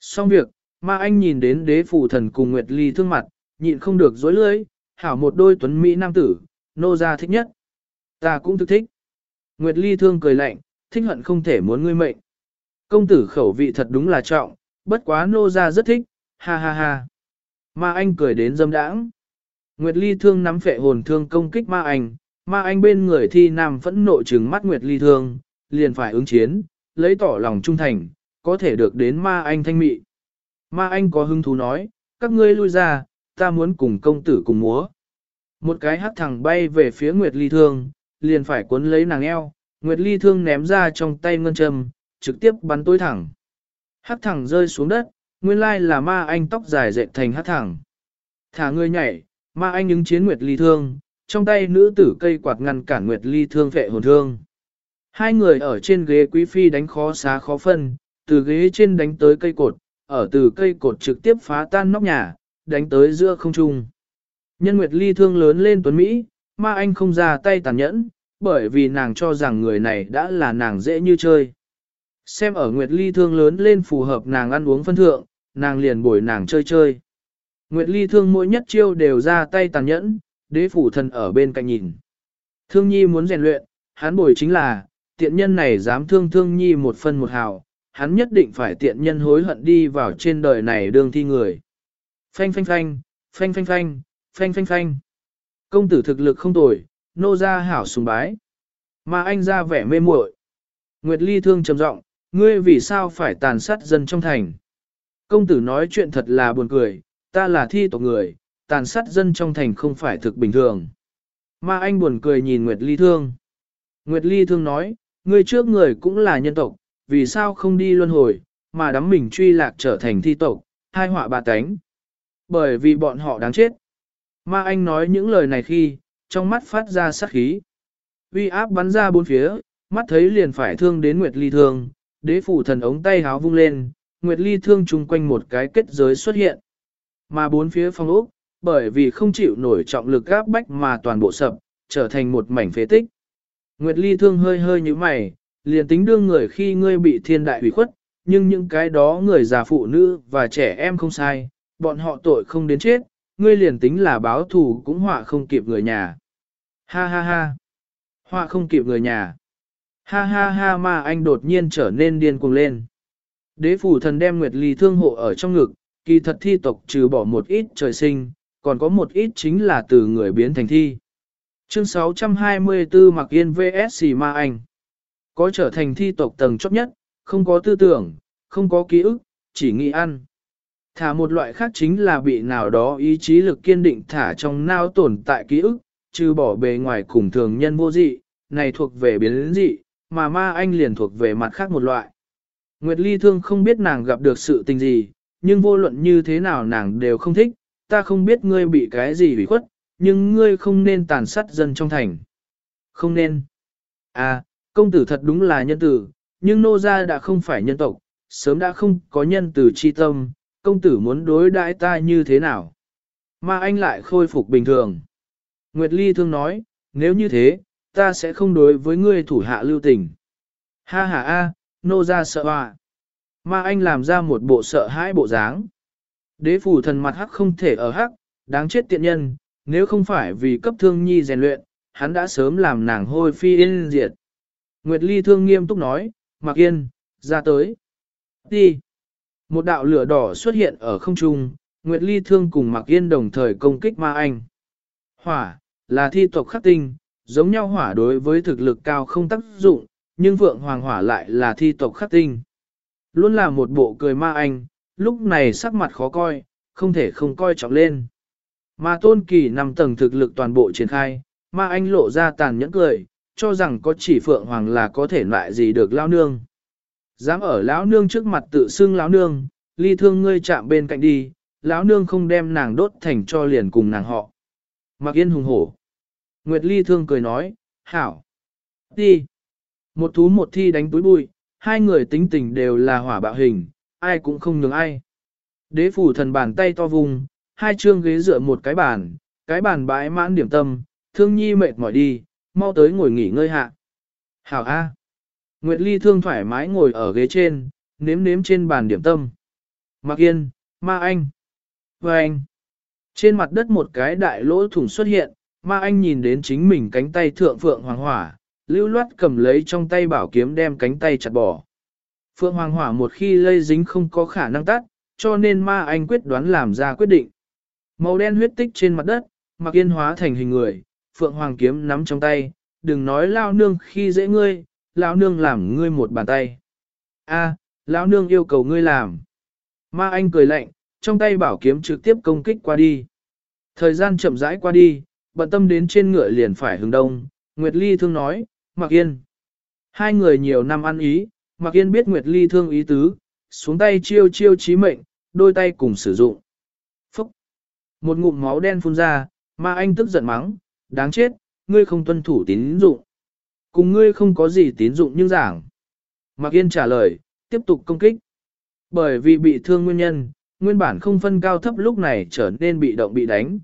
Xong việc, mà anh nhìn đến đế phủ thần cùng Nguyệt Ly thương mặt, nhịn không được dối lưỡi, hảo một đôi tuấn Mỹ nam tử, nô ra thích nhất. Ta cũng thức thích. Nguyệt Ly thương cười lạnh, thích hận không thể muốn ngươi mệnh. Công tử khẩu vị thật đúng là trọng, bất quá nô ra rất thích, ha ha ha. Ma anh cười đến dâm đãng. Nguyệt Ly thương nắm phệ hồn thương công kích ma anh, ma anh bên người thi nam phẫn nộ trừng mắt Nguyệt Ly thương, liền phải ứng chiến, lấy tỏ lòng trung thành, có thể được đến ma anh thanh mị. Ma anh có hứng thú nói, các ngươi lui ra, ta muốn cùng công tử cùng múa. Một cái hắc thẳng bay về phía Nguyệt Ly thương, liền phải cuốn lấy nàng eo, Nguyệt Ly thương ném ra trong tay ngân châm, trực tiếp bắn tối thẳng. Hắc thẳng rơi xuống đất, nguyên lai là ma anh tóc dài dệt thành hắc thẳng. Thả người nhảy, ma anh ứng chiến Nguyệt Ly thương, trong tay nữ tử cây quạt ngăn cản Nguyệt Ly thương vệ hồn thương. Hai người ở trên ghế quý phi đánh khó xá khó phân, từ ghế trên đánh tới cây cột, ở từ cây cột trực tiếp phá tan nóc nhà, đánh tới giữa không trung. Nhân Nguyệt Ly thương lớn lên tuấn Mỹ, ma anh không ra tay tàn nhẫn, bởi vì nàng cho rằng người này đã là nàng dễ như chơi. Xem ở Nguyệt Ly thương lớn lên phù hợp nàng ăn uống phân thượng, nàng liền bồi nàng chơi chơi. Nguyệt Ly thương mỗi nhất chiêu đều ra tay tàn nhẫn, đế phủ thần ở bên cạnh nhìn. Thương nhi muốn rèn luyện, hắn bồi chính là, tiện nhân này dám thương thương nhi một phân một hào, hắn nhất định phải tiện nhân hối hận đi vào trên đời này đương thi người. Phanh phanh phanh, phanh phanh phanh, phanh phanh phanh. Công tử thực lực không tồi, nô ra hảo sùng bái. Mà anh ra vẻ mê muội. Nguyệt Ly thương trầm giọng, ngươi vì sao phải tàn sát dân trong thành? Công tử nói chuyện thật là buồn cười, ta là thi tộc người, tàn sát dân trong thành không phải thực bình thường. Mà anh buồn cười nhìn Nguyệt Ly thương. Nguyệt Ly thương nói, ngươi trước người cũng là nhân tộc, vì sao không đi luân hồi, mà đắm mình truy lạc trở thành thi tộc, hai họa bà tánh. Bởi vì bọn họ đáng chết. Ma Anh nói những lời này khi, trong mắt phát ra sát khí. Uy áp bắn ra bốn phía, mắt thấy liền phải thương đến Nguyệt Ly Thương, đế phủ thần ống tay háo vung lên, Nguyệt Ly Thương chung quanh một cái kết giới xuất hiện. Mà bốn phía phong ốc, bởi vì không chịu nổi trọng lực áp bách mà toàn bộ sập, trở thành một mảnh phế tích. Nguyệt Ly Thương hơi hơi như mày, liền tính đương người khi ngươi bị thiên đại hủy khuất, nhưng những cái đó người già phụ nữ và trẻ em không sai, bọn họ tội không đến chết, ngươi liền tính là báo thù cũng họa không kịp người nhà. Ha ha ha, họa không kịp người nhà. Ha ha ha mà anh đột nhiên trở nên điên cuồng lên. Đế phủ thần đem Nguyệt Ly thương hộ ở trong ngực, kỳ thật thi tộc trừ bỏ một ít trời sinh, còn có một ít chính là từ người biến thành thi. Chương 624 Mặc Yên VS Ma Anh Có trở thành thi tộc tầng chót nhất, không có tư tưởng, không có ký ức, chỉ nghĩ ăn. Thả một loại khác chính là bị nào đó ý chí lực kiên định thả trong nao tồn tại ký ức, trừ bỏ bề ngoài cùng thường nhân vô dị, này thuộc về biến dị, mà ma anh liền thuộc về mặt khác một loại. Nguyệt Ly thương không biết nàng gặp được sự tình gì, nhưng vô luận như thế nào nàng đều không thích, ta không biết ngươi bị cái gì bị khuất, nhưng ngươi không nên tàn sát dân trong thành. Không nên. À, công tử thật đúng là nhân tử, nhưng nô gia đã không phải nhân tộc, sớm đã không có nhân tử chi tâm, công tử muốn đối đãi ta như thế nào? Mà anh lại khôi phục bình thường. Nguyệt Ly thương nói, nếu như thế, ta sẽ không đối với ngươi thủ hạ lưu tình. Ha ha a, nô ra sợ à. Ma anh làm ra một bộ sợ hãi bộ dáng. Đế phủ thần mặt hắc không thể ở hắc, đáng chết tiện nhân, nếu không phải vì cấp thương nhi rèn luyện, hắn đã sớm làm nàng hôi phi yên diệt. Nguyệt Ly thương nghiêm túc nói, Mạc Yên, ra tới. Đi. Một đạo lửa đỏ xuất hiện ở không trung, Nguyệt Ly thương cùng Mạc Yên đồng thời công kích ma anh. Hỏa, là thi tộc khắc tinh, giống nhau hỏa đối với thực lực cao không tác dụng, nhưng vượng hoàng hỏa lại là thi tộc khắc tinh. Luôn là một bộ cười ma anh, lúc này sắc mặt khó coi, không thể không coi trọng lên. Ma tôn kỳ nằm tầng thực lực toàn bộ triển khai, ma anh lộ ra tàn nhẫn cười, cho rằng có chỉ phượng hoàng là có thể loại gì được lao nương. Dám ở lão nương trước mặt tự xưng lão nương, ly thương ngươi chạm bên cạnh đi, lão nương không đem nàng đốt thành cho liền cùng nàng họ. Mặc yên hùng hổ. Nguyệt ly thương cười nói, hảo. Đi. Một thú một thi đánh túi bụi, hai người tính tình đều là hỏa bạo hình, ai cũng không nhường ai. Đế phủ thần bàn tay to vùng, hai chương ghế dựa một cái bàn, cái bàn bãi mãn điểm tâm, thương nhi mệt mỏi đi, mau tới ngồi nghỉ ngơi hạ. Hảo A. Nguyệt Ly thương thoải mái ngồi ở ghế trên, nếm nếm trên bàn điểm tâm. Mạc Yên, Ma Anh. Và anh. Trên mặt đất một cái đại lỗ thủng xuất hiện, Ma Anh nhìn đến chính mình cánh tay thượng phượng hoàng hỏa, lưu loát cầm lấy trong tay bảo kiếm đem cánh tay chặt bỏ. Phượng hoàng hỏa một khi lây dính không có khả năng tắt, cho nên Ma Anh quyết đoán làm ra quyết định. Màu đen huyết tích trên mặt đất, mặc Yên hóa thành hình người, phượng hoàng kiếm nắm trong tay, đừng nói lao nương khi dễ ngươi, lao nương làm ngươi một bàn tay. A, lão nương yêu cầu ngươi làm. Ma Anh cười lạnh, trong tay bảo kiếm trực tiếp công kích qua đi. Thời gian chậm rãi qua đi, bận tâm đến trên ngựa liền phải hướng đông, Nguyệt Ly thương nói, Mạc Yên. Hai người nhiều năm ăn ý, Mạc Yên biết Nguyệt Ly thương ý tứ, xuống tay chiêu chiêu chí mệnh, đôi tay cùng sử dụng. Phúc! Một ngụm máu đen phun ra, mà Anh tức giận mắng, đáng chết, ngươi không tuân thủ tín dụng. Cùng ngươi không có gì tín dụng nhưng giảng. Mạc Yên trả lời, tiếp tục công kích. Bởi vì bị thương nguyên nhân, nguyên bản không phân cao thấp lúc này trở nên bị động bị đánh.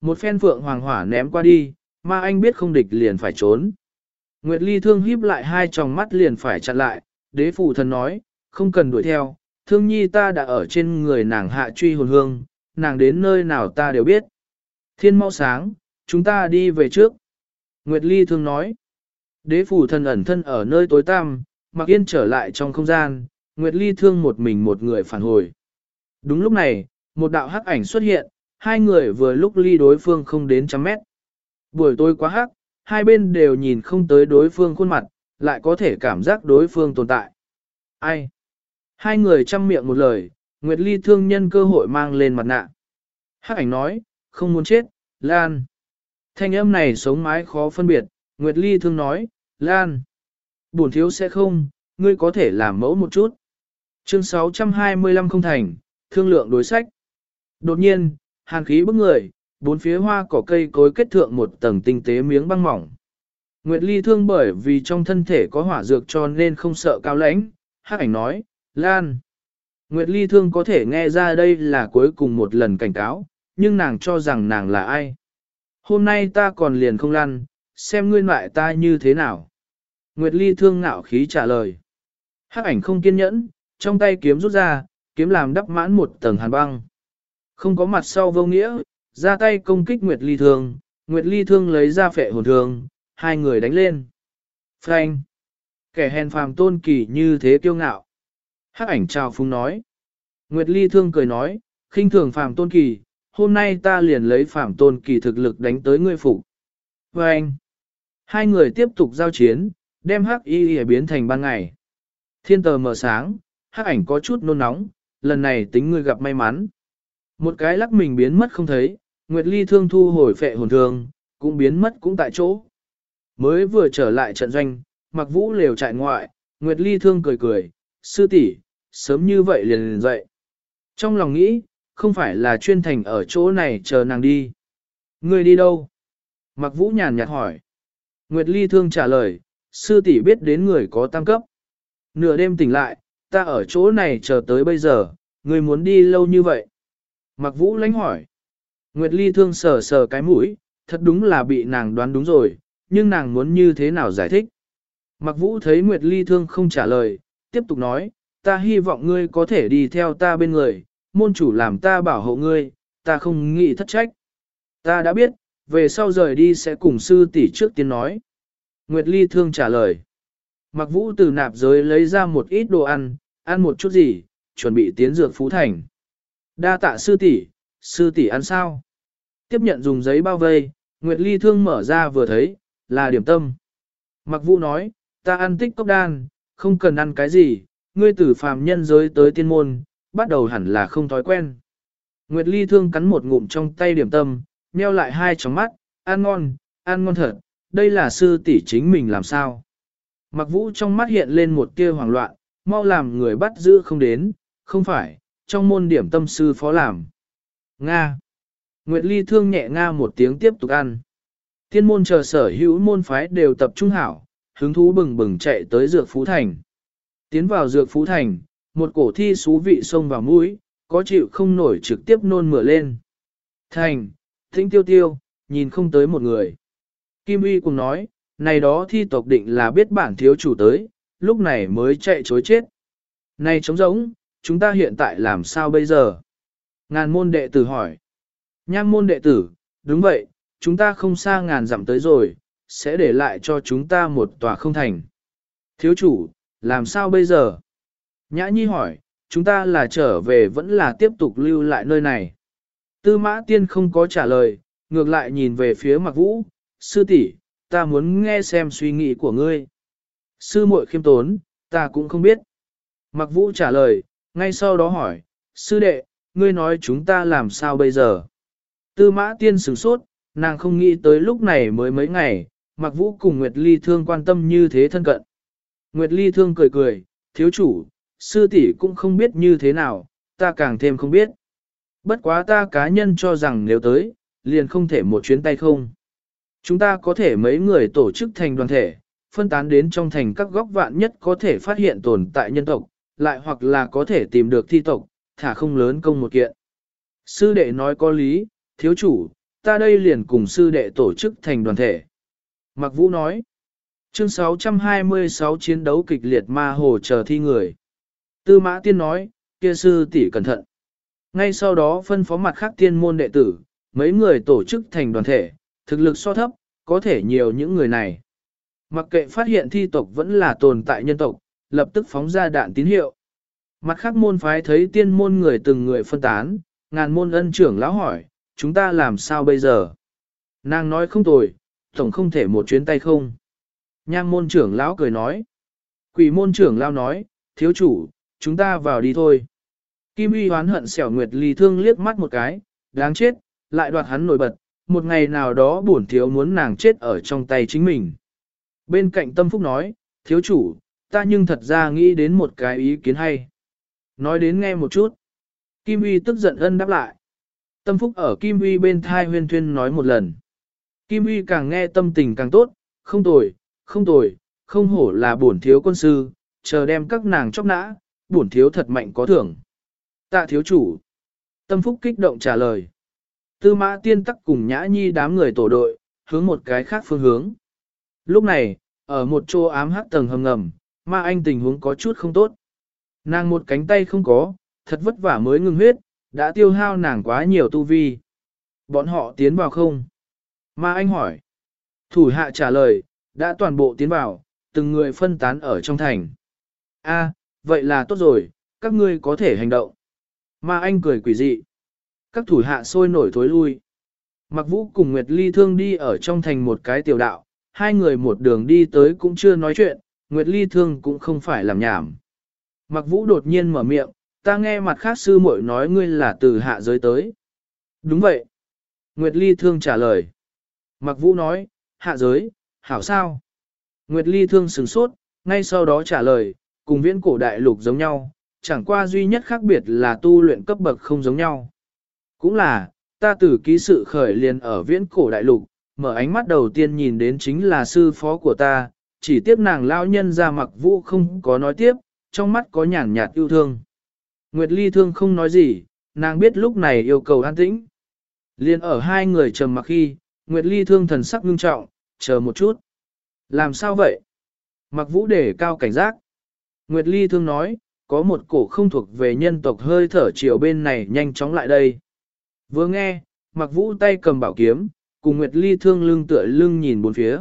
Một phen phượng hoàng hỏa ném qua đi, mà anh biết không địch liền phải trốn. Nguyệt Ly thương híp lại hai tròng mắt liền phải chặn lại, đế phụ thần nói, không cần đuổi theo, thương nhi ta đã ở trên người nàng hạ truy hồn hương, nàng đến nơi nào ta đều biết. Thiên mau sáng, chúng ta đi về trước. Nguyệt Ly thương nói, đế phủ thần ẩn thân ở nơi tối tăm, mặc yên trở lại trong không gian, Nguyệt Ly thương một mình một người phản hồi. Đúng lúc này, một đạo hắc ảnh xuất hiện, hai người vừa lúc ly đối phương không đến trăm mét. Buổi tối quá hắc, hai bên đều nhìn không tới đối phương khuôn mặt, lại có thể cảm giác đối phương tồn tại. Ai? Hai người chăm miệng một lời, Nguyệt Ly thương nhân cơ hội mang lên mặt nạ. Hắc ảnh nói, không muốn chết, Lan. Thanh âm này sống mái khó phân biệt, Nguyệt Ly thương nói, Lan. Buồn thiếu sẽ không, ngươi có thể làm mẫu một chút. Chương 625 không thành, thương lượng đối sách. Đột nhiên, hàn khí bức người, bốn phía hoa cỏ cây cối kết thượng một tầng tinh tế miếng băng mỏng. Nguyệt Ly thương bởi vì trong thân thể có hỏa dược cho nên không sợ cao lãnh, hắc ảnh nói, Lan. Nguyệt Ly thương có thể nghe ra đây là cuối cùng một lần cảnh cáo, nhưng nàng cho rằng nàng là ai. Hôm nay ta còn liền không lăn, xem ngươi lại ta như thế nào. Nguyệt Ly thương ngạo khí trả lời. Hắc ảnh không kiên nhẫn, trong tay kiếm rút ra, kiếm làm đắp mãn một tầng hàn băng. Không có mặt sau vô nghĩa, ra tay công kích Nguyệt Ly Thương, Nguyệt Ly Thương lấy ra phệ hồn thương, hai người đánh lên. Frank! Kẻ hèn phàm tôn kỳ như thế kiêu ngạo. Hắc ảnh chào phung nói. Nguyệt Ly Thương cười nói, khinh thường phàm tôn kỳ, hôm nay ta liền lấy phàm tôn kỳ thực lực đánh tới ngươi phục. Frank! Hai người tiếp tục giao chiến, đem hắc y biến thành ban ngày. Thiên tờ mở sáng, hắc ảnh có chút nôn nóng, lần này tính ngươi gặp may mắn. Một cái lắc mình biến mất không thấy, Nguyệt Ly thương thu hồi phệ hồn thương, cũng biến mất cũng tại chỗ. Mới vừa trở lại trận doanh, mặc vũ lều chạy ngoại, Nguyệt Ly thương cười cười, sư tỷ, sớm như vậy liền liền dậy. Trong lòng nghĩ, không phải là chuyên thành ở chỗ này chờ nàng đi. người đi đâu? Mặc vũ nhàn nhạt hỏi. Nguyệt Ly thương trả lời, sư tỷ biết đến người có tăng cấp. Nửa đêm tỉnh lại, ta ở chỗ này chờ tới bây giờ, người muốn đi lâu như vậy. Mặc vũ lánh hỏi. Nguyệt Ly thương sờ sờ cái mũi, thật đúng là bị nàng đoán đúng rồi, nhưng nàng muốn như thế nào giải thích. Mặc vũ thấy Nguyệt Ly thương không trả lời, tiếp tục nói, ta hy vọng ngươi có thể đi theo ta bên người, môn chủ làm ta bảo hộ ngươi, ta không nghĩ thất trách. Ta đã biết, về sau rời đi sẽ cùng sư tỷ trước tiên nói. Nguyệt Ly thương trả lời. Mặc vũ từ nạp giới lấy ra một ít đồ ăn, ăn một chút gì, chuẩn bị tiến dược phú thành. Đa tạ sư tỷ, sư tỷ ăn sao? Tiếp nhận dùng giấy bao vây, Nguyệt Ly thương mở ra vừa thấy, là điểm tâm. Mặc vũ nói, ta ăn tích cốc đan, không cần ăn cái gì, ngươi từ phàm nhân giới tới tiên môn, bắt đầu hẳn là không thói quen. Nguyệt Ly thương cắn một ngụm trong tay điểm tâm, nheo lại hai tròng mắt, ăn ngon, ăn ngon thật, đây là sư tỷ chính mình làm sao. Mặc vũ trong mắt hiện lên một tia hoảng loạn, mau làm người bắt giữ không đến, không phải, trong môn điểm tâm sư phó làm. Nga. Nguyệt Ly thương nhẹ Nga một tiếng tiếp tục ăn. Thiên môn chờ sở hữu môn phái đều tập trung hảo, hứng thú bừng bừng chạy tới dược phú thành. Tiến vào dược phú thành, một cổ thi xú vị xông vào mũi, có chịu không nổi trực tiếp nôn mửa lên. Thành, thính tiêu tiêu, nhìn không tới một người. Kim uy cùng nói, này đó thi tộc định là biết bản thiếu chủ tới, lúc này mới chạy chối chết. Này trống rỗng, chúng ta hiện tại làm sao bây giờ? Ngàn môn đệ tử hỏi. Nham môn đệ tử, đúng vậy, chúng ta không xa ngàn dặm tới rồi, sẽ để lại cho chúng ta một tòa không thành. Thiếu chủ, làm sao bây giờ? Nhã Nhi hỏi, chúng ta là trở về vẫn là tiếp tục lưu lại nơi này. Tư mã tiên không có trả lời, ngược lại nhìn về phía mặc vũ, sư tỷ, ta muốn nghe xem suy nghĩ của ngươi. Sư muội khiêm tốn, ta cũng không biết. Mặc vũ trả lời, ngay sau đó hỏi, sư đệ, ngươi nói chúng ta làm sao bây giờ? Tư mã tiên sửng sốt, nàng không nghĩ tới lúc này mới mấy ngày, mặc vũ cùng Nguyệt Ly Thương quan tâm như thế thân cận. Nguyệt Ly Thương cười cười, thiếu chủ, sư tỷ cũng không biết như thế nào, ta càng thêm không biết. Bất quá ta cá nhân cho rằng nếu tới, liền không thể một chuyến tay không. Chúng ta có thể mấy người tổ chức thành đoàn thể, phân tán đến trong thành các góc vạn nhất có thể phát hiện tồn tại nhân tộc, lại hoặc là có thể tìm được thi tộc, thả không lớn công một kiện. Sư đệ nói có lý, thiếu chủ, ta đây liền cùng sư đệ tổ chức thành đoàn thể. Mạc Vũ nói, chương 626 chiến đấu kịch liệt ma hồ chờ thi người. Tư mã tiên nói, kia sư tỷ cẩn thận. Ngay sau đó phân phó mặt khác tiên môn đệ tử, mấy người tổ chức thành đoàn thể, thực lực so thấp, có thể nhiều những người này. Mặc kệ phát hiện thi tộc vẫn là tồn tại nhân tộc, lập tức phóng ra đạn tín hiệu. Mặt khác môn phái thấy tiên môn người từng người phân tán, ngàn môn ân trưởng lão hỏi, chúng ta làm sao bây giờ? Nàng nói không tồi, tổng không thể một chuyến tay không. Nham môn trưởng lão cười nói. Quỷ môn trưởng lão nói, thiếu chủ, chúng ta vào đi thôi. Kim uy hoán hận xẻo nguyệt ly thương liếc mắt một cái, đáng chết, lại đoạt hắn nổi bật, một ngày nào đó bổn thiếu muốn nàng chết ở trong tay chính mình. Bên cạnh tâm phúc nói, thiếu chủ, ta nhưng thật ra nghĩ đến một cái ý kiến hay. Nói đến nghe một chút. Kim uy tức giận ân đáp lại. Tâm phúc ở Kim uy bên thai huyên thuyên nói một lần. Kim uy càng nghe tâm tình càng tốt, không tồi, không tồi, không hổ là bổn thiếu quân sư, chờ đem các nàng chóc nã, bổn thiếu thật mạnh có thưởng. Tạ thiếu chủ. Tâm phúc kích động trả lời. Tư mã tiên tắc cùng nhã nhi đám người tổ đội, hướng một cái khác phương hướng. Lúc này, ở một chỗ ám hắc tầng hầm ngầm, ma anh tình huống có chút không tốt. Nàng một cánh tay không có, thật vất vả mới ngừng huyết, đã tiêu hao nàng quá nhiều tu vi. Bọn họ tiến vào không? Ma anh hỏi. Thủ hạ trả lời, đã toàn bộ tiến vào, từng người phân tán ở trong thành. A, vậy là tốt rồi, các ngươi có thể hành động. Ma anh cười quỷ dị. Các thủ hạ sôi nổi thối lui. Mặc vũ cùng Nguyệt Ly thương đi ở trong thành một cái tiểu đạo, hai người một đường đi tới cũng chưa nói chuyện, Nguyệt Ly thương cũng không phải làm nhảm. Mặc vũ đột nhiên mở miệng, ta nghe mặt khác sư muội nói ngươi là từ hạ giới tới. Đúng vậy. Nguyệt Ly thương trả lời. Mặc vũ nói, hạ giới, hảo sao? Nguyệt Ly thương sừng sốt, ngay sau đó trả lời, cùng viễn cổ đại lục giống nhau, chẳng qua duy nhất khác biệt là tu luyện cấp bậc không giống nhau. Cũng là, ta từ ký sự khởi liền ở viễn cổ đại lục, mở ánh mắt đầu tiên nhìn đến chính là sư phó của ta, chỉ tiếc nàng lao nhân ra mặc vũ không có nói tiếp, trong mắt có nhàn nhạt yêu thương. Nguyệt Ly thương không nói gì, nàng biết lúc này yêu cầu an tĩnh. Liên ở hai người trầm mặc khi, Nguyệt Ly thương thần sắc ngưng trọng, chờ một chút. Làm sao vậy? Mặc vũ để cao cảnh giác. Nguyệt Ly thương nói, có một cổ không thuộc về nhân tộc hơi thở chiều bên này nhanh chóng lại đây. Vừa nghe, mặc vũ tay cầm bảo kiếm, cùng Nguyệt Ly thương lưng tựa lưng nhìn bốn phía.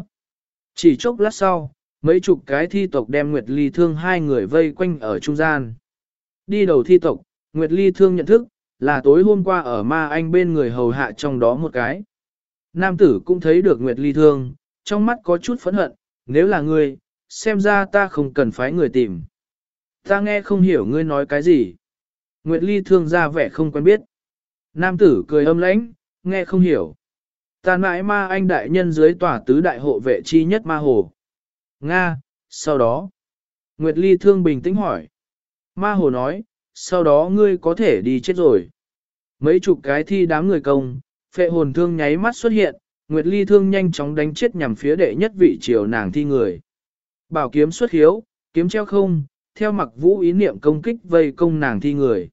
Chỉ chốc lát sau, mấy chục cái thi tộc đem Nguyệt Ly thương hai người vây quanh ở trung gian. Đi đầu thi tộc, Nguyệt Ly thương nhận thức, là tối hôm qua ở ma anh bên người hầu hạ trong đó một cái. Nam tử cũng thấy được Nguyệt Ly thương, trong mắt có chút phẫn hận, nếu là ngươi, xem ra ta không cần phái người tìm. Ta nghe không hiểu ngươi nói cái gì. Nguyệt Ly thương ra vẻ không quen biết. Nam tử cười âm lãnh, nghe không hiểu. Ta mãi ma anh đại nhân dưới tòa tứ đại hộ vệ chi nhất ma hồ. Nga, sau đó. Nguyệt Ly thương bình tĩnh hỏi. Ma hồ nói, sau đó ngươi có thể đi chết rồi. Mấy chục cái thi đám người công, phệ hồn thương nháy mắt xuất hiện, Nguyệt Ly thương nhanh chóng đánh chết nhằm phía đệ nhất vị triều nàng thi người. Bảo kiếm xuất hiếu, kiếm treo không, theo mặc vũ ý niệm công kích vây công nàng thi người.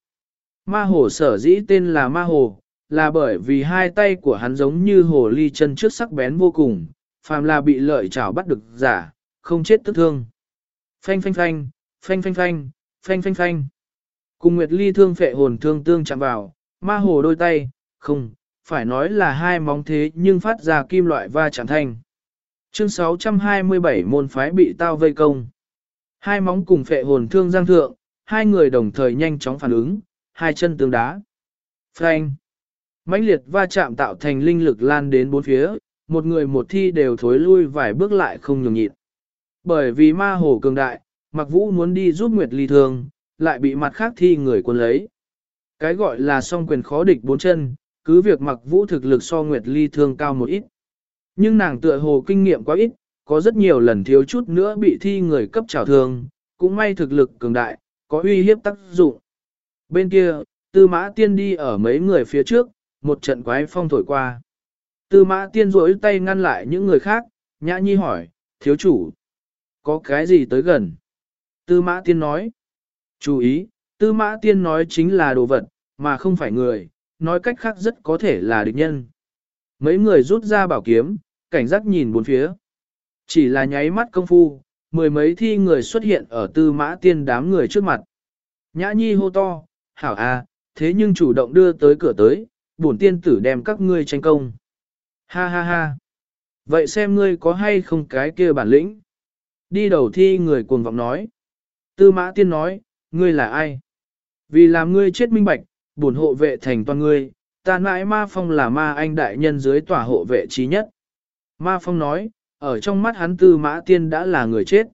Ma hồ sở dĩ tên là ma hồ, là bởi vì hai tay của hắn giống như hồ ly chân trước sắc bén vô cùng, phàm là bị lợi chảo bắt được giả, không chết tức thương. Phanh phanh phanh, phanh phanh phanh, phanh phanh phanh. Cùng Nguyệt Ly thương phệ hồn thương tương chạm vào, ma hồ đôi tay, không, phải nói là hai móng thế nhưng phát ra kim loại va chạm thanh. Chương 627 môn phái bị tao vây công. Hai móng cùng phệ hồn thương giang thượng, hai người đồng thời nhanh chóng phản ứng, hai chân tương đá. Phanh mãnh liệt va chạm tạo thành linh lực lan đến bốn phía, một người một thi đều thối lui vài bước lại không nhường nhịn. Bởi vì ma hồ cường đại, Mặc Vũ muốn đi giúp Nguyệt Ly thương, lại bị mặt khác thi người quân lấy. Cái gọi là song quyền khó địch bốn chân, cứ việc Mặc Vũ thực lực so Nguyệt Ly thương cao một ít. Nhưng nàng tựa hồ kinh nghiệm quá ít, có rất nhiều lần thiếu chút nữa bị thi người cấp trào thương, cũng may thực lực cường đại, có uy hiếp tác dụng. Bên kia, tư mã tiên đi ở mấy người phía trước, một trận quái phong thổi qua. Tư mã tiên rỗi tay ngăn lại những người khác, nhã nhi hỏi, thiếu chủ, có cái gì tới gần? Tư mã tiên nói, chú ý, tư mã tiên nói chính là đồ vật, mà không phải người, nói cách khác rất có thể là địch nhân. Mấy người rút ra bảo kiếm, cảnh giác nhìn bốn phía. Chỉ là nháy mắt công phu, mười mấy thi người xuất hiện ở tư mã tiên đám người trước mặt. Nhã nhi hô to, hảo à, thế nhưng chủ động đưa tới cửa tới, bổn tiên tử đem các ngươi tranh công. Ha ha ha. Vậy xem ngươi có hay không cái kia bản lĩnh. Đi đầu thi người cuồng vọng nói. Tư mã tiên nói, ngươi là ai? Vì làm ngươi chết minh bạch, bổn hộ vệ thành toàn ngươi, ta mãi ma phong là ma anh đại nhân dưới tòa hộ vệ trí nhất. Ma phong nói, ở trong mắt hắn tư mã tiên đã là người chết.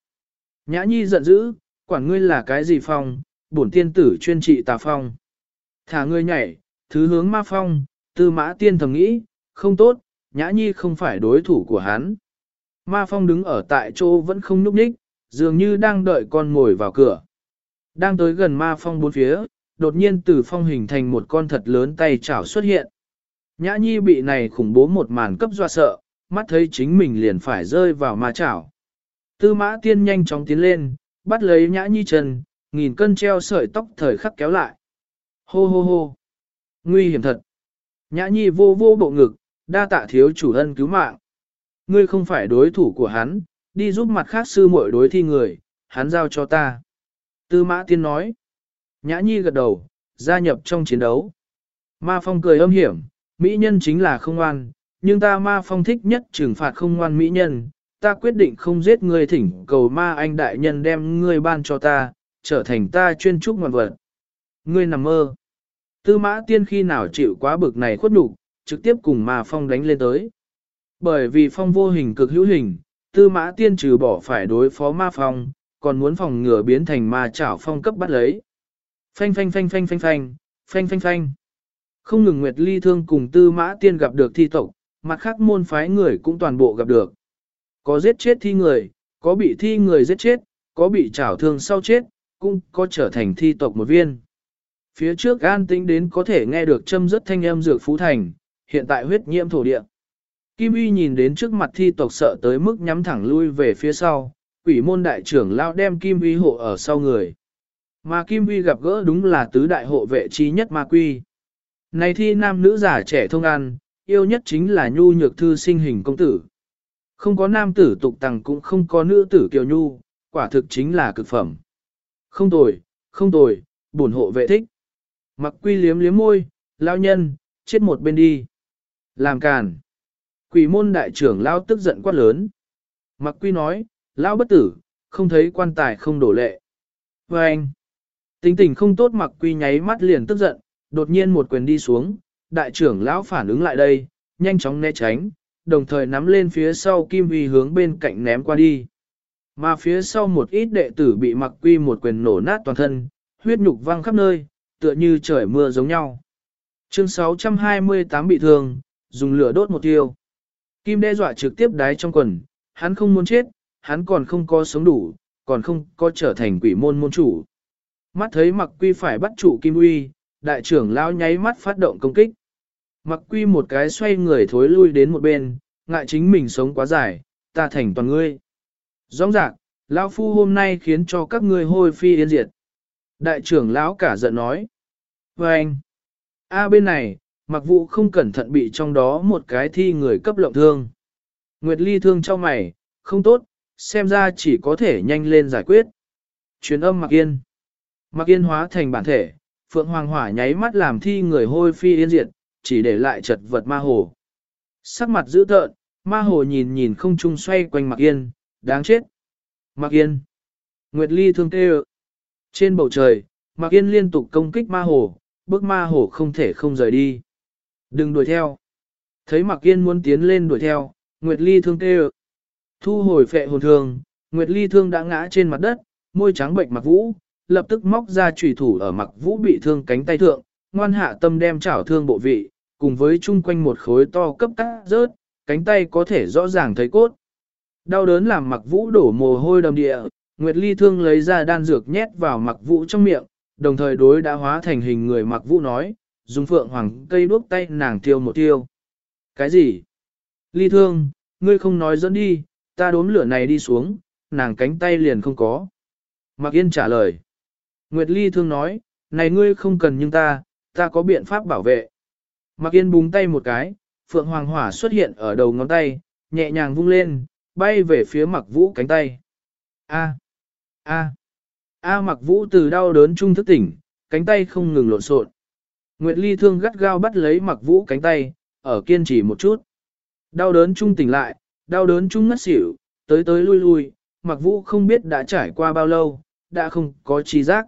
Nhã nhi giận dữ, quản ngươi là cái gì phong, bổn tiên tử chuyên trị tà phong. Thả ngươi nhảy, thứ hướng ma phong, tư mã tiên thầm nghĩ, không tốt, nhã nhi không phải đối thủ của hắn. Ma phong đứng ở tại chỗ vẫn không nhúc nhích, dường như đang đợi con ngồi vào cửa. Đang tới gần ma phong bốn phía, đột nhiên từ phong hình thành một con thật lớn tay chảo xuất hiện. Nhã nhi bị này khủng bố một màn cấp dọa sợ, mắt thấy chính mình liền phải rơi vào ma chảo. Tư mã tiên nhanh chóng tiến lên, bắt lấy nhã nhi chân, nghìn cân treo sợi tóc thời khắc kéo lại. Hô hô hô. Nguy hiểm thật. Nhã nhi vô vô bộ ngực, đa tạ thiếu chủ ân cứu mạng. Ngươi không phải đối thủ của hắn, đi giúp mặt khác sư muội đối thi người, hắn giao cho ta. Tư mã tiên nói. Nhã nhi gật đầu, gia nhập trong chiến đấu. Ma phong cười âm hiểm, mỹ nhân chính là không ngoan, nhưng ta ma phong thích nhất trừng phạt không ngoan mỹ nhân. Ta quyết định không giết ngươi thỉnh cầu ma anh đại nhân đem ngươi ban cho ta, trở thành ta chuyên trúc ngoan vật. Ngươi nằm mơ. Tư mã tiên khi nào chịu quá bực này khuất nhục, trực tiếp cùng ma phong đánh lên tới. Bởi vì phong vô hình cực hữu hình, tư mã tiên trừ bỏ phải đối phó ma phong, còn muốn phòng ngừa biến thành ma chảo phong cấp bắt lấy. Phanh phanh phanh phanh phanh phanh, phanh phanh phanh. Không ngừng Nguyệt Ly Thương cùng tư mã tiên gặp được thi tộc, mặt khác môn phái người cũng toàn bộ gặp được. Có giết chết thi người, có bị thi người giết chết, có bị chảo thương sau chết, cũng có trở thành thi tộc một viên. Phía trước an tĩnh đến có thể nghe được châm rất thanh âm dược phú thành, hiện tại huyết nhiễm thổ địa. Kim Y nhìn đến trước mặt thi tộc sợ tới mức nhắm thẳng lui về phía sau, quỷ môn đại trưởng lao đem Kim Y hộ ở sau người. Mà Kim Y gặp gỡ đúng là tứ đại hộ vệ trí nhất ma quy. Này thi nam nữ giả trẻ thông ăn, yêu nhất chính là nhu nhược thư sinh hình công tử. Không có nam tử tục tằng cũng không có nữ tử kiều nhu, quả thực chính là cực phẩm. Không tồi, không tồi, bổn hộ vệ thích. Mặc quy liếm liếm môi, lao nhân, chết một bên đi. Làm càn. Quỷ môn đại trưởng lao tức giận quát lớn. Mặc quy nói, lao bất tử, không thấy quan tài không đổ lệ. Và anh, tính tình không tốt mặc quy nháy mắt liền tức giận, đột nhiên một quyền đi xuống, đại trưởng lão phản ứng lại đây, nhanh chóng né tránh, đồng thời nắm lên phía sau kim huy hướng bên cạnh ném qua đi. Mà phía sau một ít đệ tử bị mặc quy một quyền nổ nát toàn thân, huyết nhục văng khắp nơi, tựa như trời mưa giống nhau. Chương 628 bị thương, dùng lửa đốt một tiêu. Kim đe dọa trực tiếp đái trong quần, hắn không muốn chết, hắn còn không có sống đủ, còn không có trở thành quỷ môn môn chủ. Mắt thấy mặc quy phải bắt trụ Kim Uy, đại trưởng lão nháy mắt phát động công kích. Mặc quy một cái xoay người thối lui đến một bên, ngại chính mình sống quá dài, ta thành toàn ngươi. Rõ ràng, lão phu hôm nay khiến cho các ngươi hôi phi yên diệt. Đại trưởng lão cả giận nói. Vâng! anh, a bên này, mặc vụ không cẩn thận bị trong đó một cái thi người cấp lộng thương. Nguyệt Ly thương cho mày, không tốt, xem ra chỉ có thể nhanh lên giải quyết. Chuyến âm mặc yên. Mặc yên hóa thành bản thể, phượng hoàng hỏa nháy mắt làm thi người hôi phi yên diệt, chỉ để lại chật vật ma hồ. Sắc mặt dữ tợn, ma hồ nhìn nhìn không trung xoay quanh mặc yên, đáng chết. Mặc yên. Nguyệt Ly thương tê Trên bầu trời, mặc yên liên tục công kích ma hồ, bước ma hồ không thể không rời đi. Đừng đuổi theo. Thấy mặc yên muốn tiến lên đuổi theo, Nguyệt Ly thương tê Thu hồi phệ hồn thương, Nguyệt Ly thương đã ngã trên mặt đất, môi trắng bệnh mặc vũ, lập tức móc ra trùy thủ ở mặc vũ bị thương cánh tay thượng, ngoan hạ tâm đem chảo thương bộ vị, cùng với chung quanh một khối to cấp cắt rớt, cánh tay có thể rõ ràng thấy cốt. Đau đớn làm mặc vũ đổ mồ hôi đầm địa, Nguyệt Ly thương lấy ra đan dược nhét vào mặc vũ trong miệng, đồng thời đối đã hóa thành hình người mặc vũ nói, dùng phượng hoàng cây đuốc tay nàng tiêu một tiêu. Cái gì? Ly thương, ngươi không nói dẫn đi, ta đốm lửa này đi xuống, nàng cánh tay liền không có. Mạc Yên trả lời. Nguyệt Ly thương nói, này ngươi không cần nhưng ta, ta có biện pháp bảo vệ. Mạc Yên búng tay một cái, Phượng Hoàng Hỏa xuất hiện ở đầu ngón tay, nhẹ nhàng vung lên, bay về phía mặc Vũ cánh tay. A, A, A Mặc Vũ từ đau đớn trung thức tỉnh, cánh tay không ngừng lộn xộn. Nguyệt Ly thương gắt gao bắt lấy Mặc Vũ cánh tay, ở kiên trì một chút. Đau đớn trung tỉnh lại, đau đớn trung ngất xỉu, tới tới lui lui, Mặc Vũ không biết đã trải qua bao lâu, đã không có trí giác.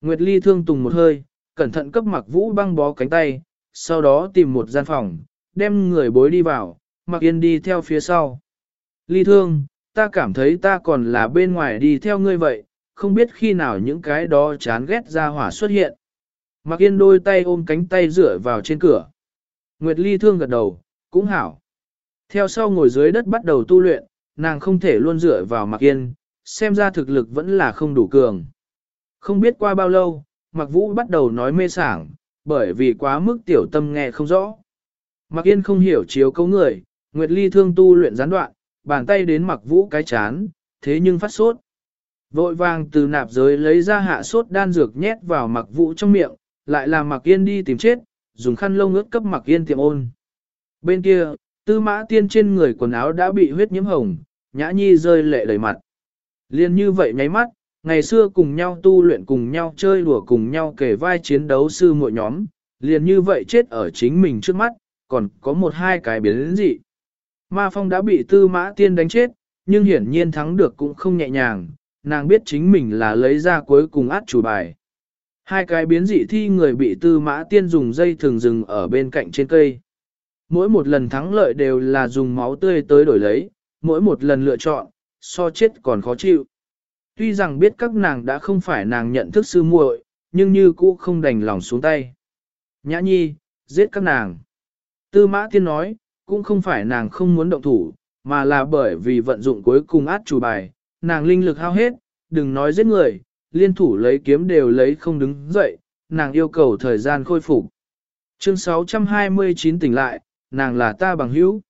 Nguyệt Ly thương tùng một hơi, cẩn thận cấp Mặc Vũ băng bó cánh tay, sau đó tìm một gian phòng, đem người bối đi vào, Mặc Yên đi theo phía sau. Ly thương, ta cảm thấy ta còn là bên ngoài đi theo ngươi vậy, không biết khi nào những cái đó chán ghét ra hỏa xuất hiện. Mạc Yên đôi tay ôm cánh tay rửa vào trên cửa. Nguyệt Ly thương gật đầu, cũng hảo. Theo sau ngồi dưới đất bắt đầu tu luyện, nàng không thể luôn dựa vào Mạc Yên, xem ra thực lực vẫn là không đủ cường. Không biết qua bao lâu, Mạc Vũ bắt đầu nói mê sảng, bởi vì quá mức tiểu tâm nghe không rõ. Mạc Yên không hiểu chiếu cấu người, Nguyệt Ly thương tu luyện gián đoạn, bàn tay đến Mạc Vũ cái chán, thế nhưng phát sốt. Vội vàng từ nạp giới lấy ra hạ sốt đan dược nhét vào mặc Vũ trong miệng, lại làm mặc Yên đi tìm chết, dùng khăn lông ướt cấp mặc Yên tiệm ôn. Bên kia, tư mã tiên trên người quần áo đã bị huyết nhiễm hồng, nhã nhi rơi lệ đầy mặt. Liên như vậy nháy mắt, ngày xưa cùng nhau tu luyện cùng nhau chơi đùa cùng nhau kể vai chiến đấu sư mỗi nhóm, liền như vậy chết ở chính mình trước mắt, còn có một hai cái biến dị. Ma Phong đã bị tư mã tiên đánh chết, nhưng hiển nhiên thắng được cũng không nhẹ nhàng, nàng biết chính mình là lấy ra cuối cùng át chủ bài. Hai cái biến dị thi người bị tư mã tiên dùng dây thường dừng ở bên cạnh trên cây. Mỗi một lần thắng lợi đều là dùng máu tươi tới đổi lấy, mỗi một lần lựa chọn, so chết còn khó chịu. Tuy rằng biết các nàng đã không phải nàng nhận thức sư muội, nhưng như cũ không đành lòng xuống tay. Nhã nhi, giết các nàng. Tư mã tiên nói, cũng không phải nàng không muốn động thủ, mà là bởi vì vận dụng cuối cùng át chủ bài, nàng linh lực hao hết, đừng nói giết người, liên thủ lấy kiếm đều lấy không đứng dậy, nàng yêu cầu thời gian khôi phục. Chương 629 tỉnh lại, nàng là ta bằng hữu.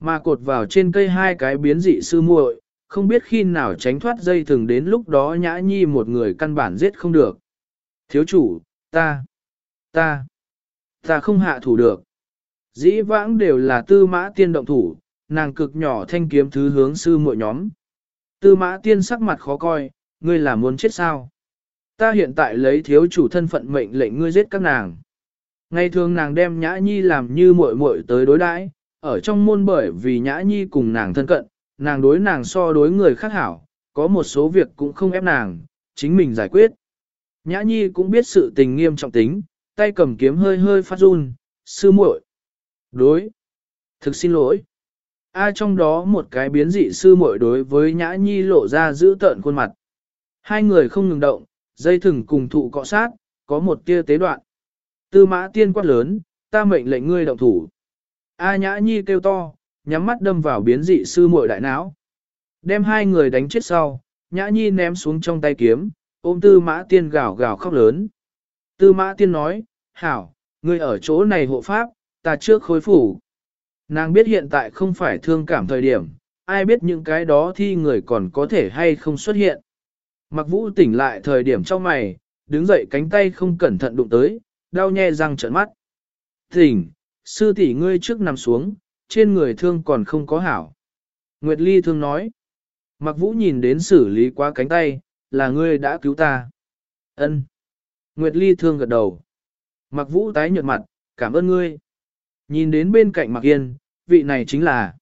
Mà cột vào trên cây hai cái biến dị sư muội, không biết khi nào tránh thoát dây thường đến lúc đó nhã nhi một người căn bản giết không được. Thiếu chủ, ta, ta, ta không hạ thủ được. Dĩ vãng đều là tư mã tiên động thủ, nàng cực nhỏ thanh kiếm thứ hướng sư muội nhóm. Tư mã tiên sắc mặt khó coi, ngươi là muốn chết sao? Ta hiện tại lấy thiếu chủ thân phận mệnh lệnh ngươi giết các nàng. Ngày thường nàng đem nhã nhi làm như muội muội tới đối đãi, ở trong môn bởi vì nhã nhi cùng nàng thân cận, nàng đối nàng so đối người khác hảo, có một số việc cũng không ép nàng, chính mình giải quyết. Nhã nhi cũng biết sự tình nghiêm trọng tính, tay cầm kiếm hơi hơi phát run, sư muội. Đối. Thực xin lỗi. A trong đó một cái biến dị sư muội đối với nhã nhi lộ ra giữ tợn khuôn mặt. Hai người không ngừng động, dây thừng cùng thụ cọ sát, có một tia tế đoạn. Tư mã tiên quát lớn, ta mệnh lệnh ngươi động thủ. A nhã nhi kêu to, nhắm mắt đâm vào biến dị sư muội đại não. Đem hai người đánh chết sau, nhã nhi ném xuống trong tay kiếm, ôm tư mã tiên gào gào khóc lớn. Tư mã tiên nói, hảo, ngươi ở chỗ này hộ pháp, ta trước khối phủ. Nàng biết hiện tại không phải thương cảm thời điểm, ai biết những cái đó thi người còn có thể hay không xuất hiện. Mặc vũ tỉnh lại thời điểm trong mày, đứng dậy cánh tay không cẩn thận đụng tới, đau nhe răng trợn mắt. Tỉnh, sư tỷ ngươi trước nằm xuống, trên người thương còn không có hảo. Nguyệt Ly thương nói. Mặc vũ nhìn đến xử lý qua cánh tay, là ngươi đã cứu ta. Ân. Nguyệt Ly thương gật đầu. Mặc vũ tái nhợt mặt, cảm ơn ngươi. Nhìn đến bên cạnh Mặc Yên, vị này chính là